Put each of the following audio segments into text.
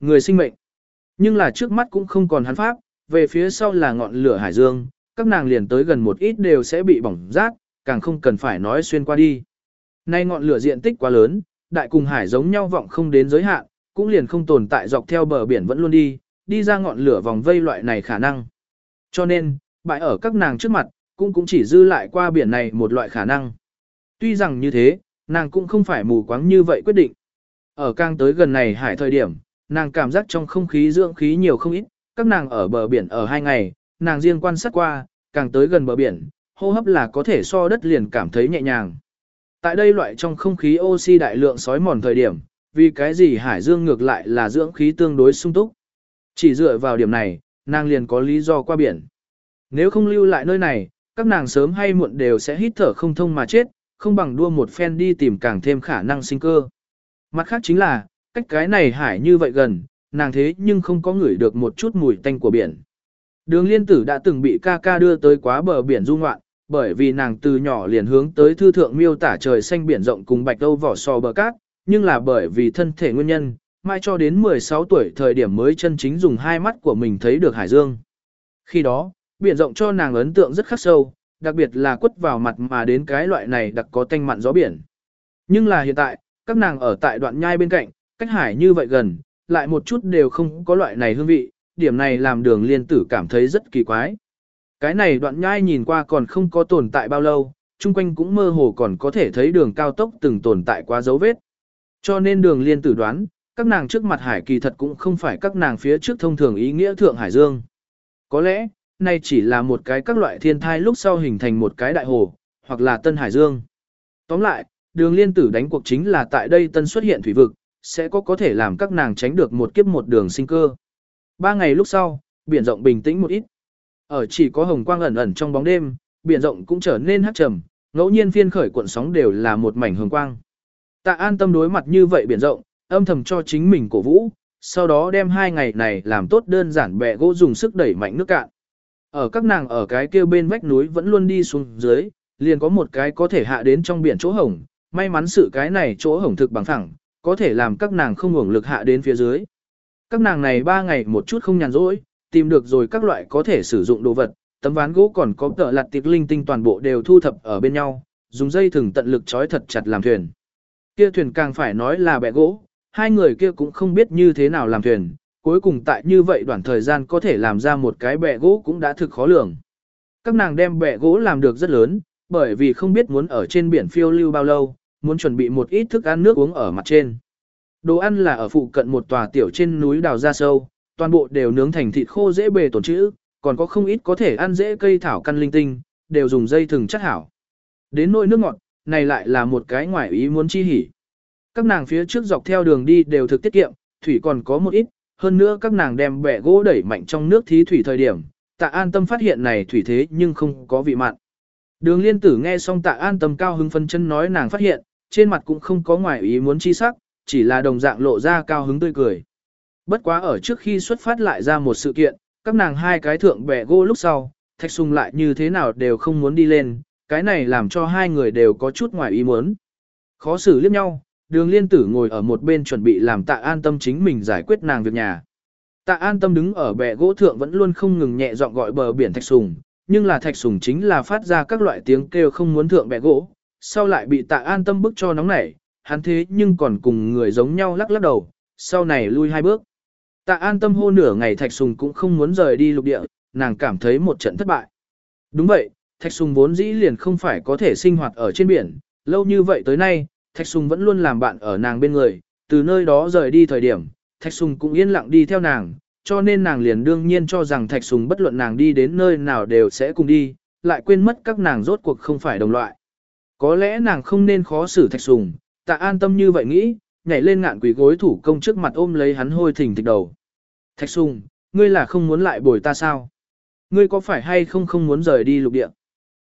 người sinh mệnh. Nhưng là trước mắt cũng không còn hắn pháp, về phía sau là ngọn lửa hải dương, các nàng liền tới gần một ít đều sẽ bị bỏng rát, càng không cần phải nói xuyên qua đi. Nay ngọn lửa diện tích quá lớn, đại cùng hải giống nhau vọng không đến giới hạn, cũng liền không tồn tại dọc theo bờ biển vẫn luôn đi, đi ra ngọn lửa vòng vây loại này khả năng. Cho nên, bại ở các nàng trước mặt, cũng cũng chỉ dư lại qua biển này một loại khả năng. Tuy rằng như thế, nàng cũng không phải mù quáng như vậy quyết định. Ở càng tới gần này hải thời điểm, nàng cảm giác trong không khí dưỡng khí nhiều không ít, các nàng ở bờ biển ở hai ngày, nàng riêng quan sát qua, càng tới gần bờ biển, hô hấp là có thể so đất liền cảm thấy nhẹ nhàng. Tại đây loại trong không khí oxy đại lượng sói mòn thời điểm, vì cái gì hải dương ngược lại là dưỡng khí tương đối sung túc. Chỉ dựa vào điểm này, nàng liền có lý do qua biển. Nếu không lưu lại nơi này, các nàng sớm hay muộn đều sẽ hít thở không thông mà chết, không bằng đua một phen đi tìm càng thêm khả năng sinh cơ. Mặt khác chính là, cách cái này hải như vậy gần, nàng thế nhưng không có ngửi được một chút mùi tanh của biển. Đường liên tử đã từng bị ca ca đưa tới quá bờ biển du ngoạn, bởi vì nàng từ nhỏ liền hướng tới thư thượng miêu tả trời xanh biển rộng cùng bạch âu vỏ sò bờ cát, nhưng là bởi vì thân thể nguyên nhân, mai cho đến 16 tuổi thời điểm mới chân chính dùng hai mắt của mình thấy được hải dương. Khi đó, biển rộng cho nàng ấn tượng rất khắc sâu, đặc biệt là quất vào mặt mà đến cái loại này đặc có tanh mặn gió biển. Nhưng là hiện tại, các nàng ở tại đoạn nhai bên cạnh, cách hải như vậy gần, lại một chút đều không có loại này hương vị, điểm này làm đường liên tử cảm thấy rất kỳ quái. Cái này đoạn nhai nhìn qua còn không có tồn tại bao lâu, chung quanh cũng mơ hồ còn có thể thấy đường cao tốc từng tồn tại qua dấu vết. Cho nên đường liên tử đoán, các nàng trước mặt hải kỳ thật cũng không phải các nàng phía trước thông thường ý nghĩa thượng hải dương. Có lẽ, nay chỉ là một cái các loại thiên thai lúc sau hình thành một cái đại hồ, hoặc là tân hải dương. Tóm lại, đường liên tử đánh cuộc chính là tại đây tân xuất hiện thủy vực, sẽ có có thể làm các nàng tránh được một kiếp một đường sinh cơ. Ba ngày lúc sau, biển rộng bình tĩnh một ít. Ở chỉ có hồng quang ẩn ẩn trong bóng đêm, biển rộng cũng trở nên hắc trầm, ngẫu nhiên phiên khởi cuộn sóng đều là một mảnh hồng quang. Tạ an tâm đối mặt như vậy biển rộng, âm thầm cho chính mình cổ vũ, sau đó đem hai ngày này làm tốt đơn giản bẹ gỗ dùng sức đẩy mạnh nước cạn. Ở các nàng ở cái kia bên vách núi vẫn luôn đi xuống dưới, liền có một cái có thể hạ đến trong biển chỗ hổng, may mắn sự cái này chỗ hổng thực bằng thẳng, có thể làm các nàng không hưởng lực hạ đến phía dưới. Các nàng này ba ngày một chút không nhàn rỗi, tìm được rồi các loại có thể sử dụng đồ vật, tấm ván gỗ còn có tợ lặt tiệc linh tinh toàn bộ đều thu thập ở bên nhau, dùng dây thừng tận lực trói thật chặt làm thuyền. Kia thuyền càng phải nói là bẹ gỗ, hai người kia cũng không biết như thế nào làm thuyền, cuối cùng tại như vậy đoạn thời gian có thể làm ra một cái bẹ gỗ cũng đã thực khó lường. Các nàng đem bẹ gỗ làm được rất lớn, bởi vì không biết muốn ở trên biển phiêu lưu bao lâu, muốn chuẩn bị một ít thức ăn nước uống ở mặt trên. Đồ ăn là ở phụ cận một tòa tiểu trên núi đào ra sâu, toàn bộ đều nướng thành thịt khô dễ bề tổn trữ, còn có không ít có thể ăn dễ cây thảo căn linh tinh, đều dùng dây thừng chất hảo. Đến nỗi nước ngọt, này lại là một cái ngoại ý muốn chi hỉ. Các nàng phía trước dọc theo đường đi đều thực tiết kiệm, thủy còn có một ít, hơn nữa các nàng đem bẻ gỗ đẩy mạnh trong nước thí thủy thời điểm, tạ an tâm phát hiện này thủy thế nhưng không có vị mặn. Đường liên tử nghe xong tạ an tâm cao hứng phân chân nói nàng phát hiện, trên mặt cũng không có ngoại ý muốn chi sắc, chỉ là đồng dạng lộ ra cao hứng tươi cười. Bất quá ở trước khi xuất phát lại ra một sự kiện, các nàng hai cái thượng bẻ gỗ lúc sau, thạch sùng lại như thế nào đều không muốn đi lên, cái này làm cho hai người đều có chút ngoài ý muốn. Khó xử liếc nhau, đường liên tử ngồi ở một bên chuẩn bị làm tạ an tâm chính mình giải quyết nàng việc nhà. Tạ an tâm đứng ở bè gỗ thượng vẫn luôn không ngừng nhẹ giọng gọi bờ biển thạch sùng, nhưng là thạch sùng chính là phát ra các loại tiếng kêu không muốn thượng bè gỗ, sau lại bị tạ an tâm bức cho nóng nảy, hắn thế nhưng còn cùng người giống nhau lắc lắc đầu, sau này lui hai bước. Tạ an tâm hô nửa ngày thạch sùng cũng không muốn rời đi lục địa, nàng cảm thấy một trận thất bại. Đúng vậy, thạch sùng vốn dĩ liền không phải có thể sinh hoạt ở trên biển, lâu như vậy tới nay, thạch sùng vẫn luôn làm bạn ở nàng bên người, từ nơi đó rời đi thời điểm, thạch sùng cũng yên lặng đi theo nàng, cho nên nàng liền đương nhiên cho rằng thạch sùng bất luận nàng đi đến nơi nào đều sẽ cùng đi, lại quên mất các nàng rốt cuộc không phải đồng loại. Có lẽ nàng không nên khó xử thạch sùng, tạ an tâm như vậy nghĩ, nhảy lên ngạn quỷ gối thủ công trước mặt ôm lấy hắn hôi thỉnh thịch đầu. Thạch sùng, ngươi là không muốn lại bồi ta sao? Ngươi có phải hay không không muốn rời đi lục địa?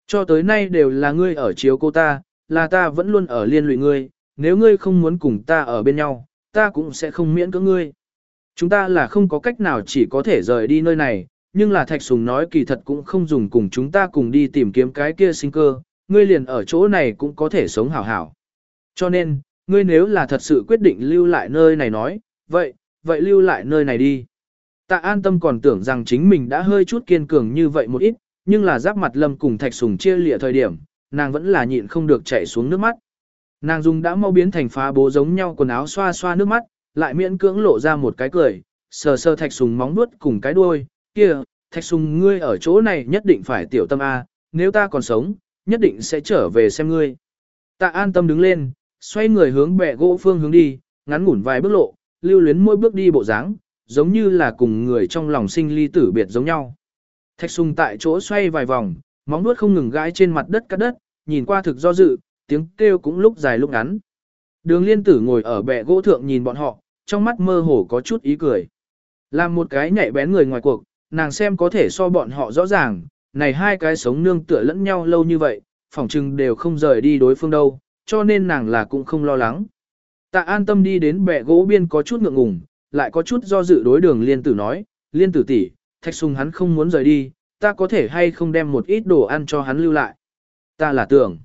Cho tới nay đều là ngươi ở chiếu cô ta, là ta vẫn luôn ở liên lụy ngươi, nếu ngươi không muốn cùng ta ở bên nhau, ta cũng sẽ không miễn cưỡng ngươi. Chúng ta là không có cách nào chỉ có thể rời đi nơi này, nhưng là Thạch Sùng nói kỳ thật cũng không dùng cùng chúng ta cùng đi tìm kiếm cái kia sinh cơ, ngươi liền ở chỗ này cũng có thể sống hảo hảo. Cho nên, ngươi nếu là thật sự quyết định lưu lại nơi này nói, vậy, vậy lưu lại nơi này đi. Tạ an tâm còn tưởng rằng chính mình đã hơi chút kiên cường như vậy một ít, nhưng là giáp mặt lâm cùng thạch sùng chia lịa thời điểm, nàng vẫn là nhịn không được chảy xuống nước mắt. Nàng dùng đã mau biến thành phá bố giống nhau quần áo xoa xoa nước mắt, lại miễn cưỡng lộ ra một cái cười, sờ sờ thạch sùng móng nuốt cùng cái đuôi, kia, thạch sùng ngươi ở chỗ này nhất định phải tiểu tâm A, nếu ta còn sống, nhất định sẽ trở về xem ngươi. Tạ an tâm đứng lên, xoay người hướng bẹ gỗ phương hướng đi, ngắn ngủn vài bước lộ, lưu luyến mỗi bước đi bộ dáng, giống như là cùng người trong lòng sinh ly tử biệt giống nhau. Thạch sùng tại chỗ xoay vài vòng, móng nuốt không ngừng gãi trên mặt đất cắt đất, nhìn qua thực do dự, tiếng kêu cũng lúc dài lúc ngắn. Đường liên tử ngồi ở bệ gỗ thượng nhìn bọn họ, trong mắt mơ hồ có chút ý cười. Làm một cái nhạy bén người ngoài cuộc, nàng xem có thể so bọn họ rõ ràng, này hai cái sống nương tựa lẫn nhau lâu như vậy, phỏng chừng đều không rời đi đối phương đâu, cho nên nàng là cũng không lo lắng. Tạ an tâm đi đến bệ gỗ biên có chút ngượng ngùng, lại có chút do dự đối đường liên tử nói, liên tử tỷ, thạch sùng hắn không muốn rời đi, ta có thể hay không đem một ít đồ ăn cho hắn lưu lại. Ta là tưởng.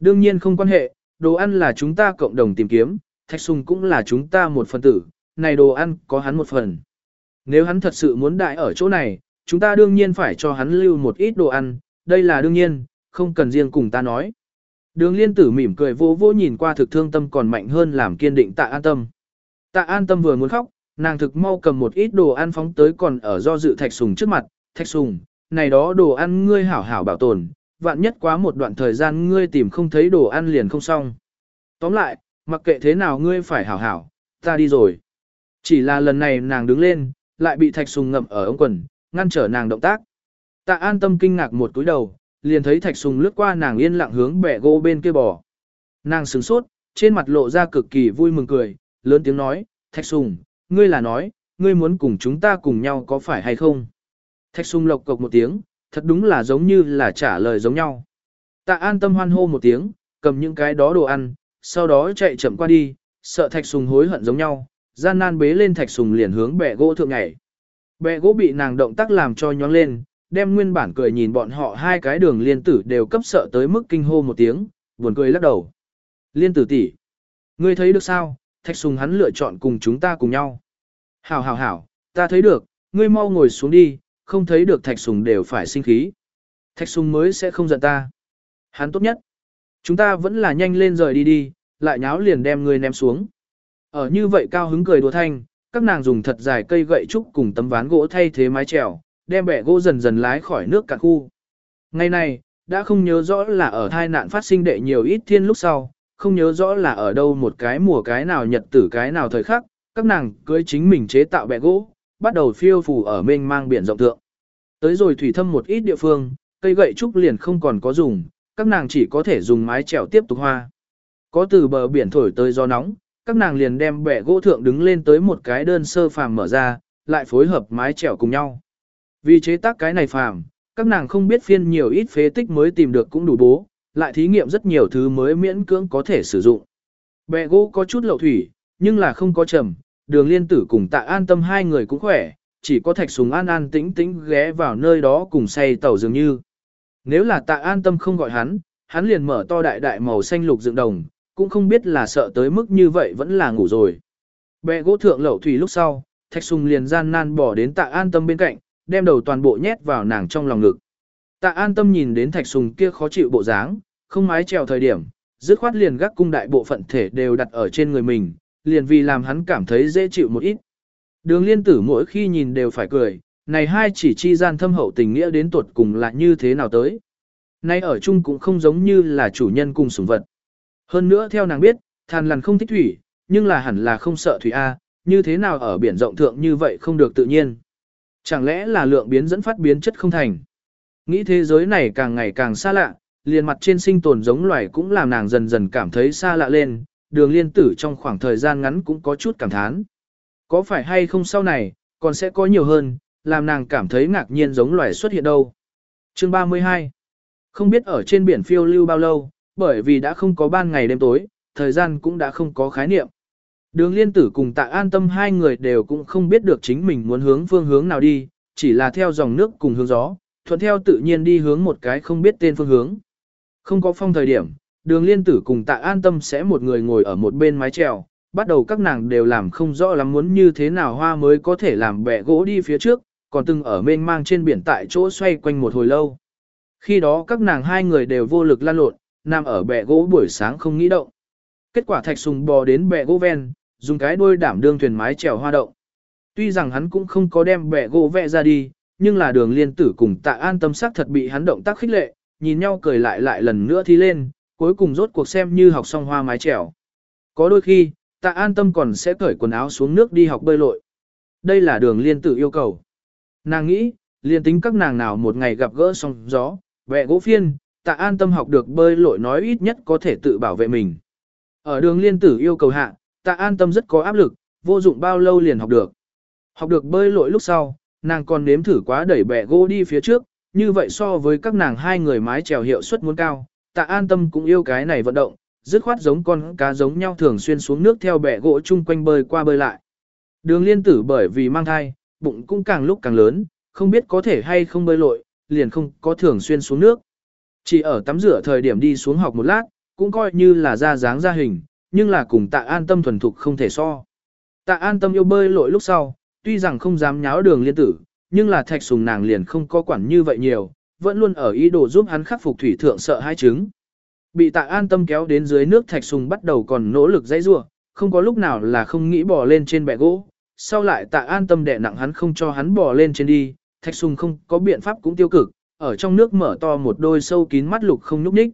Đương nhiên không quan hệ, đồ ăn là chúng ta cộng đồng tìm kiếm, thạch sùng cũng là chúng ta một phần tử, này đồ ăn có hắn một phần. Nếu hắn thật sự muốn đại ở chỗ này, chúng ta đương nhiên phải cho hắn lưu một ít đồ ăn, đây là đương nhiên, không cần riêng cùng ta nói. Đường liên tử mỉm cười vô vô nhìn qua thực thương tâm còn mạnh hơn làm kiên định tạ an tâm. Tạ an tâm vừa muốn khóc, nàng thực mau cầm một ít đồ ăn phóng tới còn ở do dự thạch sùng trước mặt, thạch sùng, này đó đồ ăn ngươi hảo hảo bảo tồn, vạn nhất quá một đoạn thời gian ngươi tìm không thấy đồ ăn liền không xong. Tóm lại, mặc kệ thế nào ngươi phải hảo hảo, ta đi rồi. Chỉ là lần này nàng đứng lên, lại bị thạch sùng ngậm ở ống quần, ngăn trở nàng động tác. Tạ an tâm kinh ngạc một túi đầu, liền thấy thạch sùng lướt qua nàng yên lặng hướng bẻ gỗ bên kia bò. Nàng sửng sốt, trên mặt lộ ra cực kỳ vui mừng cười, lớn tiếng nói, thạch sùng, ngươi là nói, ngươi muốn cùng chúng ta cùng nhau có phải hay không? Thạch sùng lộc cộc một tiếng, thật đúng là giống như là trả lời giống nhau. Tạ an tâm hoan hô một tiếng, cầm những cái đó đồ ăn, sau đó chạy chậm qua đi, sợ thạch sùng hối hận giống nhau, gian nan bế lên thạch sùng liền hướng bẹ gỗ thượng nhảy. Bẹ gỗ bị nàng động tác làm cho nhóng lên, đem nguyên bản cười nhìn bọn họ hai cái đường liên tử đều cấp sợ tới mức kinh hô một tiếng, buồn cười lắc đầu. Liên tử tỷ, ngươi thấy được sao, thạch sùng hắn lựa chọn cùng chúng ta cùng nhau. Hảo hảo hảo, ta thấy được, ngươi mau ngồi xuống đi, không thấy được thạch sùng đều phải sinh khí. Thạch sùng mới sẽ không giận ta. Hắn tốt nhất. Chúng ta vẫn là nhanh lên rời đi đi, lại nháo liền đem ngươi ném xuống. Ở như vậy cao hứng cười đùa thanh, các nàng dùng thật dài cây gậy trúc cùng tấm ván gỗ thay thế mái chèo, đem bẻ gỗ dần dần lái khỏi nước cả khu. Ngày này, đã không nhớ rõ là ở thai nạn phát sinh đệ nhiều ít thiên lúc sau, không nhớ rõ là ở đâu một cái mùa cái nào nhật tử cái nào thời khắc, các nàng cưới chính mình chế tạo bẻ gỗ, bắt đầu phiêu phù ở mênh mang biển rộng thượng. Tới rồi thủy thâm một ít địa phương, cây gậy trúc liền không còn có dùng, các nàng chỉ có thể dùng mái chèo tiếp tục hoa. Có từ bờ biển thổi tới gió nóng, các nàng liền đem bẻ gỗ thượng đứng lên tới một cái đơn sơ phàm mở ra, lại phối hợp mái chèo cùng nhau. Vì chế tác cái này phàm, các nàng không biết phiên nhiều ít phế tích mới tìm được cũng đủ bố, lại thí nghiệm rất nhiều thứ mới miễn cưỡng có thể sử dụng. Bẻ gỗ có chút lậu thủy, nhưng là không có trầm, đường liên tử cùng tạ an tâm hai người cũng khỏe, chỉ có thạch sùng an an tĩnh tĩnh ghé vào nơi đó cùng say tàu dường như. Nếu là tạ an tâm không gọi hắn, hắn liền mở to đại đại màu xanh lục dựng đồng, cũng không biết là sợ tới mức như vậy vẫn là ngủ rồi. Bẹ gỗ thượng lậu thủy lúc sau, thạch sùng liền gian nan bỏ đến tạ an tâm bên cạnh, đem đầu toàn bộ nhét vào nàng trong lòng ngực. Tạ an tâm nhìn đến thạch sùng kia khó chịu bộ dáng, không mái trèo thời điểm, dứt khoát liền gác cung đại bộ phận thể đều đặt ở trên người mình, liền vì làm hắn cảm thấy dễ chịu một ít. Đường liên tử mỗi khi nhìn đều phải cười, này hai chỉ chi gian thâm hậu tình nghĩa đến tuột cùng là như thế nào tới. Nay ở chung cũng không giống như là chủ nhân cùng sủng vật. Hơn nữa theo nàng biết, than lằn không thích thủy, nhưng là hẳn là không sợ thủy A, như thế nào ở biển rộng thượng như vậy không được tự nhiên. Chẳng lẽ là lượng biến dẫn phát biến chất không thành. Nghĩ thế giới này càng ngày càng xa lạ, liền mặt trên sinh tồn giống loài cũng làm nàng dần dần cảm thấy xa lạ lên, đường liên tử trong khoảng thời gian ngắn cũng có chút cảm thán. Có phải hay không sau này, còn sẽ có nhiều hơn, làm nàng cảm thấy ngạc nhiên giống loài xuất hiện đâu. Chương 32 Không biết ở trên biển phiêu lưu bao lâu, bởi vì đã không có ban ngày đêm tối, thời gian cũng đã không có khái niệm. Đường liên tử cùng tạ an tâm hai người đều cũng không biết được chính mình muốn hướng phương hướng nào đi, chỉ là theo dòng nước cùng hướng gió, thuận theo tự nhiên đi hướng một cái không biết tên phương hướng. Không có phong thời điểm, đường liên tử cùng tạ an tâm sẽ một người ngồi ở một bên mái trèo, bắt đầu các nàng đều làm không rõ lắm muốn như thế nào hoa mới có thể làm bẻ gỗ đi phía trước, còn từng ở mênh mang trên biển tại chỗ xoay quanh một hồi lâu. Khi đó các nàng hai người đều vô lực lan lộn, nằm ở bẻ gỗ buổi sáng không nghĩ động. Kết quả thạch sùng bò đến bẻ gỗ ven, dùng cái đuôi đảm đương thuyền mái trèo hoa động. Tuy rằng hắn cũng không có đem bẻ gỗ vẽ ra đi, nhưng là đường liên tử cùng tạ an tâm sắc thật bị hắn động tác khích lệ, nhìn nhau cười lại lại lần nữa thi lên, cuối cùng rốt cuộc xem như học xong hoa mái trèo. Có đôi khi, tạ an tâm còn sẽ cởi quần áo xuống nước đi học bơi lội. Đây là đường liên tử yêu cầu. Nàng nghĩ, liên tính các nàng nào một ngày gặp gỡ sóng gió, vẹ gỗ phiên, tạ an tâm học được bơi lội nói ít nhất có thể tự bảo vệ mình. Ở đường liên tử yêu cầu hạ, tạ an tâm rất có áp lực, vô dụng bao lâu liền học được. Học được bơi lội lúc sau, nàng còn nếm thử quá đẩy bẹ gỗ đi phía trước, như vậy so với các nàng hai người mái trèo hiệu suất muốn cao, tạ an tâm cũng yêu cái này vận động, dứt khoát giống con cá giống nhau thường xuyên xuống nước theo bẹ gỗ chung quanh bơi qua bơi lại. Đường liên tử bởi vì mang thai, bụng cũng càng lúc càng lớn, không biết có thể hay không bơi lội, liền không có thường xuyên xuống nước. Chỉ ở tắm rửa thời điểm đi xuống học một lát, cũng coi như là ra dáng ra hình, nhưng là cùng tạ an tâm thuần thục không thể so. Tạ an tâm yêu bơi lội lúc sau, tuy rằng không dám nháo đường liên tử, nhưng là thạch sùng nàng liền không có quản như vậy nhiều, vẫn luôn ở ý đồ giúp hắn khắc phục thủy thượng sợ hai chứng. Bị tạ an tâm kéo đến dưới nước thạch sùng bắt đầu còn nỗ lực dãy rua, không có lúc nào là không nghĩ bỏ lên trên bẹ gỗ, sau lại tạ an tâm đè nặng hắn không cho hắn bỏ lên trên đi, thạch sùng không có biện pháp cũng tiêu cực, ở trong nước mở to một đôi sâu kín mắt lục không nhúc nhích.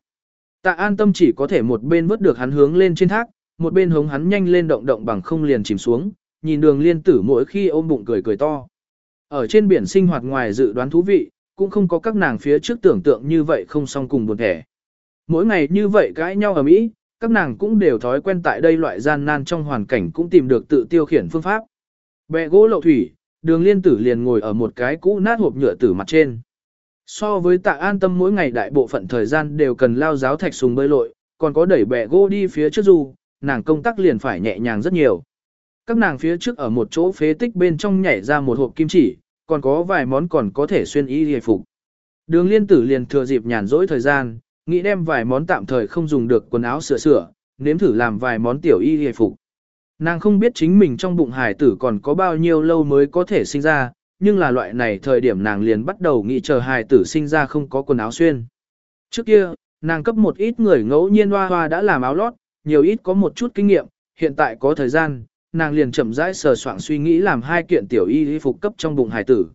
Tạ an tâm chỉ có thể một bên vớt được hắn hướng lên trên thác, một bên hống hắn nhanh lên động động bằng không liền chìm xuống, nhìn đường liên tử mỗi khi ôm bụng cười cười to. Ở trên biển sinh hoạt ngoài dự đoán thú vị, cũng không có các nàng phía trước tưởng tượng như vậy không song cùng buồn thẻ. Mỗi ngày như vậy cãi nhau ở Mỹ, các nàng cũng đều thói quen tại đây loại gian nan trong hoàn cảnh cũng tìm được tự tiêu khiển phương pháp. Bẹ gỗ lậu thủy, đường liên tử liền ngồi ở một cái cũ nát hộp nhựa tử mặt trên. So với tạ an tâm mỗi ngày đại bộ phận thời gian đều cần lao giáo thạch sùng bơi lội, còn có đẩy bẹ gỗ đi phía trước du, nàng công tác liền phải nhẹ nhàng rất nhiều. Các nàng phía trước ở một chỗ phế tích bên trong nhảy ra một hộp kim chỉ, còn có vài món còn có thể xuyên y hề phục. Đường liên tử liền thừa dịp nhàn rỗi thời gian, nghĩ đem vài món tạm thời không dùng được quần áo sửa sửa, nếm thử làm vài món tiểu y hề phục. Nàng không biết chính mình trong bụng hải tử còn có bao nhiêu lâu mới có thể sinh ra, nhưng là loại này thời điểm nàng liền bắt đầu nghĩ chờ hải tử sinh ra không có quần áo xuyên. Trước kia, nàng cấp một ít người ngẫu nhiên hoa hoa đã làm áo lót, nhiều ít có một chút kinh nghiệm, hiện tại có thời gian, nàng liền chậm rãi sờ soạng suy nghĩ làm hai kiện tiểu y y phục cấp trong bụng hải tử.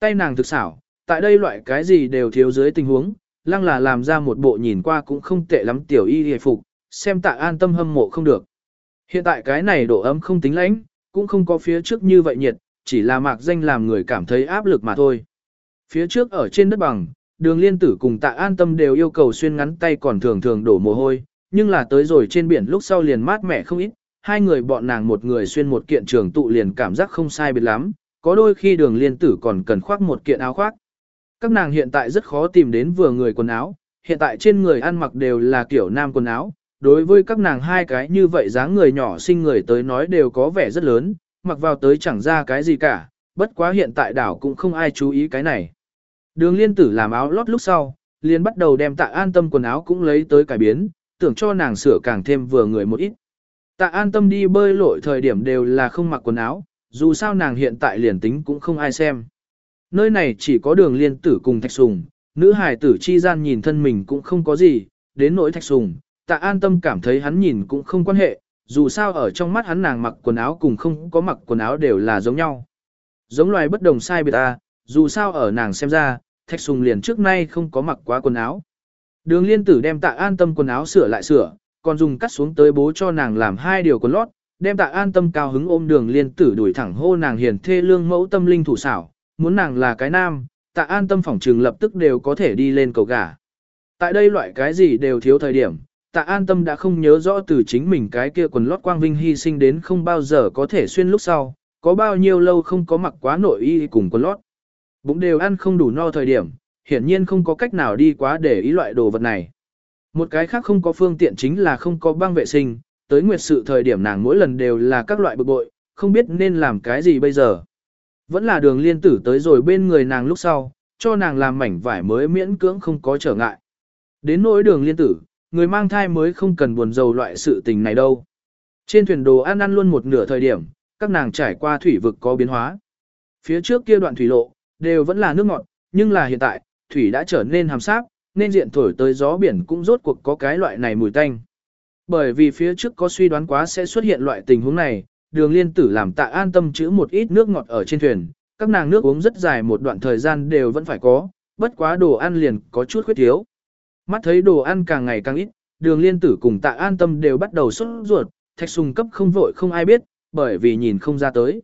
Tay nàng thực xảo, tại đây loại cái gì đều thiếu dưới tình huống, lăng là làm ra một bộ nhìn qua cũng không tệ lắm tiểu y y phục, xem tạ an tâm hâm mộ không được. Hiện tại cái này độ ấm không tính lãnh, cũng không có phía trước như vậy nhiệt, chỉ là mạc danh làm người cảm thấy áp lực mà thôi. Phía trước ở trên đất bằng, đường liên tử cùng tạ an tâm đều yêu cầu xuyên ngắn tay còn thường thường đổ mồ hôi, nhưng là tới rồi trên biển lúc sau liền mát mẻ không ít, hai người bọn nàng một người xuyên một kiện trường tụ liền cảm giác không sai biệt lắm, có đôi khi đường liên tử còn cần khoác một kiện áo khoác. Các nàng hiện tại rất khó tìm đến vừa người quần áo, hiện tại trên người ăn mặc đều là kiểu nam quần áo, đối với các nàng hai cái như vậy dáng người nhỏ sinh người tới nói đều có vẻ rất lớn, mặc vào tới chẳng ra cái gì cả, bất quá hiện tại đảo cũng không ai chú ý cái này. Đường liên tử làm áo lót lúc sau, liền bắt đầu đem tạ an tâm quần áo cũng lấy tới cải biến, tưởng cho nàng sửa càng thêm vừa người một ít. Tạ an tâm đi bơi lội thời điểm đều là không mặc quần áo, dù sao nàng hiện tại liền tính cũng không ai xem. Nơi này chỉ có đường liên tử cùng thạch sùng, nữ hài tử chi gian nhìn thân mình cũng không có gì, đến nỗi thạch sùng, tạ an tâm cảm thấy hắn nhìn cũng không quan hệ, dù sao ở trong mắt hắn nàng mặc quần áo cùng không có mặc quần áo đều là giống nhau. Giống loài bất đồng sai biệt ta, dù sao ở nàng xem ra, thạch sùng liền trước nay không có mặc quá quần áo. Đường liên tử đem tạ an tâm quần áo sửa lại sửa, còn dùng cắt xuống tới bố cho nàng làm hai điều quần lót, đem tạ an tâm cao hứng ôm đường liên tử đuổi thẳng hô nàng hiền thê lương mẫu tâm linh thủ xảo, muốn nàng là cái nam, tạ an tâm phỏng trường lập tức đều có thể đi lên cầu gà. Tại đây loại cái gì đều thiếu thời điểm, tạ an tâm đã không nhớ rõ từ chính mình cái kia quần lót quang vinh hy sinh đến không bao giờ có thể xuyên lúc sau, có bao nhiêu lâu không có mặc quá nội y cùng quần lót. Bụng đều ăn không đủ no thời điểm, hiển nhiên không có cách nào đi quá để ý loại đồ vật này. Một cái khác không có phương tiện chính là không có băng vệ sinh, tới nguyệt sự thời điểm nàng mỗi lần đều là các loại bực bội, không biết nên làm cái gì bây giờ. Vẫn là đường liên tử tới rồi bên người nàng lúc sau, cho nàng làm mảnh vải mới miễn cưỡng không có trở ngại. Đến nỗi đường liên tử, người mang thai mới không cần buồn rầu loại sự tình này đâu. Trên thuyền đồ ăn ăn luôn một nửa thời điểm, các nàng trải qua thủy vực có biến hóa. Phía trước kia đoạn thủy lộ, đều vẫn là nước ngọt, nhưng là hiện tại, thủy đã trở nên hàm sáp, nên diện thổi tới gió biển cũng rốt cuộc có cái loại này mùi tanh. Bởi vì phía trước có suy đoán quá sẽ xuất hiện loại tình huống này, đường liên tử làm tạ an tâm chữ một ít nước ngọt ở trên thuyền, các nàng nước uống rất dài một đoạn thời gian đều vẫn phải có, bất quá đồ ăn liền có chút khuyết thiếu. Mắt thấy đồ ăn càng ngày càng ít, đường liên tử cùng tạ an tâm đều bắt đầu sốt ruột, thạch sùng cấp không vội không ai biết, bởi vì nhìn không ra tới.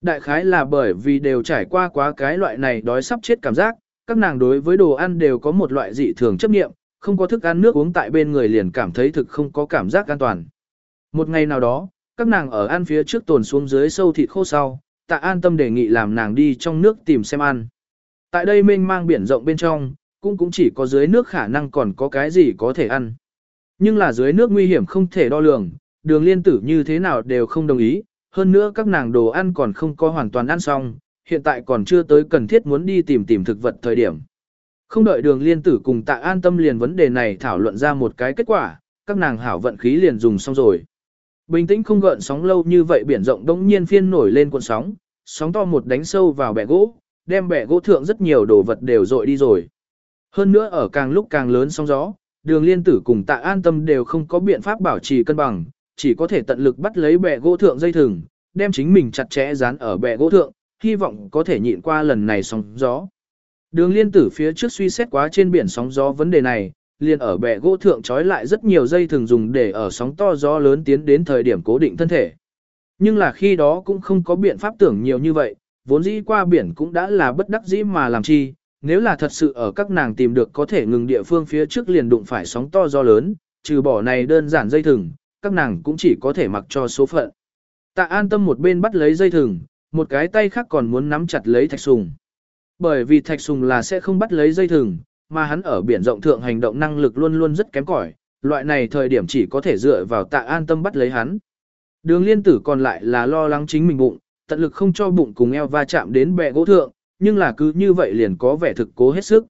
Đại khái là bởi vì đều trải qua quá cái loại này đói sắp chết cảm giác, các nàng đối với đồ ăn đều có một loại dị thường chấp nghiệm, không có thức ăn nước uống tại bên người liền cảm thấy thực không có cảm giác an toàn. Một ngày nào đó, các nàng ở ăn phía trước tồn xuống dưới sâu thịt khô sau, tạ an tâm đề nghị làm nàng đi trong nước tìm xem ăn. Tại đây mênh mang biển rộng bên trong, cũng cũng chỉ có dưới nước khả năng còn có cái gì có thể ăn. Nhưng là dưới nước nguy hiểm không thể đo lường, đường liên tử như thế nào đều không đồng ý, hơn nữa các nàng đồ ăn còn không có hoàn toàn ăn xong, hiện tại còn chưa tới cần thiết muốn đi tìm tìm thực vật thời điểm. Không đợi đường liên tử cùng tạ an tâm liền vấn đề này thảo luận ra một cái kết quả, các nàng hảo vận khí liền dùng xong rồi. Bình tĩnh không gợn sóng lâu như vậy biển rộng đống nhiên phiên nổi lên cuộn sóng, sóng to một đánh sâu vào bẻ gỗ, đem bẻ gỗ thượng rất nhiều đồ vật đều dội đi rồi. Hơn nữa ở càng lúc càng lớn sóng gió, đường liên tử cùng tạ an tâm đều không có biện pháp bảo trì cân bằng, chỉ có thể tận lực bắt lấy bẻ gỗ thượng dây thừng, đem chính mình chặt chẽ dán ở bẻ gỗ thượng, hy vọng có thể nhịn qua lần này sóng gió. Đường liên tử phía trước suy xét quá trên biển sóng gió vấn đề này, liền ở bè gỗ thượng trói lại rất nhiều dây thường dùng để ở sóng to gió lớn tiến đến thời điểm cố định thân thể. Nhưng là khi đó cũng không có biện pháp tưởng nhiều như vậy, vốn dĩ qua biển cũng đã là bất đắc dĩ mà làm chi, nếu là thật sự ở các nàng tìm được có thể ngừng địa phương phía trước liền đụng phải sóng to gió lớn, trừ bỏ này đơn giản dây thừng, các nàng cũng chỉ có thể mặc cho số phận. Tạ an tâm một bên bắt lấy dây thừng, một cái tay khác còn muốn nắm chặt lấy thạch sùng. Bởi vì thạch sùng là sẽ không bắt lấy dây thừng, mà hắn ở biển rộng thượng hành động năng lực luôn luôn rất kém cỏi, loại này thời điểm chỉ có thể dựa vào tạ an tâm bắt lấy hắn. Đường liên tử còn lại là lo lắng chính mình bụng, tận lực không cho bụng cùng eo va chạm đến bè gỗ thượng, nhưng là cứ như vậy liền có vẻ thực cố hết sức.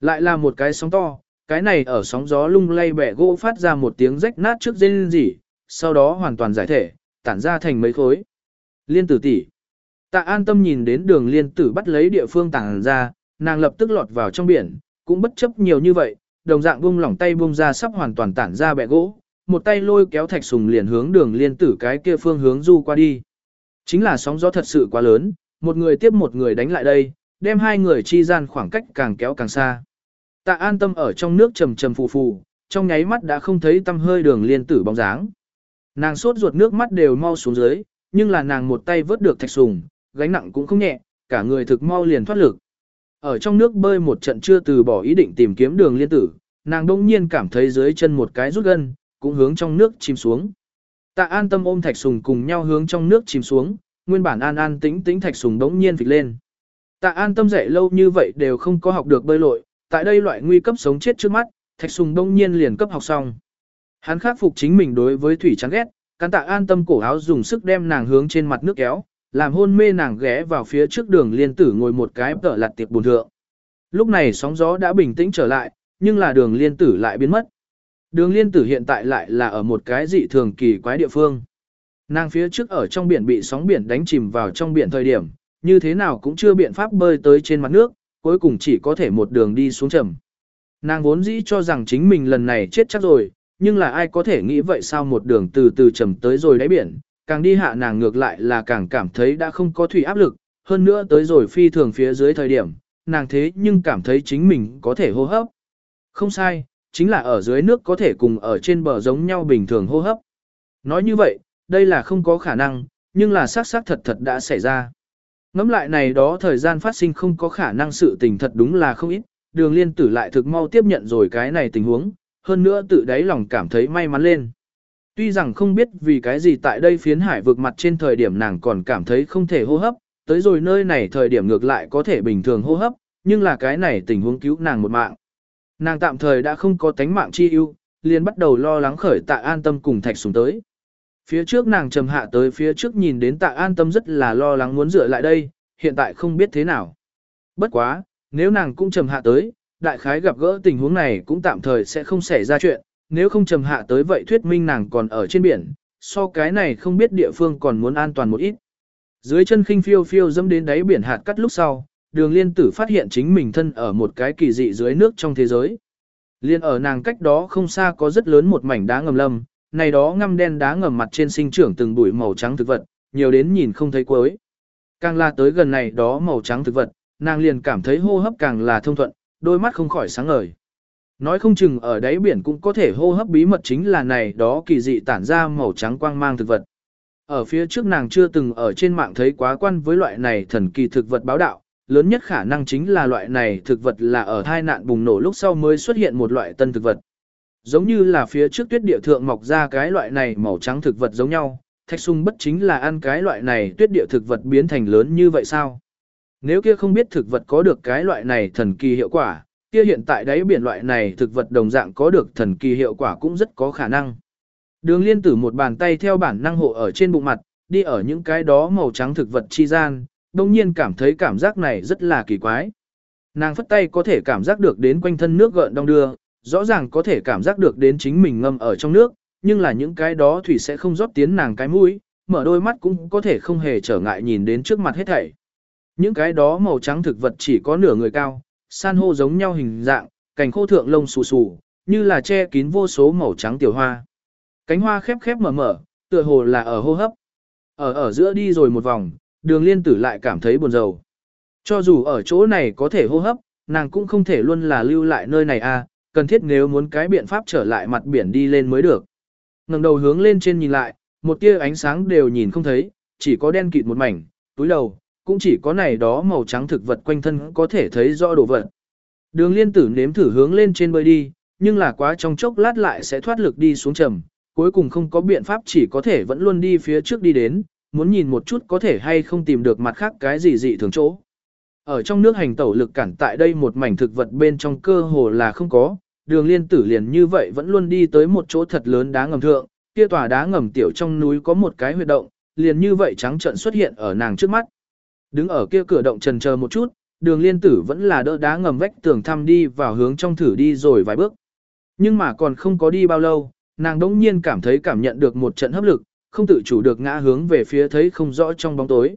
Lại là một cái sóng to, cái này ở sóng gió lung lay bẹ gỗ phát ra một tiếng rách nát trước dây gì, sau đó hoàn toàn giải thể, tản ra thành mấy khối. Liên tử tỷ Tạ an tâm nhìn đến đường liên tử bắt lấy địa phương tàng ra, nàng lập tức lọt vào trong biển, cũng bất chấp nhiều như vậy, đồng dạng buông lỏng tay buông ra sắp hoàn toàn tản ra bẹ gỗ, một tay lôi kéo thạch sùng liền hướng đường liên tử cái kia phương hướng du qua đi. Chính là sóng gió thật sự quá lớn, một người tiếp một người đánh lại đây, đem hai người chi gian khoảng cách càng kéo càng xa. Tạ an tâm ở trong nước trầm trầm phù phù, trong nháy mắt đã không thấy tâm hơi đường liên tử bóng dáng. Nàng sốt ruột nước mắt đều mau xuống dưới, nhưng là nàng một tay vớt được thạch sùng, gánh nặng cũng không nhẹ, cả người thực mau liền thoát lực. Ở trong nước bơi một trận chưa từ bỏ ý định tìm kiếm đường liên tử, nàng đông nhiên cảm thấy dưới chân một cái rút gân, cũng hướng trong nước chìm xuống. Tạ an tâm ôm thạch sùng cùng nhau hướng trong nước chìm xuống, nguyên bản an an tĩnh tĩnh thạch sùng đống nhiên phịch lên. Tạ an tâm dạy lâu như vậy đều không có học được bơi lội, tại đây loại nguy cấp sống chết trước mắt, thạch sùng đông nhiên liền cấp học xong. Hắn khắc phục chính mình đối với thủy chán ghét, cán tạ an tâm cổ áo dùng sức đem nàng hướng trên mặt nước kéo, làm hôn mê nàng ghé vào phía trước đường liên tử ngồi một cái tở lặt tiệp buồn thượng. Lúc này sóng gió đã bình tĩnh trở lại, nhưng là đường liên tử lại biến mất. Đường liên tử hiện tại lại là ở một cái dị thường kỳ quái địa phương. Nàng phía trước ở trong biển bị sóng biển đánh chìm vào trong biển thời điểm, như thế nào cũng chưa biện pháp bơi tới trên mặt nước, cuối cùng chỉ có thể một đường đi xuống trầm. Nàng vốn dĩ cho rằng chính mình lần này chết chắc rồi, nhưng là ai có thể nghĩ vậy sao một đường từ từ trầm tới rồi đáy biển, càng đi hạ nàng ngược lại là càng cảm thấy đã không có thủy áp lực, hơn nữa tới rồi phi thường phía dưới thời điểm, nàng thế nhưng cảm thấy chính mình có thể hô hấp. Không sai, chính là ở dưới nước có thể cùng ở trên bờ giống nhau bình thường hô hấp. Nói như vậy, đây là không có khả năng, nhưng là xác xác thật thật đã xảy ra. Ngắm lại này đó thời gian phát sinh không có khả năng sự tình thật đúng là không ít, đường liên tử lại thực mau tiếp nhận rồi cái này tình huống, hơn nữa tự đáy lòng cảm thấy may mắn lên. Tuy rằng không biết vì cái gì tại đây phiến hải vượt mặt trên thời điểm nàng còn cảm thấy không thể hô hấp, tới rồi nơi này thời điểm ngược lại có thể bình thường hô hấp, nhưng là cái này tình huống cứu nàng một mạng. Nàng tạm thời đã không có tánh mạng chi ưu, liền bắt đầu lo lắng khởi tạ an tâm cùng thạch sùng tới. Phía trước nàng trầm hạ tới phía trước nhìn đến tạ an tâm rất là lo lắng muốn dựa lại đây, hiện tại không biết thế nào. Bất quá, nếu nàng cũng trầm hạ tới, đại khái gặp gỡ tình huống này cũng tạm thời sẽ không xảy ra chuyện, nếu không trầm hạ tới vậy thuyết minh nàng còn ở trên biển, so cái này không biết địa phương còn muốn an toàn một ít. Dưới chân khinh phiêu phiêu dẫm đến đáy biển hạt cắt lúc sau, đường liên tử phát hiện chính mình thân ở một cái kỳ dị dưới nước trong thế giới. Liên ở nàng cách đó không xa có rất lớn một mảnh đá ngầm lâm, này đó ngăm đen đá ngầm mặt trên sinh trưởng từng bụi màu trắng thực vật, nhiều đến nhìn không thấy cuối. Càng là tới gần này đó màu trắng thực vật, nàng liền cảm thấy hô hấp càng là thông thuận, đôi mắt không khỏi sáng ngời. Nói không chừng ở đáy biển cũng có thể hô hấp bí mật chính là này đó kỳ dị tản ra màu trắng quang mang thực vật. Ở phía trước nàng chưa từng ở trên mạng thấy quá quan với loại này thần kỳ thực vật báo đạo, lớn nhất khả năng chính là loại này thực vật là ở thai nạn bùng nổ lúc sau mới xuất hiện một loại tân thực vật. Giống như là phía trước tuyết địa thượng mọc ra cái loại này màu trắng thực vật giống nhau, thạch sung bất chính là ăn cái loại này tuyết địa thực vật biến thành lớn như vậy sao? Nếu kia không biết thực vật có được cái loại này thần kỳ hiệu quả, kia hiện tại đáy biển loại này thực vật đồng dạng có được thần kỳ hiệu quả cũng rất có khả năng. Đường liên tử một bàn tay theo bản năng hộ ở trên bụng mặt, đi ở những cái đó màu trắng thực vật chi gian, đồng nhiên cảm thấy cảm giác này rất là kỳ quái. Nàng phất tay có thể cảm giác được đến quanh thân nước gợn đong đưa, rõ ràng có thể cảm giác được đến chính mình ngâm ở trong nước, nhưng là những cái đó thủy sẽ không rót tiến nàng cái mũi, mở đôi mắt cũng có thể không hề trở ngại nhìn đến trước mặt hết thảy. Những cái đó màu trắng thực vật chỉ có nửa người cao, san hô giống nhau hình dạng, cành khô thượng lông xù xù, như là che kín vô số màu trắng tiểu hoa. Cánh hoa khép khép mở mở, tựa hồ là ở hô hấp. Ở ở giữa đi rồi một vòng, đường liên tử lại cảm thấy buồn rầu. Cho dù ở chỗ này có thể hô hấp, nàng cũng không thể luôn là lưu lại nơi này à, cần thiết nếu muốn cái biện pháp trở lại mặt biển đi lên mới được. ngẩng đầu hướng lên trên nhìn lại, một tia ánh sáng đều nhìn không thấy, chỉ có đen kịt một mảnh, túi đầu, cũng chỉ có này đó màu trắng thực vật quanh thân có thể thấy rõ đồ vật. Đường liên tử nếm thử hướng lên trên bơi đi, nhưng là quá trong chốc lát lại sẽ thoát lực đi xuống trầm, cuối cùng không có biện pháp chỉ có thể vẫn luôn đi phía trước đi đến, muốn nhìn một chút có thể hay không tìm được mặt khác cái gì dị thường chỗ. Ở trong nước hành tẩu lực cản tại đây một mảnh thực vật bên trong cơ hồ là không có, đường liên tử liền như vậy vẫn luôn đi tới một chỗ thật lớn đá ngầm thượng, kia tòa đá ngầm tiểu trong núi có một cái huyệt động, liền như vậy trắng trận xuất hiện ở nàng trước mắt. Đứng ở kia cửa động trần chờ một chút, đường liên tử vẫn là đỡ đá ngầm vách tường thăm đi vào hướng trong thử đi rồi vài bước. Nhưng mà còn không có đi bao lâu, nàng đỗng nhiên cảm thấy cảm nhận được một trận hấp lực, không tự chủ được ngã hướng về phía thấy không rõ trong bóng tối.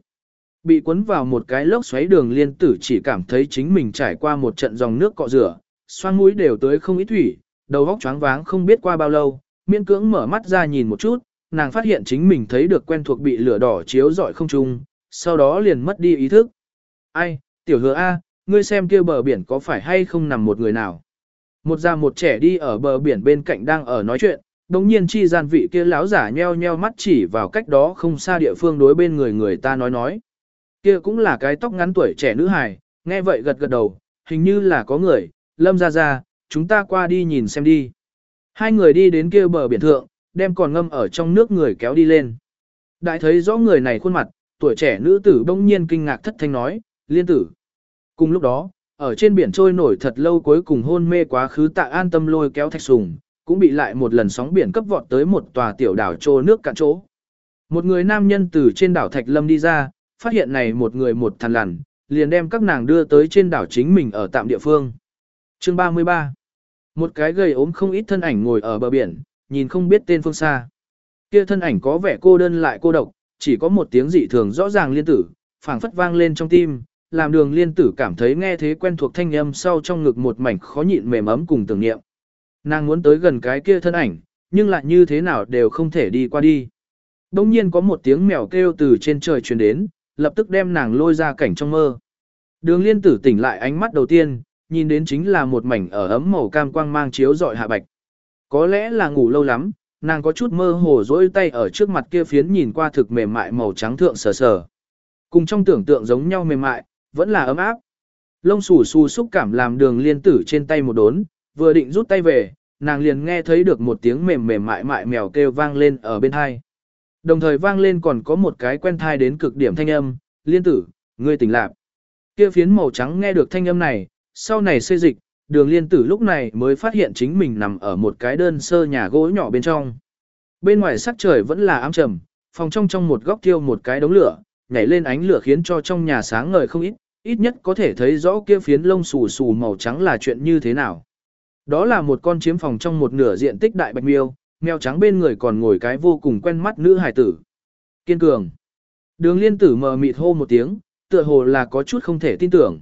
Bị cuốn vào một cái lốc xoáy đường liên tử chỉ cảm thấy chính mình trải qua một trận dòng nước cọ rửa, xoang mũi đều tới không ít thủy, đầu óc choáng váng không biết qua bao lâu, miễn cưỡng mở mắt ra nhìn một chút, nàng phát hiện chính mình thấy được quen thuộc bị lửa đỏ chiếu rọi không trung, sau đó liền mất đi ý thức. Ai, tiểu hứa A, ngươi xem kia bờ biển có phải hay không nằm một người nào? Một già một trẻ đi ở bờ biển bên cạnh đang ở nói chuyện, đồng nhiên chi gian vị kia láo giả nheo nheo mắt chỉ vào cách đó không xa địa phương đối bên người người ta nói nói. Kia cũng là cái tóc ngắn tuổi trẻ nữ hài, nghe vậy gật gật đầu, hình như là có người, lâm ra ra, chúng ta qua đi nhìn xem đi. Hai người đi đến kia bờ biển thượng, đem còn ngâm ở trong nước người kéo đi lên. Đại thấy rõ người này khuôn mặt, tuổi trẻ nữ tử bỗng nhiên kinh ngạc thất thanh nói, liên tử. Cùng lúc đó, ở trên biển trôi nổi thật lâu cuối cùng hôn mê quá khứ tạ an tâm lôi kéo thạch sùng, cũng bị lại một lần sóng biển cấp vọt tới một tòa tiểu đảo trô nước cạn chỗ. Một người nam nhân từ trên đảo Thạch Lâm đi ra, phát hiện này một người một thằn lằn, liền đem các nàng đưa tới trên đảo chính mình ở tạm địa phương. Chương 33 Một cái gầy ốm không ít thân ảnh ngồi ở bờ biển, nhìn không biết tên phương xa. Kia thân ảnh có vẻ cô đơn lại cô độc, chỉ có một tiếng dị thường rõ ràng liên tử, phảng phất vang lên trong tim, làm đường liên tử cảm thấy nghe thế quen thuộc thanh âm sau trong ngực một mảnh khó nhịn mềm ấm cùng tưởng niệm. Nàng muốn tới gần cái kia thân ảnh, nhưng lại như thế nào đều không thể đi qua đi. Đông nhiên có một tiếng mèo kêu từ trên trời truyền đến, lập tức đem nàng lôi ra cảnh trong mơ. Đường liên tử tỉnh lại ánh mắt đầu tiên, nhìn đến chính là một mảnh ở ấm màu cam quang mang chiếu dọi hạ bạch. Có lẽ là ngủ lâu lắm, nàng có chút mơ hồ dỗi tay ở trước mặt kia phiến nhìn qua thực mềm mại màu trắng thượng sờ sờ. Cùng trong tưởng tượng giống nhau mềm mại, vẫn là ấm áp. Lông xù xù xúc cảm làm đường liên tử trên tay một đốn, vừa định rút tay về, nàng liền nghe thấy được một tiếng mềm mềm mại mại mèo kêu vang lên ở bên hai. Đồng thời vang lên còn có một cái quen thai đến cực điểm thanh âm, liên tử, ngươi tỉnh lạc. Kia phiến màu trắng nghe được thanh âm này, sau này xê dịch, đường liên tử lúc này mới phát hiện chính mình nằm ở một cái đơn sơ nhà gỗ nhỏ bên trong. Bên ngoài sắc trời vẫn là ám trầm, phòng trong trong một góc thiêu một cái đống lửa, nhảy lên ánh lửa khiến cho trong nhà sáng ngời không ít, ít nhất có thể thấy rõ kia phiến lông xù xù màu trắng là chuyện như thế nào. Đó là một con chiếm phòng trong một nửa diện tích đại bạch miêu, mèo trắng bên người còn ngồi cái vô cùng quen mắt nữ hài tử. Kiên cường. Đường liên tử mờ mịt hô một tiếng, tựa hồ là có chút không thể tin tưởng.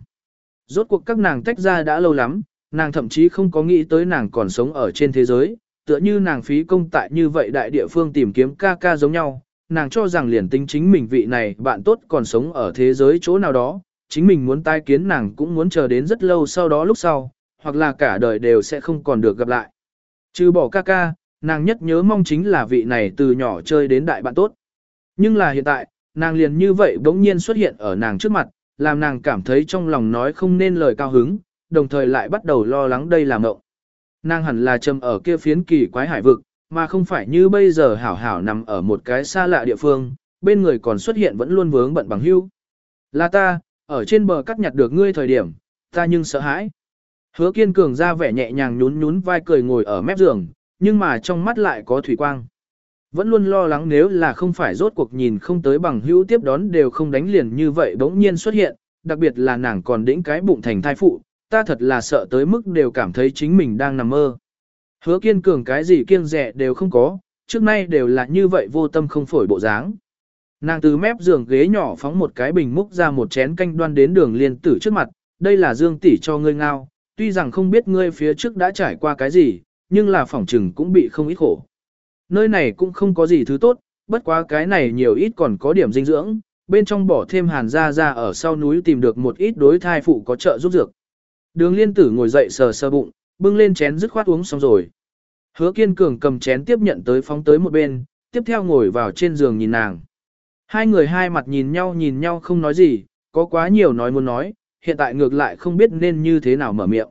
Rốt cuộc các nàng tách ra đã lâu lắm, nàng thậm chí không có nghĩ tới nàng còn sống ở trên thế giới, tựa như nàng phí công tại như vậy đại địa phương tìm kiếm ca ca giống nhau, nàng cho rằng liền tính chính mình vị này bạn tốt còn sống ở thế giới chỗ nào đó, chính mình muốn tai kiến nàng cũng muốn chờ đến rất lâu sau đó lúc sau, hoặc là cả đời đều sẽ không còn được gặp lại. Trừ bỏ ca ca, nàng nhất nhớ mong chính là vị này từ nhỏ chơi đến đại bạn tốt. Nhưng là hiện tại, nàng liền như vậy bỗng nhiên xuất hiện ở nàng trước mặt, làm nàng cảm thấy trong lòng nói không nên lời cao hứng, đồng thời lại bắt đầu lo lắng đây là mộng. Nàng hẳn là trầm ở kia phiến kỳ quái hải vực, mà không phải như bây giờ hảo hảo nằm ở một cái xa lạ địa phương, bên người còn xuất hiện vẫn luôn vướng bận bằng hưu. Là ta, ở trên bờ cắt nhặt được ngươi thời điểm, ta nhưng sợ hãi. Hứa kiên cường ra vẻ nhẹ nhàng nhún nhún vai cười ngồi ở mép giường, nhưng mà trong mắt lại có thủy quang. Vẫn luôn lo lắng nếu là không phải rốt cuộc nhìn không tới bằng hữu tiếp đón đều không đánh liền như vậy bỗng nhiên xuất hiện, đặc biệt là nàng còn đĩnh cái bụng thành thai phụ, ta thật là sợ tới mức đều cảm thấy chính mình đang nằm mơ. Hứa kiên cường cái gì kiêng rẻ đều không có, trước nay đều là như vậy vô tâm không phổi bộ dáng. Nàng từ mép giường ghế nhỏ phóng một cái bình múc ra một chén canh đoan đến đường liên tử trước mặt, đây là dương tỷ cho ngươi ngao, tuy rằng không biết ngươi phía trước đã trải qua cái gì, nhưng là phỏng trừng cũng bị không ít khổ. Nơi này cũng không có gì thứ tốt, bất quá cái này nhiều ít còn có điểm dinh dưỡng, bên trong bỏ thêm hàn ra ra ở sau núi tìm được một ít đối thai phụ có trợ giúp dược. Đường liên tử ngồi dậy sờ sờ bụng, bưng lên chén dứt khoát uống xong rồi. Hứa kiên cường cầm chén tiếp nhận tới phóng tới một bên, tiếp theo ngồi vào trên giường nhìn nàng. Hai người hai mặt nhìn nhau nhìn nhau không nói gì, có quá nhiều nói muốn nói, hiện tại ngược lại không biết nên như thế nào mở miệng.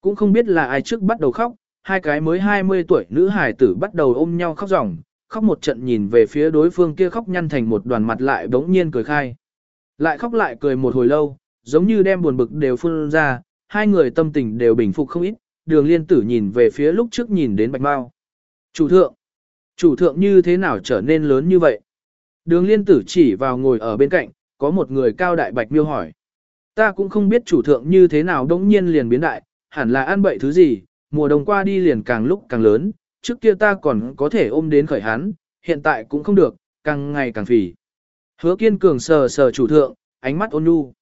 Cũng không biết là ai trước bắt đầu khóc, hai cái mới 20 tuổi nữ hài tử bắt đầu ôm nhau khóc ròng, khóc một trận nhìn về phía đối phương kia khóc nhăn thành một đoàn mặt lại bỗng nhiên cười khai. Lại khóc lại cười một hồi lâu, giống như đem buồn bực đều phun ra, hai người tâm tình đều bình phục không ít, đường liên tử nhìn về phía lúc trước nhìn đến bạch mao. Chủ thượng, chủ thượng như thế nào trở nên lớn như vậy? Đường liên tử chỉ vào ngồi ở bên cạnh, có một người cao đại bạch miêu hỏi. Ta cũng không biết chủ thượng như thế nào đống nhiên liền biến đại, hẳn là ăn bậy thứ gì, mùa đông qua đi liền càng lúc càng lớn, trước kia ta còn có thể ôm đến khởi hắn, hiện tại cũng không được, càng ngày càng phì. Hứa kiên cường sờ sờ chủ thượng, ánh mắt ôn nhu.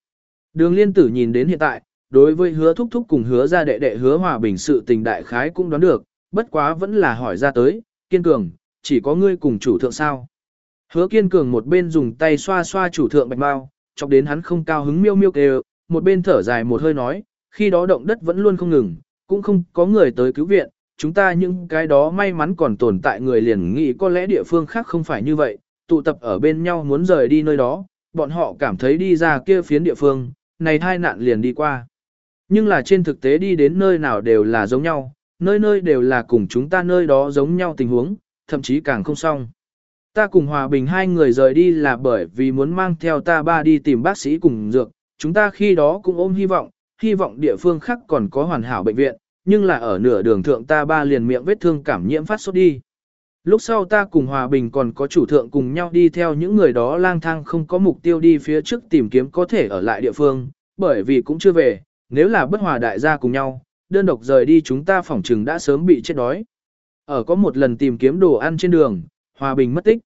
Đường liên tử nhìn đến hiện tại, đối với hứa thúc thúc cùng hứa ra đệ đệ hứa hòa bình sự tình đại khái cũng đoán được, bất quá vẫn là hỏi ra tới, kiên cường, chỉ có ngươi cùng chủ thượng sao. Hứa kiên cường một bên dùng tay xoa xoa chủ thượng bạch bao, chọc đến hắn không cao hứng miêu miêu kêu, một bên thở dài một hơi nói, khi đó động đất vẫn luôn không ngừng, cũng không có người tới cứu viện, chúng ta những cái đó may mắn còn tồn tại người liền nghĩ có lẽ địa phương khác không phải như vậy, tụ tập ở bên nhau muốn rời đi nơi đó, bọn họ cảm thấy đi ra kia phiến địa phương, này thai nạn liền đi qua. Nhưng là trên thực tế đi đến nơi nào đều là giống nhau, nơi nơi đều là cùng chúng ta nơi đó giống nhau tình huống, thậm chí càng không xong. Ta cùng Hòa Bình hai người rời đi là bởi vì muốn mang theo ta ba đi tìm bác sĩ cùng dược, chúng ta khi đó cũng ôm hy vọng, hy vọng địa phương khác còn có hoàn hảo bệnh viện, nhưng là ở nửa đường thượng ta ba liền miệng vết thương cảm nhiễm phát sốt đi. Lúc sau ta cùng Hòa Bình còn có chủ thượng cùng nhau đi theo những người đó lang thang không có mục tiêu đi phía trước tìm kiếm có thể ở lại địa phương, bởi vì cũng chưa về, nếu là bất hòa đại gia cùng nhau, đơn độc rời đi chúng ta phỏng chừng đã sớm bị chết đói. Ở có một lần tìm kiếm đồ ăn trên đường, Hòa Bình mất tích.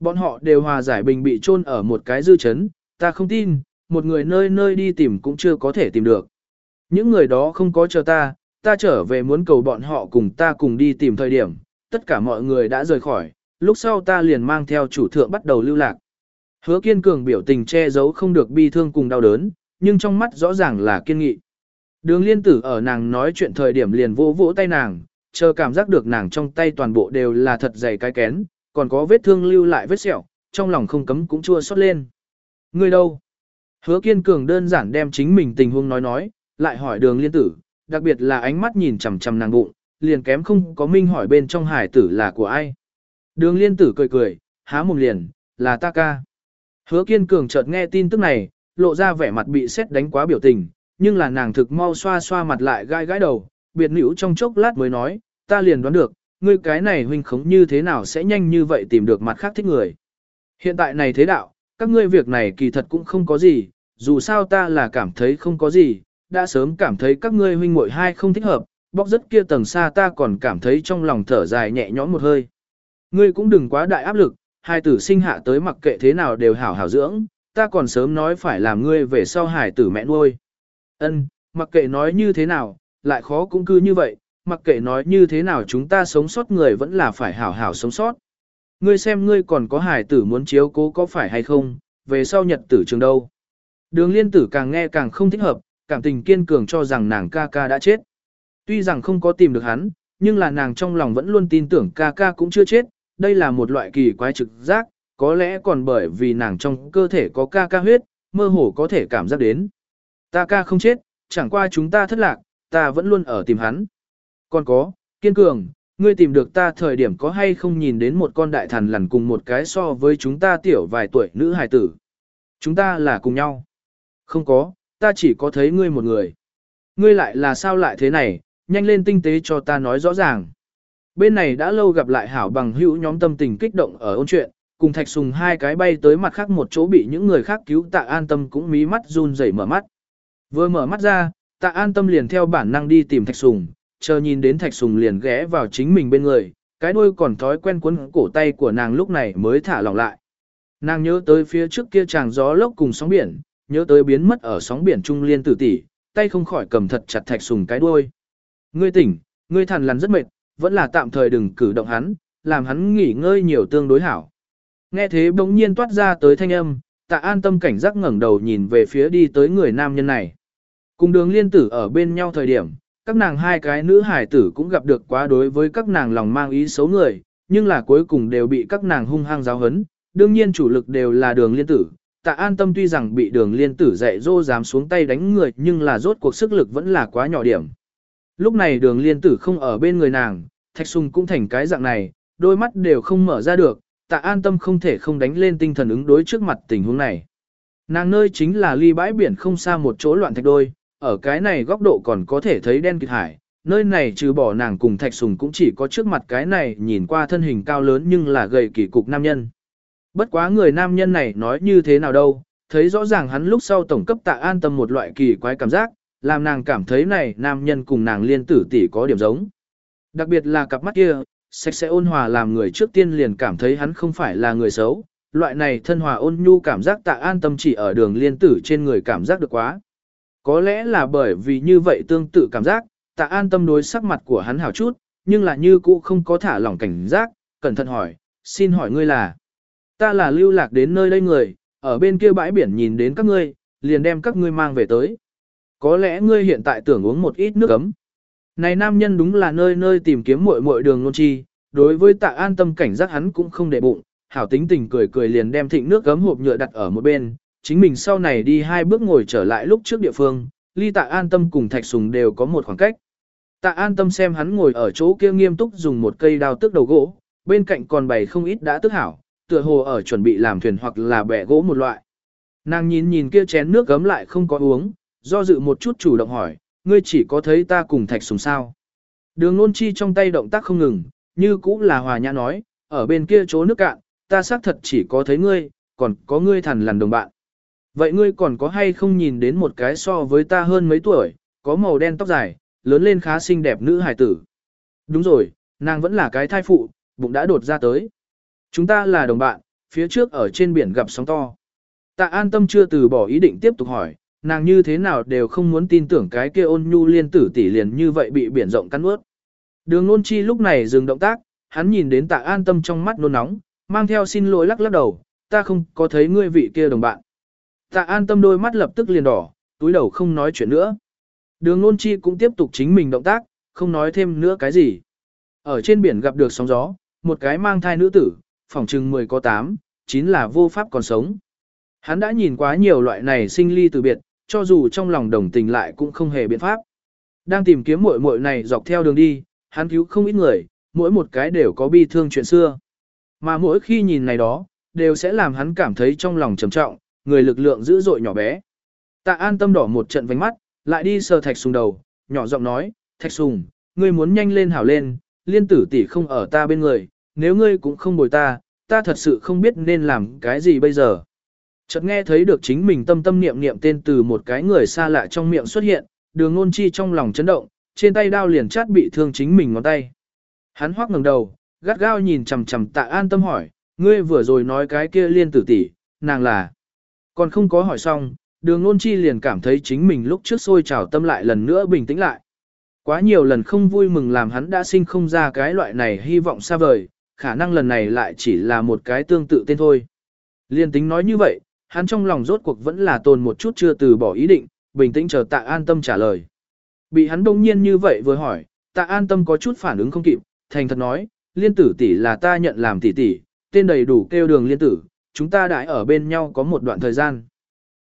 Bọn họ đều hòa giải bình bị chôn ở một cái dư chấn, ta không tin, một người nơi nơi đi tìm cũng chưa có thể tìm được. Những người đó không có chờ ta, ta trở về muốn cầu bọn họ cùng ta cùng đi tìm thời điểm, tất cả mọi người đã rời khỏi, lúc sau ta liền mang theo chủ thượng bắt đầu lưu lạc. Hứa kiên cường biểu tình che giấu không được bi thương cùng đau đớn, nhưng trong mắt rõ ràng là kiên nghị. Đường liên tử ở nàng nói chuyện thời điểm liền vỗ vỗ tay nàng, chờ cảm giác được nàng trong tay toàn bộ đều là thật dày cái kén, còn có vết thương lưu lại vết sẹo, trong lòng không cấm cũng chua xót lên. Người đâu? Hứa kiên cường đơn giản đem chính mình tình huống nói nói, lại hỏi đường liên tử, đặc biệt là ánh mắt nhìn chằm chằm nàng bụng, liền kém không có minh hỏi bên trong hải tử là của ai. Đường liên tử cười cười, há mồm liền, là ta ca. Hứa kiên cường chợt nghe tin tức này, lộ ra vẻ mặt bị xét đánh quá biểu tình, nhưng là nàng thực mau xoa xoa mặt lại gai gãi đầu, biệt nữ trong chốc lát mới nói, ta liền đoán được, ngươi cái này huynh khống như thế nào sẽ nhanh như vậy tìm được mặt khác thích người. Hiện tại này thế đạo, các ngươi việc này kỳ thật cũng không có gì, dù sao ta là cảm thấy không có gì, đã sớm cảm thấy các ngươi huynh muội hai không thích hợp, bóc rất kia tầng xa ta còn cảm thấy trong lòng thở dài nhẹ nhõm một hơi. Ngươi cũng đừng quá đại áp lực, hai tử sinh hạ tới mặc kệ thế nào đều hảo hảo dưỡng, ta còn sớm nói phải làm ngươi về sau hải tử mẹ nuôi. Ân, mặc kệ nói như thế nào, lại khó cũng cứ như vậy, mặc kệ nói như thế nào chúng ta sống sót người vẫn là phải hảo hảo sống sót. Ngươi xem ngươi còn có hải tử muốn chiếu cố có phải hay không, về sau nhật tử trường đâu. Đường liên tử càng nghe càng không thích hợp, cảm tình kiên cường cho rằng nàng ca ca đã chết. Tuy rằng không có tìm được hắn, nhưng là nàng trong lòng vẫn luôn tin tưởng ca ca cũng chưa chết, đây là một loại kỳ quái trực giác, có lẽ còn bởi vì nàng trong cơ thể có ca ca huyết, mơ hồ có thể cảm giác đến. Ta ca không chết, chẳng qua chúng ta thất lạc, ta vẫn luôn ở tìm hắn. Còn có, kiên cường, ngươi tìm được ta thời điểm có hay không nhìn đến một con đại thần lằn cùng một cái so với chúng ta tiểu vài tuổi nữ hài tử. Chúng ta là cùng nhau. Không có, ta chỉ có thấy ngươi một người. Ngươi lại là sao lại thế này, nhanh lên tinh tế cho ta nói rõ ràng. Bên này đã lâu gặp lại hảo bằng hữu nhóm tâm tình kích động ở ôn chuyện, cùng thạch sùng hai cái bay tới mặt khác một chỗ bị những người khác cứu tạ an tâm cũng mí mắt run rẩy mở mắt. Vừa mở mắt ra, tạ an tâm liền theo bản năng đi tìm thạch sùng, chờ nhìn đến thạch sùng liền ghé vào chính mình bên người, cái đuôi còn thói quen quấn cổ tay của nàng lúc này mới thả lỏng lại. Nàng nhớ tới phía trước kia chàng gió lốc cùng sóng biển, nhớ tới biến mất ở sóng biển trung liên tử tỷ, tay không khỏi cầm thật chặt thạch sùng cái đuôi. Ngươi tỉnh, ngươi thằn lằn rất mệt, vẫn là tạm thời đừng cử động hắn, làm hắn nghỉ ngơi nhiều tương đối hảo. Nghe thế bỗng nhiên toát ra tới thanh âm, tạ an tâm cảnh giác ngẩng đầu nhìn về phía đi tới người nam nhân này. Cùng đường liên tử ở bên nhau thời điểm, các nàng hai cái nữ hải tử cũng gặp được quá đối với các nàng lòng mang ý xấu người, nhưng là cuối cùng đều bị các nàng hung hăng giáo hấn, đương nhiên chủ lực đều là đường liên tử. Tạ an tâm tuy rằng bị đường liên tử dạy dỗ dám xuống tay đánh người nhưng là rốt cuộc sức lực vẫn là quá nhỏ điểm. Lúc này đường liên tử không ở bên người nàng, thạch sùng cũng thành cái dạng này, đôi mắt đều không mở ra được, tạ an tâm không thể không đánh lên tinh thần ứng đối trước mặt tình huống này. Nàng nơi chính là ly bãi biển không xa một chỗ loạn thạch đôi, ở cái này góc độ còn có thể thấy đen kịt hải, nơi này trừ bỏ nàng cùng thạch sùng cũng chỉ có trước mặt cái này nhìn qua thân hình cao lớn nhưng là gầy kỳ cục nam nhân. Bất quá người nam nhân này nói như thế nào đâu, thấy rõ ràng hắn lúc sau tổng cấp tạ an tâm một loại kỳ quái cảm giác, làm nàng cảm thấy này nam nhân cùng nàng liên tử tỷ có điểm giống. Đặc biệt là cặp mắt kia, sạch sẽ ôn hòa làm người trước tiên liền cảm thấy hắn không phải là người xấu, loại này thân hòa ôn nhu cảm giác tạ an tâm chỉ ở đường liên tử trên người cảm giác được quá. Có lẽ là bởi vì như vậy tương tự cảm giác, tạ an tâm đối sắc mặt của hắn hảo chút, nhưng là như cũ không có thả lỏng cảnh giác, cẩn thận hỏi, xin hỏi ngươi là. Ta là lưu lạc đến nơi đây người, ở bên kia bãi biển nhìn đến các ngươi, liền đem các ngươi mang về tới. Có lẽ ngươi hiện tại tưởng uống một ít nước ấm. Này nam nhân đúng là nơi nơi tìm kiếm muội muội đường nôn chi, đối với tạ an tâm cảnh giác hắn cũng không để bụng, hảo tính tình cười cười liền đem thịnh nước gấm hộp nhựa đặt ở một bên, chính mình sau này đi hai bước ngồi trở lại lúc trước địa phương, ly tạ an tâm cùng thạch sùng đều có một khoảng cách. Tạ an tâm xem hắn ngồi ở chỗ kia nghiêm túc dùng một cây đao tước đầu gỗ, bên cạnh còn bày không ít đã tước hảo, tựa hồ ở chuẩn bị làm thuyền hoặc là bẻ gỗ một loại. Nàng nhìn nhìn kia chén nước gấm lại không có uống, do dự một chút chủ động hỏi, ngươi chỉ có thấy ta cùng thạch sùng sao. Đường nôn chi trong tay động tác không ngừng, như cũng là hòa nhã nói, ở bên kia chỗ nước cạn, ta xác thật chỉ có thấy ngươi, còn có ngươi thằn lằn đồng bạn. Vậy ngươi còn có hay không nhìn đến một cái so với ta hơn mấy tuổi, có màu đen tóc dài, lớn lên khá xinh đẹp nữ hài tử. Đúng rồi, nàng vẫn là cái thai phụ, bụng đã đột ra tới. Chúng ta là đồng bạn, phía trước ở trên biển gặp sóng to. Tạ an tâm chưa từ bỏ ý định tiếp tục hỏi, nàng như thế nào đều không muốn tin tưởng cái kia ôn nhu liên tử tỷ liền như vậy bị biển rộng cắn ướt. Đường nôn chi lúc này dừng động tác, hắn nhìn đến tạ an tâm trong mắt nôn nóng, mang theo xin lỗi lắc lắc đầu, ta không có thấy ngươi vị kia đồng bạn. Tạ an tâm đôi mắt lập tức liền đỏ, túi đầu không nói chuyện nữa. Đường nôn chi cũng tiếp tục chính mình động tác, không nói thêm nữa cái gì. Ở trên biển gặp được sóng gió, một cái mang thai nữ tử, phỏng chừng 10 có 8, 9 là vô pháp còn sống. Hắn đã nhìn quá nhiều loại này sinh ly từ biệt, cho dù trong lòng đồng tình lại cũng không hề biện pháp. Đang tìm kiếm muội muội này dọc theo đường đi, hắn cứu không ít người, mỗi một cái đều có bi thương chuyện xưa. Mà mỗi khi nhìn này đó, đều sẽ làm hắn cảm thấy trong lòng trầm trọng, người lực lượng dữ dội nhỏ bé. Tạ an tâm đỏ một trận vánh mắt, lại đi sờ thạch sùng đầu, nhỏ giọng nói, thạch sùng, ngươi muốn nhanh lên hảo lên, liên tử tỷ không ở ta bên người, nếu ngươi cũng không bồi ta, ta thật sự không biết nên làm cái gì bây giờ. Chợt nghe thấy được chính mình tâm tâm niệm niệm tên từ một cái người xa lạ trong miệng xuất hiện, đường ngôn chi trong lòng chấn động, trên tay đao liền chát bị thương chính mình ngón tay. Hắn hoắc ngẩng đầu, gắt gao nhìn chằm chằm tạ an tâm hỏi, ngươi vừa rồi nói cái kia liên tử tỷ, nàng là. Còn không có hỏi xong, đường nôn chi liền cảm thấy chính mình lúc trước sôi trào tâm lại lần nữa bình tĩnh lại. Quá nhiều lần không vui mừng làm hắn đã sinh không ra cái loại này hy vọng xa vời, khả năng lần này lại chỉ là một cái tương tự tên thôi. Liên tính nói như vậy, hắn trong lòng rốt cuộc vẫn là tồn một chút chưa từ bỏ ý định, bình tĩnh chờ tạ an tâm trả lời. Bị hắn đông nhiên như vậy vừa hỏi, tạ an tâm có chút phản ứng không kịp, thành thật nói, liên tử tỷ là ta nhận làm tỷ tỷ, tên đầy đủ kêu đường liên tử, chúng ta đãi ở bên nhau có một đoạn thời gian.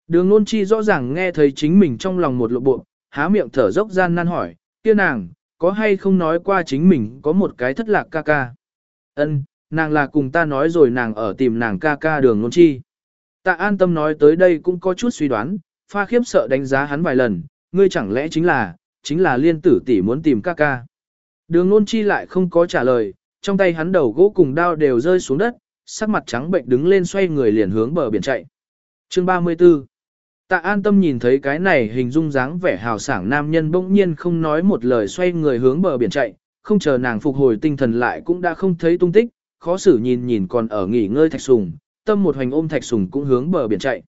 Đường nôn chi rõ ràng nghe thấy chính mình trong lòng một lộ bộ, há miệng thở dốc gian nan hỏi, kia nàng, có hay không nói qua chính mình có một cái thất lạc ca ca. Ân, nàng là cùng ta nói rồi nàng ở tìm nàng ca ca đường nôn chi. Tạ an tâm nói tới đây cũng có chút suy đoán, pha khiếp sợ đánh giá hắn vài lần, ngươi chẳng lẽ chính là, chính là liên tử tỷ muốn tìm ca ca. Đường nôn chi lại không có trả lời, trong tay hắn đầu gỗ cùng đao đều rơi xuống đất, sắc mặt trắng bệnh đứng lên xoay người liền hướng bờ biển chạy. Chương 34 Tạ an tâm nhìn thấy cái này hình dung dáng vẻ hào sảng nam nhân bỗng nhiên không nói một lời xoay người hướng bờ biển chạy, không chờ nàng phục hồi tinh thần lại cũng đã không thấy tung tích, khó xử nhìn nhìn còn ở nghỉ ngơi thạch sùng, tâm một hoành ôm thạch sùng cũng hướng bờ biển chạy.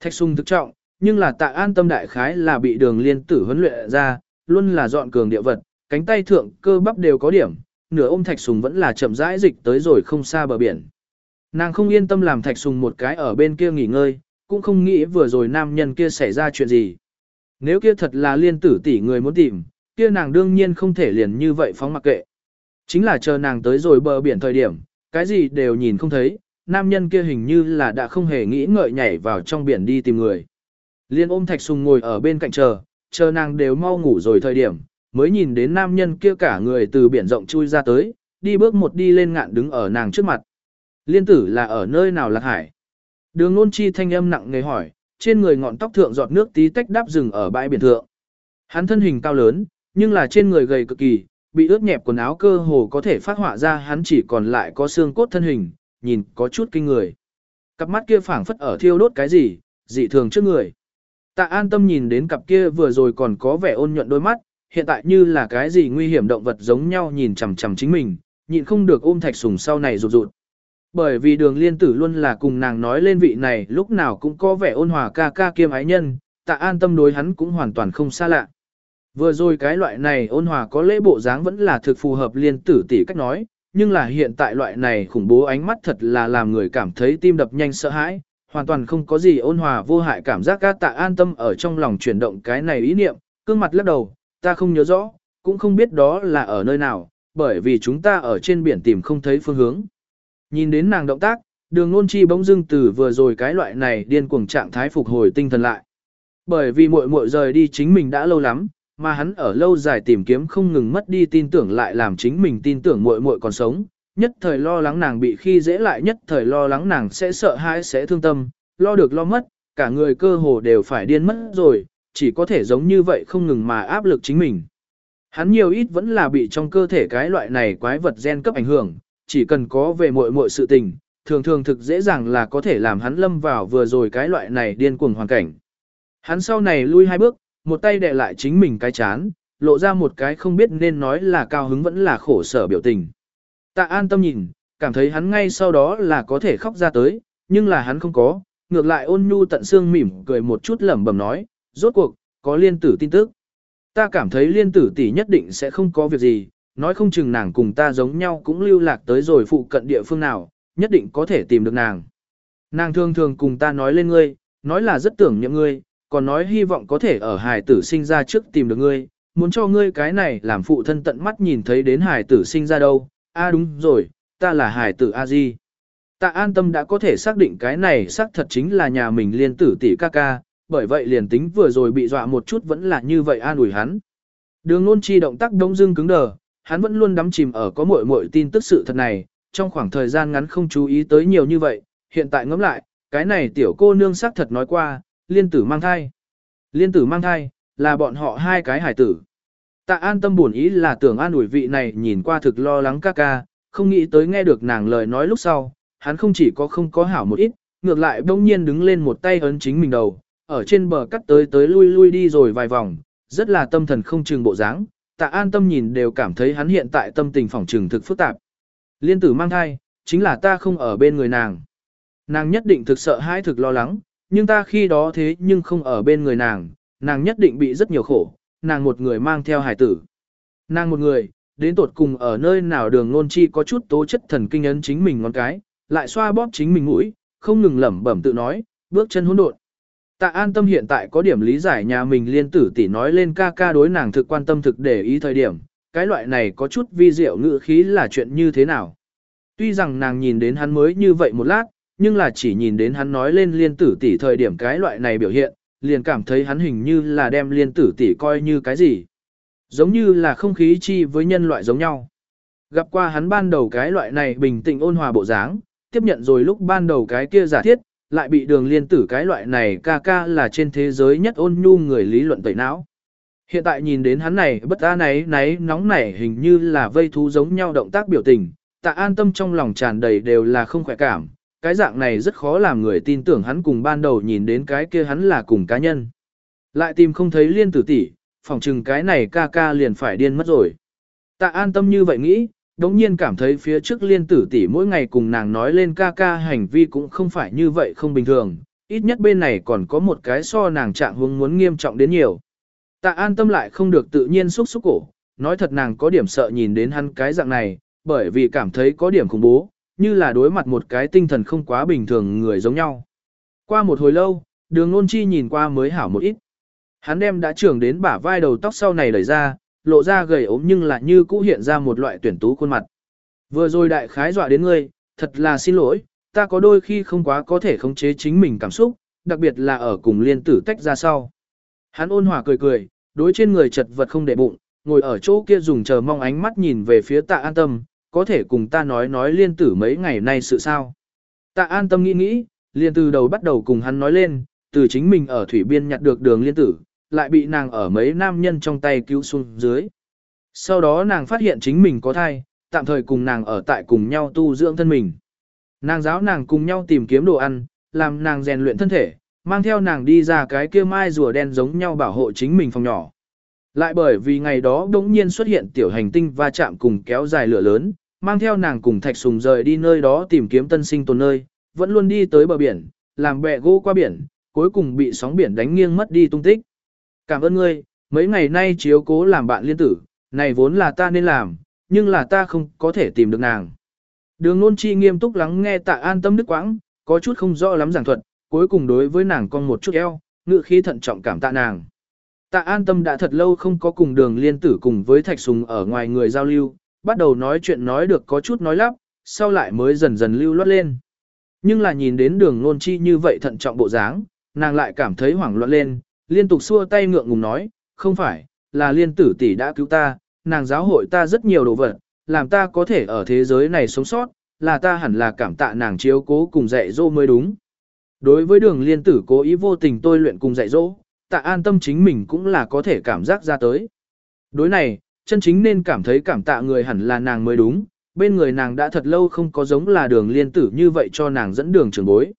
Thạch sùng thực trọng, nhưng là tạ an tâm đại khái là bị đường liên tử huấn luyện ra, luôn là dọn cường địa vật, cánh tay thượng cơ bắp đều có điểm, nửa ôm thạch sùng vẫn là chậm rãi dịch tới rồi không xa bờ biển. Nàng không yên tâm làm thạch sùng một cái ở bên kia nghỉ ngơi, cũng không nghĩ vừa rồi nam nhân kia xảy ra chuyện gì. Nếu kia thật là liên tử tỷ người muốn tìm, kia nàng đương nhiên không thể liền như vậy phóng mặc kệ. Chính là chờ nàng tới rồi bờ biển thời điểm, cái gì đều nhìn không thấy, nam nhân kia hình như là đã không hề nghĩ ngợi nhảy vào trong biển đi tìm người. Liên ôm thạch sùng ngồi ở bên cạnh chờ, chờ nàng đều mau ngủ rồi thời điểm, mới nhìn đến nam nhân kia cả người từ biển rộng chui ra tới, đi bước một đi lên ngạn đứng ở nàng trước mặt. Liên tử là ở nơi nào lạc hải? Đường nôn chi thanh âm nặng nề hỏi, trên người ngọn tóc thượng giọt nước tí tách đáp rừng ở bãi biển thượng. Hắn thân hình cao lớn, nhưng là trên người gầy cực kỳ, bị ướt nhẹp quần áo cơ hồ có thể phát họa ra hắn chỉ còn lại có xương cốt thân hình, nhìn có chút kinh người. Cặp mắt kia phảng phất ở thiêu đốt cái gì, dị thường trước người. Tạ an tâm nhìn đến cặp kia vừa rồi còn có vẻ ôn nhuận đôi mắt, hiện tại như là cái gì nguy hiểm động vật giống nhau nhìn chằm chằm chính mình, nhịn không được ôm thạch sùng sau này rụt rụt. Bởi vì đường liên tử luôn là cùng nàng nói lên vị này lúc nào cũng có vẻ ôn hòa ca ca kiêm ái nhân, tạ an tâm đối hắn cũng hoàn toàn không xa lạ. Vừa rồi cái loại này ôn hòa có lễ bộ dáng vẫn là thực phù hợp liên tử tỷ cách nói, nhưng là hiện tại loại này khủng bố ánh mắt thật là làm người cảm thấy tim đập nhanh sợ hãi, hoàn toàn không có gì ôn hòa vô hại cảm giác ca tạ an tâm ở trong lòng chuyển động cái này ý niệm, cương mặt lắc đầu, ta không nhớ rõ, cũng không biết đó là ở nơi nào, bởi vì chúng ta ở trên biển tìm không thấy phương hướng. Nhìn đến nàng động tác, đường nôn chi bỗng dưng từ vừa rồi cái loại này điên cuồng trạng thái phục hồi tinh thần lại. Bởi vì muội muội rời đi chính mình đã lâu lắm, mà hắn ở lâu dài tìm kiếm không ngừng mất đi tin tưởng lại làm chính mình tin tưởng muội muội còn sống, nhất thời lo lắng nàng bị khi dễ lại nhất thời lo lắng nàng sẽ sợ hãi sẽ thương tâm, lo được lo mất, cả người cơ hồ đều phải điên mất rồi, chỉ có thể giống như vậy không ngừng mà áp lực chính mình. Hắn nhiều ít vẫn là bị trong cơ thể cái loại này quái vật gen cấp ảnh hưởng, chỉ cần có về muội muội sự tình, thường thường thực dễ dàng là có thể làm hắn lâm vào vừa rồi cái loại này điên cuồng hoàn cảnh. Hắn sau này lui hai bước, một tay đè lại chính mình cái chán, lộ ra một cái không biết nên nói là cao hứng vẫn là khổ sở biểu tình. Tạ an tâm nhìn, cảm thấy hắn ngay sau đó là có thể khóc ra tới, nhưng là hắn không có, ngược lại ôn nhu tận xương mỉm cười một chút lẩm bẩm nói, rốt cuộc, có liên tử tin tức. Ta cảm thấy liên tử tỷ nhất định sẽ không có việc gì, nói không chừng nàng cùng ta giống nhau cũng lưu lạc tới rồi phụ cận địa phương nào, nhất định có thể tìm được nàng. Nàng thường thường cùng ta nói lên ngươi, nói là rất tưởng nhậm ngươi, còn nói hy vọng có thể ở hài tử sinh ra trước tìm được ngươi, muốn cho ngươi cái này làm phụ thân tận mắt nhìn thấy đến hài tử sinh ra đâu. A à đúng rồi, ta là hài tử A Di. Tạ an tâm đã có thể xác định cái này xác thật chính là nhà mình liên tử tỷ ca ca, bởi vậy liền tính vừa rồi bị dọa một chút vẫn là như vậy an ủi hắn. Đường nôn chi động tác đông dưng cứng đờ, hắn vẫn luôn đắm chìm ở có muội muội tin tức sự thật này, trong khoảng thời gian ngắn không chú ý tới nhiều như vậy, hiện tại ngẫm lại, cái này tiểu cô nương xác thật nói qua, liên tử mang thai. Liên tử mang thai, là bọn họ hai cái hải tử. Tạ an tâm buồn ý là tưởng an ủi vị này nhìn qua thực lo lắng ca ca, không nghĩ tới nghe được nàng lời nói lúc sau, hắn không chỉ có không có hảo một ít, ngược lại bỗng nhiên đứng lên một tay ấn chính mình đầu, ở trên bờ cắt tới tới lui lui đi rồi vài vòng, rất là tâm thần không chừng bộ dáng, tạ an tâm nhìn đều cảm thấy hắn hiện tại tâm tình phỏng trừng thực phức tạp. Liên tử mang thai, chính là ta không ở bên người nàng. Nàng nhất định thực sợ hãi thực lo lắng, nhưng ta khi đó thế nhưng không ở bên người nàng, nàng nhất định bị rất nhiều khổ, nàng một người mang theo hải tử. Nàng một người, đến tột cùng ở nơi nào đường nôn chi có chút tố chất thần kinh ấn chính mình ngón cái, lại xoa bóp chính mình mũi, không ngừng lẩm bẩm tự nói, bước chân hỗn độn. Tạ an tâm hiện tại có điểm lý giải nhà mình liên tử tỷ nói lên ca ca đối nàng thực quan tâm thực để ý thời điểm, cái loại này có chút vi diệu ngữ khí là chuyện như thế nào. Tuy rằng nàng nhìn đến hắn mới như vậy một lát, nhưng là chỉ nhìn đến hắn nói lên liên tử tỷ thời điểm cái loại này biểu hiện, liền cảm thấy hắn hình như là đem liên tử tỷ coi như cái gì. Giống như là không khí chi với nhân loại giống nhau. Gặp qua hắn ban đầu cái loại này bình tĩnh ôn hòa bộ dáng, tiếp nhận rồi lúc ban đầu cái kia giả thiết, lại bị đường liên tử cái loại này ca ca là trên thế giới nhất ôn nhu người lý luận tẩy não. Hiện tại nhìn đến hắn này bất an náy náy nóng nảy hình như là vây thú giống nhau động tác biểu tình, tạ an tâm trong lòng tràn đầy đều là không khỏe cảm, cái dạng này rất khó làm người tin tưởng hắn cùng ban đầu nhìn đến cái kia hắn là cùng cá nhân. Lại tìm không thấy liên tử tỷ, phòng chừng cái này ca ca liền phải điên mất rồi. Tạ an tâm như vậy nghĩ, đống nhiên cảm thấy phía trước liên tử tỷ mỗi ngày cùng nàng nói lên ca ca hành vi cũng không phải như vậy không bình thường, ít nhất bên này còn có một cái so nàng trạng hướng muốn nghiêm trọng đến nhiều. Tạ an tâm lại không được tự nhiên xúc xúc cổ, nói thật nàng có điểm sợ nhìn đến hắn cái dạng này, bởi vì cảm thấy có điểm khủng bố, như là đối mặt một cái tinh thần không quá bình thường người giống nhau. Qua một hồi lâu, đường nôn chi nhìn qua mới hảo một ít. Hắn đem đã trưởng đến bả vai đầu tóc sau này đẩy ra, lộ ra gầy ốm nhưng lại như cũ hiện ra một loại tuyển tú khuôn mặt. Vừa rồi đại khái dọa đến ngươi, thật là xin lỗi, ta có đôi khi không quá có thể khống chế chính mình cảm xúc, đặc biệt là ở cùng liên tử tách ra sau. Hắn ôn hòa cười cười, đối trên người chật vật không để bụng, ngồi ở chỗ kia dùng chờ mong ánh mắt nhìn về phía tạ an tâm, có thể cùng ta nói nói liên tử mấy ngày nay sự sao. Tạ an tâm nghĩ nghĩ, liền từ đầu bắt đầu cùng hắn nói lên, từ chính mình ở thủy biên nhặt được đường liên tử, lại bị nàng ở mấy nam nhân trong tay cứu xuống dưới. Sau đó nàng phát hiện chính mình có thai, tạm thời cùng nàng ở tại cùng nhau tu dưỡng thân mình. Nàng giáo nàng cùng nhau tìm kiếm đồ ăn, làm nàng rèn luyện thân thể, mang theo nàng đi ra cái kia mai rùa đen giống nhau bảo hộ chính mình phòng nhỏ. Lại bởi vì ngày đó đống nhiên xuất hiện tiểu hành tinh va chạm cùng kéo dài lửa lớn, mang theo nàng cùng thạch sùng rời đi nơi đó tìm kiếm tân sinh tồn nơi, vẫn luôn đi tới bờ biển, làm bẹ gỗ qua biển, cuối cùng bị sóng biển đánh nghiêng mất đi tung tích. Cảm ơn ngươi, mấy ngày nay chiếu cố làm bạn liên tử, này vốn là ta nên làm, nhưng là ta không có thể tìm được nàng. Đường nôn chi nghiêm túc lắng nghe tạ an tâm đức quãng, có chút không rõ lắm giảng thuật, cuối cùng đối với nàng con một chút eo, ngự khí thận trọng cảm tạ nàng. Tạ an tâm đã thật lâu không có cùng đường liên tử cùng với thạch sùng ở ngoài người giao lưu, bắt đầu nói chuyện nói được có chút nói lắp, sau lại mới dần dần lưu loát lên. Nhưng là nhìn đến đường nôn chi như vậy thận trọng bộ dáng, nàng lại cảm thấy hoảng loạn lên, liên tục xua tay ngượng ngùng nói, không phải, là liên tử tỷ đã cứu ta, nàng giáo hội ta rất nhiều đồ vật, làm ta có thể ở thế giới này sống sót, là ta hẳn là cảm tạ nàng chiếu cố cùng dạy dỗ mới đúng. Đối với đường liên tử cố ý vô tình tôi luyện cùng dạy dỗ, tạ an tâm chính mình cũng là có thể cảm giác ra tới. Đối này, chân chính nên cảm thấy cảm tạ người hẳn là nàng mới đúng, bên người nàng đã thật lâu không có giống là đường liên tử như vậy cho nàng dẫn đường trường bối.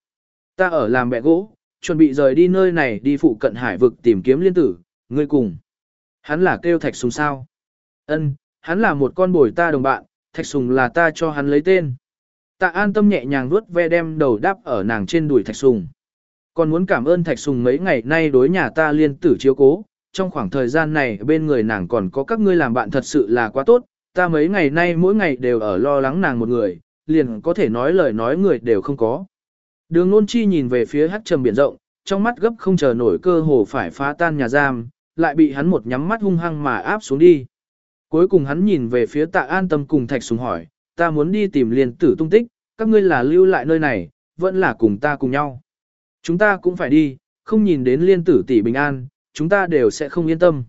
Ta ở làm mẹ gỗ, chuẩn bị rời đi nơi này đi phụ cận hải vực tìm kiếm liên tử, ngươi cùng. Hắn là kêu thạch sùng sao. Ân, hắn là một con bồi ta đồng bạn, thạch sùng là ta cho hắn lấy tên. Tạ an tâm nhẹ nhàng vuốt ve đem đầu đáp ở nàng trên đùi thạch sùng. Còn muốn cảm ơn thạch sùng mấy ngày nay đối nhà ta liên tử chiếu cố, trong khoảng thời gian này bên người nàng còn có các ngươi làm bạn thật sự là quá tốt, ta mấy ngày nay mỗi ngày đều ở lo lắng nàng một người, liền có thể nói lời nói người đều không có. Đường nôn chi nhìn về phía hát trầm biển rộng, trong mắt gấp không chờ nổi cơ hồ phải phá tan nhà giam, lại bị hắn một nhắm mắt hung hăng mà áp xuống đi. Cuối cùng hắn nhìn về phía tạ an tâm cùng thạch sùng hỏi, ta muốn đi tìm liền tử tung tích, các ngươi là lưu lại nơi này, vẫn là cùng ta cùng nhau. Chúng ta cũng phải đi, không nhìn đến liên tử tỷ bình an, chúng ta đều sẽ không yên tâm.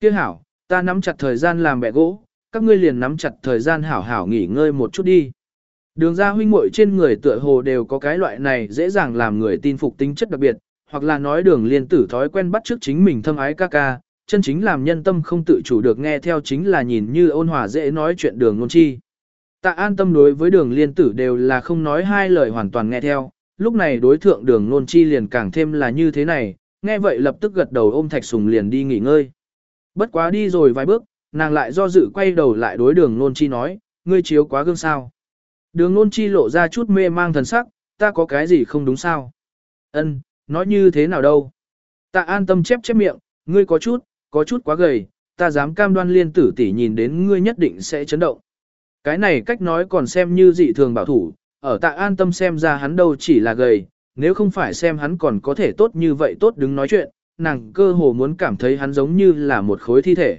Tiếc hảo, ta nắm chặt thời gian làm bẻ gỗ, các ngươi liền nắm chặt thời gian hảo hảo nghỉ ngơi một chút đi. Đường ra huynh muội trên người tựa hồ đều có cái loại này dễ dàng làm người tin phục tính chất đặc biệt, hoặc là nói đường liên tử thói quen bắt trước chính mình thâm ái ca ca, chân chính làm nhân tâm không tự chủ được nghe theo chính là nhìn như ôn hòa dễ nói chuyện đường ngôn chi. Tạ an tâm đối với đường liên tử đều là không nói hai lời hoàn toàn nghe theo, lúc này đối thượng đường nôn chi liền càng thêm là như thế này, nghe vậy lập tức gật đầu ôm thạch sùng liền đi nghỉ ngơi. Bất quá đi rồi vài bước, nàng lại do dự quay đầu lại đối đường nôn chi nói, ngươi chiếu quá gương sao. Đường nôn chi lộ ra chút mê mang thần sắc, ta có cái gì không đúng sao? Ân, nói như thế nào đâu? ta an tâm chép chép miệng, ngươi có chút, có chút quá gầy, ta dám cam đoan liên tử tỷ nhìn đến ngươi nhất định sẽ chấn động. Cái này cách nói còn xem như dị thường bảo thủ, ở tạ an tâm xem ra hắn đâu chỉ là gầy, nếu không phải xem hắn còn có thể tốt như vậy tốt đứng nói chuyện, nàng cơ hồ muốn cảm thấy hắn giống như là một khối thi thể.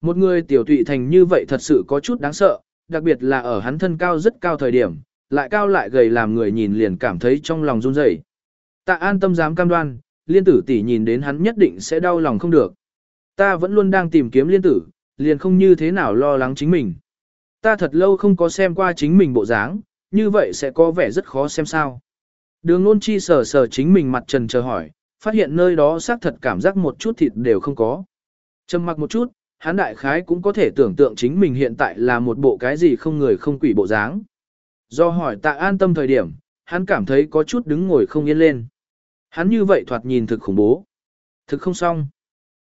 Một người tiểu tụy thành như vậy thật sự có chút đáng sợ, đặc biệt là ở hắn thân cao rất cao thời điểm, lại cao lại gầy làm người nhìn liền cảm thấy trong lòng run rẩy. Tạ an tâm dám cam đoan, liên tử tỷ nhìn đến hắn nhất định sẽ đau lòng không được. Ta vẫn luôn đang tìm kiếm liên tử, liền không như thế nào lo lắng chính mình. Ta thật lâu không có xem qua chính mình bộ dáng, như vậy sẽ có vẻ rất khó xem sao. Đường nôn chi sờ sờ chính mình mặt trần chờ hỏi, phát hiện nơi đó xác thật cảm giác một chút thịt đều không có. Trầm mặc một chút, hắn đại khái cũng có thể tưởng tượng chính mình hiện tại là một bộ cái gì không người không quỷ bộ dáng. Do hỏi tạ an tâm thời điểm, hắn cảm thấy có chút đứng ngồi không yên lên. Hắn như vậy thoạt nhìn thực khủng bố. Thực không xong.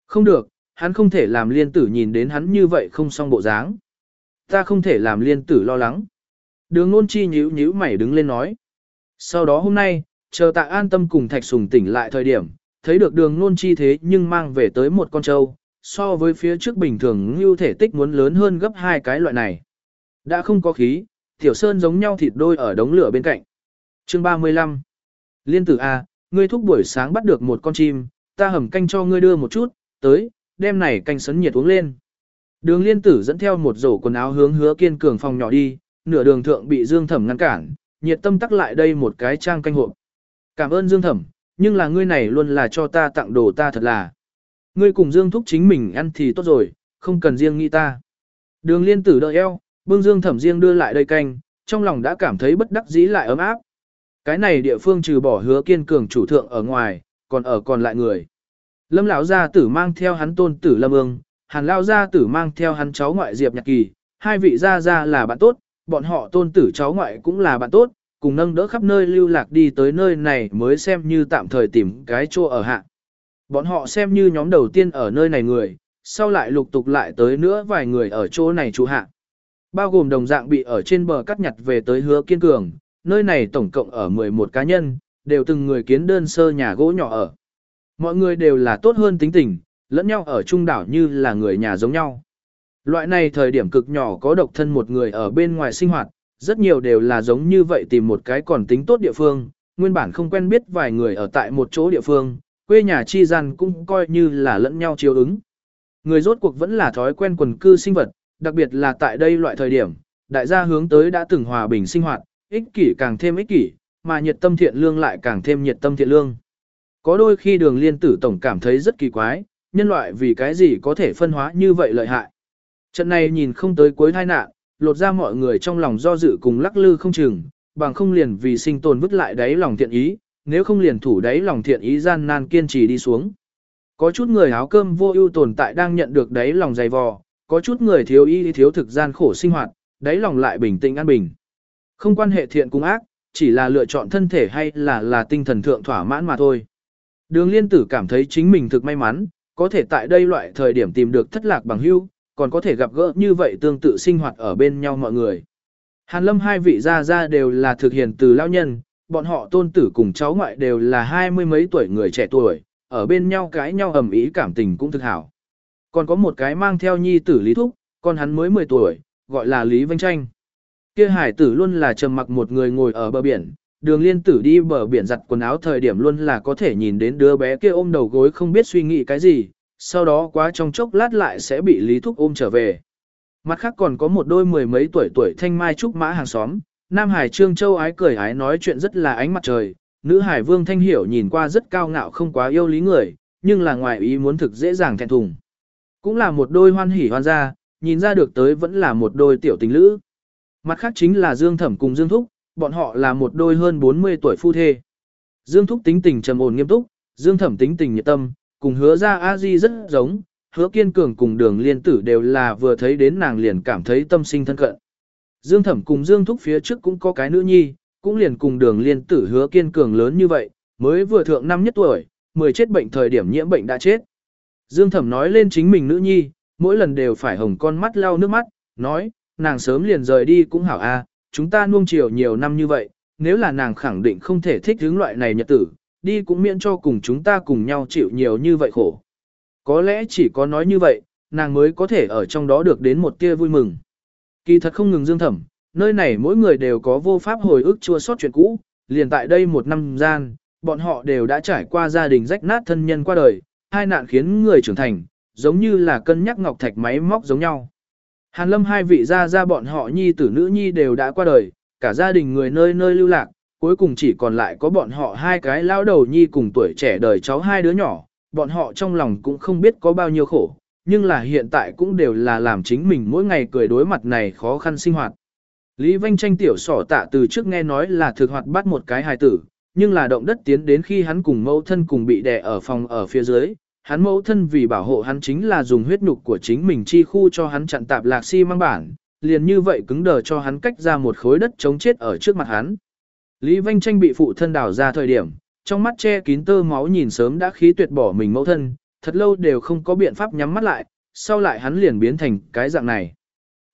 Không được, hắn không thể làm liên tử nhìn đến hắn như vậy không xong bộ dáng. Ta không thể làm liên tử lo lắng. Đường nôn chi nhíu nhíu mày đứng lên nói. Sau đó hôm nay, chờ tạ an tâm cùng thạch sùng tỉnh lại thời điểm, thấy được đường nôn chi thế nhưng mang về tới một con trâu, so với phía trước bình thường như thể tích muốn lớn hơn gấp hai cái loại này. Đã không có khí, tiểu sơn giống nhau thịt đôi ở đống lửa bên cạnh. Chương 35 Liên tử A, ngươi thúc buổi sáng bắt được một con chim, ta hầm canh cho ngươi đưa một chút, tới, đem này canh sấn nhiệt uống lên. Đường liên tử dẫn theo một rổ quần áo hướng hứa kiên cường phòng nhỏ đi, nửa đường thượng bị Dương Thẩm ngăn cản, nhiệt tâm tắc lại đây một cái trang canh hộp. Cảm ơn Dương Thẩm, nhưng là ngươi này luôn là cho ta tặng đồ ta thật là. Ngươi cùng Dương thúc chính mình ăn thì tốt rồi, không cần riêng nghĩ ta. Đường liên tử đợi eo, bưng Dương Thẩm riêng đưa lại đây canh, trong lòng đã cảm thấy bất đắc dĩ lại ấm áp. Cái này địa phương trừ bỏ hứa kiên cường chủ thượng ở ngoài, còn ở còn lại người. Lâm lão gia tử mang theo hắn tôn tử Lâm Ương, Hàn lão gia tử mang theo hắn cháu ngoại Diệp Nhạc Kỳ, hai vị gia gia là bạn tốt, bọn họ tôn tử cháu ngoại cũng là bạn tốt, cùng nâng đỡ khắp nơi lưu lạc đi tới nơi này mới xem như tạm thời tìm cái chỗ ở hạ. Bọn họ xem như nhóm đầu tiên ở nơi này người, sau lại lục tục lại tới nữa vài người ở chỗ này trụ hạ. Bao gồm đồng dạng bị ở trên bờ cắt nhặt về tới hứa kiên cường, nơi này tổng cộng ở 11 cá nhân, đều từng người kiến đơn sơ nhà gỗ nhỏ ở. Mọi người đều là tốt hơn tính tình, lẫn nhau ở trung đảo như là người nhà giống nhau. Loại này thời điểm cực nhỏ có độc thân một người ở bên ngoài sinh hoạt, rất nhiều đều là giống như vậy tìm một cái còn tính tốt địa phương, nguyên bản không quen biết vài người ở tại một chỗ địa phương, quê nhà chi gian cũng coi như là lẫn nhau chiếu ứng. Người rốt cuộc vẫn là thói quen quần cư sinh vật, đặc biệt là tại đây loại thời điểm, đại gia hướng tới đã từng hòa bình sinh hoạt, ích kỷ càng thêm ích kỷ, mà nhiệt tâm thiện lương lại càng thêm nhiệt tâm thiện lương. Có đôi khi đường liên tử tổng cảm thấy rất kỳ quái, nhân loại vì cái gì có thể phân hóa như vậy lợi hại. Trận này nhìn không tới cuối tai nạn, lột ra mọi người trong lòng do dự cùng lắc lư không chừng, bằng không liền vì sinh tồn vứt lại đáy lòng thiện ý, nếu không liền thủ đáy lòng thiện ý gian nan kiên trì đi xuống. Có chút người áo cơm vô ưu tồn tại đang nhận được đáy lòng dày vò, có chút người thiếu y thiếu thực gian khổ sinh hoạt, đáy lòng lại bình tĩnh an bình. Không quan hệ thiện cùng ác, chỉ là lựa chọn thân thể hay là là tinh thần thượng thỏa mãn mà thôi. Đường liên tử cảm thấy chính mình thực may mắn, có thể tại đây loại thời điểm tìm được thất lạc bằng hưu còn có thể gặp gỡ như vậy tương tự sinh hoạt ở bên nhau mọi người. Hàn lâm hai vị gia gia đều là thực hiện từ lao nhân, bọn họ tôn tử cùng cháu ngoại đều là hai mươi mấy tuổi người trẻ tuổi, ở bên nhau cái nhau ầm ý cảm tình cũng thực hảo. Còn có một cái mang theo nhi tử Lý Thúc, con hắn mới 10 tuổi, gọi là Lý Vinh Tranh. Kia hải tử luôn là trầm mặc một người ngồi ở bờ biển, đường liên tử đi bờ biển giặt quần áo thời điểm luôn là có thể nhìn đến đứa bé kia ôm đầu gối không biết suy nghĩ cái gì, sau đó quá trong chốc lát lại sẽ bị Lý Thúc ôm trở về. Mặt khác còn có một đôi mười mấy tuổi tuổi thanh mai trúc mã hàng xóm, Nam Hải Trương Châu ái cười ái nói chuyện rất là ánh mặt trời, nữ Hải Vương Thanh Hiểu nhìn qua rất cao ngạo không quá yêu lý người, nhưng là ngoài ý muốn thực dễ dàng thẹn thùng. Cũng là một đôi hoan hỉ hoan gia, nhìn ra được tới vẫn là một đôi tiểu tình lữ. Mặt khác chính là Dương Thẩm cùng Dương Thúc, bọn họ là một đôi hơn 40 tuổi phu thê. Dương Thúc tính tình trầm ổn nghiêm túc, Dương Thẩm tính tình nhiệt tâm, cùng hứa ra a di rất giống, hứa kiên cường cùng đường liên tử đều là vừa thấy đến nàng liền cảm thấy tâm sinh thân cận. Dương Thẩm cùng Dương Thúc phía trước cũng có cái nữ nhi, cũng liền cùng đường liên tử hứa kiên cường lớn như vậy, mới vừa thượng năm nhất tuổi, mười chết bệnh thời điểm nhiễm bệnh đã chết. Dương Thẩm nói lên chính mình nữ nhi, mỗi lần đều phải hồng con mắt lau nước mắt, nói, nàng sớm liền rời đi cũng hảo a, chúng ta nuông chiều nhiều năm như vậy, nếu là nàng khẳng định không thể thích hướng loại này nhật tử, đi cũng miễn cho cùng chúng ta cùng nhau chịu nhiều như vậy khổ. Có lẽ chỉ có nói như vậy, nàng mới có thể ở trong đó được đến một tia vui mừng. Kỳ thật không ngừng dương thẩm, nơi này mỗi người đều có vô pháp hồi ức chua sót chuyện cũ, liền tại đây một năm gian, bọn họ đều đã trải qua gia đình rách nát thân nhân qua đời, hai nạn khiến người trưởng thành, giống như là cân nhắc ngọc thạch máy móc giống nhau. Hàn lâm hai vị gia gia bọn họ nhi tử nữ nhi đều đã qua đời, cả gia đình người nơi nơi lưu lạc, cuối cùng chỉ còn lại có bọn họ hai cái lao đầu nhi cùng tuổi trẻ đời cháu hai đứa nhỏ, bọn họ trong lòng cũng không biết có bao nhiêu khổ, nhưng là hiện tại cũng đều là làm chính mình mỗi ngày cười đối mặt này khó khăn sinh hoạt. Lý Vanh tranh tiểu sỏ tạ từ trước nghe nói là thực hoạt bắt một cái hài tử, nhưng là động đất tiến đến khi hắn cùng mẫu thân cùng bị đè ở phòng ở phía dưới, hắn mẫu thân vì bảo hộ hắn chính là dùng huyết nhục của chính mình chi khu cho hắn chặn tạp lạc si mang bản, liền như vậy cứng đờ cho hắn cách ra một khối đất chống chết ở trước mặt hắn. Lý Vanh tranh bị phụ thân đào ra thời điểm, trong mắt che kín tơ máu nhìn sớm đã khí tuyệt bỏ mình mẫu thân, thật lâu đều không có biện pháp nhắm mắt lại, sau lại hắn liền biến thành cái dạng này.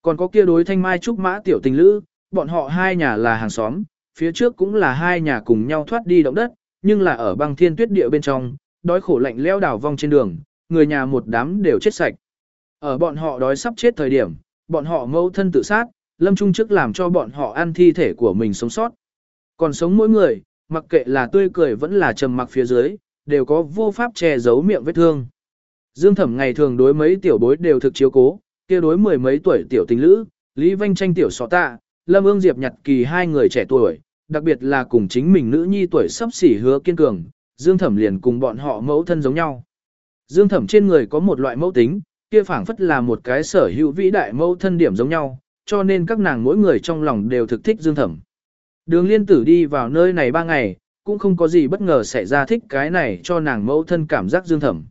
Còn có kia đối thanh mai trúc mã tiểu tình lữ, bọn họ hai nhà là hàng xóm, phía trước cũng là hai nhà cùng nhau thoát đi động đất, nhưng là ở băng thiên tuyết địa bên trong, đói khổ lạnh leo đảo vong trên đường, người nhà một đám đều chết sạch. Ở bọn họ đói sắp chết thời điểm, bọn họ mâu thân tự sát, lâm trung trước làm cho bọn họ ăn thi thể của mình sống sót. Còn sống mỗi người, mặc kệ là tươi cười vẫn là trầm mặc phía dưới, đều có vô pháp che giấu miệng vết thương. Dương Thẩm ngày thường đối mấy tiểu bối đều thực chiếu cố, kia đối mười mấy tuổi tiểu tình lữ, Lý Vanh tranh tiểu sọ tạ, Lâm Ương Diệp nhặt kỳ hai người trẻ tuổi, đặc biệt là cùng chính mình nữ nhi tuổi sắp xỉ hứa kiên cường, Dương Thẩm liền cùng bọn họ mẫu thân giống nhau. Dương Thẩm trên người có một loại mẫu tính, kia phảng phất là một cái sở hữu vĩ đại mẫu thân điểm giống nhau, cho nên các nàng mỗi người trong lòng đều thực thích Dương Thẩm. Đường liên tử đi vào nơi này ba ngày, cũng không có gì bất ngờ xảy ra thích cái này cho nàng mẫu thân cảm giác Dương Thẩm.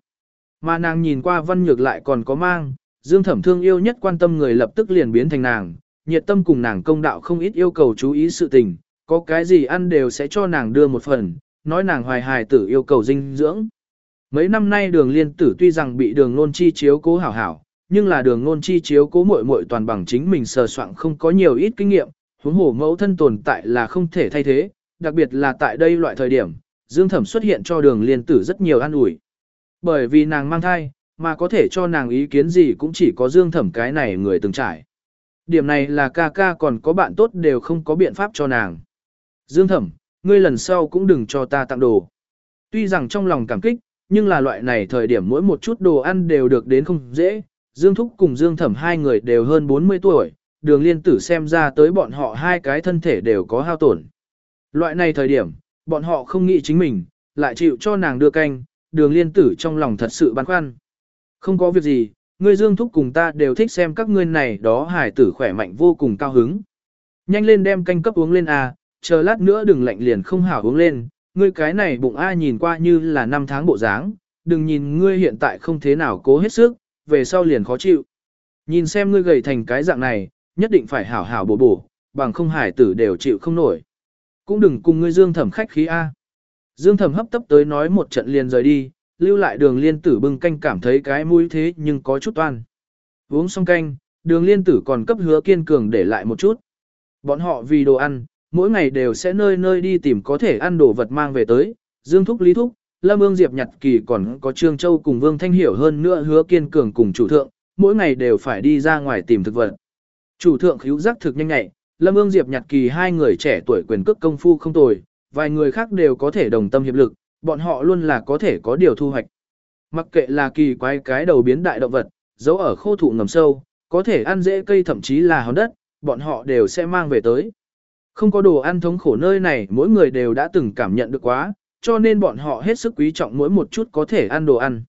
Mà nàng nhìn qua văn nhược lại còn có mang, Dương Thẩm thương yêu nhất quan tâm người lập tức liền biến thành nàng, nhiệt tâm cùng nàng công đạo không ít yêu cầu chú ý sự tình, có cái gì ăn đều sẽ cho nàng đưa một phần, nói nàng hoài hài tử yêu cầu dinh dưỡng. Mấy năm nay đường liên tử tuy rằng bị đường nôn chi chiếu cố hảo hảo, nhưng là đường nôn chi chiếu cố muội muội toàn bằng chính mình sờ soạn không có nhiều ít kinh nghiệm, huống hồ mẫu thân tồn tại là không thể thay thế, đặc biệt là tại đây loại thời điểm, Dương Thẩm xuất hiện cho đường liên tử rất nhiều an ủi. Bởi vì nàng mang thai, mà có thể cho nàng ý kiến gì cũng chỉ có Dương Thẩm cái này người từng trải. Điểm này là ca ca còn có bạn tốt đều không có biện pháp cho nàng. Dương Thẩm, ngươi lần sau cũng đừng cho ta tặng đồ. Tuy rằng trong lòng cảm kích, nhưng là loại này thời điểm mỗi một chút đồ ăn đều được đến không dễ. Dương Thúc cùng Dương Thẩm hai người đều hơn 40 tuổi, đường liên tử xem ra tới bọn họ hai cái thân thể đều có hao tổn. Loại này thời điểm, bọn họ không nghĩ chính mình, lại chịu cho nàng đưa canh, đường liên tử trong lòng thật sự băn khoăn. Không có việc gì, ngươi Dương Thúc cùng ta đều thích xem các ngươi này đó hải tử khỏe mạnh vô cùng cao hứng. Nhanh lên đem canh cấp uống lên à, chờ lát nữa đừng lạnh liền không hảo uống lên, ngươi cái này bụng ai nhìn qua như là năm tháng bộ dáng, đừng nhìn ngươi hiện tại không thế nào cố hết sức, về sau liền khó chịu. Nhìn xem ngươi gầy thành cái dạng này, nhất định phải hảo hảo bổ bổ, bằng không hải tử đều chịu không nổi. Cũng đừng cùng ngươi dương thẩm khách khí A. Dương thẩm hấp tấp tới nói một trận liền rời đi, lưu lại đường liên tử bưng canh cảm thấy cái mũi thế nhưng có chút toan. Uống xong canh, đường liên tử còn cấp hứa kiên cường để lại một chút. Bọn họ vì đồ ăn, mỗi ngày đều sẽ nơi nơi đi tìm có thể ăn đồ vật mang về tới, Dương Thúc Lý Thúc, Lâm Ương Diệp Nhật Kỳ còn có Trương Châu cùng Vương Thanh Hiểu hơn nữa hứa kiên cường cùng chủ thượng, mỗi ngày đều phải đi ra ngoài tìm thực vật. Chủ thượng khíu giác thực nhanh nhẹ, Lâm Ương Diệp Nhật Kỳ hai người trẻ tuổi quyền cước công phu không tồi, vài người khác đều có thể đồng tâm hiệp lực, bọn họ luôn là có thể có điều thu hoạch. Mặc kệ là kỳ quái cái đầu biến đại động vật, giấu ở khô thụ ngầm sâu, có thể ăn dễ cây thậm chí là hòn đất, bọn họ đều sẽ mang về tới. Không có đồ ăn thống khổ nơi này mỗi người đều đã từng cảm nhận được quá, cho nên bọn họ hết sức quý trọng mỗi một chút có thể ăn đồ ăn.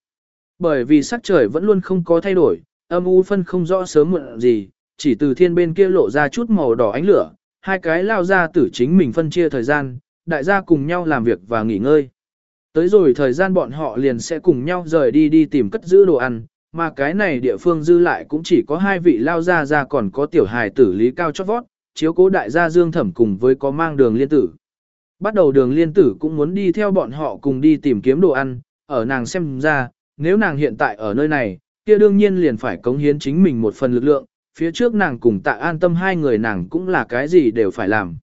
Bởi vì sắc trời vẫn luôn không có thay đổi, âm u phân không rõ sớm muộn gì, chỉ từ thiên bên kia lộ ra chút màu đỏ ánh lửa, hai cái lao ra tử chính mình phân chia thời gian, đại gia cùng nhau làm việc và nghỉ ngơi. Tới rồi thời gian bọn họ liền sẽ cùng nhau rời đi đi tìm cất giữ đồ ăn, mà cái này địa phương dư lại cũng chỉ có hai vị lao ra ra còn có tiểu hài tử lý cao chót vót, chiếu cố đại gia Dương Thẩm cùng với có mang đường liên tử. Bắt đầu đường liên tử cũng muốn đi theo bọn họ cùng đi tìm kiếm đồ ăn, ở nàng xem ra, nếu nàng hiện tại ở nơi này, kia đương nhiên liền phải cống hiến chính mình một phần lực lượng, phía trước nàng cùng tạ an tâm hai người nàng cũng là cái gì đều phải làm.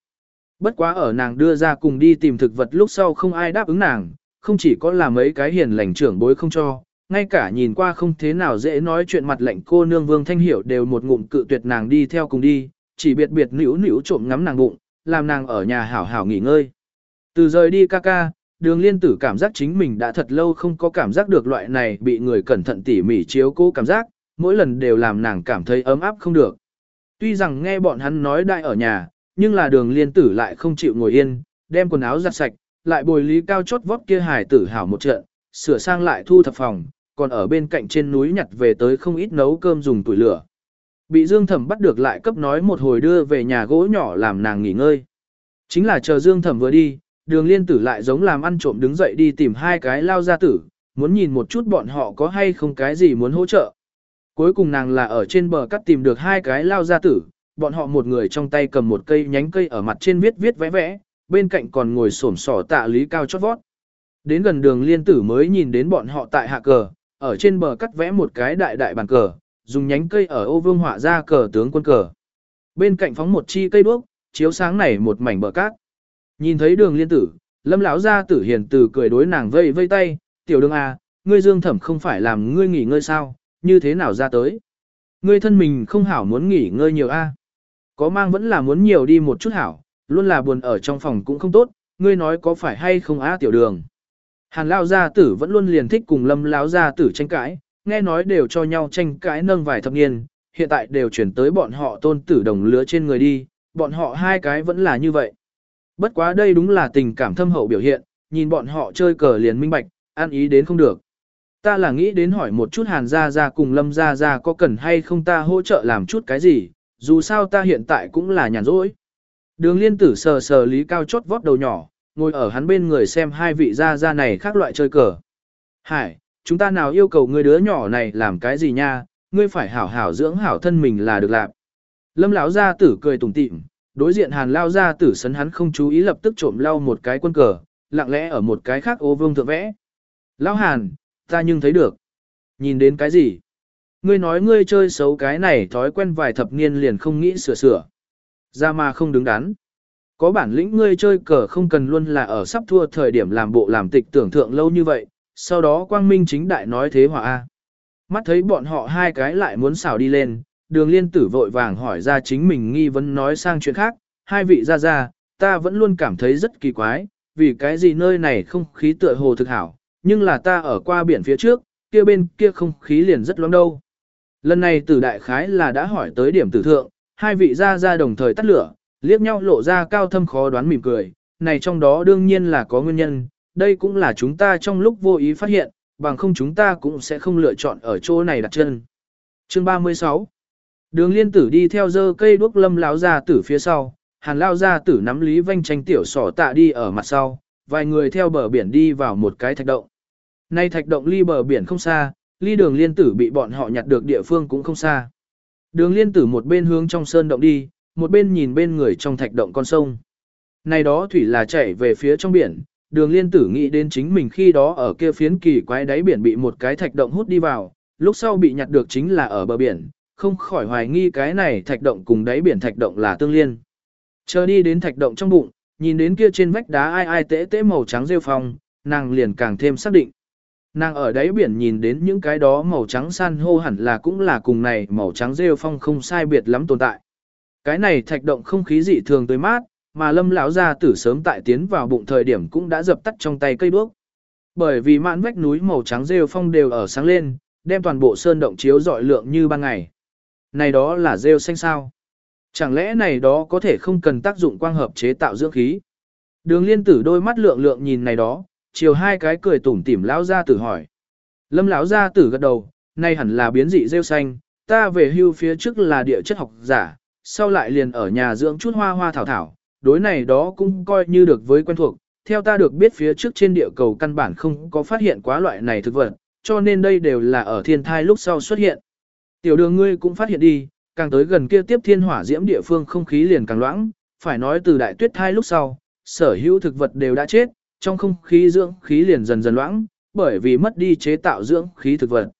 Bất quá ở nàng đưa ra cùng đi tìm thực vật lúc sau không ai đáp ứng nàng, không chỉ có là mấy cái hiền lành trưởng bối không cho, ngay cả nhìn qua không thế nào dễ nói chuyện mặt lệnh cô nương Vương Thanh Hiểu đều một ngụm cự tuyệt nàng đi theo cùng đi, chỉ biệt biệt nỉu nỉu trộm ngắm nàng bụng, làm nàng ở nhà hảo hảo nghỉ ngơi. Từ rời đi ca ca, đường liên tử cảm giác chính mình đã thật lâu không có cảm giác được loại này bị người cẩn thận tỉ mỉ chiếu cố cảm giác, mỗi lần đều làm nàng cảm thấy ấm áp không được. Tuy rằng nghe bọn hắn nói đại ở nhà, nhưng là đường liên tử lại không chịu ngồi yên, đem quần áo giặt sạch, lại bồi lý cao chốt vót kia hài tử hảo một trận, sửa sang lại thu thập phòng, còn ở bên cạnh trên núi nhặt về tới không ít nấu cơm dùng tuổi lửa. Bị Dương Thẩm bắt được lại cấp nói một hồi đưa về nhà gỗ nhỏ làm nàng nghỉ ngơi. Chính là chờ Dương Thẩm vừa đi, đường liên tử lại giống làm ăn trộm đứng dậy đi tìm hai cái lao gia tử, muốn nhìn một chút bọn họ có hay không cái gì muốn hỗ trợ. Cuối cùng nàng là ở trên bờ cắt tìm được hai cái lao gia tử, bọn họ một người trong tay cầm một cây nhánh cây ở mặt trên viết viết vẽ vẽ, bên cạnh còn ngồi xổm sỏ tạ lý cao chót vót. Đến gần đường liên tử mới nhìn đến bọn họ tại hạ cờ, ở trên bờ cắt vẽ một cái đại đại bàn cờ, dùng nhánh cây ở ô vương họa ra cờ tướng quân cờ. Bên cạnh phóng một chi cây đuốc, chiếu sáng này một mảnh bờ cát. Nhìn thấy đường liên tử, lâm lão gia tử hiền từ cười đối nàng vây vây tay, tiểu đường à, ngươi dương thẩm không phải làm ngươi nghỉ ngơi sao, như thế nào ra tới. Ngươi thân mình không hảo muốn nghỉ ngơi nhiều a Có mang vẫn là muốn nhiều đi một chút hảo, luôn là buồn ở trong phòng cũng không tốt, ngươi nói có phải hay không á tiểu đường. Hàn lao gia tử vẫn luôn liền thích cùng lâm lão gia tử tranh cãi, nghe nói đều cho nhau tranh cãi nâng vài thập niên, hiện tại đều chuyển tới bọn họ tôn tử đồng lứa trên người đi, bọn họ hai cái vẫn là như vậy. Bất quá đây đúng là tình cảm thâm hậu biểu hiện, nhìn bọn họ chơi cờ liền minh bạch, ăn ý đến không được. Ta là nghĩ đến hỏi một chút Hàn Gia Gia cùng Lâm Gia Gia có cần hay không ta hỗ trợ làm chút cái gì, dù sao ta hiện tại cũng là nhàn rỗi. Đường liên tử sờ sờ lý cao chót vót đầu nhỏ, ngồi ở hắn bên người xem hai vị Gia Gia này khác loại chơi cờ. Hải, chúng ta nào yêu cầu người đứa nhỏ này làm cái gì nha, ngươi phải hảo hảo dưỡng hảo thân mình là được làm. Lâm lão gia tử cười tủm tỉm, đối diện Hàn lao gia tử sấn hắn không chú ý lập tức trộm lau một cái quân cờ, lặng lẽ ở một cái khác ô vương thượng vẽ. Lão Hàn, ta nhưng thấy được. Nhìn đến cái gì? Ngươi nói ngươi chơi xấu cái này thói quen vài thập niên liền không nghĩ sửa sửa. Ra mà không đứng đắn. Có bản lĩnh ngươi chơi cờ không cần luôn là ở sắp thua thời điểm làm bộ làm tịch tưởng thượng lâu như vậy, sau đó quang minh chính đại nói thế hòa A. Mắt thấy bọn họ hai cái lại muốn xào đi lên, đường liên tử vội vàng hỏi ra chính mình nghi vấn nói sang chuyện khác, hai vị ra ra, ta vẫn luôn cảm thấy rất kỳ quái, vì cái gì nơi này không khí tựa hồ thực hảo, nhưng là ta ở qua biển phía trước, kia bên kia không khí liền rất loãng đâu. Lần này tử đại khái là đã hỏi tới điểm tử thượng, hai vị ra ra đồng thời tắt lửa, liếc nhau lộ ra cao thâm khó đoán mỉm cười, này trong đó đương nhiên là có nguyên nhân, đây cũng là chúng ta trong lúc vô ý phát hiện, bằng không chúng ta cũng sẽ không lựa chọn ở chỗ này đặt chân. Chương 36 Đường liên tử đi theo dơ cây đuốc lâm lão ra tử phía sau, hàn lao ra tử nắm lý vanh tranh tiểu sỏ tạ đi ở mặt sau, vài người theo bờ biển đi vào một cái thạch động. Nay thạch động ly bờ biển không xa, ly đường liên tử bị bọn họ nhặt được địa phương cũng không xa. Đường liên tử một bên hướng trong sơn động đi, một bên nhìn bên người trong thạch động con sông. Này đó thủy là chảy về phía trong biển, đường liên tử nghĩ đến chính mình khi đó ở kia phiến kỳ quái đáy biển bị một cái thạch động hút đi vào, lúc sau bị nhặt được chính là ở bờ biển, không khỏi hoài nghi cái này thạch động cùng đáy biển thạch động là tương liên. Chờ đi đến thạch động trong bụng, nhìn đến kia trên vách đá ai ai tễ tễ màu trắng rêu phong, nàng liền càng thêm xác định. Nàng ở đáy biển nhìn đến những cái đó màu trắng san hô hẳn là cũng là cùng này màu trắng rêu phong không sai biệt lắm tồn tại. Cái này thạch động không khí dị thường tới mát, mà lâm lão gia tử sớm tại tiến vào bụng thời điểm cũng đã dập tắt trong tay cây đuốc. Bởi vì mạn vách núi màu trắng rêu phong đều ở sáng lên, đem toàn bộ sơn động chiếu rọi lượng như ban ngày. Này đó là rêu xanh sao? Chẳng lẽ này đó có thể không cần tác dụng quang hợp chế tạo dưỡng khí? Đường liên tử đôi mắt lượng lượng nhìn này đó, chiều hai cái cười tủm tỉm lão gia tử hỏi. Lâm lão gia tử gật đầu, nay hẳn là biến dị rêu xanh, ta về hưu phía trước là địa chất học giả, sau lại liền ở nhà dưỡng chút hoa hoa thảo thảo, đối này đó cũng coi như được với quen thuộc. Theo ta được biết phía trước trên địa cầu căn bản không có phát hiện quá loại này thực vật, cho nên đây đều là ở thiên thai lúc sau xuất hiện. Tiểu đường ngươi cũng phát hiện đi, càng tới gần kia tiếp thiên hỏa diễm địa phương không khí liền càng loãng, phải nói từ đại tuyết thai lúc sau, sở hữu thực vật đều đã chết, trong không khí dưỡng khí liền dần dần loãng, bởi vì mất đi chế tạo dưỡng khí thực vật.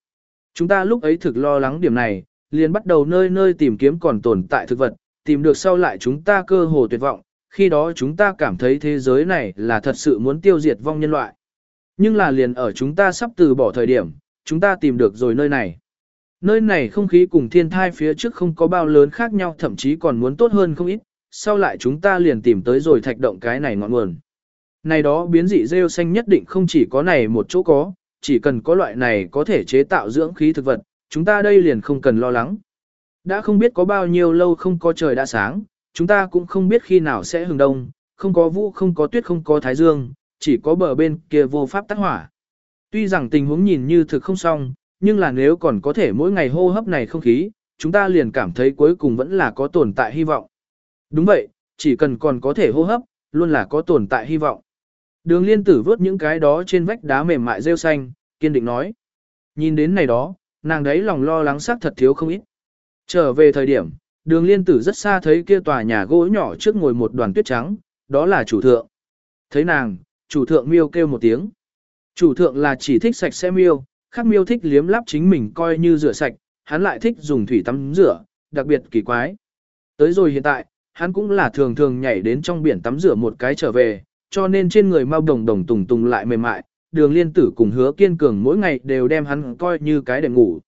Chúng ta lúc ấy thực lo lắng điểm này, liền bắt đầu nơi nơi tìm kiếm còn tồn tại thực vật, tìm được sau lại chúng ta cơ hồ tuyệt vọng, khi đó chúng ta cảm thấy thế giới này là thật sự muốn tiêu diệt vong nhân loại. Nhưng là liền ở chúng ta sắp từ bỏ thời điểm, chúng ta tìm được rồi nơi này. Nơi này không khí cùng thiên thai phía trước không có bao lớn khác nhau thậm chí còn muốn tốt hơn không ít, sau lại chúng ta liền tìm tới rồi thạch động cái này ngọn nguồn. Này đó biến dị rêu xanh nhất định không chỉ có này một chỗ có, chỉ cần có loại này có thể chế tạo dưỡng khí thực vật, chúng ta đây liền không cần lo lắng. Đã không biết có bao nhiêu lâu không có trời đã sáng, chúng ta cũng không biết khi nào sẽ hừng đông, không có vũ không có tuyết không có thái dương, chỉ có bờ bên kia vô pháp tắt hỏa. Tuy rằng tình huống nhìn như thực không xong, nhưng là nếu còn có thể mỗi ngày hô hấp này không khí, chúng ta liền cảm thấy cuối cùng vẫn là có tồn tại hy vọng. Đúng vậy, chỉ cần còn có thể hô hấp, luôn là có tồn tại hy vọng. Đường liên tử vớt những cái đó trên vách đá mềm mại rêu xanh, kiên định nói. Nhìn đến này đó, nàng đấy lòng lo lắng sắc thật thiếu không ít. Trở về thời điểm, đường liên tử rất xa thấy kia tòa nhà gỗ nhỏ trước ngồi một đoàn tuyết trắng, đó là chủ thượng. Thấy nàng, chủ thượng miêu kêu một tiếng. Chủ thượng là chỉ thích sạch sẽ miêu, khác miêu thích liếm láp chính mình coi như rửa sạch, hắn lại thích dùng thủy tắm rửa, đặc biệt kỳ quái. Tới rồi hiện tại, hắn cũng là thường thường nhảy đến trong biển tắm rửa một cái trở về, cho nên trên người mau đồng đồng tùng tùng lại mềm mại, đường liên tử cùng hứa kiên cường mỗi ngày đều đem hắn coi như cái để ngủ.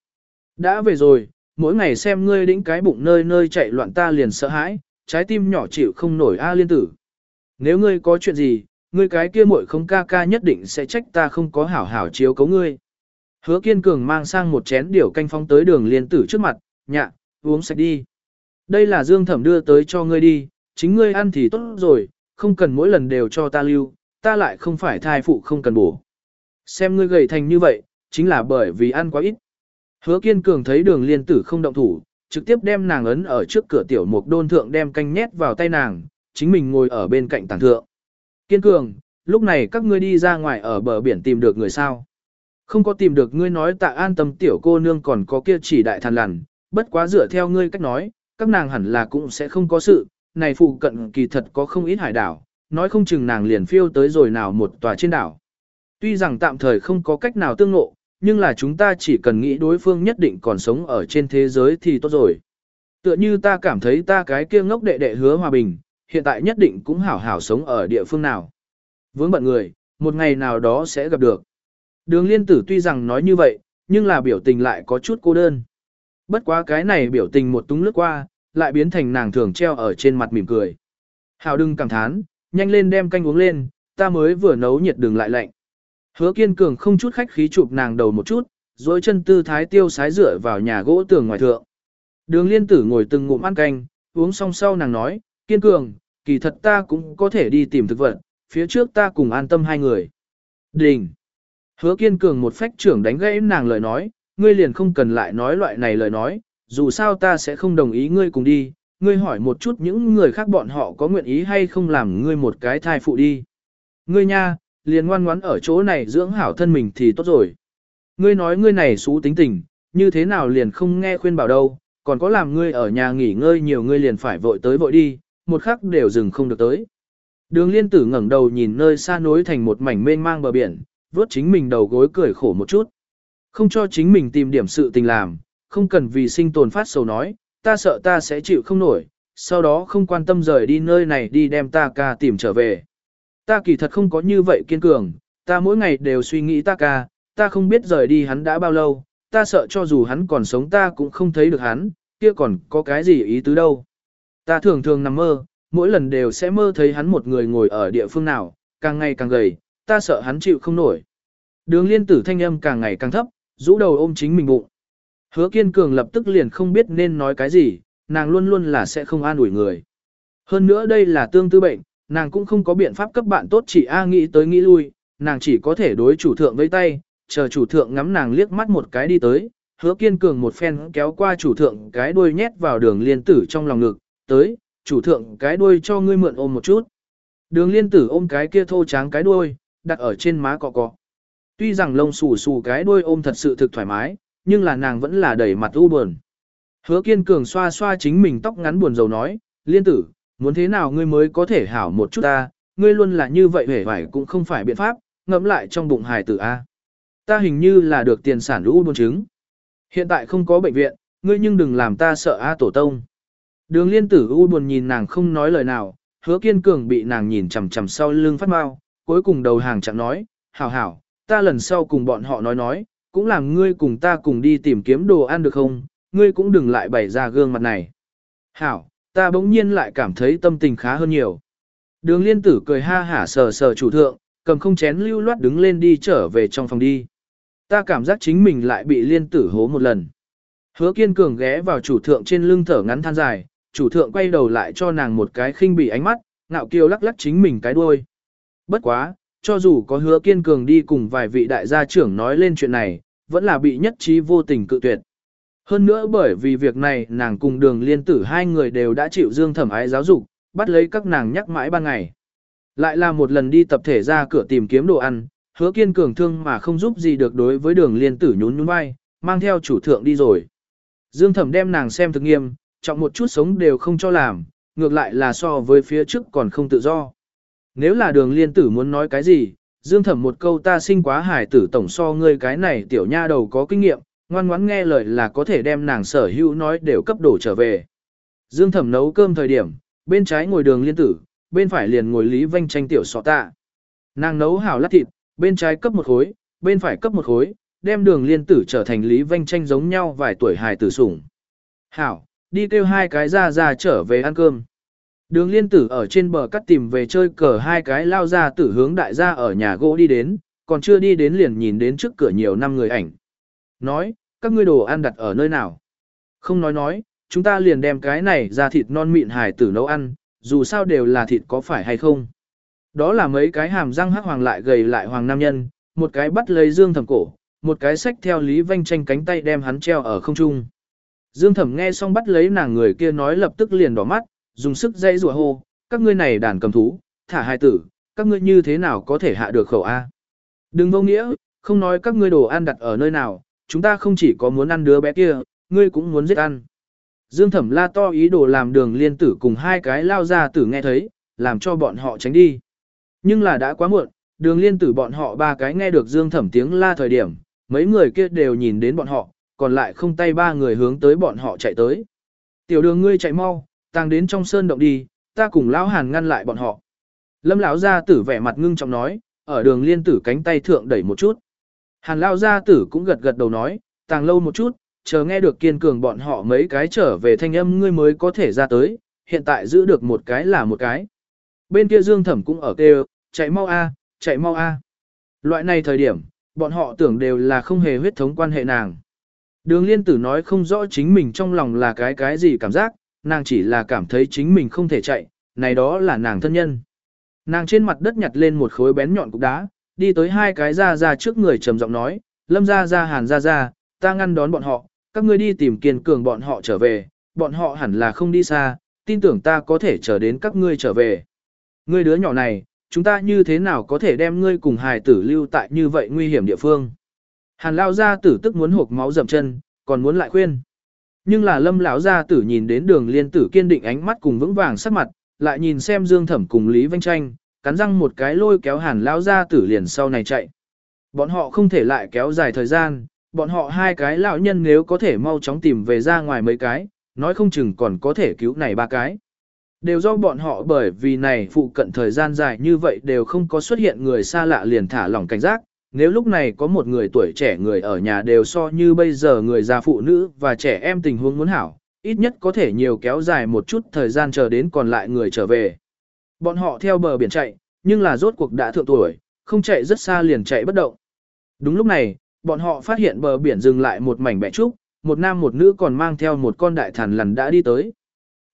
Đã về rồi, mỗi ngày xem ngươi đĩnh cái bụng nơi nơi chạy loạn ta liền sợ hãi, trái tim nhỏ chịu không nổi a liên tử. Nếu ngươi có chuyện gì, ngươi cái kia muội không ca ca nhất định sẽ trách ta không có hảo hảo chiếu cấu ngươi. Hứa kiên cường mang sang một chén điểu canh phong tới đường liên tử trước mặt, nhạ, uống sạch đi. Đây là dương thẩm đưa tới cho ngươi đi, chính ngươi ăn thì tốt rồi, không cần mỗi lần đều cho ta lưu, ta lại không phải thai phụ không cần bổ. Xem ngươi gầy thành như vậy, chính là bởi vì ăn quá ít. Hứa kiên cường thấy đường liên tử không động thủ, trực tiếp đem nàng ấn ở trước cửa tiểu mục đôn thượng đem canh nhét vào tay nàng, chính mình ngồi ở bên cạnh tàng thượng. Kiên cường, lúc này các ngươi đi ra ngoài ở bờ biển tìm được người sao. Không có tìm được ngươi nói tạ an tâm tiểu cô nương còn có kia chỉ đại thàn lằn, bất quá dựa theo ngươi cách nói, các nàng hẳn là cũng sẽ không có sự, này phụ cận kỳ thật có không ít hải đảo, nói không chừng nàng liền phiêu tới rồi nào một tòa trên đảo. Tuy rằng tạm thời không có cách nào tương ngộ, nhưng là chúng ta chỉ cần nghĩ đối phương nhất định còn sống ở trên thế giới thì tốt rồi. Tựa như ta cảm thấy ta cái kia ngốc đệ đệ hứa hòa bình, hiện tại nhất định cũng hảo hảo sống ở địa phương nào. Vướng bận người, một ngày nào đó sẽ gặp được. Đường liên tử tuy rằng nói như vậy, nhưng là biểu tình lại có chút cô đơn. Bất quá cái này biểu tình một túng lướt qua, lại biến thành nàng thường treo ở trên mặt mỉm cười. Hào đừng cảm thán, nhanh lên đem canh uống lên, ta mới vừa nấu nhiệt đường lại lạnh. Hứa kiên cường không chút khách khí chụp nàng đầu một chút, dối chân tư thái tiêu sái rửa vào nhà gỗ tường ngoài thượng. Đường liên tử ngồi từng ngụm ăn canh, uống xong sau nàng nói, kiên cường, kỳ thật ta cũng có thể đi tìm thực vật, phía trước ta cùng an tâm hai người. Đình! Hứa kiên cường một phách trưởng đánh gãy nàng lời nói, ngươi liền không cần lại nói loại này lời nói, dù sao ta sẽ không đồng ý ngươi cùng đi, ngươi hỏi một chút những người khác bọn họ có nguyện ý hay không làm ngươi một cái thai phụ đi. Ngươi nha, liền ngoan ngoãn ở chỗ này dưỡng hảo thân mình thì tốt rồi. Ngươi nói ngươi này xú tính tình, như thế nào liền không nghe khuyên bảo đâu, còn có làm ngươi ở nhà nghỉ ngơi nhiều ngươi liền phải vội tới vội đi, một khắc đều dừng không được tới. Đường liên tử ngẩng đầu nhìn nơi xa nối thành một mảnh mênh mang bờ biển, vớt chính mình đầu gối cười khổ một chút. Không cho chính mình tìm điểm sự tình làm, không cần vì sinh tồn phát sầu nói, ta sợ ta sẽ chịu không nổi, sau đó không quan tâm rời đi nơi này đi đem ta ca tìm trở về. Ta kỳ thật không có như vậy kiên cường, ta mỗi ngày đều suy nghĩ ta ca, ta không biết rời đi hắn đã bao lâu, ta sợ cho dù hắn còn sống ta cũng không thấy được hắn, kia còn có cái gì ý tứ đâu. Ta thường thường nằm mơ, mỗi lần đều sẽ mơ thấy hắn một người ngồi ở địa phương nào, càng ngày càng gầy, ta sợ hắn chịu không nổi. Đường liên tử thanh âm càng ngày càng thấp, rũ đầu ôm chính mình bụng. Hứa kiên cường lập tức liền không biết nên nói cái gì, nàng luôn luôn là sẽ không an ủi người. Hơn nữa đây là tương tư bệnh, nàng cũng không có biện pháp cấp bạn tốt chỉ A nghĩ tới nghĩ lui, nàng chỉ có thể đối chủ thượng với tay, chờ chủ thượng ngắm nàng liếc mắt một cái đi tới, hứa kiên cường một phen kéo qua chủ thượng cái đuôi nhét vào đường liên tử trong lòng ngực, tới, chủ thượng cái đuôi cho ngươi mượn ôm một chút. Đường liên tử ôm cái kia thô tráng cái đuôi, đặt ở trên má cọ cọ. Tuy rằng lông xù xù cái đuôi ôm thật sự thực thoải mái, nhưng là nàng vẫn là đầy mặt u buồn. Hứa kiên cường xoa xoa chính mình tóc ngắn buồn rầu nói, liên tử, muốn thế nào ngươi mới có thể hảo một chút ta, ngươi luôn là như vậy hề vải cũng không phải biện pháp, ngẫm lại trong bụng hài tử A. Ta hình như là được tiền sản lũ buồn chứng. Hiện tại không có bệnh viện, ngươi nhưng đừng làm ta sợ A tổ tông. Đường liên tử u buồn nhìn nàng không nói lời nào, hứa kiên cường bị nàng nhìn chằm chằm sau lưng phát mau, cuối cùng đầu hàng chẳng nói, hảo hảo, ta lần sau cùng bọn họ nói nói, cũng làm ngươi cùng ta cùng đi tìm kiếm đồ ăn được không, ngươi cũng đừng lại bày ra gương mặt này. Hảo, ta bỗng nhiên lại cảm thấy tâm tình khá hơn nhiều. Đường liên tử cười ha hả sờ sờ chủ thượng, cầm không chén lưu loát đứng lên đi trở về trong phòng đi. Ta cảm giác chính mình lại bị liên tử hố một lần. Hứa kiên cường ghé vào chủ thượng trên lưng thở ngắn than dài, chủ thượng quay đầu lại cho nàng một cái khinh bỉ ánh mắt, ngạo kiều lắc lắc chính mình cái đuôi. Bất quá, cho dù có hứa kiên cường đi cùng vài vị đại gia trưởng nói lên chuyện này, vẫn là bị nhất trí vô tình cự tuyệt. Hơn nữa bởi vì việc này nàng cùng đường liên tử hai người đều đã chịu dương thẩm ái giáo dục, bắt lấy các nàng nhắc mãi ban ngày. Lại là một lần đi tập thể ra cửa tìm kiếm đồ ăn, hứa kiên cường thương mà không giúp gì được đối với đường liên tử nhún nhún vai, mang theo chủ thượng đi rồi. Dương thẩm đem nàng xem thực nghiêm, trọng một chút sống đều không cho làm, ngược lại là so với phía trước còn không tự do. Nếu là đường liên tử muốn nói cái gì, Dương thẩm một câu ta sinh quá hải tử tổng so ngươi cái này tiểu nha đầu có kinh nghiệm, ngoan ngoãn nghe lời là có thể đem nàng sở hữu nói đều cấp đổ trở về. Dương thẩm nấu cơm thời điểm, bên trái ngồi đường liên tử, bên phải liền ngồi Lý Vanh tranh tiểu sọ tạ. Nàng nấu hảo lát thịt, bên trái cấp một khối, bên phải cấp một khối, đem đường liên tử trở thành Lý Vanh tranh giống nhau vài tuổi hài tử sủng. Hảo, đi kêu hai cái ra ra trở về ăn cơm. Đường liên tử ở trên bờ cắt tìm về chơi cờ hai cái lao ra tử hướng đại gia ở nhà gỗ đi đến, còn chưa đi đến liền nhìn đến trước cửa nhiều năm người ảnh. Nói, các ngươi đồ ăn đặt ở nơi nào? Không nói nói, chúng ta liền đem cái này ra thịt non mịn Hải tử nấu ăn, dù sao đều là thịt có phải hay không. Đó là mấy cái hàm răng hắc hoàng lại gầy lại hoàng nam nhân, một cái bắt lấy dương thẩm cổ, một cái xách theo Lý Vanh tranh cánh tay đem hắn treo ở không trung. Dương thẩm nghe xong bắt lấy nàng người kia nói lập tức liền đỏ mắt, dùng sức dây rùa hô, các ngươi này đàn cầm thú, thả hai tử, các ngươi như thế nào có thể hạ được khẩu A. Đừng vô nghĩa, không nói các ngươi đồ ăn đặt ở nơi nào, chúng ta không chỉ có muốn ăn đứa bé kia, ngươi cũng muốn giết ăn. Dương thẩm la to ý đồ làm đường liên tử cùng hai cái lao ra tử nghe thấy, làm cho bọn họ tránh đi. Nhưng là đã quá muộn, đường liên tử bọn họ ba cái nghe được dương thẩm tiếng la thời điểm, mấy người kia đều nhìn đến bọn họ, còn lại không tay ba người hướng tới bọn họ chạy tới. Tiểu đường ngươi chạy mau, tàng đến trong sơn động đi, ta cùng lão hàn ngăn lại bọn họ. Lâm lão gia tử vẻ mặt ngưng trọng nói, ở đường liên tử cánh tay thượng đẩy một chút. Hàn lão gia tử cũng gật gật đầu nói, tàng lâu một chút, chờ nghe được kiên cường bọn họ mấy cái trở về thanh âm ngươi mới có thể ra tới, hiện tại giữ được một cái là một cái. Bên kia Dương Thẩm cũng ở kêu, chạy mau a, chạy mau a. Loại này thời điểm, bọn họ tưởng đều là không hề huyết thống quan hệ nàng. Đường liên tử nói không rõ chính mình trong lòng là cái cái gì cảm giác, nàng chỉ là cảm thấy chính mình không thể chạy, này đó là nàng thân nhân. Nàng trên mặt đất nhặt lên một khối bén nhọn cục đá, đi tới hai cái ra ra trước người trầm giọng nói, lâm ra ra hàn ra ra, ta ngăn đón bọn họ, các ngươi đi tìm kiên cường bọn họ trở về, bọn họ hẳn là không đi xa, tin tưởng ta có thể chờ đến các ngươi trở về. Ngươi đứa nhỏ này, chúng ta như thế nào có thể đem ngươi cùng hài tử lưu tại như vậy nguy hiểm địa phương. Hàn lao ra tử tức muốn hộp máu dầm chân, còn muốn lại khuyên. Nhưng là lâm lão gia tử nhìn đến đường liên tử kiên định ánh mắt cùng vững vàng sắc mặt, lại nhìn xem dương thẩm cùng Lý Vanh Tranh, cắn răng một cái lôi kéo hàn lão gia tử liền sau này chạy. Bọn họ không thể lại kéo dài thời gian, bọn họ hai cái lão nhân nếu có thể mau chóng tìm về ra ngoài mấy cái, nói không chừng còn có thể cứu này ba cái. Đều do bọn họ bởi vì này phụ cận thời gian dài như vậy đều không có xuất hiện người xa lạ liền thả lỏng cảnh giác, nếu lúc này có một người tuổi trẻ người ở nhà đều so như bây giờ người già phụ nữ và trẻ em tình huống muốn hảo, ít nhất có thể nhiều kéo dài một chút thời gian chờ đến còn lại người trở về. Bọn họ theo bờ biển chạy, nhưng là rốt cuộc đã thượng tuổi, không chạy rất xa liền chạy bất động. Đúng lúc này, bọn họ phát hiện bờ biển dừng lại một mảnh bẻ trúc, một nam một nữ còn mang theo một con đại thần lằn đã đi tới.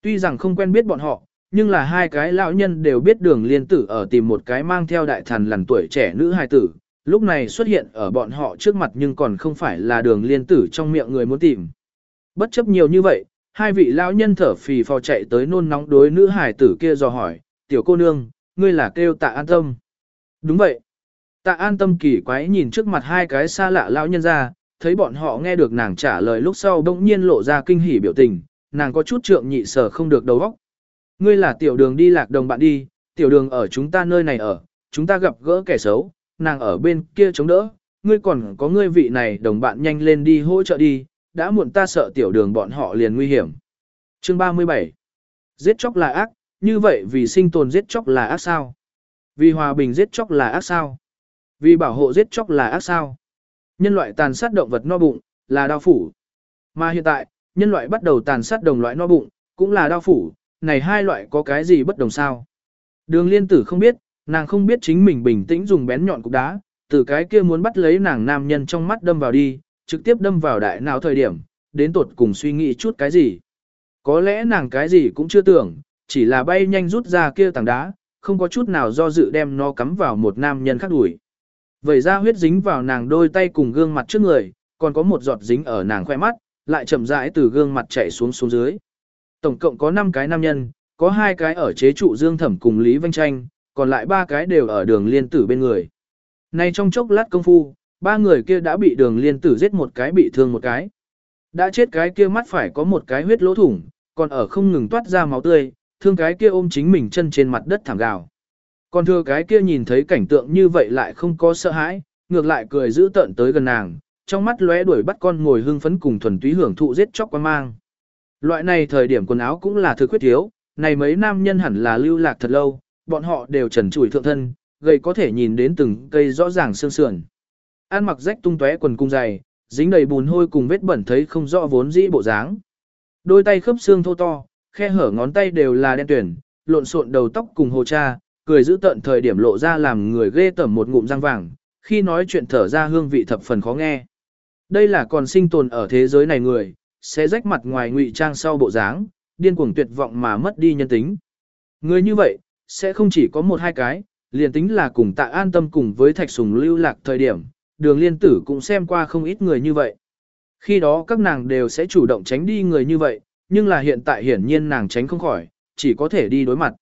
Tuy rằng không quen biết bọn họ, nhưng là hai cái lão nhân đều biết đường liên tử ở tìm một cái mang theo đại thần lằn tuổi trẻ nữ hài tử, lúc này xuất hiện ở bọn họ trước mặt nhưng còn không phải là đường liên tử trong miệng người muốn tìm. Bất chấp nhiều như vậy, hai vị lão nhân thở phì phò chạy tới nôn nóng đối nữ hải tử kia dò hỏi, tiểu cô nương, ngươi là kêu tạ an tâm. Đúng vậy. Tạ an tâm kỳ quái nhìn trước mặt hai cái xa lạ lão nhân ra, thấy bọn họ nghe được nàng trả lời lúc sau bỗng nhiên lộ ra kinh hỉ biểu tình, nàng có chút trượng nhị sở không được đầu óc. Ngươi là tiểu đường đi lạc đồng bạn đi, tiểu đường ở chúng ta nơi này ở, chúng ta gặp gỡ kẻ xấu, nàng ở bên kia chống đỡ, ngươi còn có ngươi vị này đồng bạn nhanh lên đi hỗ trợ đi, đã muộn ta sợ tiểu đường bọn họ liền nguy hiểm. Chương 37 Giết chóc là ác, như vậy vì sinh tồn giết chóc là ác sao? Vì hòa bình giết chóc là ác sao? Vì bảo hộ giết chóc là ác sao? Nhân loại tàn sát động vật no bụng, là đau phủ. Mà hiện tại, nhân loại bắt đầu tàn sát đồng loại no bụng, cũng là đau phủ, này hai loại có cái gì bất đồng sao? Đường liên tử không biết, nàng không biết chính mình bình tĩnh dùng bén nhọn cục đá, từ cái kia muốn bắt lấy nàng nam nhân trong mắt đâm vào đi, trực tiếp đâm vào đại não thời điểm, đến tột cùng suy nghĩ chút cái gì. Có lẽ nàng cái gì cũng chưa tưởng, chỉ là bay nhanh rút ra kia tảng đá, không có chút nào do dự đem nó cắm vào một nam nhân khác đuổi. Vậy ra huyết dính vào nàng đôi tay cùng gương mặt trước người, còn có một giọt dính ở nàng khoe mắt, lại chậm rãi từ gương mặt chảy xuống xuống dưới. Tổng cộng có 5 cái nam nhân, có hai cái ở chế trụ Dương Thẩm cùng Lý Vanh Tranh, còn lại ba cái đều ở đường liên tử bên người. Nay trong chốc lát công phu, ba người kia đã bị đường liên tử giết một cái bị thương một cái. Đã chết cái kia mắt phải có một cái huyết lỗ thủng, còn ở không ngừng toát ra máu tươi, thương cái kia ôm chính mình chân trên mặt đất thảm gào. Còn thưa cái kia nhìn thấy cảnh tượng như vậy lại không có sợ hãi, ngược lại cười giữ tợn tới gần nàng, trong mắt lóe đuổi bắt con ngồi hưng phấn cùng thuần túy hưởng thụ giết chóc quan mang. Loại này thời điểm quần áo cũng là thực khuyết thiếu, này mấy nam nhân hẳn là lưu lạc thật lâu, bọn họ đều trần trụi thượng thân, gầy có thể nhìn đến từng cây rõ ràng xương sườn. An mặc rách tung tóe quần cung dày, dính đầy bùn hôi cùng vết bẩn thấy không rõ vốn dĩ bộ dáng. Đôi tay khớp xương thô to, khe hở ngón tay đều là đen tuyển, lộn xộn đầu tóc cùng hồ cha, cười giữ tận thời điểm lộ ra làm người ghê tởm một ngụm răng vàng, khi nói chuyện thở ra hương vị thập phần khó nghe. Đây là còn sinh tồn ở thế giới này người, sẽ rách mặt ngoài ngụy trang sau bộ dáng, điên cuồng tuyệt vọng mà mất đi nhân tính. Người như vậy, sẽ không chỉ có một hai cái, liền tính là cùng tạ an tâm cùng với thạch sùng lưu lạc thời điểm, đường liên tử cũng xem qua không ít người như vậy. Khi đó các nàng đều sẽ chủ động tránh đi người như vậy, nhưng là hiện tại hiển nhiên nàng tránh không khỏi, chỉ có thể đi đối mặt.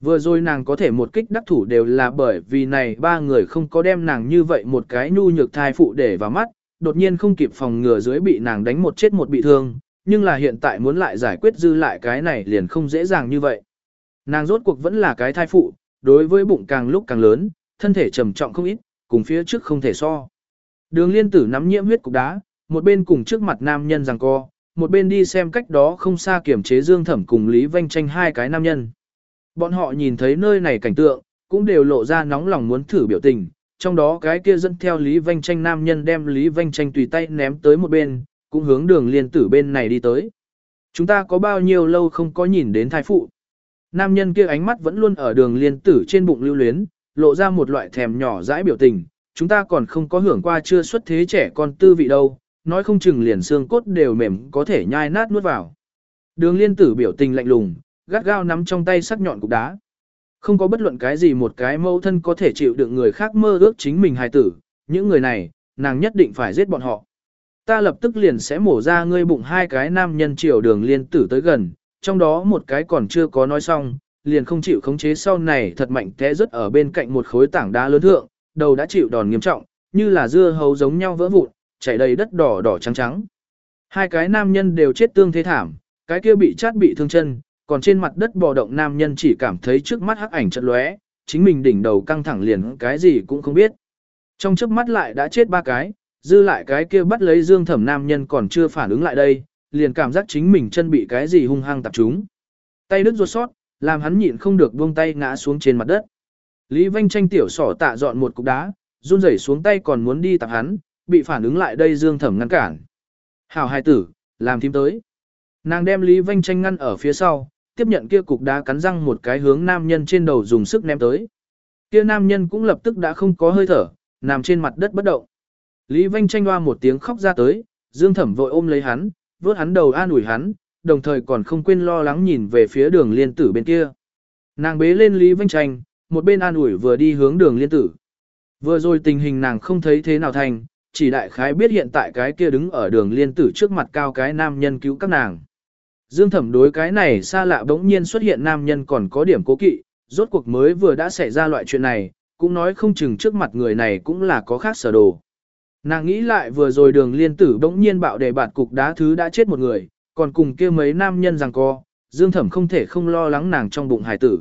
Vừa rồi nàng có thể một kích đắc thủ đều là bởi vì này ba người không có đem nàng như vậy một cái nhu nhược thai phụ để vào mắt, đột nhiên không kịp phòng ngừa dưới bị nàng đánh một chết một bị thương, nhưng là hiện tại muốn lại giải quyết dư lại cái này liền không dễ dàng như vậy. Nàng rốt cuộc vẫn là cái thai phụ, đối với bụng càng lúc càng lớn, thân thể trầm trọng không ít, cùng phía trước không thể so. Đường liên tử nắm nhiễm huyết cục đá, một bên cùng trước mặt nam nhân rằng co, một bên đi xem cách đó không xa kiểm chế Dương Thẩm cùng Lý Vanh tranh hai cái nam nhân. Bọn họ nhìn thấy nơi này cảnh tượng, cũng đều lộ ra nóng lòng muốn thử biểu tình, trong đó cái kia dẫn theo Lý Vanh tranh nam nhân đem Lý Vanh tranh tùy tay ném tới một bên, cũng hướng đường liên tử bên này đi tới. Chúng ta có bao nhiêu lâu không có nhìn đến thai phụ. Nam nhân kia ánh mắt vẫn luôn ở đường liên tử trên bụng lưu luyến, lộ ra một loại thèm nhỏ dãi biểu tình, chúng ta còn không có hưởng qua chưa xuất thế trẻ con tư vị đâu, nói không chừng liền xương cốt đều mềm có thể nhai nát nuốt vào. Đường liên tử biểu tình lạnh lùng, gắt gao nắm trong tay sắc nhọn cục đá. Không có bất luận cái gì một cái mâu thân có thể chịu được người khác mơ ước chính mình hài tử, những người này, nàng nhất định phải giết bọn họ. Ta lập tức liền sẽ mổ ra ngươi bụng hai cái nam nhân chiều đường liên tử tới gần, trong đó một cái còn chưa có nói xong, liền không chịu khống chế sau này thật mạnh té rớt ở bên cạnh một khối tảng đá lớn thượng, đầu đã chịu đòn nghiêm trọng, như là dưa hấu giống nhau vỡ vụn, chảy đầy đất đỏ đỏ trắng trắng. Hai cái nam nhân đều chết tương thế thảm, cái kia bị chát bị thương chân, còn trên mặt đất bò động nam nhân chỉ cảm thấy trước mắt hắc ảnh chật lóe, chính mình đỉnh đầu căng thẳng liền cái gì cũng không biết. Trong chớp mắt lại đã chết ba cái, dư lại cái kia bắt lấy dương thẩm nam nhân còn chưa phản ứng lại đây, liền cảm giác chính mình chân bị cái gì hung hăng tập trúng. Tay đứt ruột sót, làm hắn nhịn không được buông tay ngã xuống trên mặt đất. Lý Vanh tranh tiểu sỏ tạ dọn một cục đá, run rẩy xuống tay còn muốn đi tập hắn, bị phản ứng lại đây dương thẩm ngăn cản. Hảo hài tử, làm thím tới. Nàng đem Lý Vanh tranh ngăn ở phía sau, tiếp nhận kia cục đá cắn răng một cái hướng nam nhân trên đầu dùng sức ném tới. Kia nam nhân cũng lập tức đã không có hơi thở, nằm trên mặt đất bất động. Lý Vanh tranh hoa một tiếng khóc ra tới, Dương Thẩm vội ôm lấy hắn, vớt hắn đầu an ủi hắn, đồng thời còn không quên lo lắng nhìn về phía đường liên tử bên kia. Nàng bế lên Lý vinh tranh, một bên an ủi vừa đi hướng đường liên tử. Vừa rồi tình hình nàng không thấy thế nào thành, chỉ đại khái biết hiện tại cái kia đứng ở đường liên tử trước mặt cao cái nam nhân cứu các nàng. Dương thẩm đối cái này xa lạ bỗng nhiên xuất hiện nam nhân còn có điểm cố kỵ, rốt cuộc mới vừa đã xảy ra loại chuyện này, cũng nói không chừng trước mặt người này cũng là có khác sở đồ. Nàng nghĩ lại vừa rồi đường liên tử bỗng nhiên bạo đề bạt cục đá thứ đã chết một người, còn cùng kia mấy nam nhân rằng co, Dương thẩm không thể không lo lắng nàng trong bụng hài tử.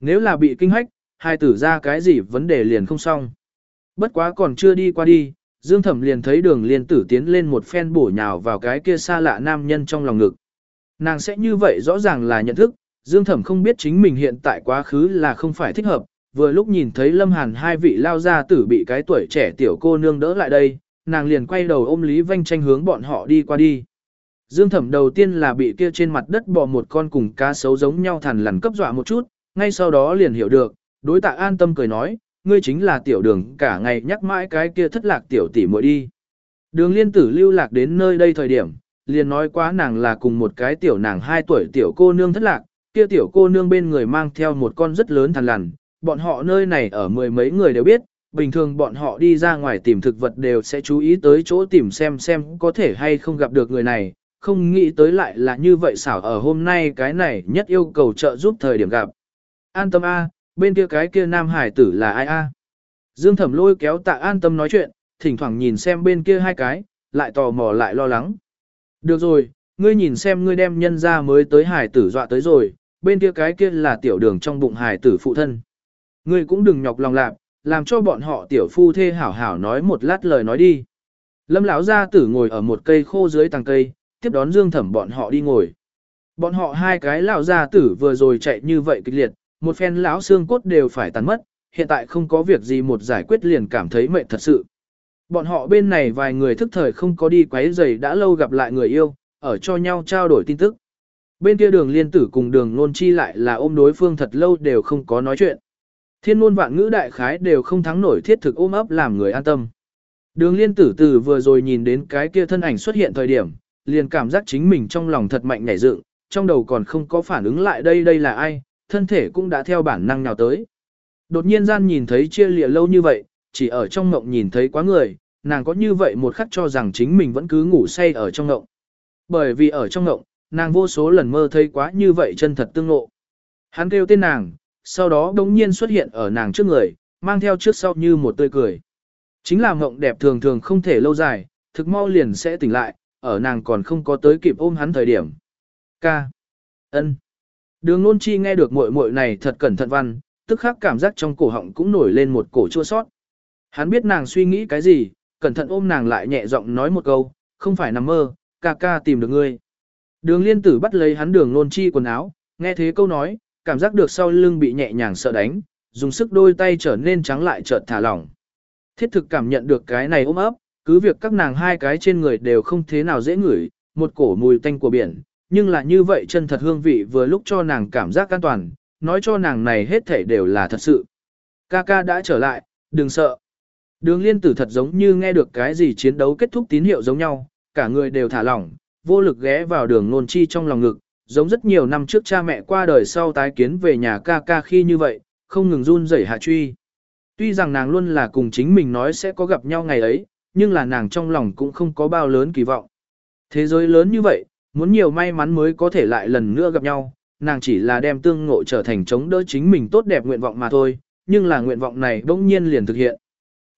Nếu là bị kinh hách, hài tử ra cái gì vấn đề liền không xong. Bất quá còn chưa đi qua đi, Dương Thẩm liền thấy đường liên tử tiến lên một phen bổ nhào vào cái kia xa lạ nam nhân trong lòng ngực. Nàng sẽ như vậy rõ ràng là nhận thức, Dương Thẩm không biết chính mình hiện tại quá khứ là không phải thích hợp, vừa lúc nhìn thấy Lâm Hàn hai vị lao ra tử bị cái tuổi trẻ tiểu cô nương đỡ lại đây, nàng liền quay đầu ôm Lý Vanh tranh hướng bọn họ đi qua đi. Dương Thẩm đầu tiên là bị kia trên mặt đất bò một con cùng cá sấu giống nhau thằn lằn cấp dọa một chút, ngay sau đó liền hiểu được, đối tạ an tâm cười nói, ngươi chính là tiểu đường cả ngày nhắc mãi cái kia thất lạc tiểu tỷ muội đi. Đường liên tử lưu lạc đến nơi đây thời điểm, liền nói quá nàng là cùng một cái tiểu nàng 2 tuổi tiểu cô nương thất lạc, kia tiểu cô nương bên người mang theo một con rất lớn thằn lằn, bọn họ nơi này ở mười mấy người đều biết, bình thường bọn họ đi ra ngoài tìm thực vật đều sẽ chú ý tới chỗ tìm xem xem có thể hay không gặp được người này, không nghĩ tới lại là như vậy xảo ở hôm nay cái này nhất yêu cầu trợ giúp thời điểm gặp. An tâm A, bên kia cái kia nam hải tử là ai A. Dương thẩm lôi kéo tạ an tâm nói chuyện, thỉnh thoảng nhìn xem bên kia hai cái, lại tò mò lại lo lắng. Được rồi, ngươi nhìn xem ngươi đem nhân ra mới tới hải tử dọa tới rồi, bên kia cái kia là tiểu đường trong bụng hải tử phụ thân. Ngươi cũng đừng nhọc lòng lạc, làm cho bọn họ tiểu phu thê hảo hảo nói một lát lời nói đi. Lâm lão gia tử ngồi ở một cây khô dưới tàng cây, tiếp đón Dương Thẩm bọn họ đi ngồi. Bọn họ hai cái lão gia tử vừa rồi chạy như vậy kịch liệt, một phen lão xương cốt đều phải tàn mất, hiện tại không có việc gì một giải quyết liền cảm thấy mệt thật sự. Bọn họ bên này vài người thức thời không có đi quấy giày đã lâu gặp lại người yêu, ở cho nhau trao đổi tin tức. Bên kia đường liên tử cùng đường nôn chi lại là ôm đối phương thật lâu đều không có nói chuyện. Thiên ngôn vạn ngữ đại khái đều không thắng nổi thiết thực ôm ấp làm người an tâm. Đường liên tử từ vừa rồi nhìn đến cái kia thân ảnh xuất hiện thời điểm, liền cảm giác chính mình trong lòng thật mạnh nhảy dựng, trong đầu còn không có phản ứng lại đây đây là ai, thân thể cũng đã theo bản năng nào tới. Đột nhiên gian nhìn thấy chia lịa lâu như vậy, chỉ ở trong ngộng nhìn thấy quá người, nàng có như vậy một khắc cho rằng chính mình vẫn cứ ngủ say ở trong ngộng. Bởi vì ở trong ngộng, nàng vô số lần mơ thấy quá như vậy chân thật tương ngộ. Hắn kêu tên nàng, sau đó đống nhiên xuất hiện ở nàng trước người, mang theo trước sau như một tươi cười. Chính là mộng đẹp thường thường không thể lâu dài, thực mau liền sẽ tỉnh lại, ở nàng còn không có tới kịp ôm hắn thời điểm. Ca. ân. Đường nôn chi nghe được muội muội này thật cẩn thận văn, tức khắc cảm giác trong cổ họng cũng nổi lên một cổ chua sót. Hắn biết nàng suy nghĩ cái gì, cẩn thận ôm nàng lại nhẹ giọng nói một câu, không phải nằm mơ, ca ca tìm được ngươi. Đường liên tử bắt lấy hắn đường nôn chi quần áo, nghe thế câu nói, cảm giác được sau lưng bị nhẹ nhàng sợ đánh, dùng sức đôi tay trở nên trắng lại chợt thả lỏng. Thiết thực cảm nhận được cái này ôm ấp, cứ việc các nàng hai cái trên người đều không thế nào dễ ngửi, một cổ mùi tanh của biển, nhưng là như vậy chân thật hương vị vừa lúc cho nàng cảm giác an toàn, nói cho nàng này hết thảy đều là thật sự. Ca ca đã trở lại, đừng sợ. Đường liên tử thật giống như nghe được cái gì chiến đấu kết thúc tín hiệu giống nhau, cả người đều thả lỏng, vô lực ghé vào đường nôn chi trong lòng ngực, giống rất nhiều năm trước cha mẹ qua đời sau tái kiến về nhà ca ca khi như vậy, không ngừng run rẩy hạ truy. Tuy rằng nàng luôn là cùng chính mình nói sẽ có gặp nhau ngày ấy, nhưng là nàng trong lòng cũng không có bao lớn kỳ vọng. Thế giới lớn như vậy, muốn nhiều may mắn mới có thể lại lần nữa gặp nhau, nàng chỉ là đem tương ngộ trở thành chống đỡ chính mình tốt đẹp nguyện vọng mà thôi, nhưng là nguyện vọng này bỗng nhiên liền thực hiện.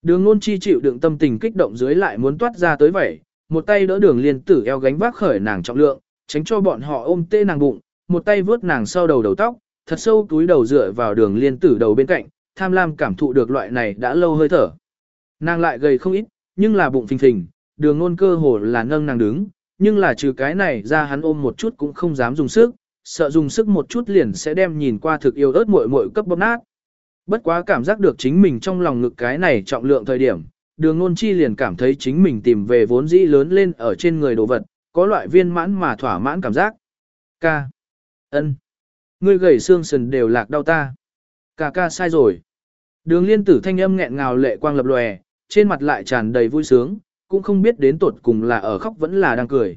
Đường ngôn chi chịu đựng tâm tình kích động dưới lại muốn toát ra tới vậy, một tay đỡ đường liên tử eo gánh vác khởi nàng trọng lượng, tránh cho bọn họ ôm tê nàng bụng, một tay vớt nàng sau đầu đầu tóc, thật sâu túi đầu dựa vào đường liên tử đầu bên cạnh, tham lam cảm thụ được loại này đã lâu hơi thở. Nàng lại gầy không ít, nhưng là bụng phình phình, đường ngôn cơ hồ là nâng nàng đứng, nhưng là trừ cái này ra hắn ôm một chút cũng không dám dùng sức, sợ dùng sức một chút liền sẽ đem nhìn qua thực yêu ớt muội muội cấp bóp nát. Bất quá cảm giác được chính mình trong lòng ngực cái này trọng lượng thời điểm, đường ngôn chi liền cảm thấy chính mình tìm về vốn dĩ lớn lên ở trên người đồ vật, có loại viên mãn mà thỏa mãn cảm giác. Ca. ân, Ngươi gầy xương sườn đều lạc đau ta. Ca ca sai rồi. Đường liên tử thanh âm nghẹn ngào lệ quang lập lòe, trên mặt lại tràn đầy vui sướng, cũng không biết đến tột cùng là ở khóc vẫn là đang cười.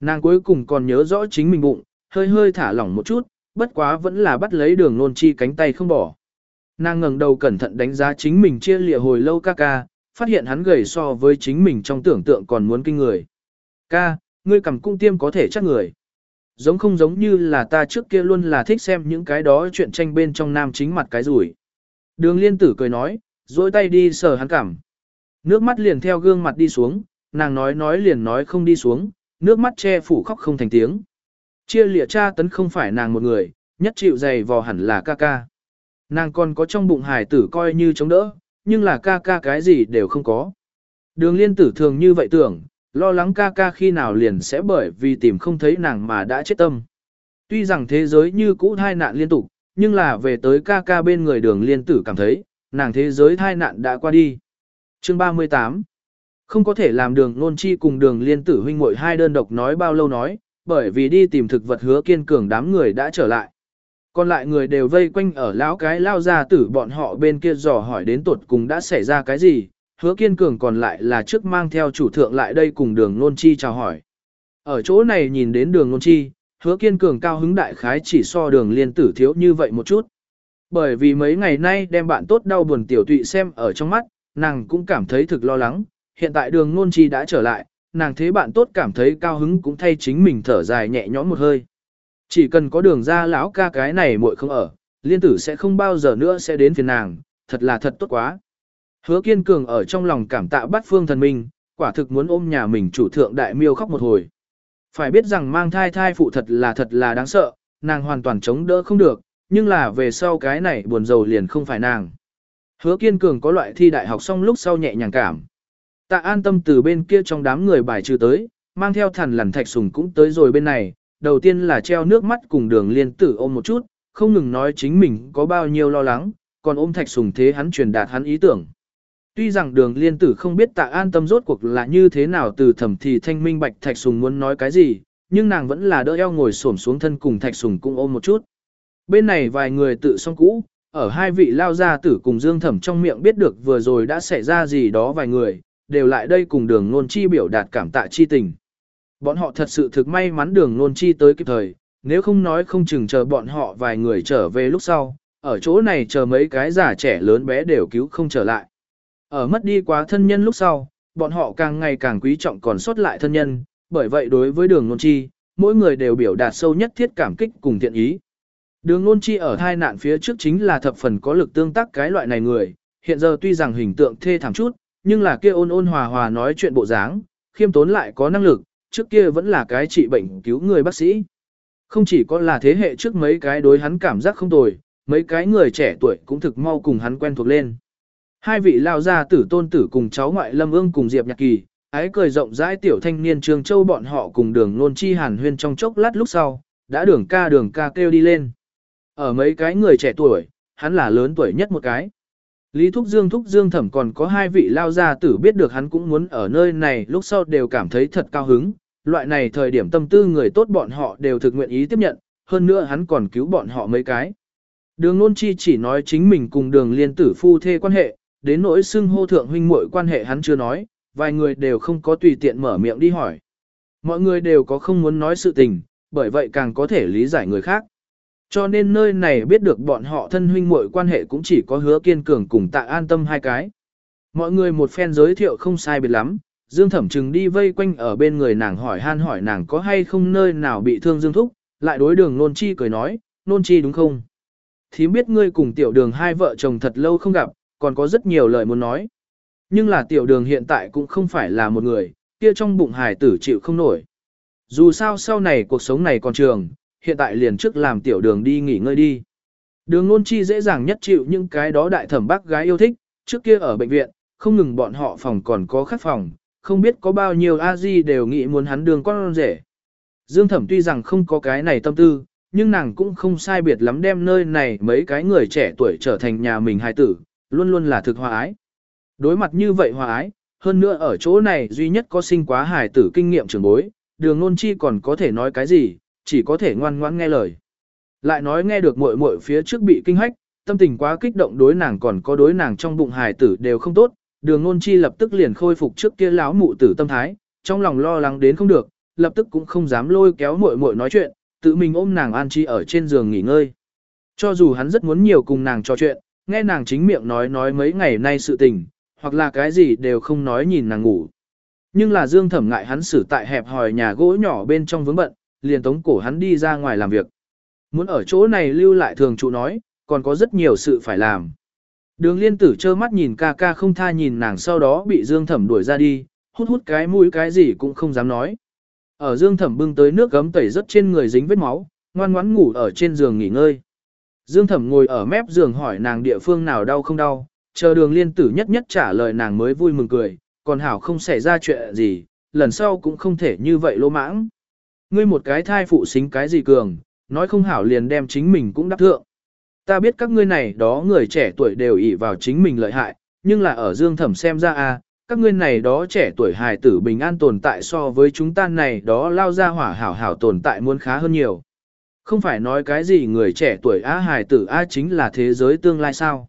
Nàng cuối cùng còn nhớ rõ chính mình bụng, hơi hơi thả lỏng một chút, bất quá vẫn là bắt lấy đường nôn chi cánh tay không bỏ. Nàng ngẩng đầu cẩn thận đánh giá chính mình chia lịa hồi lâu ca ca, phát hiện hắn gầy so với chính mình trong tưởng tượng còn muốn kinh người. Ca, ngươi cầm cung tiêm có thể chắc người. Giống không giống như là ta trước kia luôn là thích xem những cái đó chuyện tranh bên trong nam chính mặt cái rủi. Đường liên tử cười nói, dối tay đi sờ hắn cảm. Nước mắt liền theo gương mặt đi xuống, nàng nói nói liền nói không đi xuống, nước mắt che phủ khóc không thành tiếng. Chia lịa cha tấn không phải nàng một người, nhất chịu dày vò hẳn là ca ca. Nàng còn có trong bụng hải tử coi như chống đỡ, nhưng là ca ca cái gì đều không có. Đường liên tử thường như vậy tưởng, lo lắng ca ca khi nào liền sẽ bởi vì tìm không thấy nàng mà đã chết tâm. Tuy rằng thế giới như cũ thai nạn liên tục, nhưng là về tới ca ca bên người đường liên tử cảm thấy, nàng thế giới thai nạn đã qua đi. Chương 38 Không có thể làm đường nôn chi cùng đường liên tử huynh muội hai đơn độc nói bao lâu nói, bởi vì đi tìm thực vật hứa kiên cường đám người đã trở lại. Còn lại người đều vây quanh ở lão cái lao ra tử bọn họ bên kia dò hỏi đến tuột cùng đã xảy ra cái gì, hứa kiên cường còn lại là trước mang theo chủ thượng lại đây cùng đường nôn chi chào hỏi. Ở chỗ này nhìn đến đường nôn chi, hứa kiên cường cao hứng đại khái chỉ so đường liên tử thiếu như vậy một chút. Bởi vì mấy ngày nay đem bạn tốt đau buồn tiểu tụy xem ở trong mắt, nàng cũng cảm thấy thực lo lắng, hiện tại đường nôn chi đã trở lại, nàng thế bạn tốt cảm thấy cao hứng cũng thay chính mình thở dài nhẹ nhõm một hơi. Chỉ cần có đường ra lão ca cái này muội không ở, liên tử sẽ không bao giờ nữa sẽ đến phiền nàng, thật là thật tốt quá. Hứa kiên cường ở trong lòng cảm tạ bắt phương thần minh, quả thực muốn ôm nhà mình chủ thượng đại miêu khóc một hồi. Phải biết rằng mang thai thai phụ thật là thật là đáng sợ, nàng hoàn toàn chống đỡ không được, nhưng là về sau cái này buồn rầu liền không phải nàng. Hứa kiên cường có loại thi đại học xong lúc sau nhẹ nhàng cảm. Tạ an tâm từ bên kia trong đám người bài trừ tới, mang theo thần lằn thạch sùng cũng tới rồi bên này, đầu tiên là treo nước mắt cùng đường liên tử ôm một chút, không ngừng nói chính mình có bao nhiêu lo lắng, còn ôm thạch sùng thế hắn truyền đạt hắn ý tưởng. Tuy rằng đường liên tử không biết tạ an tâm rốt cuộc là như thế nào từ thẩm thì thanh minh bạch thạch sùng muốn nói cái gì, nhưng nàng vẫn là đỡ eo ngồi xổm xuống thân cùng thạch sùng cũng ôm một chút. Bên này vài người tự xong cũ, ở hai vị lao gia tử cùng dương thẩm trong miệng biết được vừa rồi đã xảy ra gì đó vài người, đều lại đây cùng đường nôn chi biểu đạt cảm tạ chi tình. Bọn họ thật sự thực may mắn đường nôn chi tới kịp thời, nếu không nói không chừng chờ bọn họ vài người trở về lúc sau, ở chỗ này chờ mấy cái già trẻ lớn bé đều cứu không trở lại. Ở mất đi quá thân nhân lúc sau, bọn họ càng ngày càng quý trọng còn sót lại thân nhân, bởi vậy đối với đường nôn chi, mỗi người đều biểu đạt sâu nhất thiết cảm kích cùng thiện ý. Đường nôn chi ở hai nạn phía trước chính là thập phần có lực tương tác cái loại này người, hiện giờ tuy rằng hình tượng thê thảm chút, nhưng là kia ôn ôn hòa hòa nói chuyện bộ dáng, khiêm tốn lại có năng lực, trước kia vẫn là cái trị bệnh cứu người bác sĩ. Không chỉ có là thế hệ trước mấy cái đối hắn cảm giác không tồi, mấy cái người trẻ tuổi cũng thực mau cùng hắn quen thuộc lên. Hai vị lao gia tử tôn tử cùng cháu ngoại lâm ương cùng Diệp Nhạc Kỳ, ái cười rộng rãi tiểu thanh niên trương Châu bọn họ cùng đường nôn chi hàn huyên trong chốc lát lúc sau, đã đường ca đường ca kêu đi lên. Ở mấy cái người trẻ tuổi, hắn là lớn tuổi nhất một cái. Lý Thúc Dương Thúc Dương Thẩm còn có hai vị lao gia tử biết được hắn cũng muốn ở nơi này lúc sau đều cảm thấy thật cao hứng, loại này thời điểm tâm tư người tốt bọn họ đều thực nguyện ý tiếp nhận, hơn nữa hắn còn cứu bọn họ mấy cái. Đường Nôn Chi chỉ nói chính mình cùng đường liên tử phu thê quan hệ, đến nỗi xưng hô thượng huynh muội quan hệ hắn chưa nói, vài người đều không có tùy tiện mở miệng đi hỏi. Mọi người đều có không muốn nói sự tình, bởi vậy càng có thể lý giải người khác. Cho nên nơi này biết được bọn họ thân huynh muội quan hệ cũng chỉ có hứa kiên cường cùng tạ an tâm hai cái. Mọi người một phen giới thiệu không sai biệt lắm, Dương Thẩm Trừng đi vây quanh ở bên người nàng hỏi han hỏi nàng có hay không nơi nào bị thương Dương Thúc, lại đối đường Nôn Chi cười nói, Nôn Chi đúng không? Thím biết ngươi cùng tiểu đường hai vợ chồng thật lâu không gặp, còn có rất nhiều lời muốn nói. Nhưng là tiểu đường hiện tại cũng không phải là một người, kia trong bụng hài tử chịu không nổi. Dù sao sau này cuộc sống này còn trường, hiện tại liền trước làm tiểu đường đi nghỉ ngơi đi. Đường ngôn Chi dễ dàng nhất chịu những cái đó đại thẩm bác gái yêu thích, trước kia ở bệnh viện, không ngừng bọn họ phòng còn có khách phòng, không biết có bao nhiêu a di đều nghĩ muốn hắn đường con rể. Dương Thẩm tuy rằng không có cái này tâm tư, nhưng nàng cũng không sai biệt lắm đem nơi này mấy cái người trẻ tuổi trở thành nhà mình hài tử, luôn luôn là thực hòa ái. Đối mặt như vậy hòa ái, hơn nữa ở chỗ này duy nhất có sinh quá hài tử kinh nghiệm trưởng bối, đường nôn chi còn có thể nói cái gì, chỉ có thể ngoan ngoãn nghe lời. Lại nói nghe được muội muội phía trước bị kinh hách, tâm tình quá kích động đối nàng còn có đối nàng trong bụng hài tử đều không tốt, đường nôn chi lập tức liền khôi phục trước kia láo mụ tử tâm thái, trong lòng lo lắng đến không được, lập tức cũng không dám lôi kéo muội muội nói chuyện, tự mình ôm nàng an chi ở trên giường nghỉ ngơi. Cho dù hắn rất muốn nhiều cùng nàng trò chuyện, nghe nàng chính miệng nói nói mấy ngày nay sự tình, hoặc là cái gì đều không nói nhìn nàng ngủ. Nhưng là Dương Thẩm ngại hắn xử tại hẹp hòi nhà gỗ nhỏ bên trong vướng bận, liền tống cổ hắn đi ra ngoài làm việc. Muốn ở chỗ này lưu lại thường trụ nói, còn có rất nhiều sự phải làm. Đường liên tử trơ mắt nhìn ca ca không tha nhìn nàng sau đó bị Dương Thẩm đuổi ra đi, hút hút cái mũi cái gì cũng không dám nói. Ở Dương Thẩm bưng tới nước gấm tẩy rất trên người dính vết máu, ngoan ngoãn ngủ ở trên giường nghỉ ngơi. Dương Thẩm ngồi ở mép giường hỏi nàng địa phương nào đau không đau, chờ đường liên tử nhất nhất trả lời nàng mới vui mừng cười, còn hảo không xảy ra chuyện gì, lần sau cũng không thể như vậy lỗ mãng. Ngươi một cái thai phụ xính cái gì cường, nói không hảo liền đem chính mình cũng đắc thượng. Ta biết các ngươi này đó người trẻ tuổi đều ỷ vào chính mình lợi hại, nhưng là ở dương thẩm xem ra a các ngươi này đó trẻ tuổi hài tử bình an tồn tại so với chúng ta này đó lao ra hỏa hảo hảo tồn tại muốn khá hơn nhiều. Không phải nói cái gì người trẻ tuổi á hài tử a chính là thế giới tương lai sao.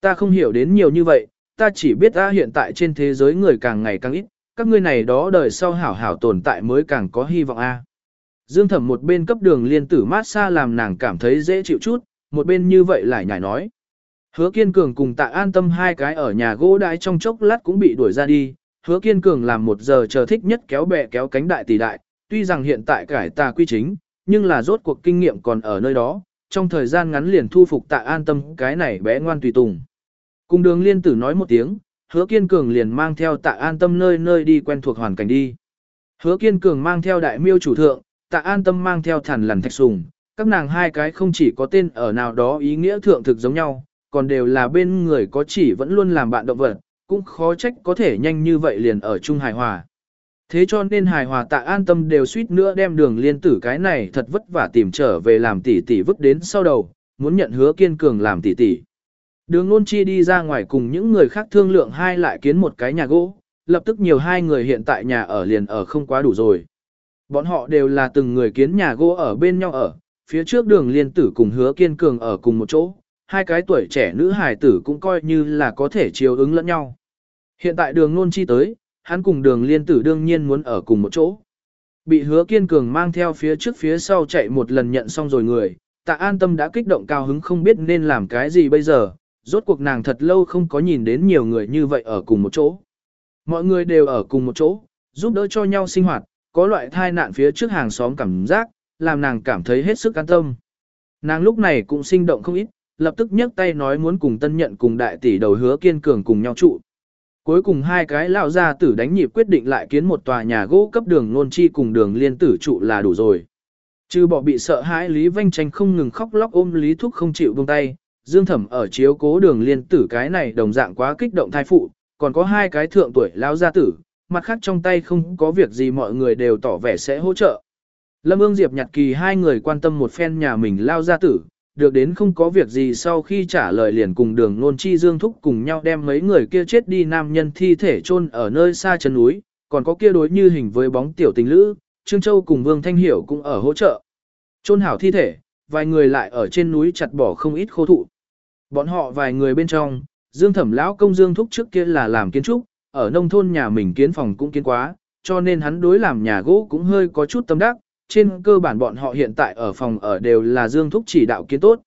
Ta không hiểu đến nhiều như vậy, ta chỉ biết a hiện tại trên thế giới người càng ngày càng ít, các ngươi này đó đời sau hảo hảo tồn tại mới càng có hy vọng a. Dương thẩm một bên cấp đường liên tử mát xa làm nàng cảm thấy dễ chịu chút, một bên như vậy lại nhảy nói. Hứa kiên cường cùng tạ an tâm hai cái ở nhà gỗ đái trong chốc lát cũng bị đuổi ra đi, hứa kiên cường làm một giờ chờ thích nhất kéo bè kéo cánh đại tỷ đại, tuy rằng hiện tại cải tà quy chính, nhưng là rốt cuộc kinh nghiệm còn ở nơi đó, trong thời gian ngắn liền thu phục tạ an tâm cái này bé ngoan tùy tùng. Cùng đường liên tử nói một tiếng, hứa kiên cường liền mang theo tạ an tâm nơi nơi đi quen thuộc hoàn cảnh đi. Hứa kiên cường mang theo đại miêu chủ thượng, tạ an tâm mang theo Thản lằn thạch sùng, các nàng hai cái không chỉ có tên ở nào đó ý nghĩa thượng thực giống nhau, còn đều là bên người có chỉ vẫn luôn làm bạn động vật, cũng khó trách có thể nhanh như vậy liền ở chung hài hòa. Thế cho nên hài hòa tạ an tâm đều suýt nữa đem đường liên tử cái này thật vất vả tìm trở về làm tỷ tỷ vứt đến sau đầu, muốn nhận hứa kiên cường làm tỷ tỷ. Đường nôn chi đi ra ngoài cùng những người khác thương lượng hai lại kiến một cái nhà gỗ, lập tức nhiều hai người hiện tại nhà ở liền ở không quá đủ rồi. Bọn họ đều là từng người kiến nhà gỗ ở bên nhau ở, phía trước đường liên tử cùng hứa kiên cường ở cùng một chỗ, hai cái tuổi trẻ nữ hài tử cũng coi như là có thể chiều ứng lẫn nhau. Hiện tại đường nôn chi tới, hắn cùng đường liên tử đương nhiên muốn ở cùng một chỗ. Bị hứa kiên cường mang theo phía trước phía sau chạy một lần nhận xong rồi người, tạ an tâm đã kích động cao hứng không biết nên làm cái gì bây giờ, rốt cuộc nàng thật lâu không có nhìn đến nhiều người như vậy ở cùng một chỗ. Mọi người đều ở cùng một chỗ, giúp đỡ cho nhau sinh hoạt, có loại thai nạn phía trước hàng xóm cảm giác, làm nàng cảm thấy hết sức an tâm. Nàng lúc này cũng sinh động không ít, lập tức nhấc tay nói muốn cùng tân nhận cùng đại tỷ đầu hứa kiên cường cùng nhau trụ. Cuối cùng hai cái lão gia tử đánh nhịp quyết định lại kiến một tòa nhà gỗ cấp đường nôn chi cùng đường liên tử trụ là đủ rồi. Trừ bỏ bị sợ hãi Lý Vanh Tranh không ngừng khóc lóc ôm Lý Thúc không chịu buông tay, Dương Thẩm ở chiếu cố đường liên tử cái này đồng dạng quá kích động thai phụ, còn có hai cái thượng tuổi lão gia tử, mặt khác trong tay không có việc gì mọi người đều tỏ vẻ sẽ hỗ trợ. Lâm ương Diệp nhặt kỳ hai người quan tâm một phen nhà mình lao gia tử, được đến không có việc gì sau khi trả lời liền cùng đường nôn chi dương thúc cùng nhau đem mấy người kia chết đi nam nhân thi thể chôn ở nơi xa chân núi, còn có kia đối như hình với bóng tiểu tình lữ, Trương Châu cùng Vương Thanh Hiểu cũng ở hỗ trợ. Chôn hảo thi thể, vài người lại ở trên núi chặt bỏ không ít khô thụ. Bọn họ vài người bên trong, Dương Thẩm lão công Dương thúc trước kia là làm kiến trúc, ở nông thôn nhà mình kiến phòng cũng kiến quá, cho nên hắn đối làm nhà gỗ cũng hơi có chút tâm đắc, trên cơ bản bọn họ hiện tại ở phòng ở đều là Dương Thúc chỉ đạo kiến tốt.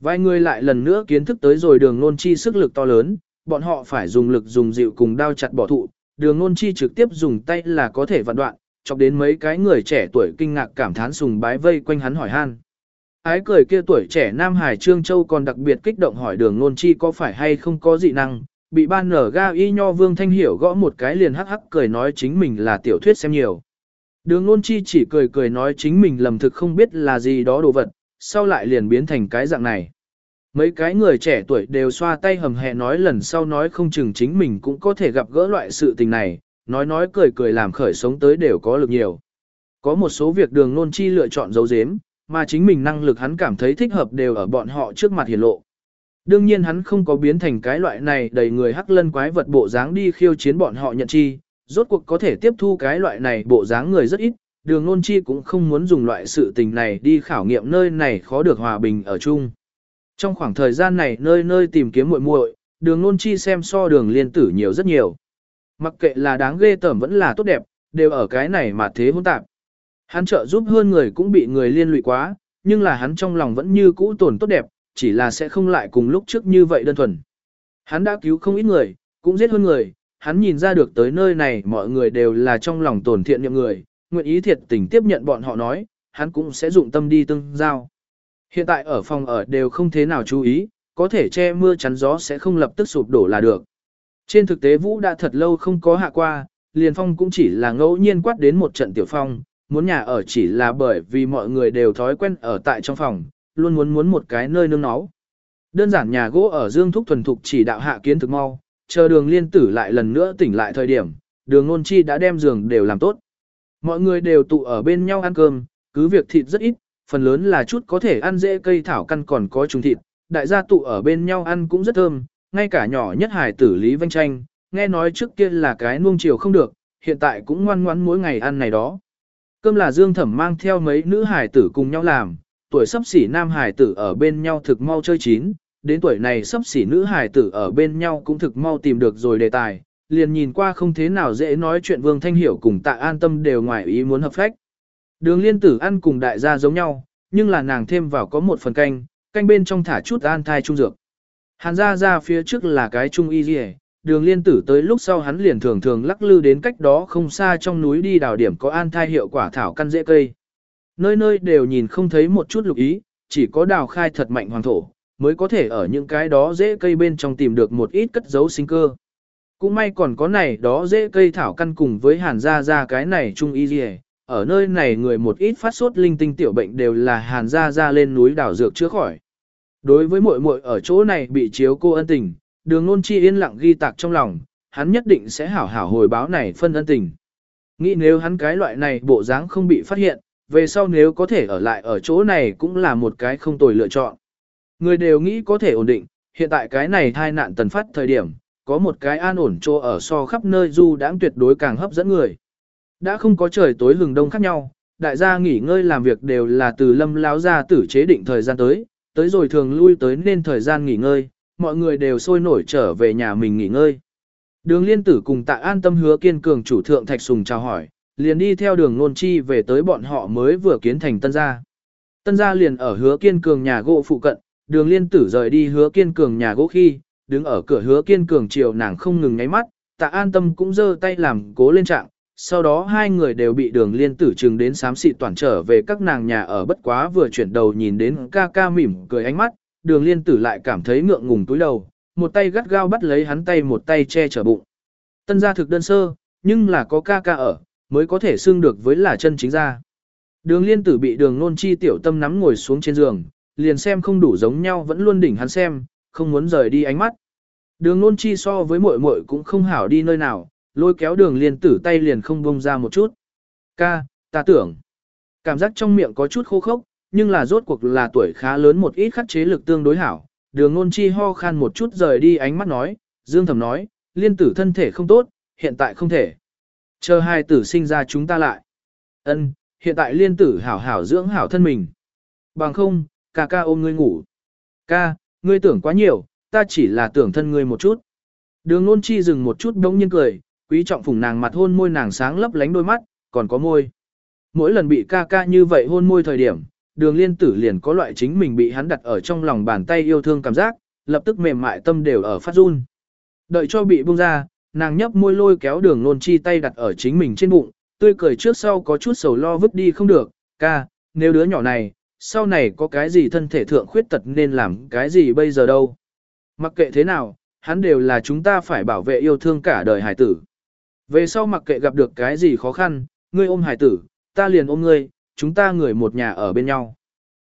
Vài người lại lần nữa kiến thức tới rồi đường nôn chi sức lực to lớn, bọn họ phải dùng lực dùng dịu cùng đao chặt bỏ thụ, đường nôn chi trực tiếp dùng tay là có thể vạn đoạn, chọc đến mấy cái người trẻ tuổi kinh ngạc cảm thán sùng bái vây quanh hắn hỏi han. Ái cười kia tuổi trẻ Nam Hải Trương Châu còn đặc biệt kích động hỏi đường nôn chi có phải hay không có dị năng, bị ban nở ga y nho vương thanh hiểu gõ một cái liền hắc hắc cười nói chính mình là tiểu thuyết xem nhiều. Đường ngôn chi chỉ cười cười nói chính mình lầm thực không biết là gì đó đồ vật, sau lại liền biến thành cái dạng này. Mấy cái người trẻ tuổi đều xoa tay hầm hè nói lần sau nói không chừng chính mình cũng có thể gặp gỡ loại sự tình này, nói nói cười cười làm khởi sống tới đều có lực nhiều. Có một số việc đường ngôn chi lựa chọn dấu dếm, mà chính mình năng lực hắn cảm thấy thích hợp đều ở bọn họ trước mặt hiển lộ. Đương nhiên hắn không có biến thành cái loại này đầy người hắc lân quái vật bộ dáng đi khiêu chiến bọn họ nhận chi, rốt cuộc có thể tiếp thu cái loại này bộ dáng người rất ít, đường nôn chi cũng không muốn dùng loại sự tình này đi khảo nghiệm nơi này khó được hòa bình ở chung. Trong khoảng thời gian này nơi nơi tìm kiếm muội muội, đường nôn chi xem so đường liên tử nhiều rất nhiều. Mặc kệ là đáng ghê tởm vẫn là tốt đẹp, đều ở cái này mà thế hỗn tạp. Hắn trợ giúp hơn người cũng bị người liên lụy quá, nhưng là hắn trong lòng vẫn như cũ tổn tốt đẹp, chỉ là sẽ không lại cùng lúc trước như vậy đơn thuần. Hắn đã cứu không ít người, cũng giết hơn người, hắn nhìn ra được tới nơi này mọi người đều là trong lòng tổn thiện những người, nguyện ý thiệt tình tiếp nhận bọn họ nói, hắn cũng sẽ dụng tâm đi tương giao. Hiện tại ở phòng ở đều không thế nào chú ý, có thể che mưa chắn gió sẽ không lập tức sụp đổ là được. Trên thực tế Vũ đã thật lâu không có hạ qua, liền phong cũng chỉ là ngẫu nhiên quát đến một trận tiểu phong, muốn nhà ở chỉ là bởi vì mọi người đều thói quen ở tại trong phòng, luôn muốn muốn một cái nơi nương náu. Đơn giản nhà gỗ ở Dương Thúc thuần thục chỉ đạo hạ kiến thực mau, chờ đường liên tử lại lần nữa tỉnh lại thời điểm, đường nôn chi đã đem giường đều làm tốt. Mọi người đều tụ ở bên nhau ăn cơm, cứ việc thịt rất ít, phần lớn là chút có thể ăn dễ cây thảo căn còn có trùng thịt, đại gia tụ ở bên nhau ăn cũng rất thơm, ngay cả nhỏ nhất hải tử Lý Vanh Tranh, nghe nói trước kia là cái nuông chiều không được, hiện tại cũng ngoan ngoãn mỗi ngày ăn này đó. Cơm là Dương Thẩm mang theo mấy nữ hải tử cùng nhau làm, tuổi sắp xỉ nam hải tử ở bên nhau thực mau chơi chín, đến tuổi này sắp xỉ nữ hải tử ở bên nhau cũng thực mau tìm được rồi đề tài, liền nhìn qua không thế nào dễ nói chuyện Vương Thanh Hiểu cùng Tạ An Tâm đều ngoài ý muốn hợp phách. Đường liên tử ăn cùng đại gia giống nhau, nhưng là nàng thêm vào có một phần canh, canh bên trong thả chút an thai trung dược. Hàn ra ra phía trước là cái trung y gì đường liên tử tới lúc sau hắn liền thường thường lắc lư đến cách đó không xa trong núi đi đào điểm có an thai hiệu quả thảo căn dễ cây. Nơi nơi đều nhìn không thấy một chút lục ý, chỉ có đào khai thật mạnh hoàng thổ, mới có thể ở những cái đó dễ cây bên trong tìm được một ít cất dấu sinh cơ. Cũng may còn có này đó dễ cây thảo căn cùng với hàn gia gia cái này trung y gì ở nơi này người một ít phát sốt linh tinh tiểu bệnh đều là hàn gia gia lên núi đảo dược chữa khỏi. Đối với muội muội ở chỗ này bị chiếu cô ân tình, đường nôn chi yên lặng ghi tạc trong lòng, hắn nhất định sẽ hảo hảo hồi báo này phân ân tình. Nghĩ nếu hắn cái loại này bộ dáng không bị phát hiện, về sau nếu có thể ở lại ở chỗ này cũng là một cái không tồi lựa chọn. Người đều nghĩ có thể ổn định, hiện tại cái này thai nạn tần phát thời điểm, có một cái an ổn chỗ ở so khắp nơi du đãng tuyệt đối càng hấp dẫn người. Đã không có trời tối hừng đông khác nhau, đại gia nghỉ ngơi làm việc đều là từ lâm láo ra tử chế định thời gian tới, tới rồi thường lui tới nên thời gian nghỉ ngơi, mọi người đều sôi nổi trở về nhà mình nghỉ ngơi. Đường liên tử cùng tạ an tâm hứa kiên cường chủ thượng Thạch Sùng chào hỏi, liền đi theo đường nôn chi về tới bọn họ mới vừa kiến thành tân gia. Tân gia liền ở hứa kiên cường nhà gỗ phụ cận, đường liên tử rời đi hứa kiên cường nhà gỗ khi, đứng ở cửa hứa kiên cường chiều nàng không ngừng nháy mắt, tạ an tâm cũng giơ tay làm cố lên trạng, sau đó hai người đều bị đường liên tử trừng đến xám xịt toàn trở về các nàng nhà ở bất quá vừa chuyển đầu nhìn đến ca ca mỉm cười ánh mắt, đường liên tử lại cảm thấy ngượng ngùng túi đầu, một tay gắt gao bắt lấy hắn tay một tay che chở bụng. Tân gia thực đơn sơ, nhưng là có ca ca ở, mới có thể xưng được với là chân chính gia. Đường liên tử bị đường nôn chi tiểu tâm nắm ngồi xuống trên giường, liền xem không đủ giống nhau vẫn luôn đỉnh hắn xem, không muốn rời đi ánh mắt. Đường nôn chi so với muội muội cũng không hảo đi nơi nào, lôi kéo đường liên tử tay liền không bông ra một chút. Ca, ta tưởng, cảm giác trong miệng có chút khô khốc, nhưng là rốt cuộc là tuổi khá lớn một ít khắc chế lực tương đối hảo. Đường nôn chi ho khan một chút rời đi ánh mắt nói, dương thầm nói, liên tử thân thể không tốt, hiện tại không thể. Chờ hai tử sinh ra chúng ta lại. Ân, hiện tại liên tử hảo hảo dưỡng hảo thân mình. Bằng không, ca ca ôm ngươi ngủ. Ca, ngươi tưởng quá nhiều, ta chỉ là tưởng thân ngươi một chút. Đường nôn chi dừng một chút đống nhiên cười, quý trọng phùng nàng mặt hôn môi nàng sáng lấp lánh đôi mắt, còn có môi. Mỗi lần bị ca ca như vậy hôn môi thời điểm, đường liên tử liền có loại chính mình bị hắn đặt ở trong lòng bàn tay yêu thương cảm giác, lập tức mềm mại tâm đều ở phát run. Đợi cho bị buông ra, nàng nhấp môi lôi kéo đường nôn chi tay đặt ở chính mình trên bụng, tươi cười trước sau có chút sầu lo vứt đi không được, ca, nếu đứa nhỏ này, sau này có cái gì thân thể thượng khuyết tật nên làm cái gì bây giờ đâu. Mặc kệ thế nào, hắn đều là chúng ta phải bảo vệ yêu thương cả đời hải tử. Về sau mặc kệ gặp được cái gì khó khăn, ngươi ôm hải tử, ta liền ôm ngươi, chúng ta người một nhà ở bên nhau.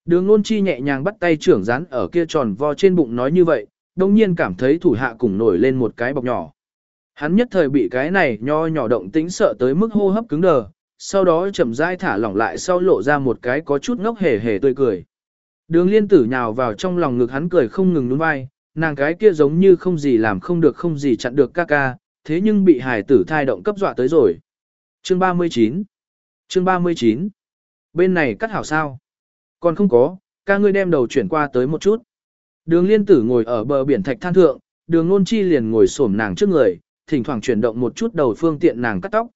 Đường nôn chi nhẹ nhàng bắt tay trưởng rán ở kia tròn vo trên bụng nói như vậy, đồng nhiên cảm thấy thủ hạ cùng nổi lên một cái bọc nhỏ. Hắn nhất thời bị cái này nho nhỏ động tĩnh sợ tới mức hô hấp cứng đờ, sau đó chậm rãi thả lỏng lại sau lộ ra một cái có chút ngốc hề hề tươi cười. Đường liên tử nhào vào trong lòng ngực hắn cười không ngừng nuốt vai, nàng cái kia giống như không gì làm không được không gì chặn được ca ca, thế nhưng bị hải tử thai động cấp dọa tới rồi. Chương 39 Chương 39 Bên này cắt hảo sao? Còn không có, ca ngươi đem đầu chuyển qua tới một chút. Đường liên tử ngồi ở bờ biển thạch than thượng, đường nôn chi liền ngồi xổm nàng trước người, thỉnh thoảng chuyển động một chút đầu phương tiện nàng cắt tóc.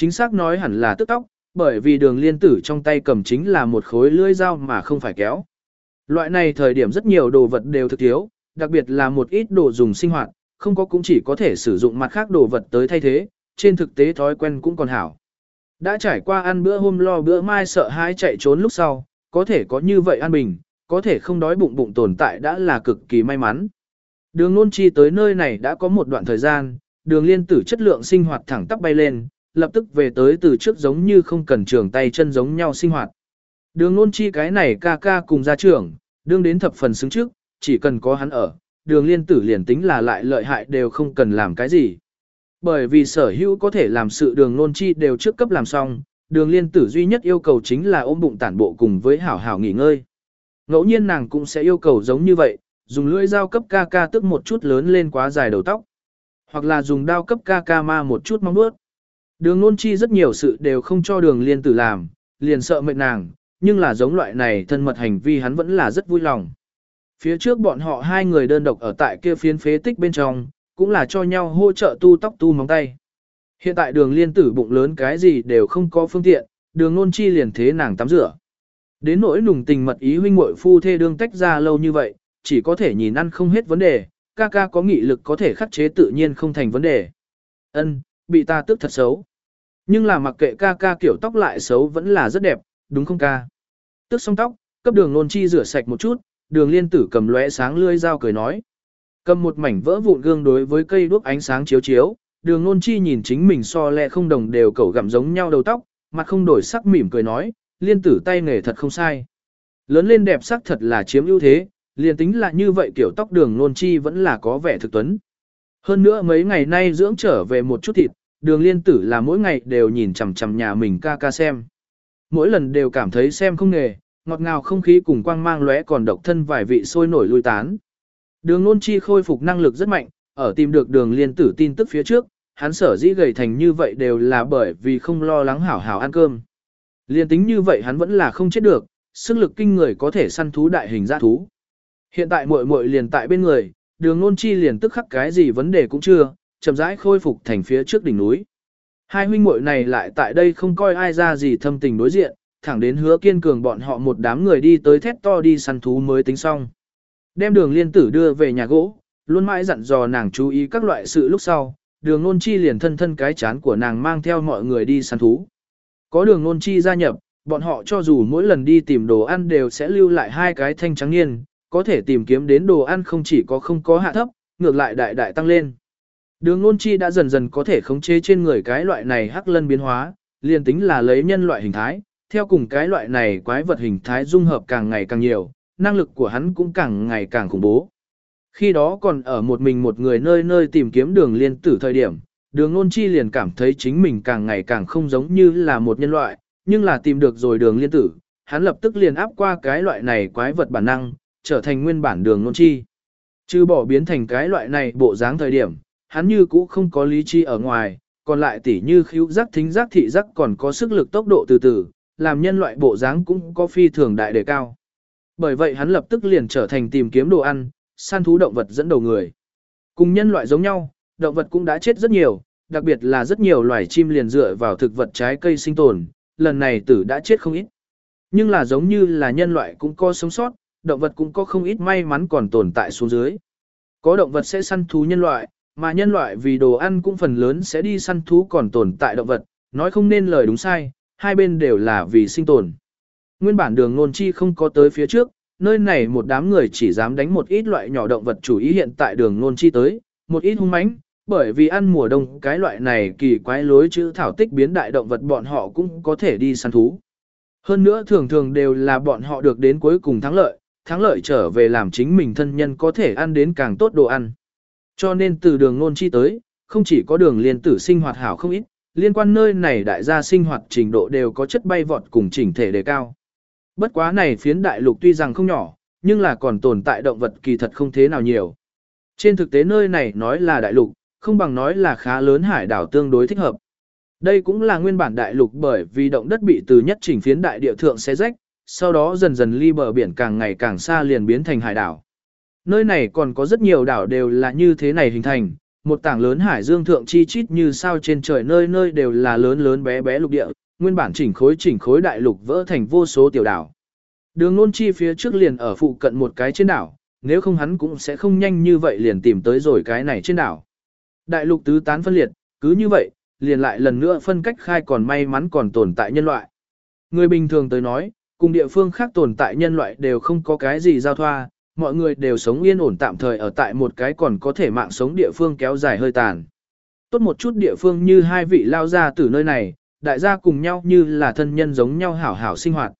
Chính xác nói hẳn là tức tóc, bởi vì đường liên tử trong tay cầm chính là một khối lưỡi dao mà không phải kéo. Loại này thời điểm rất nhiều đồ vật đều thực thiếu, đặc biệt là một ít đồ dùng sinh hoạt, không có cũng chỉ có thể sử dụng mặt khác đồ vật tới thay thế, trên thực tế thói quen cũng còn hảo. Đã trải qua ăn bữa hôm lo bữa mai sợ hãi chạy trốn lúc sau, có thể có như vậy an bình, có thể không đói bụng bụng tồn tại đã là cực kỳ may mắn. Đường nôn chi tới nơi này đã có một đoạn thời gian, đường liên tử chất lượng sinh hoạt thẳng tắp bay lên, lập tức về tới từ trước giống như không cần trường tay chân giống nhau sinh hoạt. Đường nôn chi cái này ca ca cùng gia trưởng, đương đến thập phần xứng trước, chỉ cần có hắn ở, đường liên tử liền tính là lại lợi hại đều không cần làm cái gì. Bởi vì sở hữu có thể làm sự đường nôn chi đều trước cấp làm xong, đường liên tử duy nhất yêu cầu chính là ôm bụng tản bộ cùng với hảo hảo nghỉ ngơi. Ngẫu nhiên nàng cũng sẽ yêu cầu giống như vậy, dùng lưỡi dao cấp ca ca tức một chút lớn lên quá dài đầu tóc. Hoặc là dùng đao cấp ca ca ma một chút mong bước. Đường nôn chi rất nhiều sự đều không cho đường liên tử làm, liền sợ mệnh nàng, nhưng là giống loại này thân mật hành vi hắn vẫn là rất vui lòng. Phía trước bọn họ hai người đơn độc ở tại kia phiến phế tích bên trong, cũng là cho nhau hỗ trợ tu tóc tu móng tay. Hiện tại đường liên tử bụng lớn cái gì đều không có phương tiện, đường nôn chi liền thế nàng tắm rửa. Đến nỗi nùng tình mật ý huynh muội phu thê đương tách ra lâu như vậy, chỉ có thể nhìn ăn không hết vấn đề, ca ca có nghị lực có thể khắc chế tự nhiên không thành vấn đề. Ân, bị ta tức thật xấu. Nhưng là mặc kệ ca ca kiểu tóc lại xấu vẫn là rất đẹp, đúng không ca? Tức xong tóc, cấp đường nôn chi rửa sạch một chút, đường liên tử cầm lóe sáng lươi dao cười nói. Cầm một mảnh vỡ vụn gương đối với cây đuốc ánh sáng chiếu chiếu, đường nôn chi nhìn chính mình so lẹ không đồng đều cẩu gặm giống nhau đầu tóc, mặt không đổi sắc mỉm cười nói, liên tử tay nghề thật không sai. Lớn lên đẹp sắc thật là chiếm ưu thế, liền tính là như vậy kiểu tóc đường nôn chi vẫn là có vẻ thực tuấn. Hơn nữa mấy ngày nay dưỡng trở về một chút thịt, đường liên tử là mỗi ngày đều nhìn chằm chằm nhà mình ca ca xem. Mỗi lần đều cảm thấy xem không nghề, ngọt ngào không khí cùng quang mang lóe còn độc thân vài vị sôi nổi lui tán. Đường nôn chi khôi phục năng lực rất mạnh, ở tìm được đường liên tử tin tức phía trước, hắn sở dĩ gầy thành như vậy đều là bởi vì không lo lắng hảo hảo ăn cơm. Liên tính như vậy hắn vẫn là không chết được, sức lực kinh người có thể săn thú đại hình dã thú. Hiện tại muội muội liền tại bên người, đường nôn chi liền tức khắc cái gì vấn đề cũng chưa, chậm rãi khôi phục thành phía trước đỉnh núi. Hai huynh muội này lại tại đây không coi ai ra gì thâm tình đối diện, thẳng đến hứa kiên cường bọn họ một đám người đi tới thét to đi săn thú mới tính xong. Đem đường liên tử đưa về nhà gỗ, luôn mãi dặn dò nàng chú ý các loại sự lúc sau, đường nôn chi liền thân thân cái chán của nàng mang theo mọi người đi săn thú. Có đường nôn chi gia nhập, bọn họ cho dù mỗi lần đi tìm đồ ăn đều sẽ lưu lại hai cái thanh trắng niên, có thể tìm kiếm đến đồ ăn không chỉ có không có hạ thấp, ngược lại đại đại tăng lên. Đường Ngôn chi đã dần dần có thể khống chế trên người cái loại này hắc lân biến hóa, liền tính là lấy nhân loại hình thái, theo cùng cái loại này quái vật hình thái dung hợp càng ngày càng nhiều, năng lực của hắn cũng càng ngày càng khủng bố. Khi đó còn ở một mình một người nơi nơi tìm kiếm đường liên tử thời điểm, đường Ngôn chi liền cảm thấy chính mình càng ngày càng không giống như là một nhân loại, nhưng là tìm được rồi đường liên tử, hắn lập tức liền áp qua cái loại này quái vật bản năng, trở thành nguyên bản đường Ngôn chi. Chứ bỏ biến thành cái loại này bộ dáng thời điểm, hắn như cũ không có lý trí ở ngoài, còn lại tỉ như khíu giác thính giác thị giác còn có sức lực tốc độ từ từ, làm nhân loại bộ dáng cũng có phi thường đại đề cao. Bởi vậy hắn lập tức liền trở thành tìm kiếm đồ ăn, săn thú động vật dẫn đầu người. Cùng nhân loại giống nhau, động vật cũng đã chết rất nhiều, đặc biệt là rất nhiều loài chim liền dựa vào thực vật trái cây sinh tồn, lần này tử đã chết không ít. Nhưng là giống như là nhân loại cũng có sống sót, động vật cũng có không ít may mắn còn tồn tại xuống dưới. Có động vật sẽ săn thú nhân loại, mà nhân loại vì đồ ăn cũng phần lớn sẽ đi săn thú còn tồn tại động vật, nói không nên lời đúng sai, hai bên đều là vì sinh tồn. Nguyên bản đường nôn chi không có tới phía trước, nơi này một đám người chỉ dám đánh một ít loại nhỏ động vật chủ ý hiện tại đường nôn chi tới, một ít hung mãnh, bởi vì ăn mùa đông cái loại này kỳ quái lối chữ thảo tích biến đại động vật bọn họ cũng có thể đi săn thú. Hơn nữa thường thường đều là bọn họ được đến cuối cùng thắng lợi, thắng lợi trở về làm chính mình thân nhân có thể ăn đến càng tốt đồ ăn. Cho nên từ đường nôn chi tới, không chỉ có đường liên tử sinh hoạt hảo không ít, liên quan nơi này đại gia sinh hoạt trình độ đều có chất bay vọt cùng chỉnh thể đề cao. Bất quá này phiến đại lục tuy rằng không nhỏ, nhưng là còn tồn tại động vật kỳ thật không thế nào nhiều. Trên thực tế nơi này nói là đại lục, không bằng nói là khá lớn hải đảo tương đối thích hợp. Đây cũng là nguyên bản đại lục bởi vì động đất bị từ nhất chỉnh phiến đại địa thượng xé rách, sau đó dần dần ly bờ biển càng ngày càng xa liền biến thành hải đảo. Nơi này còn có rất nhiều đảo đều là như thế này hình thành, một tảng lớn hải dương thượng chi chít như sao trên trời nơi nơi đều là lớn lớn bé bé lục địa, nguyên bản chỉnh khối chỉnh khối đại lục vỡ thành vô số tiểu đảo. Đường nôn chi phía trước liền ở phụ cận một cái trên đảo, nếu không hắn cũng sẽ không nhanh như vậy liền tìm tới rồi cái này trên đảo. Đại lục tứ tán phân liệt, cứ như vậy, liền lại lần nữa phân cách khai còn may mắn còn tồn tại nhân loại. Người bình thường tới nói, cùng địa phương khác tồn tại nhân loại đều không có cái gì giao thoa, mọi người đều sống yên ổn tạm thời ở tại một cái còn có thể mạng sống địa phương kéo dài hơi tàn. Tốt một chút địa phương như hai vị lao ra từ nơi này, đại gia cùng nhau như là thân nhân giống nhau hảo hảo sinh hoạt.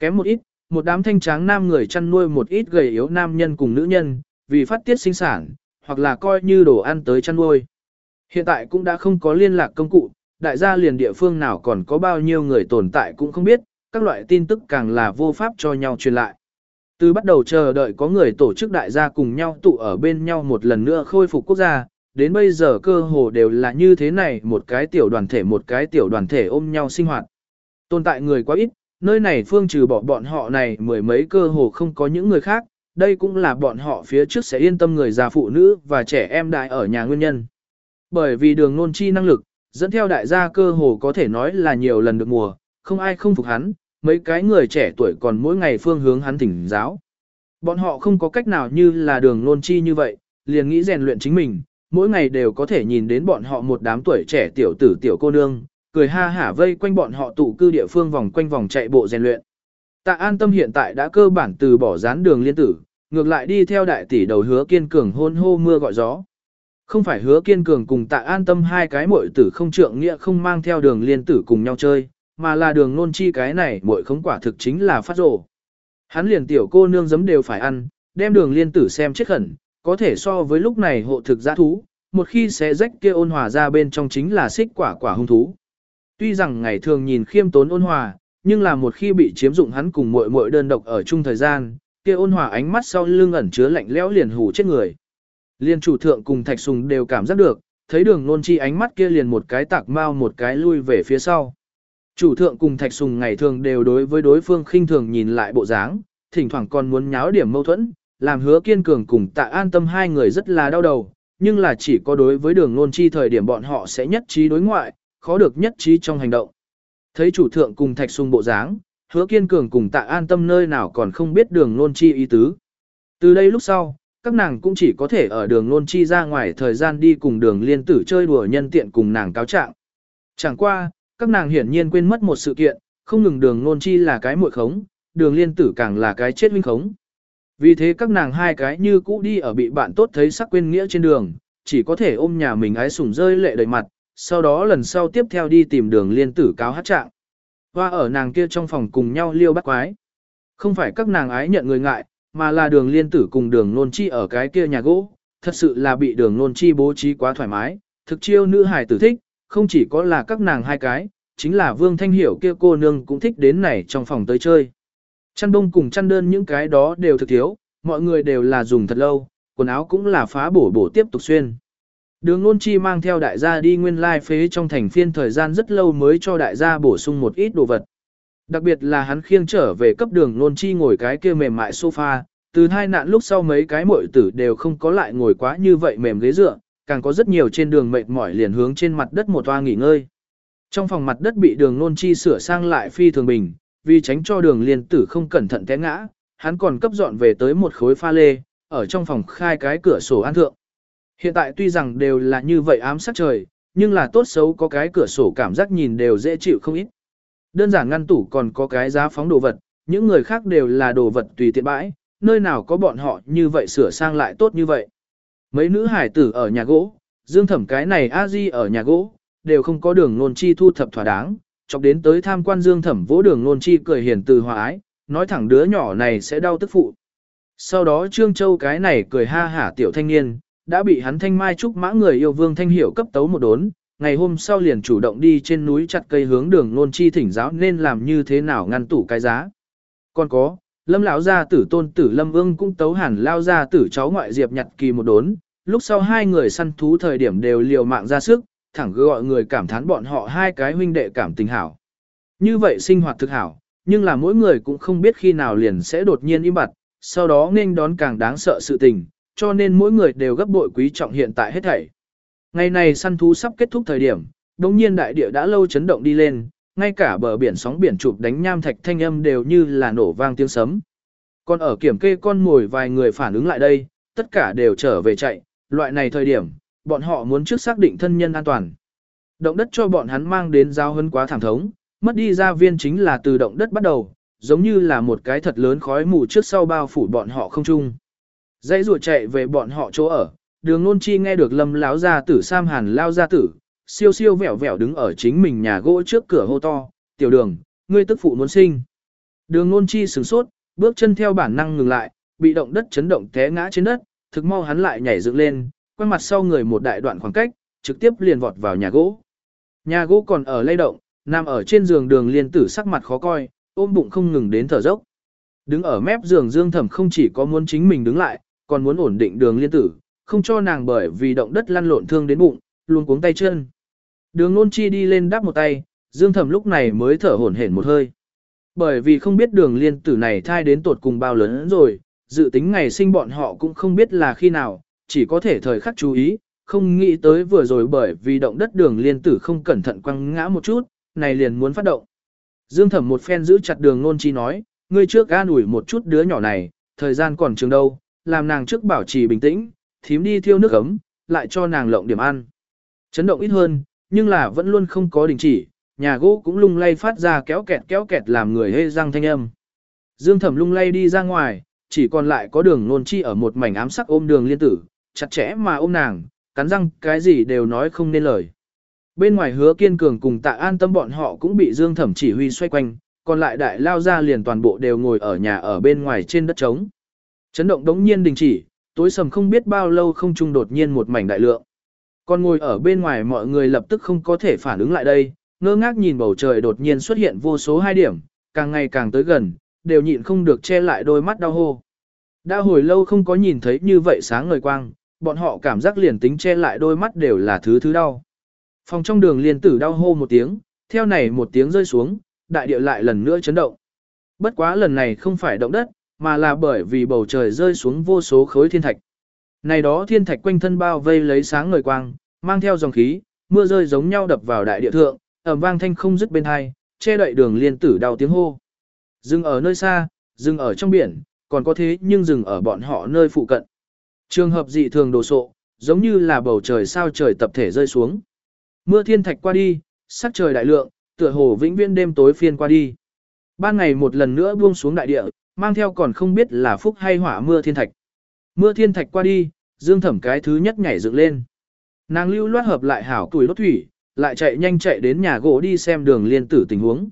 Kém một ít, một đám thanh tráng nam người chăn nuôi một ít gầy yếu nam nhân cùng nữ nhân, vì phát tiết sinh sản, hoặc là coi như đồ ăn tới chăn nuôi. Hiện tại cũng đã không có liên lạc công cụ, đại gia liền địa phương nào còn có bao nhiêu người tồn tại cũng không biết, các loại tin tức càng là vô pháp cho nhau truyền lại. Từ bắt đầu chờ đợi có người tổ chức đại gia cùng nhau tụ ở bên nhau một lần nữa khôi phục quốc gia, đến bây giờ cơ hồ đều là như thế này một cái tiểu đoàn thể một cái tiểu đoàn thể ôm nhau sinh hoạt. Tồn tại người quá ít, nơi này phương trừ bỏ bọn họ này mười mấy cơ hồ không có những người khác, đây cũng là bọn họ phía trước sẽ yên tâm người già phụ nữ và trẻ em đại ở nhà nguyên nhân. Bởi vì đường nôn chi năng lực, dẫn theo đại gia cơ hồ có thể nói là nhiều lần được mùa, không ai không phục hắn, mấy cái người trẻ tuổi còn mỗi ngày phương hướng hắn thỉnh giáo. Bọn họ không có cách nào như là đường nôn chi như vậy, liền nghĩ rèn luyện chính mình, mỗi ngày đều có thể nhìn đến bọn họ một đám tuổi trẻ tiểu tử tiểu cô nương, cười ha hả vây quanh bọn họ tụ cư địa phương vòng quanh vòng chạy bộ rèn luyện. Tạ an tâm hiện tại đã cơ bản từ bỏ dán đường liên tử, ngược lại đi theo đại tỷ đầu hứa kiên cường hôn hô mưa gọi gió. Không phải hứa kiên cường cùng tạ an tâm hai cái muội tử không trượng nghĩa không mang theo đường liên tử cùng nhau chơi, mà là đường nôn chi cái này muội khống quả thực chính là phát rồ Hắn liền tiểu cô nương giấm đều phải ăn, đem đường liên tử xem chết khẩn, có thể so với lúc này hộ thực giã thú, một khi sẽ rách kia ôn hòa ra bên trong chính là xích quả quả hung thú. Tuy rằng ngày thường nhìn khiêm tốn ôn hòa, nhưng là một khi bị chiếm dụng hắn cùng muội muội đơn độc ở chung thời gian, kia ôn hòa ánh mắt sau lưng ẩn chứa lạnh lẽo liền hù chết người. Liên chủ thượng cùng thạch sùng đều cảm giác được, thấy đường nôn chi ánh mắt kia liền một cái tạc mau một cái lui về phía sau. Chủ thượng cùng thạch sùng ngày thường đều đối với đối phương khinh thường nhìn lại bộ dáng, thỉnh thoảng còn muốn nháo điểm mâu thuẫn, làm hứa kiên cường cùng tạ an tâm hai người rất là đau đầu, nhưng là chỉ có đối với đường nôn chi thời điểm bọn họ sẽ nhất trí đối ngoại, khó được nhất trí trong hành động. Thấy chủ thượng cùng thạch sùng bộ dáng, hứa kiên cường cùng tạ an tâm nơi nào còn không biết đường nôn chi ý tứ. Từ đây lúc sau, các nàng cũng chỉ có thể ở đường nôn chi ra ngoài thời gian đi cùng đường liên tử chơi đùa nhân tiện cùng nàng cáo trạng. Chẳng qua, các nàng hiển nhiên quên mất một sự kiện, không ngừng đường nôn chi là cái muội khống, đường liên tử càng là cái chết huynh khống. Vì thế các nàng hai cái như cũ đi ở bị bạn tốt thấy sắc quên nghĩa trên đường, chỉ có thể ôm nhà mình ái sủng rơi lệ đầy mặt, sau đó lần sau tiếp theo đi tìm đường liên tử cáo hát trạng. Hoa ở nàng kia trong phòng cùng nhau liêu bắt quái. Không phải các nàng ái nhận người ngại, mà là đường liên tử cùng đường nôn chi ở cái kia nhà gỗ, thật sự là bị đường nôn chi bố trí quá thoải mái, thực chiêu nữ hài tử thích, không chỉ có là các nàng hai cái, chính là Vương Thanh Hiểu kia cô nương cũng thích đến này trong phòng tới chơi. Chăn bông cùng chăn đơn những cái đó đều thực thiếu, mọi người đều là dùng thật lâu, quần áo cũng là phá bổ bổ tiếp tục xuyên. Đường Nôn Chi mang theo đại gia đi nguyên lai phế trong thành phiên thời gian rất lâu mới cho đại gia bổ sung một ít đồ vật. Đặc biệt là hắn khiêng trở về cấp đường Nôn Chi ngồi cái kia mềm mại sofa, từ hai nạn lúc sau mấy cái muội tử đều không có lại ngồi quá như vậy mềm ghế dựa, càng có rất nhiều trên đường mệt mỏi liền hướng trên mặt đất một toa nghỉ ngơi. Trong phòng mặt đất bị đường Nôn Chi sửa sang lại phi thường bình, vì tránh cho đường liên tử không cẩn thận té ngã, hắn còn cấp dọn về tới một khối pha lê, ở trong phòng khai cái cửa sổ an thượng. Hiện tại tuy rằng đều là như vậy ám sát trời, nhưng là tốt xấu có cái cửa sổ cảm giác nhìn đều dễ chịu không ít. Đơn giản ngăn tủ còn có cái giá phóng đồ vật, những người khác đều là đồ vật tùy tiện bãi, nơi nào có bọn họ như vậy sửa sang lại tốt như vậy. Mấy nữ hải tử ở nhà gỗ, dương thẩm cái này a di ở nhà gỗ, đều không có đường nôn chi thu thập thỏa đáng, chọc đến tới tham quan dương thẩm vỗ đường nôn chi cười hiền từ hòa ái, nói thẳng đứa nhỏ này sẽ đau tức phụ. Sau đó Trương Châu cái này cười ha hả tiểu thanh niên, đã bị hắn thanh mai trúc mã người yêu vương thanh hiểu cấp tấu một đốn, ngày hôm sau liền chủ động đi trên núi chặt cây hướng đường nôn chi thỉnh giáo nên làm như thế nào ngăn tủ cái giá. Còn có, lâm lão gia tử tôn tử lâm ương cũng tấu hẳn lao gia tử cháu ngoại diệp nhặt kỳ một đốn, lúc sau hai người săn thú thời điểm đều liều mạng ra sức, thẳng gọi người cảm thán bọn họ hai cái huynh đệ cảm tình hảo. Như vậy sinh hoạt thực hảo, nhưng là mỗi người cũng không biết khi nào liền sẽ đột nhiên im bặt, sau đó nên đón càng đáng sợ sự tình, cho nên mỗi người đều gấp bội quý trọng hiện tại hết thảy. Ngày này săn thú sắp kết thúc thời điểm, đồng nhiên đại địa đã lâu chấn động đi lên, ngay cả bờ biển sóng biển chụp đánh nham thạch thanh âm đều như là nổ vang tiếng sấm. Còn ở kiểm kê con mồi vài người phản ứng lại đây, tất cả đều trở về chạy, loại này thời điểm, bọn họ muốn trước xác định thân nhân an toàn. Động đất cho bọn hắn mang đến giao hân quá thảm thống, mất đi gia viên chính là từ động đất bắt đầu, giống như là một cái thật lớn khói mù trước sau bao phủ bọn họ không chung. Dãy rùa chạy về bọn họ chỗ ở, đường nôn chi nghe được lâm láo gia tử sam hàn lao gia tử, siêu siêu vẻo vẻo đứng ở chính mình nhà gỗ trước cửa hô to, tiểu đường, ngươi tức phụ muốn sinh. Đường nôn chi sửng sốt, bước chân theo bản năng ngừng lại, bị động đất chấn động té ngã trên đất, thực mau hắn lại nhảy dựng lên, quay mặt sau người một đại đoạn khoảng cách, trực tiếp liền vọt vào nhà gỗ. Nhà gỗ còn ở lay động, nằm ở trên giường đường liên tử sắc mặt khó coi, ôm bụng không ngừng đến thở dốc. Đứng ở mép giường Dương Thẩm không chỉ có muốn chính mình đứng lại, còn muốn ổn định đường liên tử, không cho nàng bởi vì động đất lăn lộn thương đến bụng, luôn cuống tay chân. Đường nôn chi đi lên đáp một tay, Dương Thẩm lúc này mới thở hổn hển một hơi. Bởi vì không biết đường liên tử này thai đến tột cùng bao lớn rồi, dự tính ngày sinh bọn họ cũng không biết là khi nào, chỉ có thể thời khắc chú ý, không nghĩ tới vừa rồi bởi vì động đất đường liên tử không cẩn thận quăng ngã một chút, này liền muốn phát động. Dương Thẩm một phen giữ chặt đường nôn chi nói, ngươi trước an ủi một chút đứa nhỏ này, thời gian còn trường đâu, làm nàng trước bảo trì bình tĩnh, thím đi thiêu nước ấm, lại cho nàng lộng điểm ăn. Chấn động ít hơn, nhưng là vẫn luôn không có đình chỉ, nhà gỗ cũng lung lay phát ra kéo kẹt kéo kẹt làm người hê răng thanh âm. Dương Thẩm lung lay đi ra ngoài, chỉ còn lại có đường nôn chi ở một mảnh ám sắc ôm đường liên tử, chặt chẽ mà ôm nàng, cắn răng cái gì đều nói không nên lời. Bên ngoài hứa kiên cường cùng tạ an tâm bọn họ cũng bị Dương Thẩm chỉ huy xoay quanh, còn lại đại lao ra liền toàn bộ đều ngồi ở nhà ở bên ngoài trên đất trống. Chấn động đống nhiên đình chỉ, tối sầm không biết bao lâu không trung đột nhiên một mảnh đại lượng. Còn ngồi ở bên ngoài mọi người lập tức không có thể phản ứng lại đây, ngơ ngác nhìn bầu trời đột nhiên xuất hiện vô số hai điểm, càng ngày càng tới gần, đều nhịn không được che lại đôi mắt đau hô. Đã hồi lâu không có nhìn thấy như vậy sáng ngời quang, bọn họ cảm giác liền tính che lại đôi mắt đều là thứ thứ đau. Phòng trong đường liền tử đau hô một tiếng, theo này một tiếng rơi xuống, đại địa lại lần nữa chấn động. Bất quá lần này không phải động đất, mà là bởi vì bầu trời rơi xuống vô số khối thiên thạch. Này đó thiên thạch quanh thân bao vây lấy sáng ngời quang, mang theo dòng khí, mưa rơi giống nhau đập vào đại địa thượng, ầm vang thanh không dứt bên hai, che đậy đường liên tử đau tiếng hô. Dừng ở nơi xa, dừng ở trong biển, còn có thế nhưng dừng ở bọn họ nơi phụ cận. Trường hợp dị thường đồ sộ, giống như là bầu trời sao trời tập thể rơi xuống. Mưa thiên thạch qua đi, sắc trời đại lượng, tựa hồ vĩnh viễn đêm tối phiên qua đi. ba ngày một lần nữa buông xuống đại địa, mang theo còn không biết là phúc hay hỏa mưa thiên thạch. Mưa thiên thạch qua đi, dương thẩm cái thứ nhất nhảy dựng lên. Nàng lưu loát hợp lại hảo tuổi đốt thủy, lại chạy nhanh chạy đến nhà gỗ đi xem đường liên tử tình huống.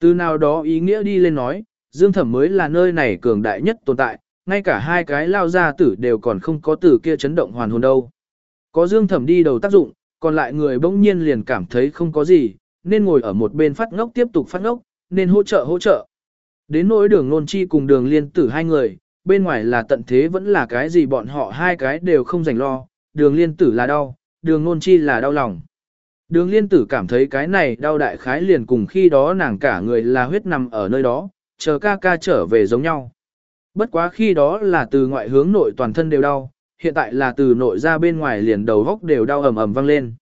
Từ nào đó ý nghĩa đi lên nói, dương thẩm mới là nơi này cường đại nhất tồn tại, ngay cả hai cái lao gia tử đều còn không có tử kia chấn động hoàn hồn đâu. Có dương thẩm đi đầu tác dụng, còn lại người bỗng nhiên liền cảm thấy không có gì, nên ngồi ở một bên phát ngốc tiếp tục phát ngốc, nên hỗ trợ hỗ trợ. Đến nỗi đường nôn chi cùng đường liên tử hai người, bên ngoài là tận thế vẫn là cái gì bọn họ hai cái đều không dành lo, đường liên tử là đau, đường nôn chi là đau lòng. Đường liên tử cảm thấy cái này đau đại khái liền cùng khi đó nàng cả người là huyết nằm ở nơi đó, chờ ca ca trở về giống nhau. Bất quá khi đó là từ ngoại hướng nội toàn thân đều đau, hiện tại là từ nội ra bên ngoài liền đầu góc đều đau ầm ầm vang lên.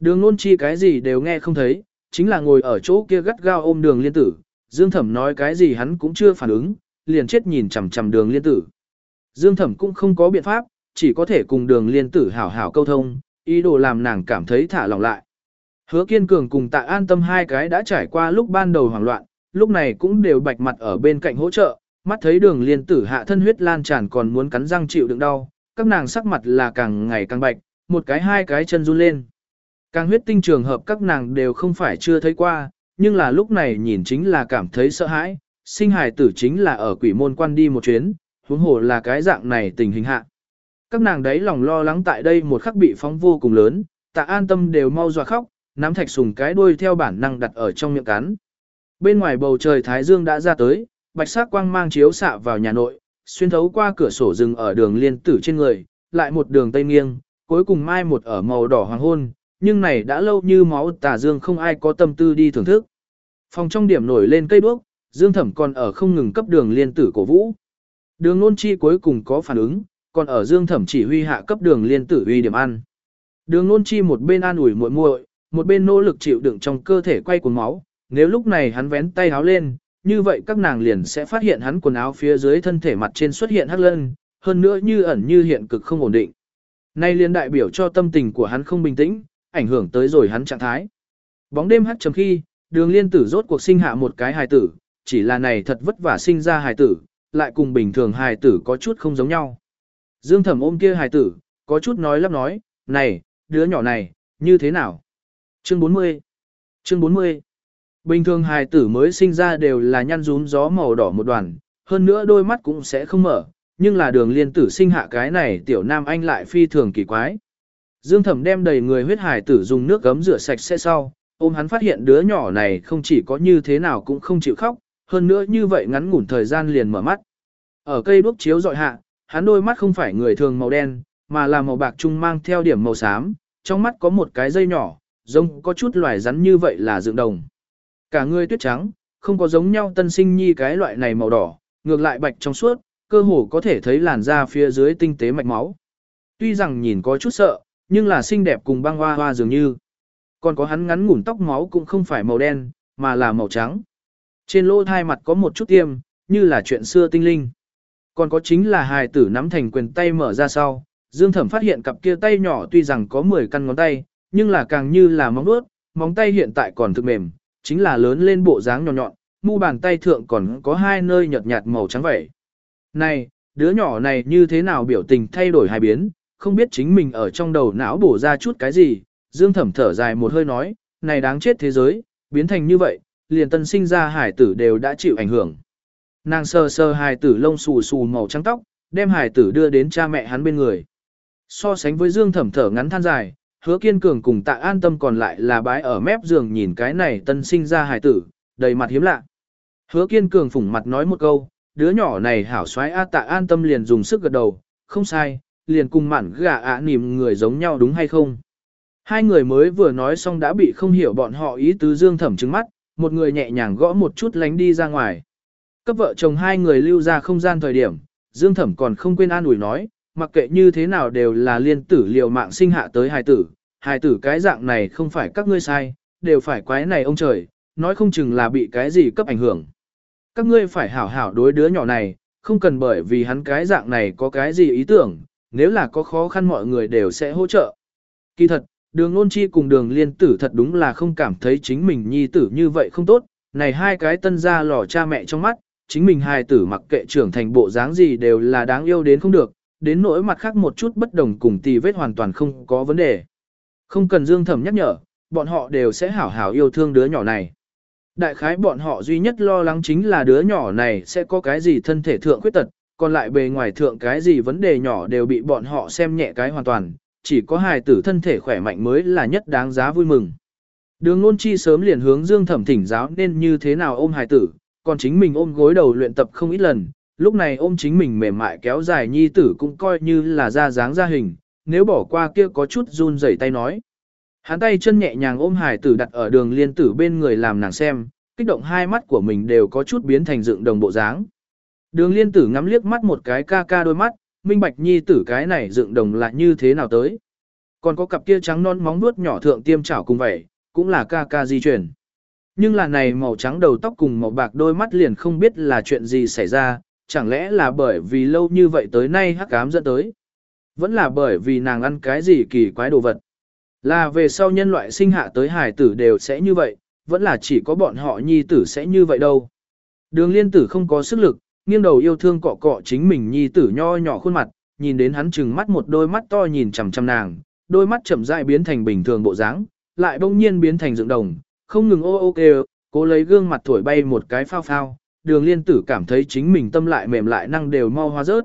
Đường nôn chi cái gì đều nghe không thấy, chính là ngồi ở chỗ kia gắt gao ôm đường liên tử, Dương Thẩm nói cái gì hắn cũng chưa phản ứng, liền chết nhìn chằm chằm đường liên tử. Dương Thẩm cũng không có biện pháp, chỉ có thể cùng đường liên tử hảo hảo câu thông, ý đồ làm nàng cảm thấy thả lòng lại. Hứa kiên cường cùng tạ an tâm hai cái đã trải qua lúc ban đầu hoảng loạn, lúc này cũng đều bạch mặt ở bên cạnh hỗ trợ, mắt thấy đường liên tử hạ thân huyết lan tràn còn muốn cắn răng chịu đựng đau, các nàng sắc mặt là càng ngày càng bạch, một cái hai cái chân run lên. Càng huyết tinh trường hợp các nàng đều không phải chưa thấy qua, nhưng là lúc này nhìn chính là cảm thấy sợ hãi, sinh hài tử chính là ở quỷ môn quan đi một chuyến, huống hồ là cái dạng này tình hình hạ. Các nàng đấy lòng lo lắng tại đây một khắc bị phóng vô cùng lớn, tạ an tâm đều mau dọa khóc, nắm thạch sùng cái đuôi theo bản năng đặt ở trong miệng cắn. Bên ngoài bầu trời Thái Dương đã ra tới, bạch sắc quang mang chiếu xạ vào nhà nội, xuyên thấu qua cửa sổ rừng ở đường liên tử trên người, lại một đường tây nghiêng, cuối cùng mai một ở màu đỏ hoàng hôn, nhưng này đã lâu như máu tà dương không ai có tâm tư đi thưởng thức. Phòng trong điểm nổi lên cây đuốc, dương thẩm còn ở không ngừng cấp đường liên tử cổ vũ. Đường nôn chi cuối cùng có phản ứng, còn ở dương thẩm chỉ huy hạ cấp đường liên tử uy điểm ăn. Đường nôn chi một bên an ủi muội muội, một bên nỗ lực chịu đựng trong cơ thể quay cuồng máu, nếu lúc này hắn vén tay áo lên, như vậy các nàng liền sẽ phát hiện hắn quần áo phía dưới thân thể mặt trên xuất hiện hắc lân, hơn nữa như ẩn như hiện cực không ổn định. Nay liền đại biểu cho tâm tình của hắn không bình tĩnh, ảnh hưởng tới rồi hắn trạng thái. Bóng đêm hắt chấm khi, đường liên tử rốt cuộc sinh hạ một cái hài tử, chỉ là này thật vất vả sinh ra hài tử, lại cùng bình thường hài tử có chút không giống nhau. Dương thẩm ôm kia hài tử, có chút nói lắp nói, này, đứa nhỏ này, như thế nào? Chương 40 Chương 40 Bình thường hài tử mới sinh ra đều là nhăn rúm gió màu đỏ một đoàn, hơn nữa đôi mắt cũng sẽ không mở, nhưng là đường liên tử sinh hạ cái này tiểu nam anh lại phi thường kỳ quái. Dương thẩm đem đầy người huyết hài tử dùng nước gấm rửa sạch sẽ sau, ôm hắn phát hiện đứa nhỏ này không chỉ có như thế nào cũng không chịu khóc, hơn nữa như vậy ngắn ngủn thời gian liền mở mắt. Ở cây đuốc chiếu dọi hạ, hắn đôi mắt không phải người thường màu đen, mà là màu bạc trung mang theo điểm màu xám, trong mắt có một cái dây nhỏ, giống có chút loài rắn như vậy là dựng đồng. Cả người tuyết trắng, không có giống nhau tân sinh nhi cái loại này màu đỏ, ngược lại bạch trong suốt, cơ hồ có thể thấy làn da phía dưới tinh tế mạch máu. Tuy rằng nhìn có chút sợ, nhưng là xinh đẹp cùng băng hoa hoa dường như. Còn có hắn ngắn ngủn tóc máu cũng không phải màu đen, mà là màu trắng. Trên lỗ hai mặt có một chút tiêm, như là chuyện xưa tinh linh. Còn có chính là hài tử nắm thành quyền tay mở ra sau, Dương Thẩm phát hiện cặp kia tay nhỏ tuy rằng có 10 căn ngón tay, nhưng là càng như là móng vuốt, móng tay hiện tại còn thực mềm, chính là lớn lên bộ dáng nhọn nhọn, mu bàn tay thượng còn có hai nơi nhợt nhạt màu trắng vậy. Này, đứa nhỏ này như thế nào biểu tình thay đổi hai biến, không biết chính mình ở trong đầu não bổ ra chút cái gì, Dương Thẩm thở dài một hơi nói, này đáng chết thế giới, biến thành như vậy, liền tân sinh ra hải tử đều đã chịu ảnh hưởng. Nàng sơ sơ hải tử lông xù xù màu trắng tóc, đem hải tử đưa đến cha mẹ hắn bên người. So sánh với Dương Thẩm thở ngắn than dài, hứa kiên cường cùng tạ an tâm còn lại là bái ở mép giường nhìn cái này tân sinh ra hải tử, đầy mặt hiếm lạ. Hứa kiên cường phủng mặt nói một câu, đứa nhỏ này hảo xoái a tạ an tâm liền dùng sức gật đầu, không sai, liền cùng mặn gà ạ à nìm người giống nhau đúng hay không. Hai người mới vừa nói xong đã bị không hiểu bọn họ ý tứ dương thẩm trứng mắt, một người nhẹ nhàng gõ một chút lánh đi ra ngoài. Cấp vợ chồng hai người lưu ra không gian thời điểm, dương thẩm còn không quên an ủi nói, mặc kệ như thế nào đều là liên tử liều mạng sinh hạ tới hài tử, hài tử cái dạng này không phải các ngươi sai, đều phải quái này ông trời, nói không chừng là bị cái gì cấp ảnh hưởng. Các ngươi phải hảo hảo đối đứa nhỏ này, không cần bởi vì hắn cái dạng này có cái gì ý tưởng, nếu là có khó khăn mọi người đều sẽ hỗ trợ. Kỳ thật, đường ôn chi cùng đường liên tử thật đúng là không cảm thấy chính mình nhi tử như vậy không tốt, này hai cái tân gia lò cha mẹ trong mắt, chính mình hài tử mặc kệ trưởng thành bộ dáng gì đều là đáng yêu đến không được, đến nỗi mặt khác một chút bất đồng cùng tì vết hoàn toàn không có vấn đề. Không cần dương thẩm nhắc nhở, bọn họ đều sẽ hảo hảo yêu thương đứa nhỏ này. Đại khái bọn họ duy nhất lo lắng chính là đứa nhỏ này sẽ có cái gì thân thể thượng khuyết tật, còn lại bề ngoài thượng cái gì vấn đề nhỏ đều bị bọn họ xem nhẹ cái hoàn toàn, chỉ có hài tử thân thể khỏe mạnh mới là nhất đáng giá vui mừng. Đường ngôn chi sớm liền hướng dương thẩm thỉnh giáo nên như thế nào ôm hài tử, còn chính mình ôm gối đầu luyện tập không ít lần, lúc này ôm chính mình mềm mại kéo dài nhi tử cũng coi như là ra dáng ra hình, nếu bỏ qua kia có chút run rẩy tay nói. Hắn tay chân nhẹ nhàng ôm hải tử đặt ở đường liên tử bên người làm nàng xem, kích động hai mắt của mình đều có chút biến thành dựng đồng bộ dáng. Đường liên tử ngắm liếc mắt một cái ca ca đôi mắt, minh bạch nhi tử cái này dựng đồng là như thế nào tới. Còn có cặp kia trắng non móng nuốt nhỏ thượng tiêm chảo cùng vậy, cũng là ca ca di chuyển. Nhưng là này màu trắng đầu tóc cùng màu bạc đôi mắt liền không biết là chuyện gì xảy ra, chẳng lẽ là bởi vì lâu như vậy tới nay hắc ám dẫn tới. Vẫn là bởi vì nàng ăn cái gì kỳ quái đồ vật. Là về sau nhân loại sinh hạ tới hải tử đều sẽ như vậy, vẫn là chỉ có bọn họ nhi tử sẽ như vậy đâu. Đường liên tử không có sức lực, nghiêng đầu yêu thương cọ cọ chính mình nhi tử nho nhỏ khuôn mặt, nhìn đến hắn chừng mắt một đôi mắt to nhìn chằm chằm nàng, đôi mắt chậm rãi biến thành bình thường bộ dáng, lại bỗng nhiên biến thành dựng đồng, không ngừng ô ô kêu, cố lấy gương mặt thổi bay một cái phao phao, đường liên tử cảm thấy chính mình tâm lại mềm lại năng đều mau hoa rớt.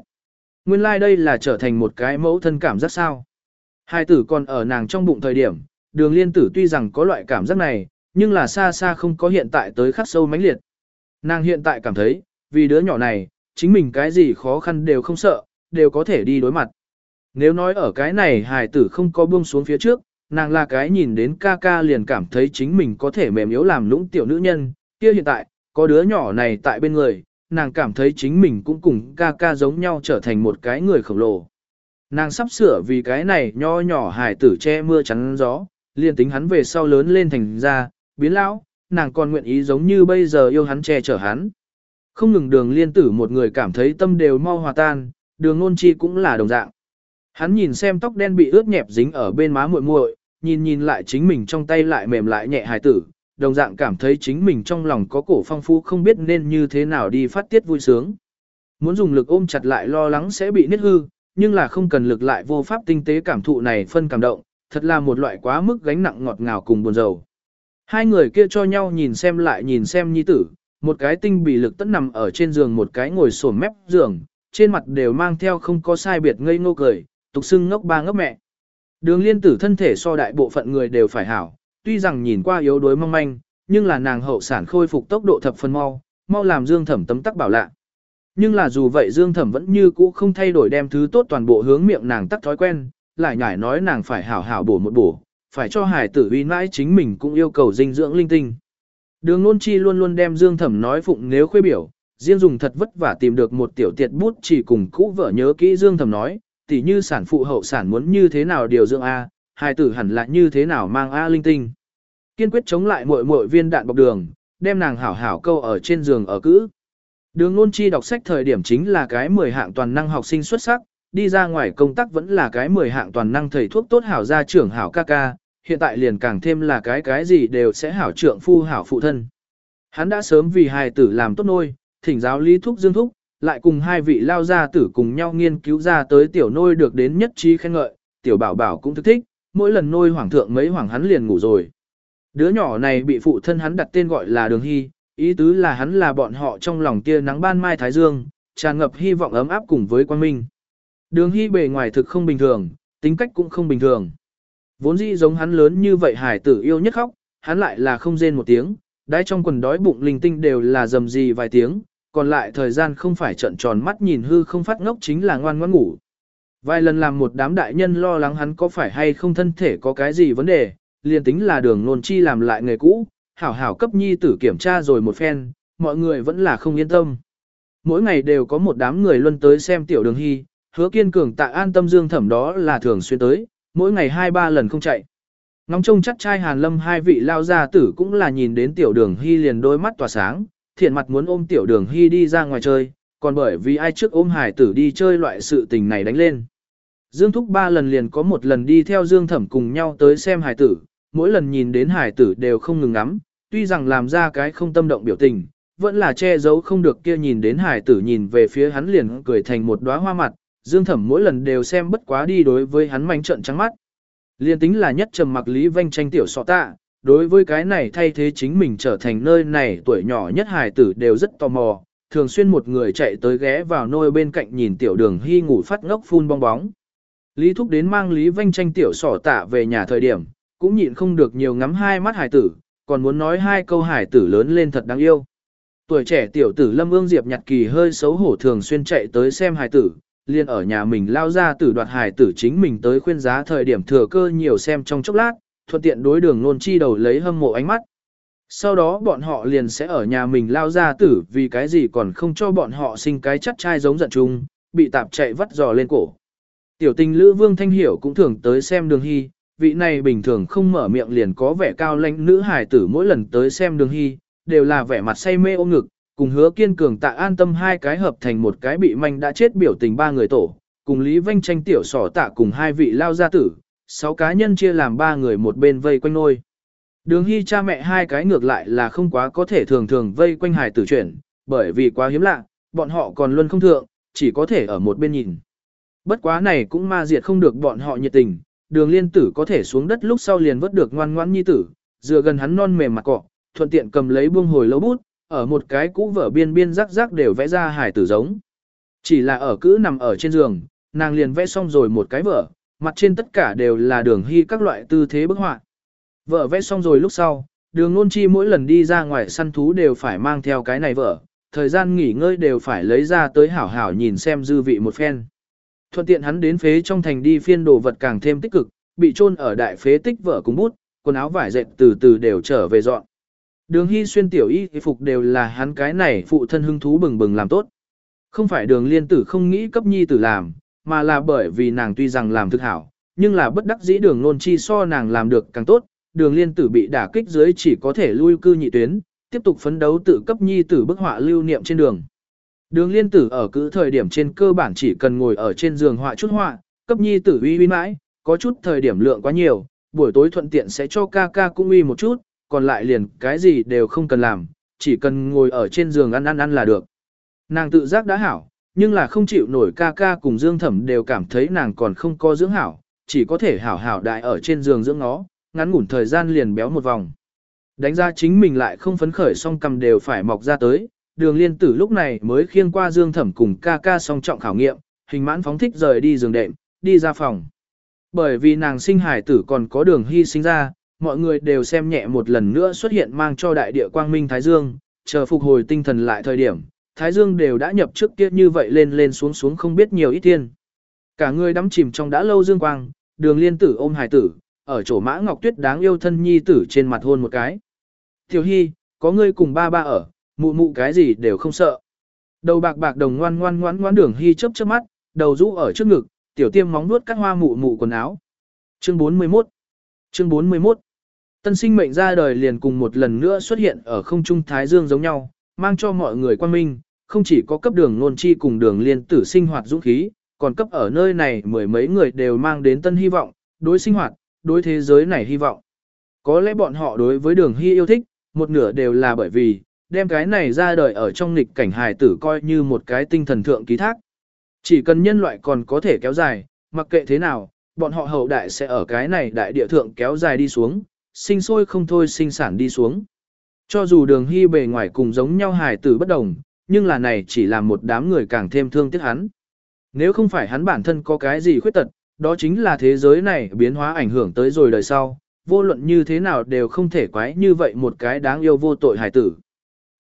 Nguyên lai like đây là trở thành một cái mẫu thân cảm giác sao. Hai tử còn ở nàng trong bụng thời điểm, đường liên tử tuy rằng có loại cảm giác này, nhưng là xa xa không có hiện tại tới khắc sâu mãnh liệt. Nàng hiện tại cảm thấy, vì đứa nhỏ này, chính mình cái gì khó khăn đều không sợ, đều có thể đi đối mặt. Nếu nói ở cái này hài tử không có buông xuống phía trước, nàng là cái nhìn đến ca ca liền cảm thấy chính mình có thể mềm yếu làm lũng tiểu nữ nhân, kia hiện tại, có đứa nhỏ này tại bên người, nàng cảm thấy chính mình cũng cùng ca ca giống nhau trở thành một cái người khổng lồ. Nàng sắp sửa vì cái này nho nhỏ hài tử che mưa chắn gió, liền tính hắn về sau lớn lên thành ra, biến lão, nàng còn nguyện ý giống như bây giờ yêu hắn che chở hắn. Không ngừng đường liên tử một người cảm thấy tâm đều mau hòa tan, đường ngôn chi cũng là đồng dạng. Hắn nhìn xem tóc đen bị ướt nhẹp dính ở bên má muội muội, nhìn nhìn lại chính mình trong tay lại mềm lại nhẹ hài tử, đồng dạng cảm thấy chính mình trong lòng có cổ phong phú không biết nên như thế nào đi phát tiết vui sướng. Muốn dùng lực ôm chặt lại lo lắng sẽ bị nứt hư, nhưng là không cần lực lại vô pháp tinh tế cảm thụ này phân cảm động, thật là một loại quá mức gánh nặng ngọt ngào cùng buồn rầu. Hai người kia cho nhau nhìn xem lại nhìn xem nhi tử, một cái tinh bị lực tất nằm ở trên giường một cái ngồi sổm mép giường, trên mặt đều mang theo không có sai biệt ngây ngô cười, tục xưng ngốc ba ngốc mẹ. Đường liên tử thân thể so đại bộ phận người đều phải hảo, tuy rằng nhìn qua yếu đuối mong manh, nhưng là nàng hậu sản khôi phục tốc độ thập phần mau, mau làm Dương Thẩm tấm tắc bảo lạ. Nhưng là dù vậy Dương Thẩm vẫn như cũ không thay đổi đem thứ tốt toàn bộ hướng miệng nàng tắc thói quen, lại nhải nói nàng phải hảo hảo bổ một bổ, phải cho hải tử uy mãi chính mình cũng yêu cầu dinh dưỡng linh tinh. Đường Nôn Chi luôn luôn đem Dương Thẩm nói phụng nếu khuê biểu, riêng dùng thật vất vả tìm được một tiểu tiệt bút chỉ cùng cũ vợ nhớ kỹ Dương Thẩm nói, tỉ như sản phụ hậu sản muốn như thế nào điều dưỡng A, hài tử hẳn là như thế nào mang A linh tinh. Kiên quyết chống lại muội muội viên đạn bọc đường, đem nàng hảo hảo câu ở trên giường ở cữ. Đường ngôn Chi đọc sách thời điểm chính là cái 10 hạng toàn năng học sinh xuất sắc, đi ra ngoài công tác vẫn là cái 10 hạng toàn năng thầy thuốc tốt hảo gia trưởng hảo ca ca, hiện tại liền càng thêm là cái cái gì đều sẽ hảo trưởng phu hảo phụ thân. Hắn đã sớm vì hài tử làm tốt nôi, thỉnh giáo lý thúc dương thúc, lại cùng hai vị lao gia tử cùng nhau nghiên cứu ra tới tiểu nôi được đến nhất trí khen ngợi, tiểu bảo bảo cũng thức thích, mỗi lần nôi hoàng thượng mấy hoàng hắn liền ngủ rồi. Đứa nhỏ này bị phụ thân hắn đặt tên gọi là Đường Hy, ý tứ là hắn là bọn họ trong lòng kia nắng ban mai thái dương, tràn ngập hy vọng ấm áp cùng với quan minh. Đường Hy bề ngoài thực không bình thường, tính cách cũng không bình thường. Vốn dĩ giống hắn lớn như vậy hải tử yêu nhất khóc, hắn lại là không rên một tiếng, đáy trong quần đói bụng linh tinh đều là dầm gì vài tiếng, còn lại thời gian không phải trận tròn mắt nhìn hư không phát ngốc chính là ngoan ngoãn ngủ. Vài lần làm một đám đại nhân lo lắng hắn có phải hay không thân thể có cái gì vấn đề, liền tính là đường nôn chi làm lại nghề cũ, hảo hảo cấp nhi tử kiểm tra rồi một phen, mọi người vẫn là không yên tâm. Mỗi ngày đều có một đám người luân tới xem tiểu đường hy, hứa kiên cường tại an tâm dương thẩm đó là thường xuyên tới, mỗi ngày hai ba lần không chạy. Ngóng trông chắc trai hàn lâm hai vị lao gia tử cũng là nhìn đến tiểu đường hy liền đôi mắt tỏa sáng, thiện mặt muốn ôm tiểu đường hy đi ra ngoài chơi, còn bởi vì ai trước ôm hải tử đi chơi loại sự tình này đánh lên. Dương Thúc ba lần liền có một lần đi theo Dương Thẩm cùng nhau tới xem hải tử, mỗi lần nhìn đến hải tử đều không ngừng ngắm, tuy rằng làm ra cái không tâm động biểu tình, vẫn là che giấu không được kia nhìn đến hải tử nhìn về phía hắn liền cười thành một đóa hoa mặt, Dương Thẩm mỗi lần đều xem bất quá đi đối với hắn mánh trận trắng mắt. Liên tính là nhất trầm mặc Lý Vanh tranh tiểu sọ tạ, đối với cái này thay thế chính mình trở thành nơi này tuổi nhỏ nhất Hải tử đều rất tò mò, thường xuyên một người chạy tới ghé vào nôi bên cạnh nhìn tiểu đường hy ngủ phát ngốc phun bong bóng. Lý Thúc đến mang Lý Vanh tranh tiểu sỏ tạ về nhà thời điểm, cũng nhịn không được nhiều ngắm hai mắt Hải tử, còn muốn nói hai câu Hải tử lớn lên thật đáng yêu. Tuổi trẻ tiểu tử Lâm Ương Diệp nhặt kỳ hơi xấu hổ thường xuyên chạy tới xem Hải tử, liền ở nhà mình lao ra tử đoạt Hải tử chính mình tới khuyên giá thời điểm thừa cơ nhiều xem trong chốc lát, thuận tiện đối đường nôn chi đầu lấy hâm mộ ánh mắt. Sau đó bọn họ liền sẽ ở nhà mình lao ra tử vì cái gì còn không cho bọn họ sinh cái chắc trai giống giận chung, bị tạp chạy vắt giò lên cổ. Tiểu tình lữ vương thanh hiểu cũng thường tới xem đường hy, vị này bình thường không mở miệng liền có vẻ cao lãnh nữ hài tử mỗi lần tới xem đường hy, đều là vẻ mặt say mê ôm ngực, cùng hứa kiên cường tạ an tâm hai cái hợp thành một cái bị manh đã chết biểu tình ba người tổ, cùng Lý Vanh tranh tiểu sỏ tạ cùng hai vị lao gia tử, sáu cá nhân chia làm ba người một bên vây quanh nôi. Đường Hy cha mẹ hai cái ngược lại là không quá có thể thường thường vây quanh hài tử chuyển, bởi vì quá hiếm lạ, bọn họ còn luôn không thượng, chỉ có thể ở một bên nhìn. Bất quá này cũng ma diệt không được bọn họ nhiệt tình, đường liên tử có thể xuống đất lúc sau liền vớt được ngoan ngoãn nhi tử, dựa gần hắn non mềm mặt cọ, thuận tiện cầm lấy buông hồi lâu bút, ở một cái cũ vở biên biên rắc rắc đều vẽ ra hải tử giống. Chỉ là ở cữ nằm ở trên giường, nàng liền vẽ xong rồi một cái vở, mặt trên tất cả đều là đường hy các loại tư thế bức họa. vở vẽ xong rồi lúc sau, đường nôn chi mỗi lần đi ra ngoài săn thú đều phải mang theo cái này vở, thời gian nghỉ ngơi đều phải lấy ra tới hảo hảo nhìn xem dư vị một phen. Thuận tiện hắn đến phế trong thành đi phiên đồ vật càng thêm tích cực, bị chôn ở đại phế tích vợ cùng bút, quần áo vải dệt từ từ đều trở về dọn. Đường hy xuyên tiểu y phục đều là hắn cái này phụ thân hưng thú bừng bừng làm tốt. Không phải đường liên tử không nghĩ cấp nhi tử làm, mà là bởi vì nàng tuy rằng làm thực hảo, nhưng là bất đắc dĩ đường nôn chi so nàng làm được càng tốt, đường liên tử bị đả kích dưới chỉ có thể lui cư nhị tuyến, tiếp tục phấn đấu tự cấp nhi tử bức họa lưu niệm trên đường. Đường liên tử ở cứ thời điểm trên cơ bản chỉ cần ngồi ở trên giường họa chút họa, cấp nhi tử uy uy mãi, có chút thời điểm lượng quá nhiều, buổi tối thuận tiện sẽ cho ca ca cũng uy một chút, còn lại liền cái gì đều không cần làm, chỉ cần ngồi ở trên giường ăn ăn ăn là được. Nàng tự giác đã hảo, nhưng là không chịu nổi ca ca cùng Dương Thẩm đều cảm thấy nàng còn không có dưỡng hảo, chỉ có thể hảo hảo đại ở trên giường dưỡng nó, ngắn ngủn thời gian liền béo một vòng. Đánh ra chính mình lại không phấn khởi song cầm đều phải mọc ra tới, đường liên tử lúc này mới khiêng qua dương thẩm cùng ca ca song trọng khảo nghiệm, hình mãn phóng thích rời đi giường đệm, đi ra phòng. Bởi vì nàng sinh hải tử còn có đường hy sinh ra, mọi người đều xem nhẹ một lần nữa xuất hiện mang cho đại địa quang minh Thái Dương, chờ phục hồi tinh thần lại thời điểm, Thái Dương đều đã nhập trước kia như vậy lên lên xuống xuống không biết nhiều ít thiên. Cả người đắm chìm trong đã lâu dương quang, đường liên tử ôm hải tử, ở chỗ mã ngọc tuyết đáng yêu thân nhi tử trên mặt hôn một cái. Tiểu hy, có ngươi cùng ba ba ở, mụ mụ cái gì đều không sợ. Đầu bạc bạc đồng ngoan ngoan ngoan ngoan đường hy chớp chớp mắt, đầu rũ ở trước ngực, tiểu tiêm móng nuốt cắt hoa mụ mụ quần áo. Chương 41 Chương 41 Tân sinh mệnh ra đời liền cùng một lần nữa xuất hiện ở không trung thái dương giống nhau, mang cho mọi người quan minh, không chỉ có cấp đường nôn chi cùng đường liên tử sinh hoạt dũng khí, còn cấp ở nơi này mười mấy người đều mang đến tân hy vọng, đối sinh hoạt, đối thế giới này hy vọng. Có lẽ bọn họ đối với đường hy yêu thích, một nửa đều là bởi vì, đem cái này ra đời ở trong nghịch cảnh hài tử coi như một cái tinh thần thượng ký thác. Chỉ cần nhân loại còn có thể kéo dài, mặc kệ thế nào, bọn họ hậu đại sẽ ở cái này đại địa thượng kéo dài đi xuống, sinh sôi không thôi sinh sản đi xuống. Cho dù đường hy bề ngoài cùng giống nhau hài tử bất đồng, nhưng là này chỉ làm một đám người càng thêm thương tiếc hắn. Nếu không phải hắn bản thân có cái gì khuyết tật, đó chính là thế giới này biến hóa ảnh hưởng tới rồi đời sau, vô luận như thế nào đều không thể quái như vậy một cái đáng yêu vô tội hài tử.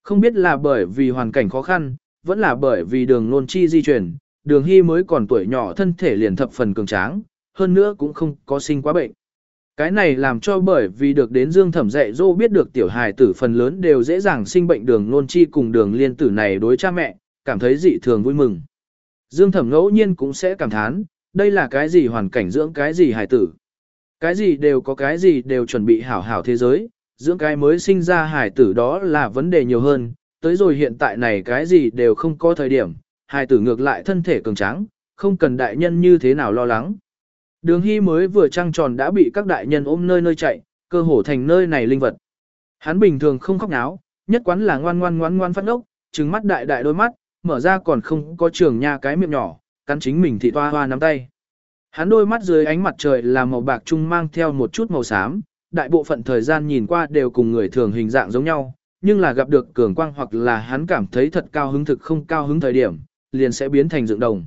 Không biết là bởi vì hoàn cảnh khó khăn, vẫn là bởi vì đường nôn chi di chuyển, đường hy mới còn tuổi nhỏ thân thể liền thập phần cường tráng, hơn nữa cũng không có sinh quá bệnh. Cái này làm cho bởi vì được đến dương thẩm dạy dô biết được tiểu hài tử phần lớn đều dễ dàng sinh bệnh đường nôn chi cùng đường liên tử này đối cha mẹ, cảm thấy dị thường vui mừng. Dương thẩm ngẫu nhiên cũng sẽ cảm thán, đây là cái gì hoàn cảnh dưỡng cái gì hài tử. Cái gì đều có cái gì đều chuẩn bị hảo hảo thế giới, dưỡng cái mới sinh ra hải tử đó là vấn đề nhiều hơn, tới rồi hiện tại này cái gì đều không có thời điểm, hải tử ngược lại thân thể cường tráng, không cần đại nhân như thế nào lo lắng. Đường Hy mới vừa trăng tròn đã bị các đại nhân ôm nơi nơi chạy, cơ hồ thành nơi này linh vật. Hắn bình thường không khóc náo, nhất quán là ngoan ngoan ngoan ngoan phát ốc, trừng mắt đại đại đôi mắt, mở ra còn không có trường nha cái miệng nhỏ, cắn chính mình thị toa hoa nắm tay. Hắn đôi mắt dưới ánh mặt trời là màu bạc trung mang theo một chút màu xám, đại bộ phận thời gian nhìn qua đều cùng người thường hình dạng giống nhau, nhưng là gặp được cường quang hoặc là hắn cảm thấy thật cao hứng thực không cao hứng thời điểm, liền sẽ biến thành dựng đồng.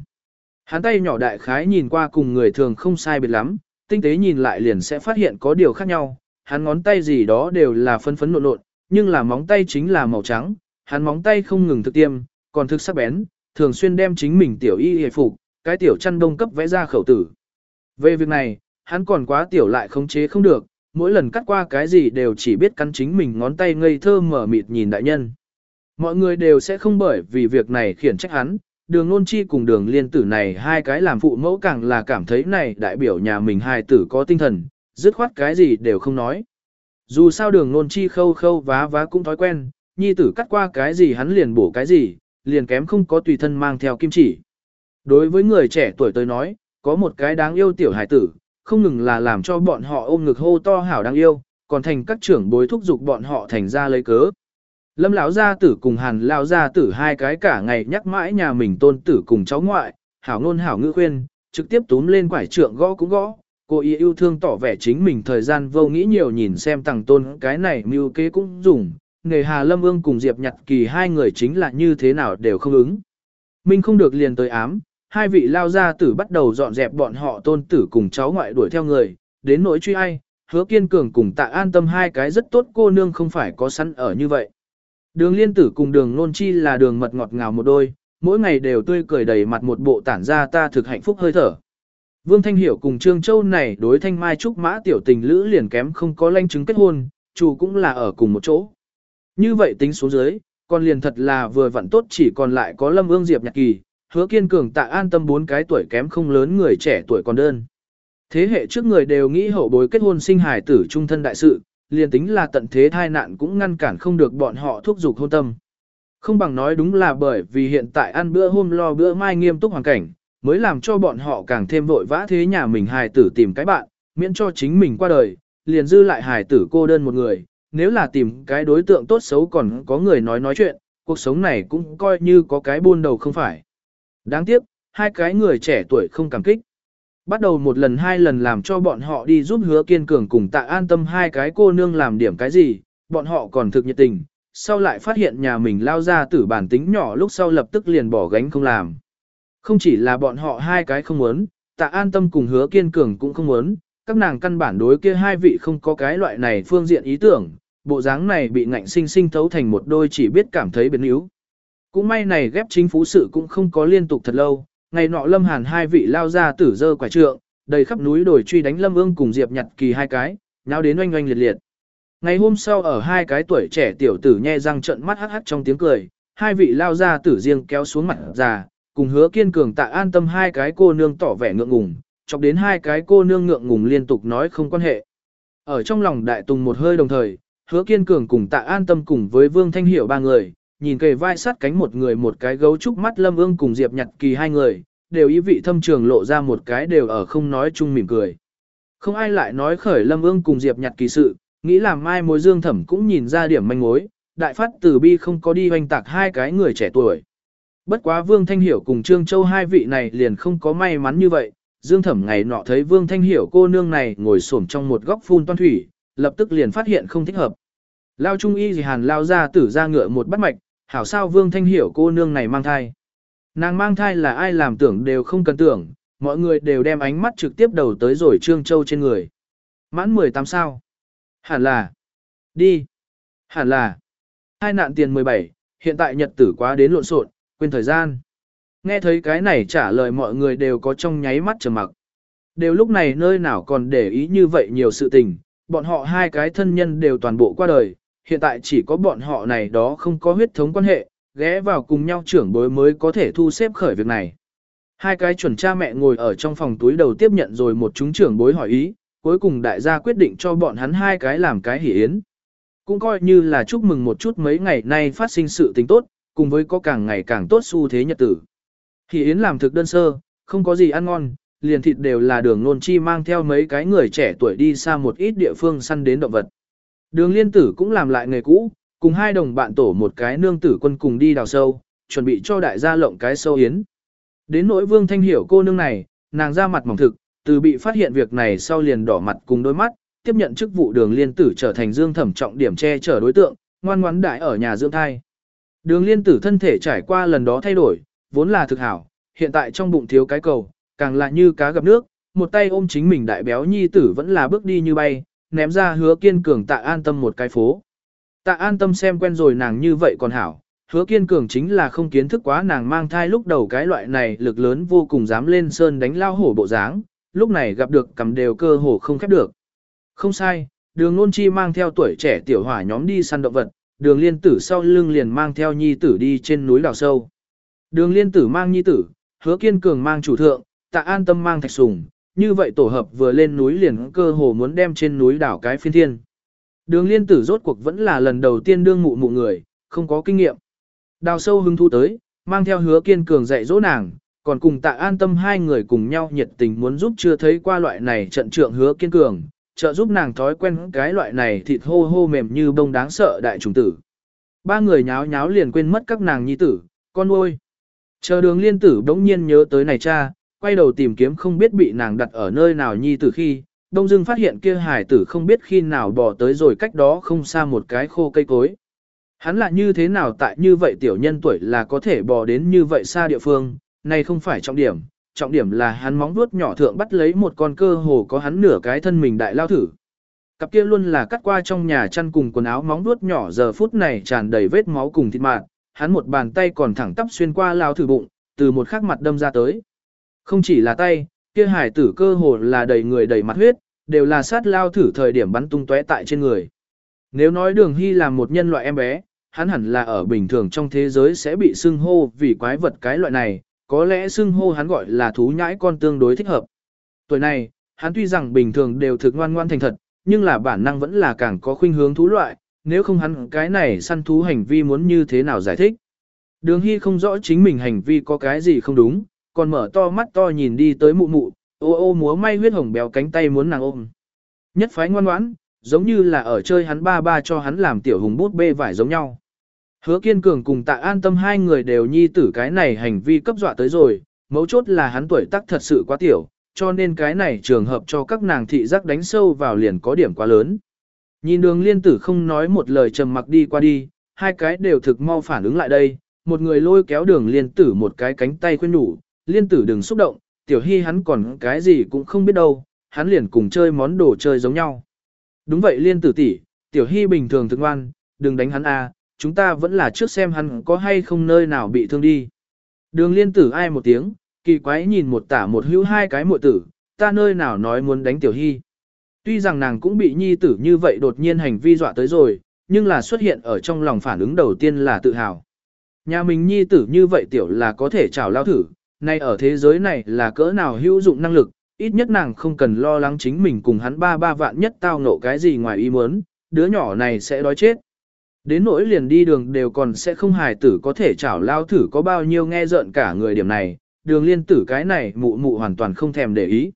Hắn tay nhỏ đại khái nhìn qua cùng người thường không sai biệt lắm, tinh tế nhìn lại liền sẽ phát hiện có điều khác nhau, hắn ngón tay gì đó đều là phân phấn nộn nộn, nhưng là móng tay chính là màu trắng, hắn móng tay không ngừng thực tiêm, còn thực sắc bén, thường xuyên đem chính mình tiểu y hề phục, cái tiểu chăn đông cấp vẽ ra khẩu tử. Về việc này, hắn còn quá tiểu lại khống chế không được, mỗi lần cắt qua cái gì đều chỉ biết cắn chính mình ngón tay ngây thơ mở mịt nhìn đại nhân. Mọi người đều sẽ không bởi vì việc này khiển trách hắn, đường nôn chi cùng đường liên tử này hai cái làm phụ mẫu càng là cảm thấy này đại biểu nhà mình hai tử có tinh thần, dứt khoát cái gì đều không nói. Dù sao đường nôn chi khâu khâu vá vá cũng thói quen, nhi tử cắt qua cái gì hắn liền bổ cái gì, liền kém không có tùy thân mang theo kim chỉ. Đối với người trẻ tuổi tới nói, có một cái đáng yêu tiểu hải tử, không ngừng là làm cho bọn họ ôm ngực hô to hảo đáng yêu, còn thành các trưởng bối thúc giục bọn họ thành ra lấy cớ. Lâm lão gia tử cùng Hàn lão gia tử hai cái cả ngày nhắc mãi nhà mình tôn tử cùng cháu ngoại, hảo ngôn hảo ngữ khuyên, trực tiếp túm lên quải trượng gõ cũng gõ. Cô ý yêu thương tỏ vẻ chính mình thời gian vô nghĩ nhiều nhìn xem tàng tôn cái này mưu kế cũng dùng, nghề Hà Lâm Ương cùng Diệp Nhật Kỳ hai người chính là như thế nào đều không ứng. Minh không được liền tới ám, hai vị lao gia tử bắt đầu dọn dẹp bọn họ tôn tử cùng cháu ngoại đuổi theo người, đến nỗi truy ai, hứa kiên cường cùng tạ an tâm hai cái rất tốt cô nương không phải có sẵn ở như vậy. Đường liên tử cùng đường nôn chi là đường mật ngọt ngào một đôi, mỗi ngày đều tươi cười đầy mặt một bộ tản ra ta thực hạnh phúc hơi thở. Vương Thanh Hiểu cùng Trương Châu này đối thanh mai trúc mã tiểu tình lữ liền kém không có lanh chứng kết hôn, chủ cũng là ở cùng một chỗ. Như vậy tính số dưới, còn liền thật là vừa vặn tốt chỉ còn lại có Lâm Ương Diệp Nhạc Kỳ, hứa kiên cường tạ an tâm bốn cái tuổi kém không lớn người trẻ tuổi còn đơn. Thế hệ trước người đều nghĩ hậu bối kết hôn sinh hài tử trung thân đại sự, liền tính là tận thế thai nạn cũng ngăn cản không được bọn họ thúc giục hôn tâm. Không bằng nói đúng là bởi vì hiện tại ăn bữa hôm lo bữa mai nghiêm túc hoàn cảnh, mới làm cho bọn họ càng thêm vội vã thế nhà mình hài tử tìm cái bạn, miễn cho chính mình qua đời, liền dư lại hài tử cô đơn một người, nếu là tìm cái đối tượng tốt xấu còn có người nói nói chuyện, cuộc sống này cũng coi như có cái buôn đầu không phải. Đáng tiếc, hai cái người trẻ tuổi không cảm kích. Bắt đầu một lần hai lần làm cho bọn họ đi giúp hứa kiên cường cùng tạ an tâm hai cái cô nương làm điểm cái gì, bọn họ còn thực nhiệt tình, sau lại phát hiện nhà mình lao ra tử bản tính nhỏ lúc sau lập tức liền bỏ gánh không làm. Không chỉ là bọn họ hai cái không muốn, tạ an tâm cùng hứa kiên cường cũng không muốn, các nàng căn bản đối kia hai vị không có cái loại này phương diện ý tưởng, bộ dáng này bị ngạnh sinh sinh thấu thành một đôi chỉ biết cảm thấy biến yếu. Cũng may này ghép chính phú sự cũng không có liên tục thật lâu, ngày nọ lâm hàn hai vị lao ra tử dơ quả trượng, đầy khắp núi đồi truy đánh lâm ương cùng diệp nhặt kỳ hai cái, nháo đến oanh oanh liệt liệt. Ngày hôm sau ở hai cái tuổi trẻ tiểu tử nhe răng trợn mắt hắc hắc trong tiếng cười, hai vị lao ra tử riêng kéo xuống mặt già, cùng hứa kiên cường tạ an tâm hai cái cô nương tỏ vẻ ngượng ngùng, chọc đến hai cái cô nương ngượng ngùng liên tục nói không quan hệ. Ở trong lòng đại tùng một hơi đồng thời, hứa kiên cường cùng tạ an tâm cùng với vương thanh hiểu ba người, nhìn kề vai sát cánh một người một cái gấu trúc mắt lâm ương cùng diệp nhặt kỳ hai người, đều ý vị thâm trường lộ ra một cái đều ở không nói chung mỉm cười. Không ai lại nói khởi lâm ương cùng diệp nhặt kỳ sự, nghĩ làm mai mối dương thẩm cũng nhìn ra điểm manh mối, đại phát từ bi không có đi hoành tạc hai cái người trẻ tuổi. Bất quá Vương Thanh Hiểu cùng Trương Châu hai vị này liền không có may mắn như vậy, Dương Thẩm ngày nọ thấy Vương Thanh Hiểu cô nương này ngồi xổm trong một góc phun toan thủy, lập tức liền phát hiện không thích hợp. Lao Trung Y gì hàn lao ra tử ra ngựa một bắt mạch, hảo sao Vương Thanh Hiểu cô nương này mang thai. Nàng mang thai là ai làm tưởng đều không cần tưởng, mọi người đều đem ánh mắt trực tiếp đầu tới rồi Trương Châu trên người. Mãn 18 sao? Hẳn là. Đi. Hẳn là. Hai nạn tiền 17, hiện tại nhật tử quá đến lộn xộn, quên thời gian. Nghe thấy cái này trả lời mọi người đều có trong nháy mắt trầm mặc. Đều lúc này nơi nào còn để ý như vậy nhiều sự tình, bọn họ hai cái thân nhân đều toàn bộ qua đời, hiện tại chỉ có bọn họ này đó không có huyết thống quan hệ, ghé vào cùng nhau trưởng bối mới có thể thu xếp khởi việc này. Hai cái chuẩn cha mẹ ngồi ở trong phòng túi đầu tiếp nhận rồi một chúng trưởng bối hỏi ý, cuối cùng đại gia quyết định cho bọn hắn hai cái làm cái hỷ yến. Cũng coi như là chúc mừng một chút mấy ngày nay phát sinh sự tình tốt, cùng với có càng ngày càng tốt xu thế nhật tử. Hỷ yến làm thực đơn sơ, không có gì ăn ngon, liền thịt đều là đường nôn chi mang theo mấy cái người trẻ tuổi đi xa một ít địa phương săn đến động vật. Đường liên tử cũng làm lại nghề cũ, cùng hai đồng bạn tổ một cái nương tử quân cùng đi đào sâu, chuẩn bị cho đại gia lộng cái sâu yến. Đến nỗi vương thanh hiểu cô nương này, nàng ra mặt mỏng thực, từ bị phát hiện việc này sau liền đỏ mặt cùng đôi mắt, tiếp nhận chức vụ đường liên tử trở thành dương thẩm trọng điểm che chở đối tượng, ngoan ngoãn đại ở nhà dưỡng thai. Đường liên tử thân thể trải qua lần đó thay đổi, vốn là thực hảo, hiện tại trong bụng thiếu cái cầu, càng là như cá gặp nước, một tay ôm chính mình đại béo nhi tử vẫn là bước đi như bay, ném ra hứa kiên cường tạ an tâm một cái phố. Tạ an tâm xem quen rồi nàng như vậy còn hảo, hứa kiên cường chính là không kiến thức quá nàng mang thai lúc đầu cái loại này lực lớn vô cùng dám lên sơn đánh lao hổ bộ dáng, lúc này gặp được cầm đều cơ hồ không khép được. Không sai, đường nôn chi mang theo tuổi trẻ tiểu hỏa nhóm đi săn động vật, đường liên tử sau lưng liền mang theo nhi tử đi trên núi đào sâu. Đường liên tử mang nhi tử, hứa kiên cường mang chủ thượng, tạ an tâm mang thạch sùng, như vậy tổ hợp vừa lên núi liền cơ hồ muốn đem trên núi đảo cái phiên thiên. Đường liên tử rốt cuộc vẫn là lần đầu tiên đương mụ mụ người, không có kinh nghiệm. Đào sâu hứng thu tới, mang theo hứa kiên cường dạy dỗ nàng, còn cùng tạ an tâm hai người cùng nhau nhiệt tình muốn giúp chưa thấy qua loại này trận trượng hứa kiên cường, trợ giúp nàng thói quen cái loại này thịt hô hô mềm như bông đáng sợ đại trùng tử. Ba người nháo nháo liền quên mất các nàng nhi tử, con ôi. Chờ đường liên tử đống nhiên nhớ tới này cha, quay đầu tìm kiếm không biết bị nàng đặt ở nơi nào nhi tử khi, đông dưng phát hiện kia hải tử không biết khi nào bỏ tới rồi cách đó không xa một cái khô cây cối. Hắn là như thế nào tại như vậy tiểu nhân tuổi là có thể bò đến như vậy xa địa phương, này không phải trọng điểm, trọng điểm là hắn móng vuốt nhỏ thượng bắt lấy một con cơ hồ có hắn nửa cái thân mình đại lao thử. Cặp kia luôn là cắt qua trong nhà chăn cùng quần áo móng vuốt nhỏ giờ phút này tràn đầy vết máu cùng thịt mạt, hắn một bàn tay còn thẳng tắp xuyên qua lao thử bụng, từ một khắc mặt đâm ra tới. Không chỉ là tay, kia hải tử cơ hồ là đầy người đầy mặt huyết, đều là sát lao thử thời điểm bắn tung tóe tại trên người. Nếu nói đường hy là một nhân loại em bé, hắn hẳn là ở bình thường trong thế giới sẽ bị xưng hô vì quái vật cái loại này, có lẽ xưng hô hắn gọi là thú nhãi con tương đối thích hợp. Tuổi này, hắn tuy rằng bình thường đều thực ngoan ngoan thành thật, nhưng là bản năng vẫn là càng có khuynh hướng thú loại, nếu không hắn cái này săn thú hành vi muốn như thế nào giải thích. Đường Hy không rõ chính mình hành vi có cái gì không đúng, còn mở to mắt to nhìn đi tới mụ mụ, ô ô múa may huyết hồng béo cánh tay muốn nàng ôm. Nhất phái ngoan ngoãn, giống như là ở chơi hắn ba ba cho hắn làm tiểu hùng bút bê vải giống nhau. Hứa kiên cường cùng tạ an tâm hai người đều nhi tử cái này hành vi cấp dọa tới rồi, mấu chốt là hắn tuổi tác thật sự quá tiểu, cho nên cái này trường hợp cho các nàng thị giác đánh sâu vào liền có điểm quá lớn. Nhìn đường liên tử không nói một lời trầm mặc đi qua đi, hai cái đều thực mau phản ứng lại đây, một người lôi kéo đường liên tử một cái cánh tay khuyên nhủ, liên tử đừng xúc động, tiểu hy hắn còn cái gì cũng không biết đâu, hắn liền cùng chơi món đồ chơi giống nhau. Đúng vậy liên tử tỷ, tiểu hy bình thường thực ngoan, đừng đánh hắn a, chúng ta vẫn là trước xem hắn có hay không nơi nào bị thương đi. Đường liên tử ai một tiếng, kỳ quái nhìn một tả một hữu hai cái muội tử, ta nơi nào nói muốn đánh tiểu hy. Tuy rằng nàng cũng bị nhi tử như vậy đột nhiên hành vi dọa tới rồi, nhưng là xuất hiện ở trong lòng phản ứng đầu tiên là tự hào. Nhà mình nhi tử như vậy tiểu là có thể chào lao thử, nay ở thế giới này là cỡ nào hữu dụng năng lực, ít nhất nàng không cần lo lắng chính mình cùng hắn ba ba vạn nhất tao nộ cái gì ngoài ý muốn, đứa nhỏ này sẽ đói chết. Đến nỗi liền đi đường đều còn sẽ không hài tử có thể chảo lao thử có bao nhiêu nghe rợn cả người điểm này, đường liên tử cái này mụ mụ hoàn toàn không thèm để ý.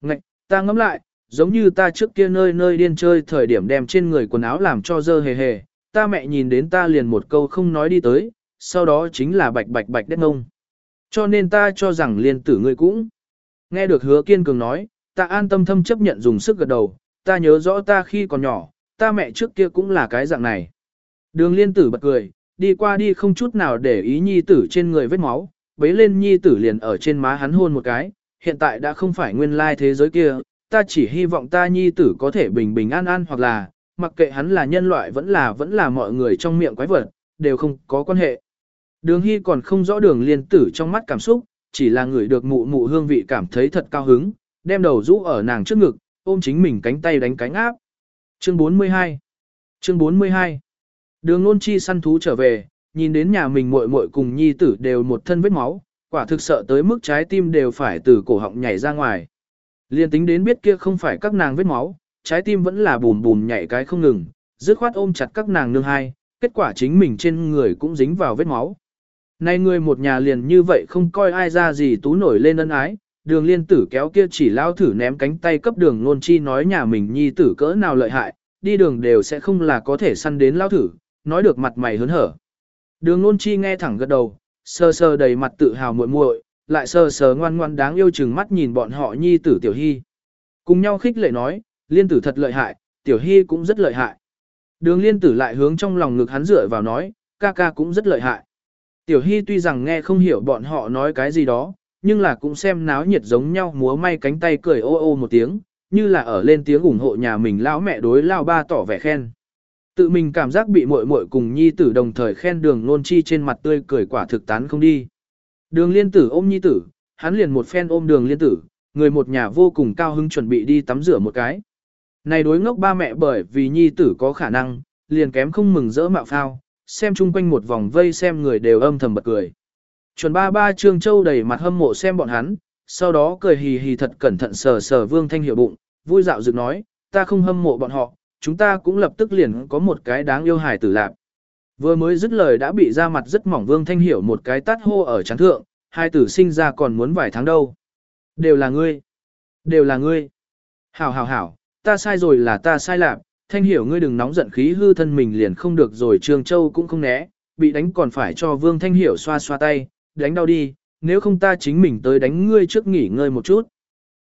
Ngạch, ta ngẫm lại, giống như ta trước kia nơi nơi điên chơi thời điểm đem trên người quần áo làm cho dơ hề hề, ta mẹ nhìn đến ta liền một câu không nói đi tới, sau đó chính là bạch bạch bạch đất ngông. Cho nên ta cho rằng liên tử ngươi cũng. Nghe được hứa kiên cường nói, ta an tâm thâm chấp nhận dùng sức gật đầu, ta nhớ rõ ta khi còn nhỏ, ta mẹ trước kia cũng là cái dạng này. Đường liên tử bật cười, đi qua đi không chút nào để ý nhi tử trên người vết máu, bấy lên nhi tử liền ở trên má hắn hôn một cái, hiện tại đã không phải nguyên lai thế giới kia, ta chỉ hy vọng ta nhi tử có thể bình bình an an hoặc là, mặc kệ hắn là nhân loại vẫn là vẫn là mọi người trong miệng quái vật, đều không có quan hệ. Đường Hy còn không rõ đường liên tử trong mắt cảm xúc, chỉ là người được mụ mụ hương vị cảm thấy thật cao hứng, đem đầu rũ ở nàng trước ngực, ôm chính mình cánh tay đánh cánh áp. Chương 42 Chương 42 Đường nôn chi săn thú trở về, nhìn đến nhà mình muội muội cùng nhi tử đều một thân vết máu, quả thực sợ tới mức trái tim đều phải từ cổ họng nhảy ra ngoài. Liên tính đến biết kia không phải các nàng vết máu, trái tim vẫn là bùm bùm nhảy cái không ngừng, dứt khoát ôm chặt các nàng nương hai, kết quả chính mình trên người cũng dính vào vết máu. Nay người một nhà liền như vậy không coi ai ra gì tú nổi lên ân ái, đường liên tử kéo kia chỉ lao thử ném cánh tay cấp đường nôn chi nói nhà mình nhi tử cỡ nào lợi hại, đi đường đều sẽ không là có thể săn đến lao thử, nói được mặt mày hớn hở. Đường nôn chi nghe thẳng gật đầu, sơ sơ đầy mặt tự hào muội muội, lại sơ sơ ngoan ngoan đáng yêu chừng mắt nhìn bọn họ nhi tử tiểu hy. Cùng nhau khích lệ nói, liên tử thật lợi hại, tiểu hy cũng rất lợi hại. Đường liên tử lại hướng trong lòng ngực hắn dựa vào nói, ca ca cũng rất lợi hại. Tiểu hy tuy rằng nghe không hiểu bọn họ nói cái gì đó, nhưng là cũng xem náo nhiệt giống nhau múa may cánh tay cười ô ô một tiếng, như là ở lên tiếng ủng hộ nhà mình lão mẹ đối lao ba tỏ vẻ khen. Tự mình cảm giác bị muội muội cùng nhi tử đồng thời khen đường nôn chi trên mặt tươi cười quả thực tán không đi. Đường liên tử ôm nhi tử, hắn liền một phen ôm đường liên tử, người một nhà vô cùng cao hứng chuẩn bị đi tắm rửa một cái. Này đối ngốc ba mẹ bởi vì nhi tử có khả năng, liền kém không mừng rỡ mạo phao, xem chung quanh một vòng vây xem người đều âm thầm bật cười. Chuẩn ba ba trương châu đầy mặt hâm mộ xem bọn hắn, sau đó cười hì hì thật cẩn thận sờ sờ vương thanh hiểu bụng, vui dạo dựng nói, ta không hâm mộ bọn họ, chúng ta cũng lập tức liền có một cái đáng yêu hài tử lạc. Vừa mới dứt lời đã bị ra mặt rất mỏng Vương Thanh Hiểu một cái tát hô ở chán thượng, hai tử sinh ra còn muốn vài tháng đâu. Đều là ngươi. Đều là ngươi. Hảo hảo hảo, ta sai rồi là ta sai lạc, Thanh Hiểu ngươi đừng nóng giận khí hư thân mình liền không được rồi Trường Châu cũng không né, bị đánh còn phải cho Vương Thanh Hiểu xoa xoa tay, đánh đau đi, nếu không ta chính mình tới đánh ngươi trước nghỉ ngơi một chút.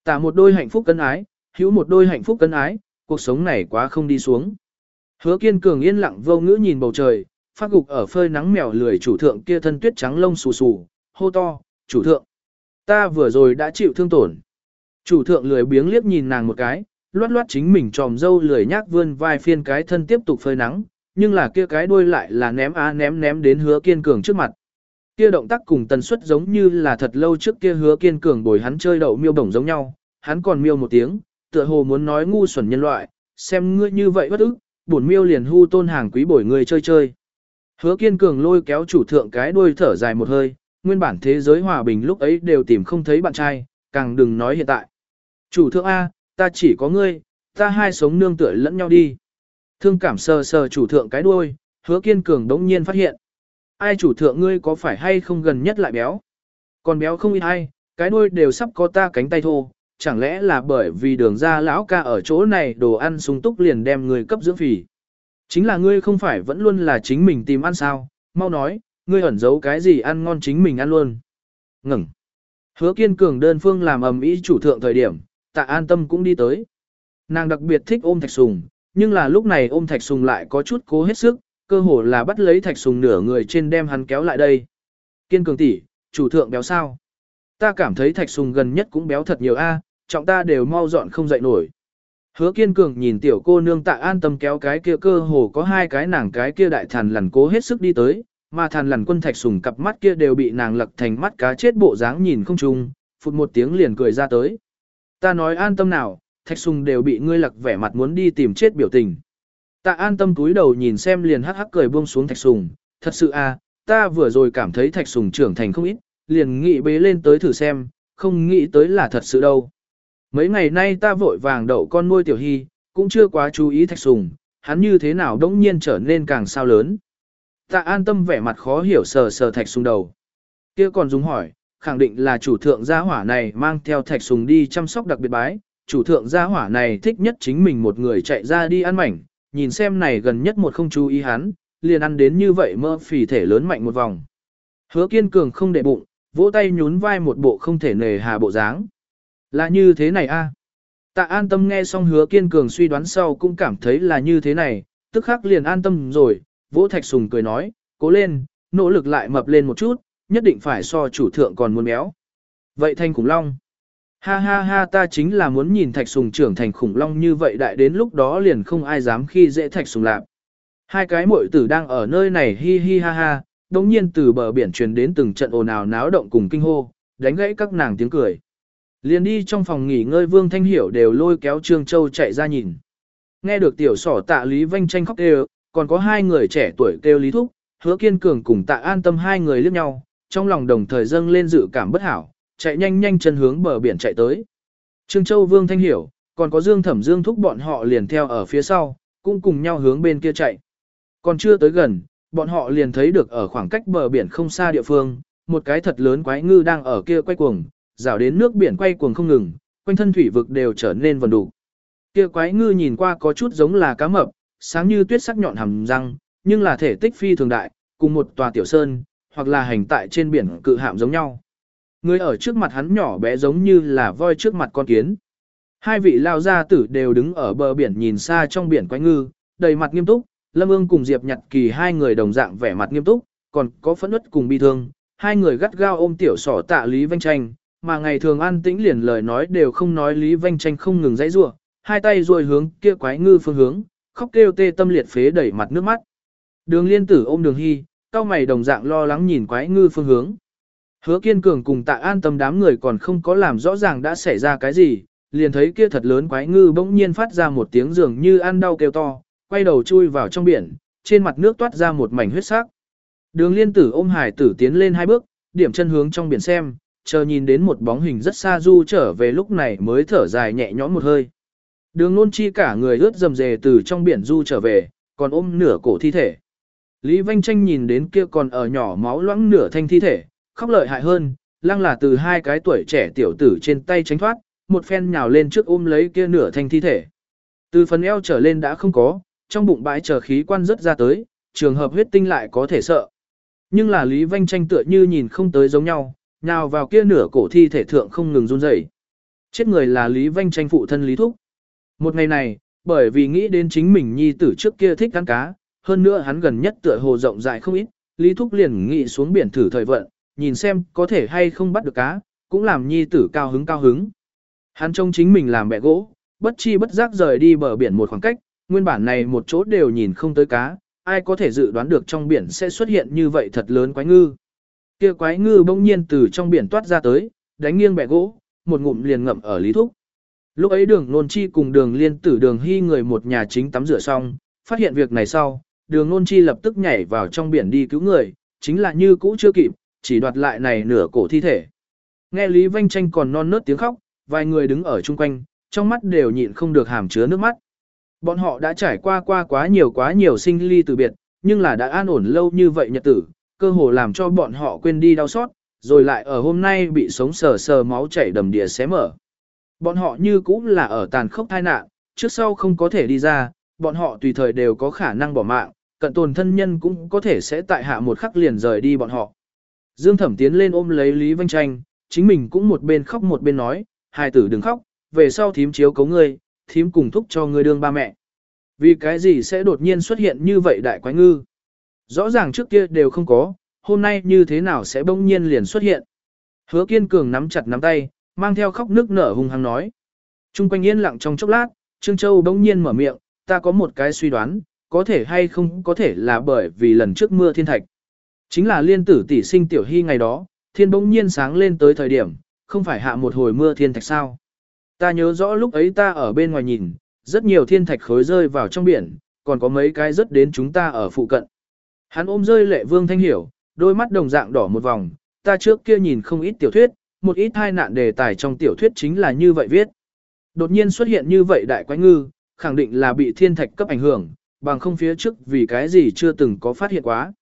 Tả một đôi hạnh phúc cân ái, hữu một đôi hạnh phúc cân ái, cuộc sống này quá không đi xuống. Hứa kiên cường yên lặng vô ngữ nhìn bầu trời, phát gục ở phơi nắng mèo lười chủ thượng kia thân tuyết trắng lông xù xù, hô to, chủ thượng. Ta vừa rồi đã chịu thương tổn. Chủ thượng lười biếng liếc nhìn nàng một cái, loát loát chính mình tròm dâu lười nhác vươn vai phiên cái thân tiếp tục phơi nắng, nhưng là kia cái đuôi lại là ném á ném ném đến hứa kiên cường trước mặt. Kia động tác cùng tần suất giống như là thật lâu trước kia hứa kiên cường bồi hắn chơi đậu miêu bổng giống nhau, hắn còn miêu một tiếng, tựa hồ muốn nói ngu xuẩn nhân loại, xem ngươi như vậy bất ức, bổn miêu liền hưu tôn hàng quý bồi người chơi chơi. Hứa kiên cường lôi kéo chủ thượng cái đuôi thở dài một hơi, nguyên bản thế giới hòa bình lúc ấy đều tìm không thấy bạn trai, càng đừng nói hiện tại. Chủ thượng A, ta chỉ có ngươi, ta hai sống nương tựa lẫn nhau đi. Thương cảm sờ sờ chủ thượng cái đuôi, hứa kiên cường đống nhiên phát hiện. Ai chủ thượng ngươi có phải hay không gần nhất lại béo? Còn béo không ít ai, cái đuôi đều sắp có ta cánh tay thô, chẳng lẽ là bởi vì đường ra lão ca ở chỗ này đồ ăn sung túc liền đem người cấp dưỡng phì. Chính là ngươi không phải vẫn luôn là chính mình tìm ăn sao, mau nói, ngươi ẩn giấu cái gì ăn ngon chính mình ăn luôn. Ngừng. Hứa kiên cường đơn phương làm ầm ĩ chủ thượng thời điểm, tạ an tâm cũng đi tới. Nàng đặc biệt thích ôm thạch sùng, nhưng là lúc này ôm thạch sùng lại có chút cố hết sức, cơ hồ là bắt lấy thạch sùng nửa người trên đem hắn kéo lại đây. Kiên cường tỷ, chủ thượng béo sao? Ta cảm thấy thạch sùng gần nhất cũng béo thật nhiều a, trọng ta đều mau dọn không dậy nổi. Hứa kiên cường nhìn tiểu cô nương tạ an tâm kéo cái kia cơ hồ có hai cái nàng cái kia đại thần lằn cố hết sức đi tới, mà thần lằn quân thạch sùng cặp mắt kia đều bị nàng lật thành mắt cá chết bộ dáng nhìn không chung, phụt một tiếng liền cười ra tới. Ta nói an tâm nào, thạch sùng đều bị ngươi lật vẻ mặt muốn đi tìm chết biểu tình. ta an tâm túi đầu nhìn xem liền hắc hắc cười buông xuống thạch sùng, thật sự à, ta vừa rồi cảm thấy thạch sùng trưởng thành không ít, liền nghĩ bế lên tới thử xem, không nghĩ tới là thật sự đâu. Mấy ngày nay ta vội vàng đậu con nuôi tiểu hy, cũng chưa quá chú ý thạch sùng, hắn như thế nào đống nhiên trở nên càng sao lớn. ta an tâm vẻ mặt khó hiểu sờ sờ thạch sùng đầu. kia còn dùng hỏi, khẳng định là chủ thượng gia hỏa này mang theo thạch sùng đi chăm sóc đặc biệt bái. Chủ thượng gia hỏa này thích nhất chính mình một người chạy ra đi ăn mảnh, nhìn xem này gần nhất một không chú ý hắn, liền ăn đến như vậy mơ phì thể lớn mạnh một vòng. Hứa kiên cường không để bụng, vỗ tay nhún vai một bộ không thể nề hà bộ dáng. Là như thế này a. Tạ an tâm nghe xong hứa kiên cường suy đoán sau cũng cảm thấy là như thế này, tức khắc liền an tâm rồi, vỗ thạch sùng cười nói, cố lên, nỗ lực lại mập lên một chút, nhất định phải so chủ thượng còn muốn béo. Vậy thanh khủng long. Ha ha ha ta chính là muốn nhìn thạch sùng trưởng thành khủng long như vậy đại đến lúc đó liền không ai dám khi dễ thạch sùng lạp. Hai cái muội tử đang ở nơi này hi hi ha ha, đồng nhiên từ bờ biển truyền đến từng trận ồn ào náo động cùng kinh hô, đánh gãy các nàng tiếng cười. Liền đi trong phòng nghỉ ngơi Vương Thanh Hiểu đều lôi kéo Trương Châu chạy ra nhìn. Nghe được tiểu sỏ tạ Lý Vanh tranh khóc kêu, còn có hai người trẻ tuổi kêu Lý Thúc, hứa kiên cường cùng tạ an tâm hai người liếc nhau, trong lòng đồng thời dâng lên dự cảm bất hảo, chạy nhanh nhanh chân hướng bờ biển chạy tới. Trương Châu Vương Thanh Hiểu, còn có Dương Thẩm Dương Thúc bọn họ liền theo ở phía sau, cũng cùng nhau hướng bên kia chạy. Còn chưa tới gần, bọn họ liền thấy được ở khoảng cách bờ biển không xa địa phương, một cái thật lớn quái ngư đang ở kia quay cuồng, rào đến nước biển quay cuồng không ngừng, quanh thân thủy vực đều trở nên vần đủ. Kia quái ngư nhìn qua có chút giống là cá mập, sáng như tuyết sắc nhọn hàm răng, nhưng là thể tích phi thường đại, cùng một tòa tiểu sơn, hoặc là hành tại trên biển cự hạm giống nhau. Người ở trước mặt hắn nhỏ bé giống như là voi trước mặt con kiến. Hai vị lao gia tử đều đứng ở bờ biển nhìn xa trong biển quái ngư, đầy mặt nghiêm túc, Lâm Ương cùng Diệp Nhật Kỳ hai người đồng dạng vẻ mặt nghiêm túc, còn có phẫn nứt cùng bi thương, hai người gắt gao ôm tiểu sỏ tạ Lý Vanh Tranh, mà ngày thường an tĩnh liền lời nói đều không nói Lý Vanh Tranh không ngừng dãy rủa, hai tay ruồi hướng kia quái ngư phương hướng, khóc kêu tê tâm liệt phế đẩy mặt nước mắt. Đường Liên Tử ôm Đường Hy, cao mày đồng dạng lo lắng nhìn quái ngư phương hướng. Hứa Kiên Cường cùng Tạ An Tâm đám người còn không có làm rõ ràng đã xảy ra cái gì, liền thấy kia thật lớn quái ngư bỗng nhiên phát ra một tiếng dường như ăn đau kêu to, quay đầu chui vào trong biển, trên mặt nước toát ra một mảnh huyết sắc. Đường Liên Tử ôm Hải Tử tiến lên hai bước, điểm chân hướng trong biển xem, chờ nhìn đến một bóng hình rất xa du trở về lúc này mới thở dài nhẹ nhõm một hơi. Đường nôn chi cả người ướt dầm dề từ trong biển du trở về, còn ôm nửa cổ thi thể. Lý Vanh Tranh nhìn đến kia còn ở nhỏ máu loãng nửa thanh thi thể, khóc lợi hại hơn, lăng là từ hai cái tuổi trẻ tiểu tử trên tay tránh thoát, một phen nhào lên trước ôm lấy kia nửa thanh thi thể. Từ phần eo trở lên đã không có, trong bụng bãi chờ khí quan rất ra tới, trường hợp huyết tinh lại có thể sợ. Nhưng là Lý Vanh Tranh tựa như nhìn không tới giống nhau, nhào vào kia nửa cổ thi thể thượng không ngừng run rẩy. Chết người là Lý Vanh tranh phụ thân Lý Thúc. Một ngày này, bởi vì nghĩ đến chính mình nhi tử trước kia thích ăn cá, hơn nữa hắn gần nhất tựa hồ rộng rãi không ít, Lý Thúc liền nghĩ xuống biển thử thời vận, nhìn xem có thể hay không bắt được cá, cũng làm nhi tử cao hứng cao hứng. Hắn trông chính mình làm bẹ gỗ, bất chi bất giác rời đi bờ biển một khoảng cách, nguyên bản này một chỗ đều nhìn không tới cá, ai có thể dự đoán được trong biển sẽ xuất hiện như vậy thật lớn quái ngư. Kia quái ngư bỗng nhiên từ trong biển toát ra tới, đánh nghiêng bẹ gỗ, một ngụm liền ngậm ở Lý Thúc. Lúc ấy đường nôn chi cùng đường liên tử đường hy người một nhà chính tắm rửa xong, phát hiện việc này sau, đường nôn chi lập tức nhảy vào trong biển đi cứu người, chính là như cũ chưa kịp, chỉ đoạt lại này nửa cổ thi thể. Nghe Lý Vanh Tranh còn non nớt tiếng khóc, vài người đứng ở chung quanh, trong mắt đều nhịn không được hàm chứa nước mắt. Bọn họ đã trải qua qua quá nhiều quá nhiều sinh ly từ biệt, nhưng là đã an ổn lâu như vậy nhật tử, cơ hồ làm cho bọn họ quên đi đau xót, rồi lại ở hôm nay bị sống sờ sờ máu chảy đầm đìa xé mở. Bọn họ như cũng là ở tàn khốc tai nạn, trước sau không có thể đi ra, bọn họ tùy thời đều có khả năng bỏ mạng, cận tồn thân nhân cũng có thể sẽ tại hạ một khắc liền rời đi bọn họ. Dương Thẩm tiến lên ôm lấy Lý Vanh Tranh, chính mình cũng một bên khóc một bên nói, hai tử đừng khóc, về sau thím chiếu cấu ngươi, thím cùng thúc cho ngươi đương ba mẹ. Vì cái gì sẽ đột nhiên xuất hiện như vậy đại quái ngư? Rõ ràng trước kia đều không có, hôm nay như thế nào sẽ bỗng nhiên liền xuất hiện. Hứa kiên cường nắm chặt nắm tay, mang theo khóc nước nở hùng hăng nói. Trung quanh yên lặng trong chốc lát, Trương Châu bỗng nhiên mở miệng, ta có một cái suy đoán, có thể hay không có thể là bởi vì lần trước mưa thiên thạch. Chính là liên tử tỷ sinh tiểu hy ngày đó, thiên bỗng nhiên sáng lên tới thời điểm, không phải hạ một hồi mưa thiên thạch sao. Ta nhớ rõ lúc ấy ta ở bên ngoài nhìn, rất nhiều thiên thạch khối rơi vào trong biển, còn có mấy cái rất đến chúng ta ở phụ cận. Hắn ôm rơi lệ vương thanh hiểu, đôi mắt đồng dạng đỏ một vòng, ta trước kia nhìn không ít tiểu thuyết, một ít hai nạn đề tài trong tiểu thuyết chính là như vậy viết. Đột nhiên xuất hiện như vậy đại quái ngư, khẳng định là bị thiên thạch cấp ảnh hưởng, bằng không phía trước vì cái gì chưa từng có phát hiện quá.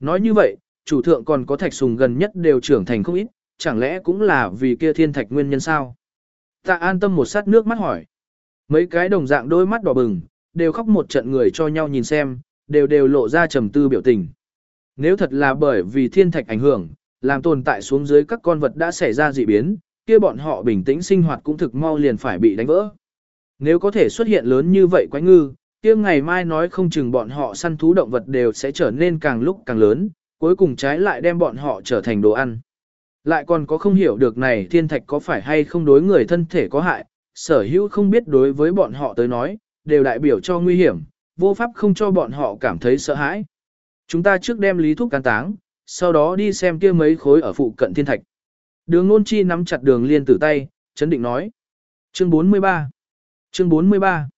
Nói như vậy, chủ thượng còn có thạch sùng gần nhất đều trưởng thành không ít, chẳng lẽ cũng là vì kia thiên thạch nguyên nhân sao? Tạ an tâm một sát nước mắt hỏi. Mấy cái đồng dạng đôi mắt đỏ bừng, đều khóc một trận người cho nhau nhìn xem, đều đều lộ ra trầm tư biểu tình. Nếu thật là bởi vì thiên thạch ảnh hưởng, làm tồn tại xuống dưới các con vật đã xảy ra dị biến, kia bọn họ bình tĩnh sinh hoạt cũng thực mau liền phải bị đánh vỡ. Nếu có thể xuất hiện lớn như vậy quái ngư, kia ngày mai nói không chừng bọn họ săn thú động vật đều sẽ trở nên càng lúc càng lớn, cuối cùng trái lại đem bọn họ trở thành đồ ăn. Lại còn có không hiểu được này thiên thạch có phải hay không đối người thân thể có hại, sở hữu không biết đối với bọn họ tới nói, đều đại biểu cho nguy hiểm, vô pháp không cho bọn họ cảm thấy sợ hãi. Chúng ta trước đem lý thuốc can táng, sau đó đi xem kia mấy khối ở phụ cận thiên thạch. Đường nôn chi nắm chặt đường liên tử tay, chấn định nói. Chương 43 Chương 43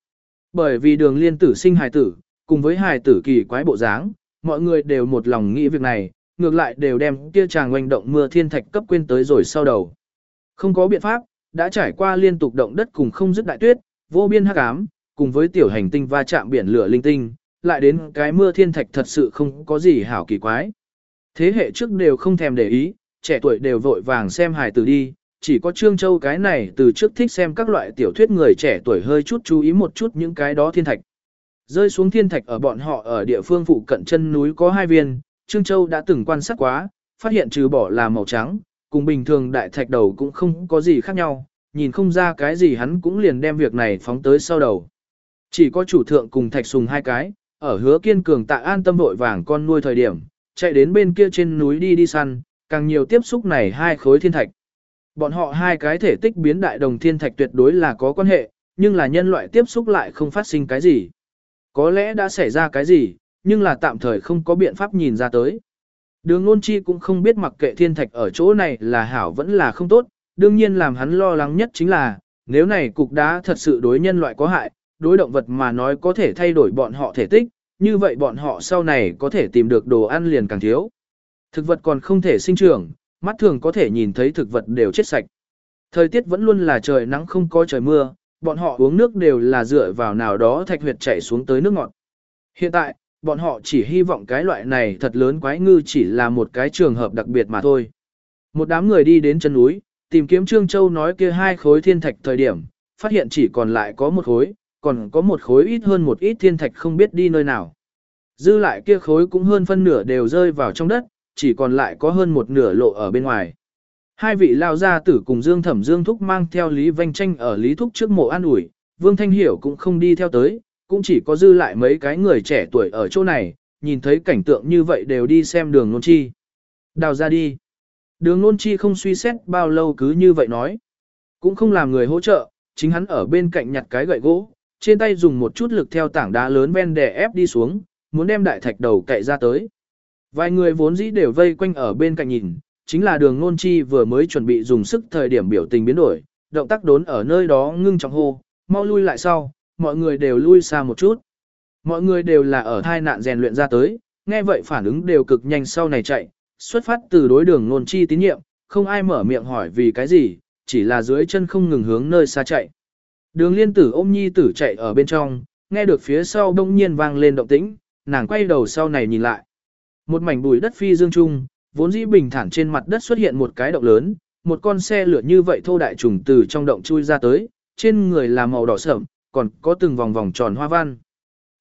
Bởi vì đường liên tử sinh hài tử, cùng với hài tử kỳ quái bộ dáng, mọi người đều một lòng nghĩ việc này, ngược lại đều đem kia chàng oanh động mưa thiên thạch cấp quên tới rồi sau đầu. Không có biện pháp, đã trải qua liên tục động đất cùng không dứt đại tuyết, vô biên hắc ám, cùng với tiểu hành tinh va chạm biển lửa linh tinh, lại đến cái mưa thiên thạch thật sự không có gì hảo kỳ quái. Thế hệ trước đều không thèm để ý, trẻ tuổi đều vội vàng xem hài tử đi, chỉ có Trương Châu cái này từ trước thích xem các loại tiểu thuyết người trẻ tuổi hơi chút chú ý một chút những cái đó thiên thạch. Rơi xuống thiên thạch ở bọn họ ở địa phương phụ cận chân núi có hai viên, Trương Châu đã từng quan sát quá, phát hiện trừ bỏ là màu trắng, cùng bình thường đại thạch đầu cũng không có gì khác nhau, nhìn không ra cái gì hắn cũng liền đem việc này phóng tới sau đầu. Chỉ có chủ thượng cùng thạch sùng hai cái, ở hứa kiên cường tạ an tâm vội vàng con nuôi thời điểm, chạy đến bên kia trên núi đi đi săn, càng nhiều tiếp xúc này hai khối thiên thạch. Bọn họ hai cái thể tích biến đại đồng thiên thạch tuyệt đối là có quan hệ, nhưng là nhân loại tiếp xúc lại không phát sinh cái gì. Có lẽ đã xảy ra cái gì, nhưng là tạm thời không có biện pháp nhìn ra tới. Đường ngôn chi cũng không biết mặc kệ thiên thạch ở chỗ này là hảo vẫn là không tốt, đương nhiên làm hắn lo lắng nhất chính là, nếu này cục đá thật sự đối nhân loại có hại, đối động vật mà nói có thể thay đổi bọn họ thể tích, như vậy bọn họ sau này có thể tìm được đồ ăn liền càng thiếu. Thực vật còn không thể sinh trưởng, mắt thường có thể nhìn thấy thực vật đều chết sạch. Thời tiết vẫn luôn là trời nắng không có trời mưa, bọn họ uống nước đều là dựa vào nào đó thạch huyệt chảy xuống tới nước ngọt. Hiện tại, bọn họ chỉ hy vọng cái loại này thật lớn quái ngư chỉ là một cái trường hợp đặc biệt mà thôi. Một đám người đi đến chân núi, tìm kiếm Trương Châu nói kia hai khối thiên thạch thời điểm, phát hiện chỉ còn lại có một khối, còn có một khối ít hơn một ít thiên thạch không biết đi nơi nào. Dư lại kia khối cũng hơn phân nửa đều rơi vào trong đất, chỉ còn lại có hơn một nửa lộ ở bên ngoài. Hai vị lao gia tử cùng Dương Thẩm Dương Thúc mang theo Lý Vanh Tranh ở Lý Thúc trước mộ an ủi, Vương Thanh Hiểu cũng không đi theo tới, cũng chỉ có dư lại mấy cái người trẻ tuổi ở chỗ này, nhìn thấy cảnh tượng như vậy đều đi xem đường nôn chi. Đào ra đi. Đường nôn chi không suy xét bao lâu cứ như vậy nói. Cũng không làm người hỗ trợ, chính hắn ở bên cạnh nhặt cái gậy gỗ, trên tay dùng một chút lực theo tảng đá lớn ven đè ép đi xuống, muốn đem đại thạch đầu cậy ra tới. Vài người vốn dĩ đều vây quanh ở bên cạnh nhìn, chính là đường nôn chi vừa mới chuẩn bị dùng sức thời điểm biểu tình biến đổi, động tác đốn ở nơi đó ngưng trọng hô, mau lui lại sau, mọi người đều lui xa một chút. Mọi người đều là ở thai nạn rèn luyện ra tới, nghe vậy phản ứng đều cực nhanh sau này chạy, xuất phát từ đối đường nôn chi tín nhiệm, không ai mở miệng hỏi vì cái gì, chỉ là dưới chân không ngừng hướng nơi xa chạy. Đường liên tử ôm nhi tử chạy ở bên trong, nghe được phía sau đông nhiên vang lên động tĩnh, nàng quay đầu sau này nhìn lại. Một mảnh bụi đất phi dương trung, vốn dĩ bình thản trên mặt đất xuất hiện một cái động lớn, một con xe lửa như vậy thô đại trùng từ trong động chui ra tới, trên người là màu đỏ sẫm, còn có từng vòng vòng tròn hoa văn.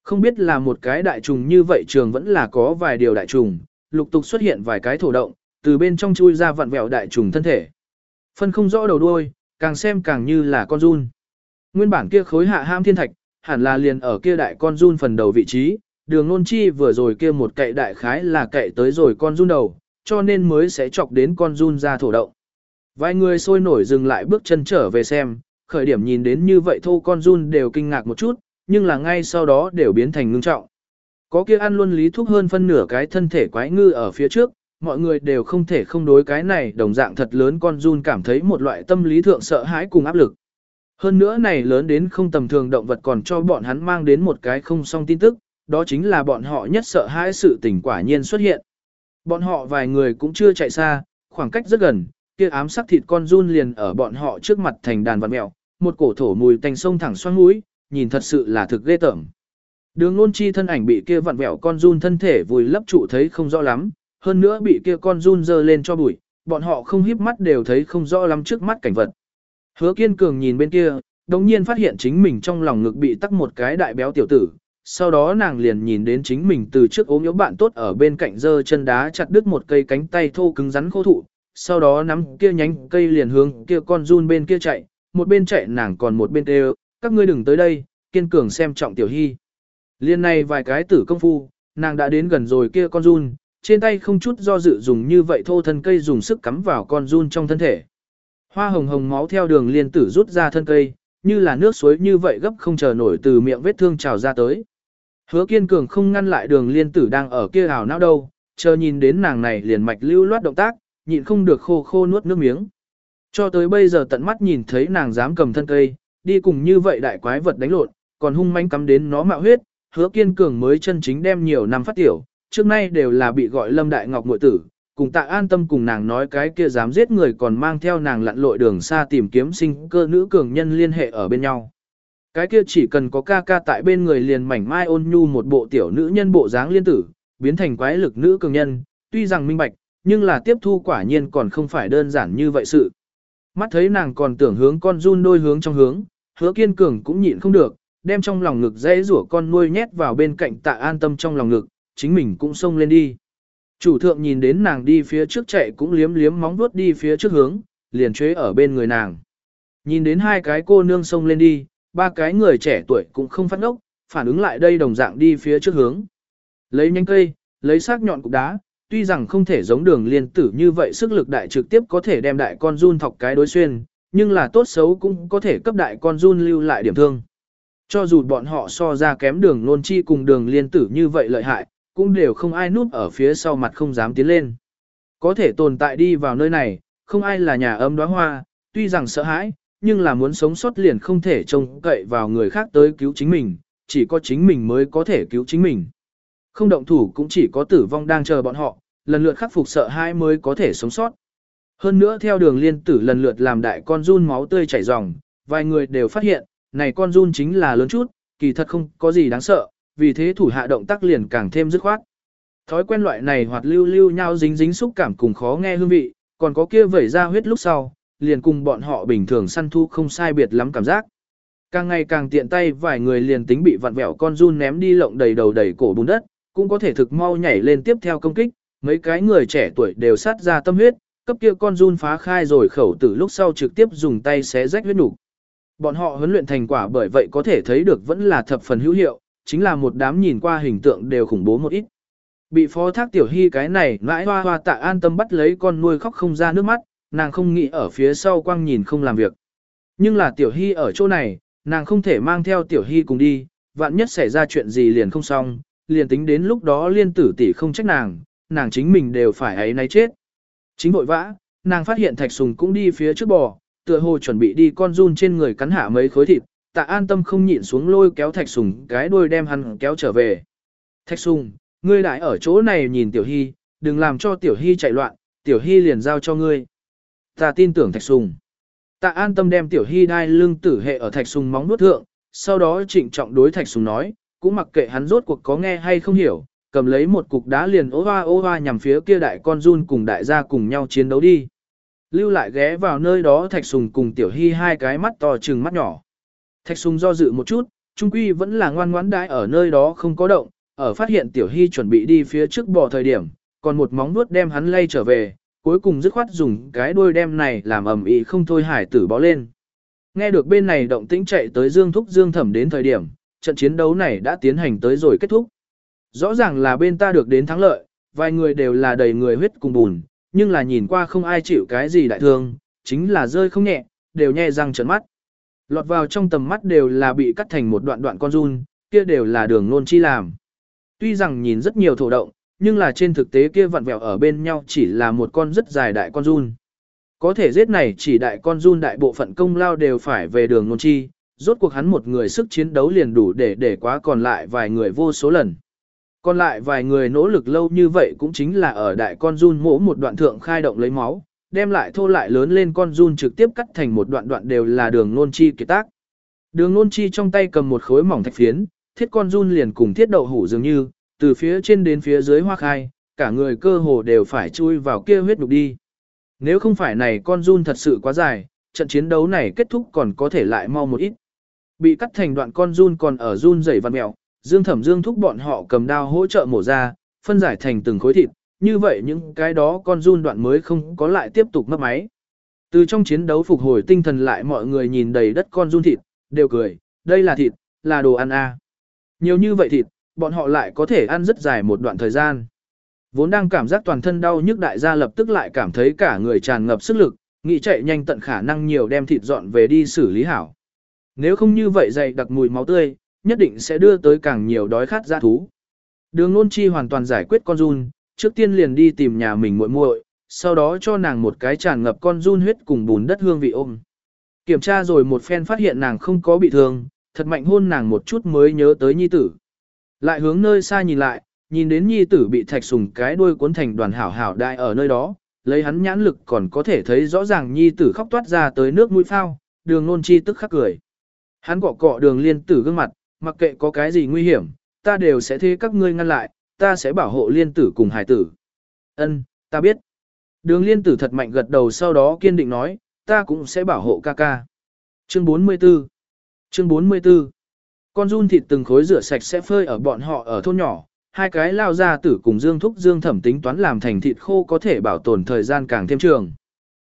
Không biết là một cái đại trùng như vậy trường vẫn là có vài điều đại trùng, lục tục xuất hiện vài cái thổ động, từ bên trong chui ra vặn vẹo đại trùng thân thể. Phân không rõ đầu đuôi, càng xem càng như là con run. Nguyên bản kia khối hạ ham thiên thạch, hẳn là liền ở kia đại con run phần đầu vị trí, đường nôn chi vừa rồi kia một cậy đại khái là cậy tới rồi con run đầu, cho nên mới sẽ chọc đến con run ra thổ động. Vài người sôi nổi dừng lại bước chân trở về xem, khởi điểm nhìn đến như vậy thô con run đều kinh ngạc một chút, nhưng là ngay sau đó đều biến thành ngưng trọng. Có kia ăn luôn lý thuốc hơn phân nửa cái thân thể quái ngư ở phía trước, mọi người đều không thể không đối cái này đồng dạng thật lớn con run cảm thấy một loại tâm lý thượng sợ hãi cùng áp lực. Hơn nữa này lớn đến không tầm thường động vật còn cho bọn hắn mang đến một cái không song tin tức, đó chính là bọn họ nhất sợ hãi sự tình quả nhiên xuất hiện. Bọn họ vài người cũng chưa chạy xa, khoảng cách rất gần, kia ám sắc thịt con run liền ở bọn họ trước mặt thành đàn vật mèo, một cổ thổ mùi tanh sông thẳng xoang mũi, nhìn thật sự là thực ghê tởm. Đường ngôn chi thân ảnh bị kia vặn vẹo con run thân thể vùi lấp trụ thấy không rõ lắm, hơn nữa bị kia con run dơ lên cho bụi, bọn họ không híp mắt đều thấy không rõ lắm trước mắt cảnh vật. Hứa kiên cường nhìn bên kia, đồng nhiên phát hiện chính mình trong lòng ngực bị tắc một cái đại béo tiểu tử. Sau đó nàng liền nhìn đến chính mình từ trước ốm yếu bạn tốt ở bên cạnh dơ chân đá chặt đứt một cây cánh tay thô cứng rắn khô thụ. Sau đó nắm kia nhánh cây liền hướng kia con run bên kia chạy, một bên chạy nàng còn một bên kêu, các ngươi đừng tới đây, kiên cường xem trọng tiểu hy. Liên này vài cái tử công phu, nàng đã đến gần rồi kia con run, trên tay không chút do dự dùng như vậy thô thân cây dùng sức cắm vào con run trong thân thể. Hoa hồng hồng máu theo đường liên tử rút ra thân cây, như là nước suối như vậy gấp không chờ nổi từ miệng vết thương trào ra tới. Hứa kiên cường không ngăn lại đường liên tử đang ở kia ảo não đâu, chờ nhìn đến nàng này liền mạch lưu loát động tác, nhịn không được khô khô nuốt nước miếng. Cho tới bây giờ tận mắt nhìn thấy nàng dám cầm thân cây, đi cùng như vậy đại quái vật đánh lộn, còn hung manh cắm đến nó mạo huyết, hứa kiên cường mới chân chính đem nhiều năm phát tiểu, trước nay đều là bị gọi lâm đại ngọc nội tử, cùng tạ an tâm cùng nàng nói cái kia dám giết người còn mang theo nàng lặn lội đường xa tìm kiếm sinh cơ nữ cường nhân liên hệ ở bên nhau. Cái kia chỉ cần có ca ca tại bên người liền mảnh mai ôn nhu một bộ tiểu nữ nhân bộ dáng liên tử, biến thành quái lực nữ cường nhân, tuy rằng minh bạch, nhưng là tiếp thu quả nhiên còn không phải đơn giản như vậy sự. Mắt thấy nàng còn tưởng hướng con run đôi hướng trong hướng, hứa kiên cường cũng nhịn không được, đem trong lòng ngực dễ rủa con nuôi nhét vào bên cạnh tạ an tâm trong lòng ngực, chính mình cũng xông lên đi. Chủ thượng nhìn đến nàng đi phía trước chạy cũng liếm liếm móng vuốt đi phía trước hướng, liền chế ở bên người nàng. Nhìn đến hai cái cô nương xông lên đi, ba cái người trẻ tuổi cũng không phát ngốc, phản ứng lại đây đồng dạng đi phía trước hướng. Lấy nhánh cây, lấy sắc nhọn cục đá, tuy rằng không thể giống đường liên tử như vậy sức lực đại trực tiếp có thể đem đại con run thọc cái đối xuyên, nhưng là tốt xấu cũng có thể cấp đại con run lưu lại điểm thương. Cho dù bọn họ so ra kém đường nôn chi cùng đường liên tử như vậy lợi hại, cũng đều không ai núp ở phía sau mặt không dám tiến lên. Có thể tồn tại đi vào nơi này, không ai là nhà ấm đóa hoa, tuy rằng sợ hãi, nhưng là muốn sống sót liền không thể trông cậy vào người khác tới cứu chính mình, chỉ có chính mình mới có thể cứu chính mình. Không động thủ cũng chỉ có tử vong đang chờ bọn họ, lần lượt khắc phục sợ hãi mới có thể sống sót. Hơn nữa theo đường liên tử lần lượt làm đại con run máu tươi chảy ròng, vài người đều phát hiện, này con run chính là lớn chút, kỳ thật không có gì đáng sợ, vì thế thủ hạ động tác liền càng thêm dứt khoát. Thói quen loại này hoạt lưu lưu nhau dính dính xúc cảm cùng khó nghe hương vị, còn có kia vẩy ra huyết lúc sau, liền cùng bọn họ bình thường săn thu không sai biệt lắm cảm giác. Càng ngày càng tiện tay vài người liền tính bị vặn vẹo con run ném đi lộng đầy đầu đầy cổ bùn đất, cũng có thể thực mau nhảy lên tiếp theo công kích, mấy cái người trẻ tuổi đều sát ra tâm huyết, cấp kia con run phá khai rồi khẩu tử lúc sau trực tiếp dùng tay xé rách huyết nục. Bọn họ huấn luyện thành quả bởi vậy có thể thấy được vẫn là thập phần hữu hiệu, chính là một đám nhìn qua hình tượng đều khủng bố một ít. Bị phó thác tiểu hy cái này ngãi hoa hoa tạ an tâm bắt lấy con nuôi khóc không ra nước mắt, nàng không nghĩ ở phía sau quăng nhìn không làm việc. Nhưng là tiểu hy ở chỗ này, nàng không thể mang theo tiểu hy cùng đi, vạn nhất xảy ra chuyện gì liền không xong, liền tính đến lúc đó liên tử tỷ không trách nàng, nàng chính mình đều phải ấy nay chết. Chính vội vã, nàng phát hiện thạch sùng cũng đi phía trước bò, tựa hồ chuẩn bị đi con run trên người cắn hạ mấy khối thịt, tạ an tâm không nhịn xuống lôi kéo thạch sùng cái đuôi đem hắn kéo trở về. Thạch sùng, ngươi lại ở chỗ này nhìn tiểu hy, đừng làm cho tiểu hy chạy loạn, tiểu hy liền giao cho ngươi. Ta tin tưởng thạch sùng. Tạ an tâm đem tiểu hy đai lưng tử hệ ở thạch sùng móng nuốt thượng, sau đó trịnh trọng đối thạch sùng nói, cũng mặc kệ hắn rốt cuộc có nghe hay không hiểu, cầm lấy một cục đá liền ô hoa ô hoa nhằm phía kia đại con run cùng đại gia cùng nhau chiến đấu đi. Lưu lại ghé vào nơi đó thạch sùng cùng tiểu hy hai cái mắt to trừng mắt nhỏ. Thạch sùng do dự một chút, trung quy vẫn là ngoan ngoãn đãi ở nơi đó không có động, ở phát hiện tiểu hy chuẩn bị đi phía trước bò thời điểm, còn một móng nuốt đem hắn lay trở về, cuối cùng dứt khoát dùng cái đuôi đem này làm ầm ĩ không thôi hải tử bó lên. Nghe được bên này động tĩnh chạy tới Dương Thúc Dương Thẩm đến thời điểm, trận chiến đấu này đã tiến hành tới rồi kết thúc. Rõ ràng là bên ta được đến thắng lợi, vài người đều là đầy người huyết cùng bùn, nhưng là nhìn qua không ai chịu cái gì đại thương, chính là rơi không nhẹ, đều nhe răng trợn mắt. Lọt vào trong tầm mắt đều là bị cắt thành một đoạn đoạn con run, kia đều là đường nôn chi làm. Tuy rằng nhìn rất nhiều thổ động, nhưng là trên thực tế kia vặn vẹo ở bên nhau chỉ là một con rất dài đại con run. Có thể giết này chỉ đại con run đại bộ phận công lao đều phải về đường nôn chi, rốt cuộc hắn một người sức chiến đấu liền đủ để để quá còn lại vài người vô số lần. Còn lại vài người nỗ lực lâu như vậy cũng chính là ở đại con run mỗ một đoạn thượng khai động lấy máu, đem lại thô lại lớn lên con run trực tiếp cắt thành một đoạn đoạn đều là đường nôn chi kiệt tác. Đường nôn chi trong tay cầm một khối mỏng thạch phiến, thiết con run liền cùng thiết đậu hủ dường như, từ phía trên đến phía dưới hoa khai, cả người cơ hồ đều phải chui vào kia huyết đục đi. Nếu không phải này con run thật sự quá dài, trận chiến đấu này kết thúc còn có thể lại mau một ít. Bị cắt thành đoạn con run còn ở run rẩy vặn mèo, dương thẩm dương thúc bọn họ cầm đao hỗ trợ mổ ra, phân giải thành từng khối thịt, như vậy những cái đó con run đoạn mới không có lại tiếp tục mất máy. Từ trong chiến đấu phục hồi tinh thần lại mọi người nhìn đầy đất con run thịt, đều cười, đây là thịt, là đồ ăn a. À. Nhiều như vậy thịt, bọn họ lại có thể ăn rất dài một đoạn thời gian. Vốn đang cảm giác toàn thân đau nhức đại gia lập tức lại cảm thấy cả người tràn ngập sức lực, nghĩ chạy nhanh tận khả năng nhiều đem thịt dọn về đi xử lý hảo. Nếu không như vậy dày đặc mùi máu tươi, nhất định sẽ đưa tới càng nhiều đói khát dã thú. Đường Nôn Chi hoàn toàn giải quyết con run, trước tiên liền đi tìm nhà mình muội muội, sau đó cho nàng một cái tràn ngập con run huyết cùng bùn đất hương vị ôm. Kiểm tra rồi một phen phát hiện nàng không có bị thương, thật mạnh hôn nàng một chút mới nhớ tới nhi tử. Lại hướng nơi xa nhìn lại, nhìn đến nhi tử bị thạch sùng cái đuôi cuốn thành đoàn hảo hảo đại ở nơi đó, lấy hắn nhãn lực còn có thể thấy rõ ràng nhi tử khóc toát ra tới nước mũi phao, đường nôn chi tức khắc cười. Hắn cọ cọ đường liên tử gương mặt, mặc kệ có cái gì nguy hiểm, ta đều sẽ thế các ngươi ngăn lại, ta sẽ bảo hộ liên tử cùng hải tử. Ân, ta biết. Đường liên tử thật mạnh gật đầu sau đó kiên định nói, ta cũng sẽ bảo hộ ca ca. Chương 44 Chương 44 con run thịt từng khối rửa sạch sẽ phơi ở bọn họ ở thôn nhỏ, hai cái lao ra tử cùng dương thúc dương thẩm tính toán làm thành thịt khô có thể bảo tồn thời gian càng thêm trường.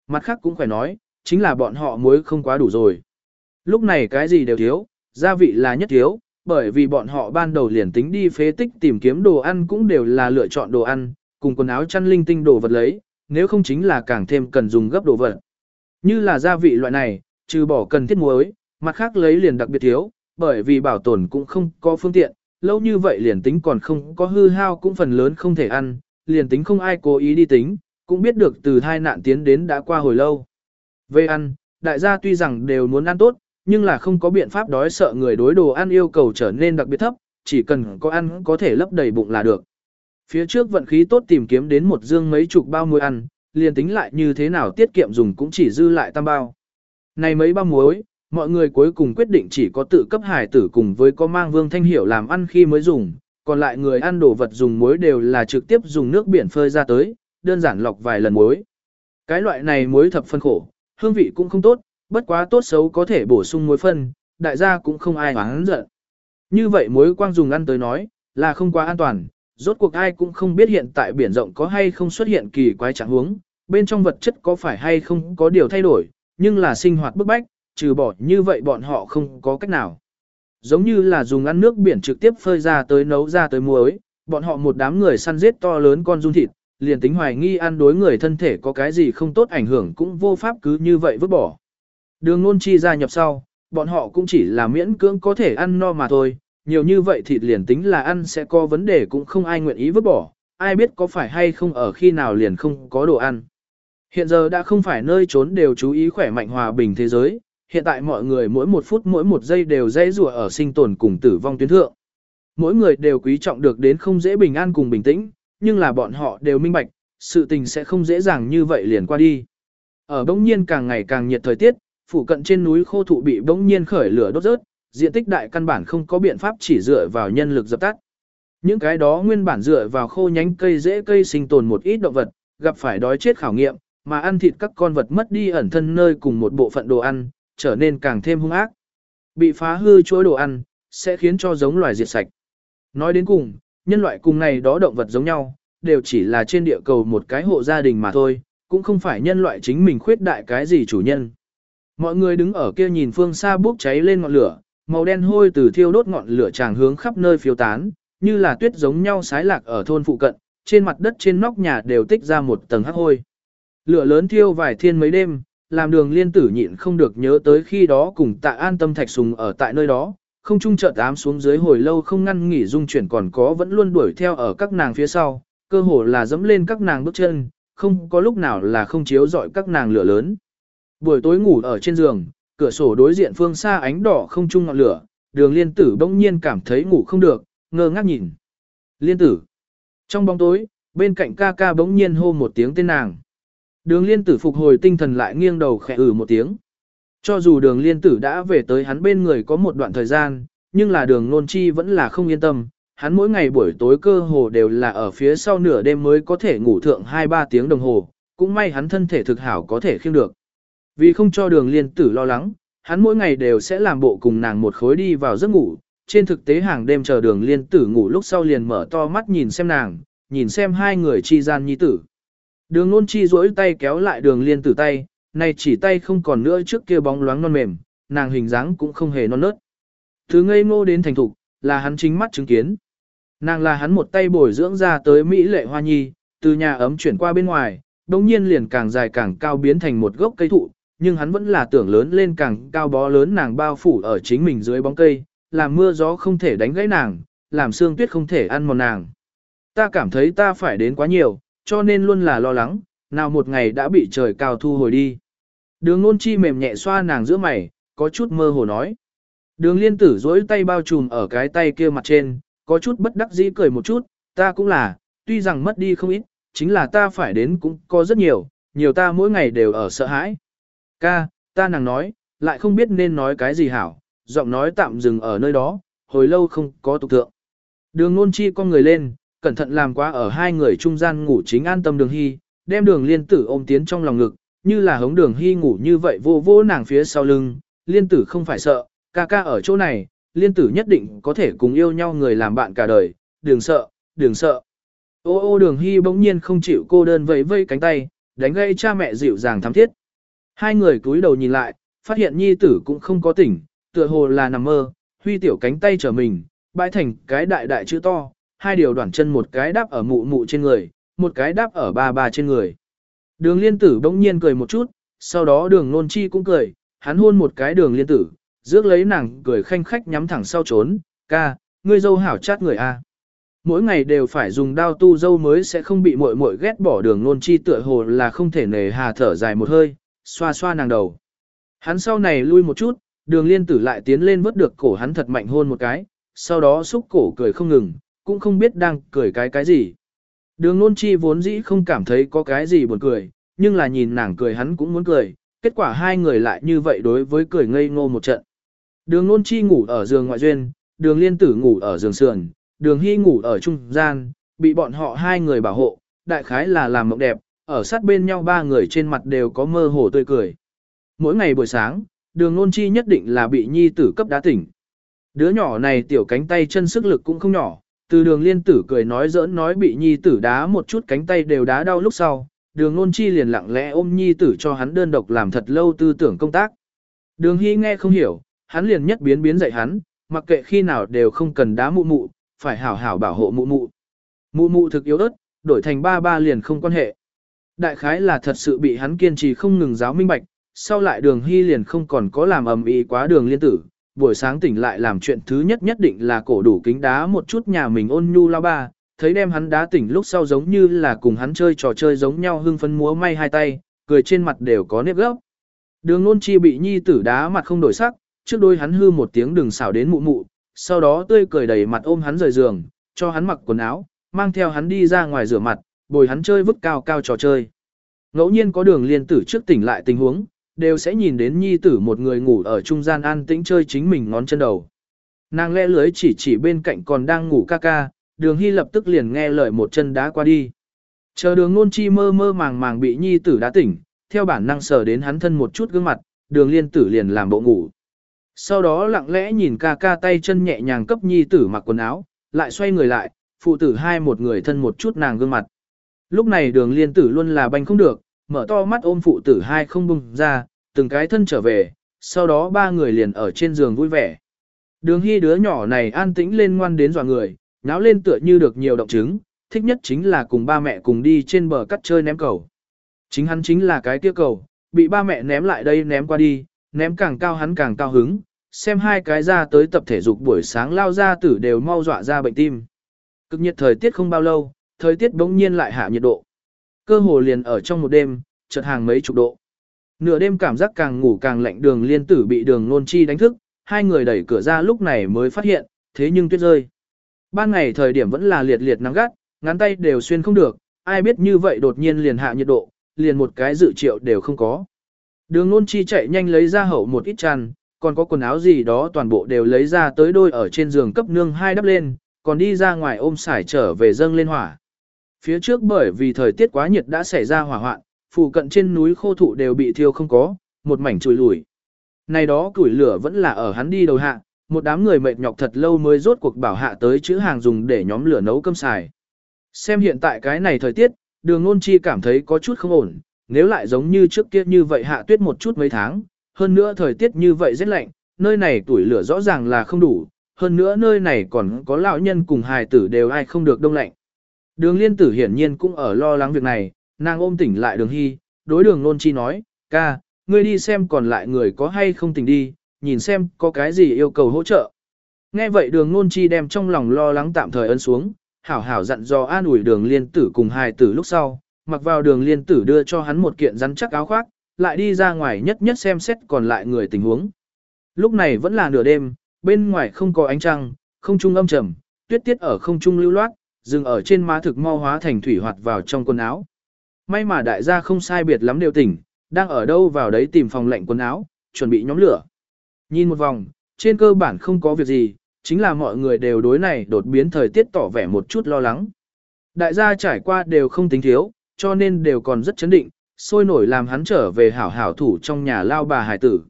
Mặt khác cũng phải nói, chính là bọn họ muối không quá đủ rồi. Lúc này cái gì đều thiếu, gia vị là nhất thiếu, bởi vì bọn họ ban đầu liền tính đi phế tích tìm kiếm đồ ăn cũng đều là lựa chọn đồ ăn, cùng quần áo chăn linh tinh đồ vật lấy, nếu không chính là càng thêm cần dùng gấp đồ vật. Như là gia vị loại này, trừ bỏ cần thiết muối, mặt khác lấy liền đặc biệt thiếu, bởi vì bảo tồn cũng không có phương tiện, lâu như vậy liền tính còn không có hư hao cũng phần lớn không thể ăn, liền tính không ai cố ý đi tính, cũng biết được từ thai nạn tiến đến đã qua hồi lâu. Về ăn, đại gia tuy rằng đều muốn ăn tốt, nhưng là không có biện pháp đói sợ người đối đồ ăn yêu cầu trở nên đặc biệt thấp, chỉ cần có ăn có thể lấp đầy bụng là được. Phía trước vận khí tốt tìm kiếm đến một dương mấy chục bao muối ăn, liền tính lại như thế nào tiết kiệm dùng cũng chỉ dư lại tam bao. Này mấy bao muối, mọi người cuối cùng quyết định chỉ có tự cấp hải tử cùng với có mang vương thanh hiểu làm ăn khi mới dùng, còn lại người ăn đồ vật dùng muối đều là trực tiếp dùng nước biển phơi ra tới, đơn giản lọc vài lần muối. Cái loại này muối thập phân khổ, hương vị cũng không tốt, bất quá tốt xấu có thể bổ sung muối phân, đại gia cũng không ai hoáng giận. Như vậy muối quang dùng ăn tới nói, là không quá an toàn, rốt cuộc ai cũng không biết hiện tại biển rộng có hay không xuất hiện kỳ quái trạng huống, bên trong vật chất có phải hay không có điều thay đổi, nhưng là sinh hoạt bức bách, trừ bỏ như vậy bọn họ không có cách nào. Giống như là dùng ăn nước biển trực tiếp phơi ra tới nấu ra tới muối, bọn họ một đám người săn giết to lớn con run thịt, liền tính hoài nghi ăn đối người thân thể có cái gì không tốt ảnh hưởng cũng vô pháp cứ như vậy vứt bỏ. Đường ngôn chi gia nhập sau, bọn họ cũng chỉ là miễn cưỡng có thể ăn no mà thôi, nhiều như vậy thịt liền tính là ăn sẽ có vấn đề cũng không ai nguyện ý vứt bỏ, ai biết có phải hay không ở khi nào liền không có đồ ăn. Hiện giờ đã không phải nơi trốn đều chú ý khỏe mạnh hòa bình thế giới, hiện tại mọi người mỗi một phút mỗi một giây đều dễ rùa ở sinh tồn cùng tử vong tuyến thượng. Mỗi người đều quý trọng được đến không dễ bình an cùng bình tĩnh, nhưng là bọn họ đều minh bạch, sự tình sẽ không dễ dàng như vậy liền qua đi. Ở bỗng nhiên càng ngày càng nhiệt thời tiết, phủ cận trên núi khô thụ bị bỗng nhiên khởi lửa đốt rớt, diện tích đại căn bản không có biện pháp chỉ dựa vào nhân lực dập tắt. Những cái đó nguyên bản dựa vào khô nhánh cây dễ cây sinh tồn một ít động vật, gặp phải đói chết khảo nghiệm, mà ăn thịt các con vật mất đi ẩn thân nơi cùng một bộ phận đồ ăn, trở nên càng thêm hung ác. Bị phá hư chuỗi đồ ăn, sẽ khiến cho giống loài diệt sạch. Nói đến cùng, nhân loại cùng này đó động vật giống nhau, đều chỉ là trên địa cầu một cái hộ gia đình mà thôi, cũng không phải nhân loại chính mình khuyết đại cái gì chủ nhân. Mọi người đứng ở kia nhìn phương xa bốc cháy lên ngọn lửa, màu đen hôi từ thiêu đốt ngọn lửa tràng hướng khắp nơi phiêu tán, như là tuyết giống nhau sái lạc ở thôn phụ cận, trên mặt đất trên nóc nhà đều tích ra một tầng hắc hôi. Lửa lớn thiêu vài thiên mấy đêm, làm đường liên tử nhịn không được nhớ tới khi đó cùng tạ an tâm thạch sùng ở tại nơi đó, không trung chợt ám xuống dưới hồi lâu không ngăn nghỉ dung chuyển còn có vẫn luôn đuổi theo ở các nàng phía sau, cơ hồ là dẫm lên các nàng bước chân, không có lúc nào là không chiếu dọi các nàng lửa lớn. Buổi tối ngủ ở trên giường, cửa sổ đối diện phương xa ánh đỏ không trung ngọn lửa, đường liên tử bỗng nhiên cảm thấy ngủ không được, ngơ ngác nhìn. Liên tử. Trong bóng tối, bên cạnh ca ca bỗng nhiên hô một tiếng tên nàng. Đường liên tử phục hồi tinh thần lại nghiêng đầu khẽ ử một tiếng. Cho dù đường liên tử đã về tới hắn bên người có một đoạn thời gian, nhưng là đường nôn chi vẫn là không yên tâm. Hắn mỗi ngày buổi tối cơ hồ đều là ở phía sau nửa đêm mới có thể ngủ thượng 2-3 tiếng đồng hồ, cũng may hắn thân thể thực hảo có thể khiêng được. Vì không cho đường liên tử lo lắng, hắn mỗi ngày đều sẽ làm bộ cùng nàng một khối đi vào giấc ngủ, trên thực tế hàng đêm chờ đường liên tử ngủ lúc sau liền mở to mắt nhìn xem nàng, nhìn xem hai người chi gian nhi tử. Đường nôn chi duỗi tay kéo lại đường liên tử tay, này chỉ tay không còn nữa trước kia bóng loáng non mềm, nàng hình dáng cũng không hề non nớt. Thứ ngây ngô đến thành thục, là hắn chính mắt chứng kiến. Nàng là hắn một tay bồi dưỡng ra tới Mỹ lệ hoa nhi, từ nhà ấm chuyển qua bên ngoài, đồng nhiên liền càng dài càng cao biến thành một gốc cây thụ, nhưng hắn vẫn là tưởng lớn lên càng cao bó lớn nàng bao phủ ở chính mình dưới bóng cây, làm mưa gió không thể đánh gãy nàng, làm sương tuyết không thể ăn mòn nàng. Ta cảm thấy ta phải đến quá nhiều, cho nên luôn là lo lắng, nào một ngày đã bị trời cao thu hồi đi. Đường ngôn chi mềm nhẹ xoa nàng giữa mày, có chút mơ hồ nói. Đường liên tử dối tay bao trùm ở cái tay kia mặt trên, có chút bất đắc dĩ cười một chút, ta cũng là, tuy rằng mất đi không ít, chính là ta phải đến cũng có rất nhiều, nhiều ta mỗi ngày đều ở sợ hãi. Ca, ta nàng nói, lại không biết nên nói cái gì hảo, giọng nói tạm dừng ở nơi đó, hồi lâu không có tục tượng. Đường ngôn chi con người lên, cẩn thận làm quá ở hai người trung gian ngủ chính an tâm đường hy, đem đường liên tử ôm tiến trong lòng ngực, như là hống đường hy ngủ như vậy vô vô nàng phía sau lưng, liên tử không phải sợ, ca ca ở chỗ này, liên tử nhất định có thể cùng yêu nhau người làm bạn cả đời, đừng sợ, đừng sợ. Ô ô đường hy bỗng nhiên không chịu cô đơn vẫy vây cánh tay, đánh gây cha mẹ dịu dàng thắm thiết. Hai người cúi đầu nhìn lại, phát hiện nhi tử cũng không có tỉnh, tựa hồ là nằm mơ, huy tiểu cánh tay trở mình, bãi thành cái đại đại chữ to, hai điều đoạn chân một cái đáp ở mụ mụ trên người, một cái đáp ở ba ba trên người. Đường liên tử bỗng nhiên cười một chút, sau đó đường nôn chi cũng cười, hắn hôn một cái đường liên tử, rước lấy nàng cười khanh khách nhắm thẳng sau trốn, ca, ngươi dâu hảo chát người a. Mỗi ngày đều phải dùng đao tu dâu mới sẽ không bị muội muội ghét bỏ đường nôn chi tựa hồ là không thể nề hà thở dài một hơi, xoa xoa nàng đầu. Hắn sau này lui một chút, đường liên tử lại tiến lên vớt được cổ hắn thật mạnh hôn một cái, sau đó xúc cổ cười không ngừng, cũng không biết đang cười cái cái gì. Đường nôn chi vốn dĩ không cảm thấy có cái gì buồn cười, nhưng là nhìn nàng cười hắn cũng muốn cười, kết quả hai người lại như vậy đối với cười ngây ngô một trận. Đường nôn chi ngủ ở giường ngoại duyên, đường liên tử ngủ ở giường sườn, đường hy ngủ ở trung gian, bị bọn họ hai người bảo hộ, đại khái là làm mộng đẹp, ở sát bên nhau ba người trên mặt đều có mơ hồ tươi cười. Mỗi ngày buổi sáng, đường nôn chi nhất định là bị nhi tử cấp đá tỉnh. Đứa nhỏ này tiểu cánh tay chân sức lực cũng không nhỏ, từ đường liên tử cười nói giỡn nói bị nhi tử đá một chút cánh tay đều đá đau lúc sau, đường nôn chi liền lặng lẽ ôm nhi tử cho hắn đơn độc làm thật lâu tư tưởng công tác. Đường hy nghe không hiểu, hắn liền nhất biến biến dạy hắn, mặc kệ khi nào đều không cần đá mụ mụ, phải hảo hảo bảo hộ mụ mụ. Mụ mụ thực yếu ớt, đổi thành ba ba liền không quan hệ. Đại khái là thật sự bị hắn kiên trì không ngừng giáo minh bạch, sau lại đường hy liền không còn có làm ầm ĩ quá đường liên tử, buổi sáng tỉnh lại làm chuyện thứ nhất nhất định là cổ đủ kính đá một chút nhà mình ôn nhu lao ba, thấy đem hắn đá tỉnh lúc sau giống như là cùng hắn chơi trò chơi giống nhau hưng phấn múa may hai tay, cười trên mặt đều có nếp gốc. Đường nôn chi bị nhi tử đá mặt không đổi sắc, trước đôi hắn hư một tiếng đừng xảo đến mụ mụ, sau đó tươi cười đầy mặt ôm hắn rời giường, cho hắn mặc quần áo, mang theo hắn đi ra ngoài rửa mặt, bồi hắn chơi vứt cao cao trò chơi. Ngẫu nhiên có đường liên tử trước tỉnh lại tình huống, đều sẽ nhìn đến nhi tử một người ngủ ở trung gian an tĩnh chơi chính mình ngón chân đầu. Nàng lẽ lưới chỉ chỉ bên cạnh còn đang ngủ ca ca, đường hy lập tức liền nghe lời một chân đá qua đi. Chờ đường ngôn chi mơ mơ màng màng bị nhi tử đá tỉnh, theo bản năng sờ đến hắn thân một chút gương mặt, đường liên tử liền làm bộ ngủ. Sau đó lặng lẽ nhìn ca ca tay chân nhẹ nhàng cấp nhi tử mặc quần áo, lại xoay người lại, phụ tử hai một người thân một chút nàng gương mặt. Lúc này đường liên tử luôn là banh không được, mở to mắt ôm phụ tử hai không bùng ra, từng cái thân trở về, sau đó ba người liền ở trên giường vui vẻ. Đường hy đứa nhỏ này an tĩnh lên ngoan đến dọa người, nháo lên tựa như được nhiều động chứng, thích nhất chính là cùng ba mẹ cùng đi trên bờ cắt chơi ném cầu. Chính hắn chính là cái kia cầu, bị ba mẹ ném lại đây ném qua đi, ném càng cao hắn càng cao hứng, xem hai cái ra tới tập thể dục buổi sáng lao ra tử đều mau dọa ra bệnh tim. Cực nhiệt thời tiết không bao lâu, thời tiết bỗng nhiên lại hạ nhiệt độ. Cơ hồ liền ở trong một đêm, chợt hàng mấy chục độ. Nửa đêm cảm giác càng ngủ càng lạnh đường liên tử bị đường nôn chi đánh thức, hai người đẩy cửa ra lúc này mới phát hiện, thế nhưng tuyết rơi. Ban ngày thời điểm vẫn là liệt liệt nắng gắt, ngắn tay đều xuyên không được, ai biết như vậy đột nhiên liền hạ nhiệt độ, liền một cái dự triệu đều không có. Đường nôn chi chạy nhanh lấy ra hậu một ít chăn, còn có quần áo gì đó toàn bộ đều lấy ra tới đôi ở trên giường cấp nương hai đắp lên, còn đi ra ngoài ôm sải trở về dâng lên hỏa. Phía trước bởi vì thời tiết quá nhiệt đã xảy ra hỏa hoạn, phụ cận trên núi khô thụ đều bị thiêu không có, một mảnh chùi lùi. Này đó củi lửa vẫn là ở hắn đi đầu hạ, một đám người mệt nhọc thật lâu mới rốt cuộc bảo hạ tới chữ hàng dùng để nhóm lửa nấu cơm xài. Xem hiện tại cái này thời tiết, đường ngôn chi cảm thấy có chút không ổn, nếu lại giống như trước kia như vậy hạ tuyết một chút mấy tháng, hơn nữa thời tiết như vậy rất lạnh, nơi này tuổi lửa rõ ràng là không đủ, hơn nữa nơi này còn có lão nhân cùng hài tử đều ai không được đông lạnh. Đường liên tử hiển nhiên cũng ở lo lắng việc này, nàng ôm tỉnh lại đường hy, đối đường nôn chi nói, ca, ngươi đi xem còn lại người có hay không tỉnh đi, nhìn xem có cái gì yêu cầu hỗ trợ. Nghe vậy đường nôn chi đem trong lòng lo lắng tạm thời ấn xuống, hảo hảo dặn dò an ủi đường liên tử cùng hài tử lúc sau, mặc vào đường liên tử đưa cho hắn một kiện rắn chắc áo khoác, lại đi ra ngoài nhất nhất xem xét còn lại người tình huống. Lúc này vẫn là nửa đêm, bên ngoài không có ánh trăng, không trung âm trầm, tuyết tiết ở không trung lưu loát, dừng ở trên má thực mau hóa thành thủy hoạt vào trong quần áo. May mà đại gia không sai biệt lắm đều tỉnh, đang ở đâu vào đấy tìm phòng lạnh quần áo, chuẩn bị nhóm lửa. Nhìn một vòng, trên cơ bản không có việc gì, chính là mọi người đều đối này đột biến thời tiết tỏ vẻ một chút lo lắng. Đại gia trải qua đều không tính thiếu, cho nên đều còn rất chấn định, sôi nổi làm hắn trở về hảo hảo thủ trong nhà lao bà hải tử.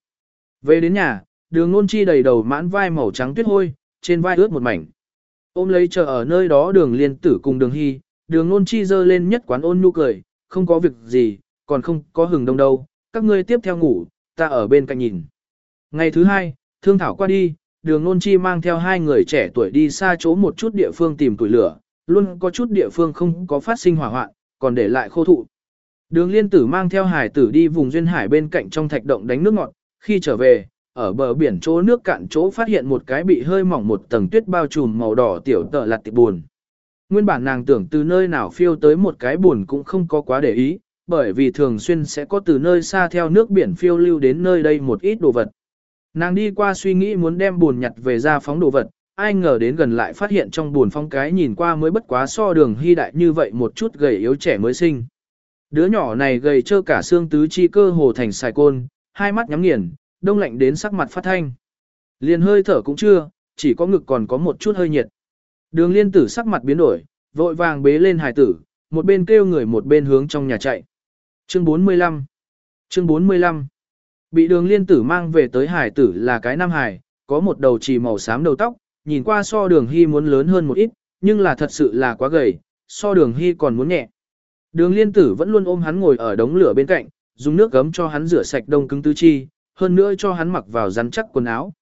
Về đến nhà, đường ngôn chi đầy đầu mãn vai màu trắng tuyết hôi, trên vai ướt một mảnh. Ôm lấy chờ ở nơi đó đường liên tử cùng đường hy, đường ngôn chi dơ lên nhất quán ôn nhu cười, không có việc gì, còn không có hừng đông đâu, các ngươi tiếp theo ngủ, ta ở bên cạnh nhìn. Ngày thứ hai, thương thảo qua đi, đường nôn chi mang theo hai người trẻ tuổi đi xa chỗ một chút địa phương tìm tuổi lửa, luôn có chút địa phương không có phát sinh hỏa hoạn, còn để lại khô thụ. Đường liên tử mang theo hải tử đi vùng duyên hải bên cạnh trong thạch động đánh nước ngọt, khi trở về, ở bờ biển chỗ nước cạn chỗ phát hiện một cái bị hơi mỏng một tầng tuyết bao trùm màu đỏ tiểu tợ lạt tiệp buồn. Nguyên bản nàng tưởng từ nơi nào phiêu tới một cái buồn cũng không có quá để ý, bởi vì thường xuyên sẽ có từ nơi xa theo nước biển phiêu lưu đến nơi đây một ít đồ vật. Nàng đi qua suy nghĩ muốn đem buồn nhặt về ra phóng đồ vật, ai ngờ đến gần lại phát hiện trong buồn phong cái nhìn qua mới bất quá so đường hy đại như vậy một chút gầy yếu trẻ mới sinh. Đứa nhỏ này gầy trơ cả xương tứ chi cơ hồ thành xài côn, hai mắt nhắm nghiền, đông lạnh đến sắc mặt phát thanh. Liền hơi thở cũng chưa, chỉ có ngực còn có một chút hơi nhiệt. Đường liên tử sắc mặt biến đổi, vội vàng bế lên hài tử, một bên kêu người một bên hướng trong nhà chạy. Chương 45 Chương 45 Bị đường liên tử mang về tới hải tử là cái nam hải, có một đầu chỉ màu xám đầu tóc, nhìn qua so đường hy muốn lớn hơn một ít, nhưng là thật sự là quá gầy, so đường hy còn muốn nhẹ. Đường liên tử vẫn luôn ôm hắn ngồi ở đống lửa bên cạnh, dùng nước gấm cho hắn rửa sạch đông cứng tứ chi, hơn nữa cho hắn mặc vào rắn chắc quần áo.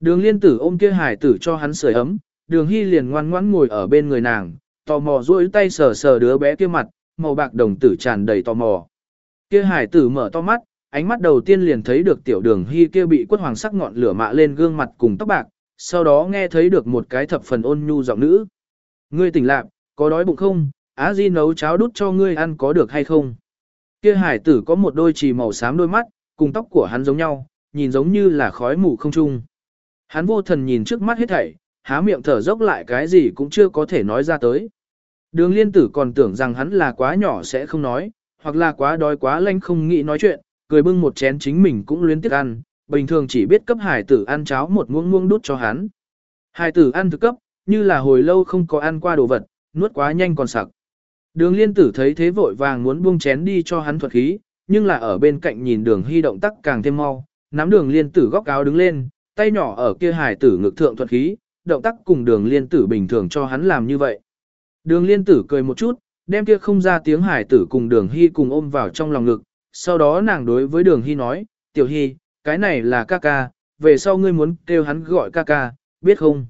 Đường liên tử ôm kia hải tử cho hắn sưởi ấm, đường hy liền ngoan ngoãn ngồi ở bên người nàng, tò mò duỗi tay sờ sờ đứa bé kia mặt, màu bạc đồng tử tràn đầy tò mò. Kia hải tử mở to mắt, ánh mắt đầu tiên liền thấy được tiểu đường hy kia bị quất hoàng sắc ngọn lửa mạ lên gương mặt cùng tóc bạc, sau đó nghe thấy được một cái thập phần ôn nhu giọng nữ. Ngươi tỉnh lạc, có đói bụng không, á di nấu cháo đút cho ngươi ăn có được hay không? Kia hải tử có một đôi trì màu xám đôi mắt, cùng tóc của hắn giống nhau, nhìn giống như là khói mù không trung. Hắn vô thần nhìn trước mắt hết thảy, há miệng thở dốc lại cái gì cũng chưa có thể nói ra tới. Đường liên tử còn tưởng rằng hắn là quá nhỏ sẽ không nói, hoặc là quá đói quá lanh không nghĩ nói chuyện, cười bưng một chén chính mình cũng luyến tiếc ăn, bình thường chỉ biết cấp hải tử ăn cháo một muỗng muỗng đút cho hắn. Hải tử ăn thực cấp, như là hồi lâu không có ăn qua đồ vật, nuốt quá nhanh còn sặc. Đường liên tử thấy thế vội vàng muốn buông chén đi cho hắn thuật khí, nhưng là ở bên cạnh nhìn đường hy động tắc càng thêm mau, nắm đường liên tử góc áo đứng lên, tay nhỏ ở kia hải tử ngực thượng thuật khí, động tác cùng đường liên tử bình thường cho hắn làm như vậy. Đường liên tử cười một chút, đem kia không ra tiếng hải tử cùng đường hy cùng ôm vào trong lòng ngực, sau đó nàng đối với đường hy nói, tiểu hy, cái này là ca ca, về sau ngươi muốn kêu hắn gọi ca ca, biết không?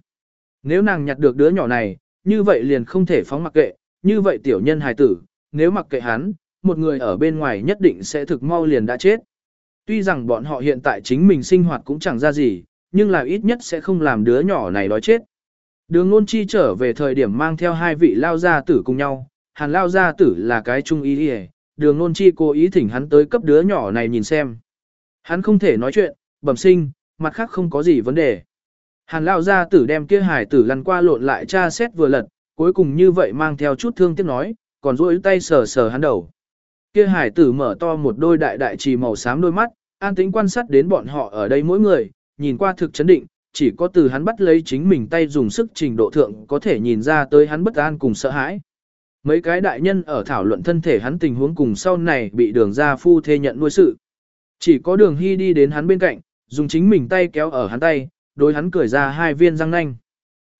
Nếu nàng nhặt được đứa nhỏ này, như vậy liền không thể phóng mặc kệ, như vậy tiểu nhân hài tử, nếu mặc kệ hắn, một người ở bên ngoài nhất định sẽ thực mau liền đã chết. Tuy rằng bọn họ hiện tại chính mình sinh hoạt cũng chẳng ra gì, nhưng là ít nhất sẽ không làm đứa nhỏ này đói chết. Đường ngôn chi trở về thời điểm mang theo hai vị lao gia tử cùng nhau, hàn lao gia tử là cái trung ý đi đường ngôn chi cố ý thỉnh hắn tới cấp đứa nhỏ này nhìn xem. Hắn không thể nói chuyện, bẩm sinh, mặt khác không có gì vấn đề. Hàn lao gia tử đem kia hải tử lăn qua lộn lại tra xét vừa lật, cuối cùng như vậy mang theo chút thương tiếc nói, còn duỗi tay sờ sờ hắn đầu. Kia hải tử mở to một đôi đại đại trì màu xám đôi mắt, an tĩnh quan sát đến bọn họ ở đây mỗi người, nhìn qua thực chấn định, chỉ có từ hắn bắt lấy chính mình tay dùng sức trình độ thượng có thể nhìn ra tới hắn bất an cùng sợ hãi. Mấy cái đại nhân ở thảo luận thân thể hắn tình huống cùng sau này bị đường gia phu thê nhận nuôi sự. Chỉ có đường hy đi đến hắn bên cạnh, dùng chính mình tay kéo ở hắn tay, đối hắn cười ra hai viên răng nanh.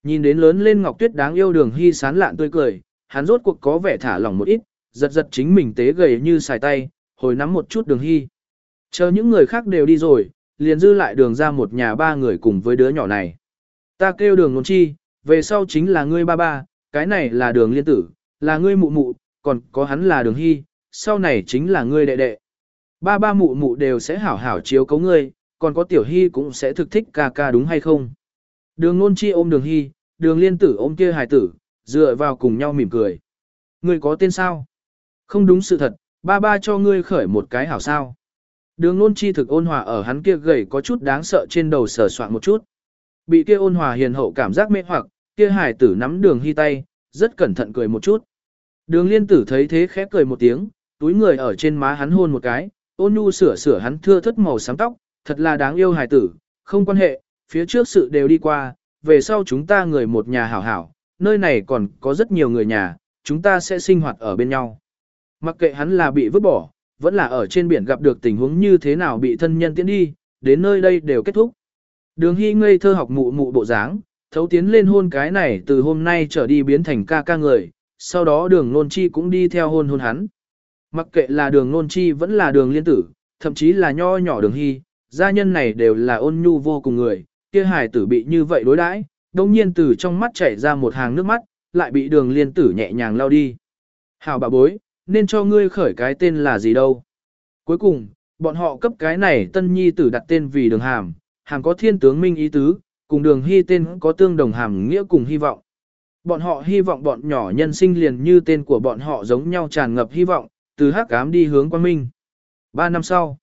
Nhìn đến lớn lên ngọc tuyết đáng yêu đường hy sán lạn tươi cười, hắn rốt cuộc có vẻ thả lỏng một ít, giật giật chính mình tế gầy như xài tay, hồi nắm một chút đường hy. Chờ những người khác đều đi rồi, liền dư lại đường ra một nhà ba người cùng với đứa nhỏ này. Ta kêu đường nôn chi, về sau chính là ngươi ba ba, cái này là đường liên tử, là ngươi mụ mụ, còn có hắn là đường hy, sau này chính là ngươi đệ đệ. Ba ba mụ mụ đều sẽ hảo hảo chiếu cấu ngươi, còn có tiểu hy cũng sẽ thực thích ca ca đúng hay không. Đường nôn chi ôm đường hy, đường liên tử ôm kia hài tử, dựa vào cùng nhau mỉm cười. Ngươi có tên sao? Không đúng sự thật, ba ba cho ngươi khởi một cái hảo sao. Đường nôn chi thực ôn hòa ở hắn kia gầy có chút đáng sợ trên đầu sờ soạn một chút. Bị kia ôn hòa hiền hậu cảm giác mê hoặc, kia hải tử nắm đường hy tay, rất cẩn thận cười một chút. Đường liên tử thấy thế khẽ cười một tiếng, túi người ở trên má hắn hôn một cái, ôn nhu sửa sửa hắn thưa thất màu xám tóc, thật là đáng yêu hải tử, không quan hệ, phía trước sự đều đi qua, về sau chúng ta người một nhà hảo hảo, nơi này còn có rất nhiều người nhà, chúng ta sẽ sinh hoạt ở bên nhau. Mặc kệ hắn là bị vứt bỏ, vẫn là ở trên biển gặp được tình huống như thế nào bị thân nhân tiến đi, đến nơi đây đều kết thúc. Đường Hy ngây thơ học mụ mụ bộ dáng, thấu tiến lên hôn cái này từ hôm nay trở đi biến thành ca ca người, sau đó đường nôn chi cũng đi theo hôn hôn hắn. Mặc kệ là đường nôn chi vẫn là đường liên tử, thậm chí là nho nhỏ đường hy, gia nhân này đều là ôn nhu vô cùng người, kia hài tử bị như vậy đối đãi, đồng nhiên từ trong mắt chảy ra một hàng nước mắt, lại bị đường liên tử nhẹ nhàng lao đi. Hào bà bối, nên cho ngươi khởi cái tên là gì đâu. Cuối cùng, bọn họ cấp cái này tân nhi tử đặt tên vì đường hàm, hàm có thiên tướng minh ý tứ, cùng đường hy tên có tương đồng hàm nghĩa cùng hy vọng. Bọn họ hy vọng bọn nhỏ nhân sinh liền như tên của bọn họ giống nhau tràn ngập hy vọng, từ hắc ám đi hướng quang minh. Ba năm sau,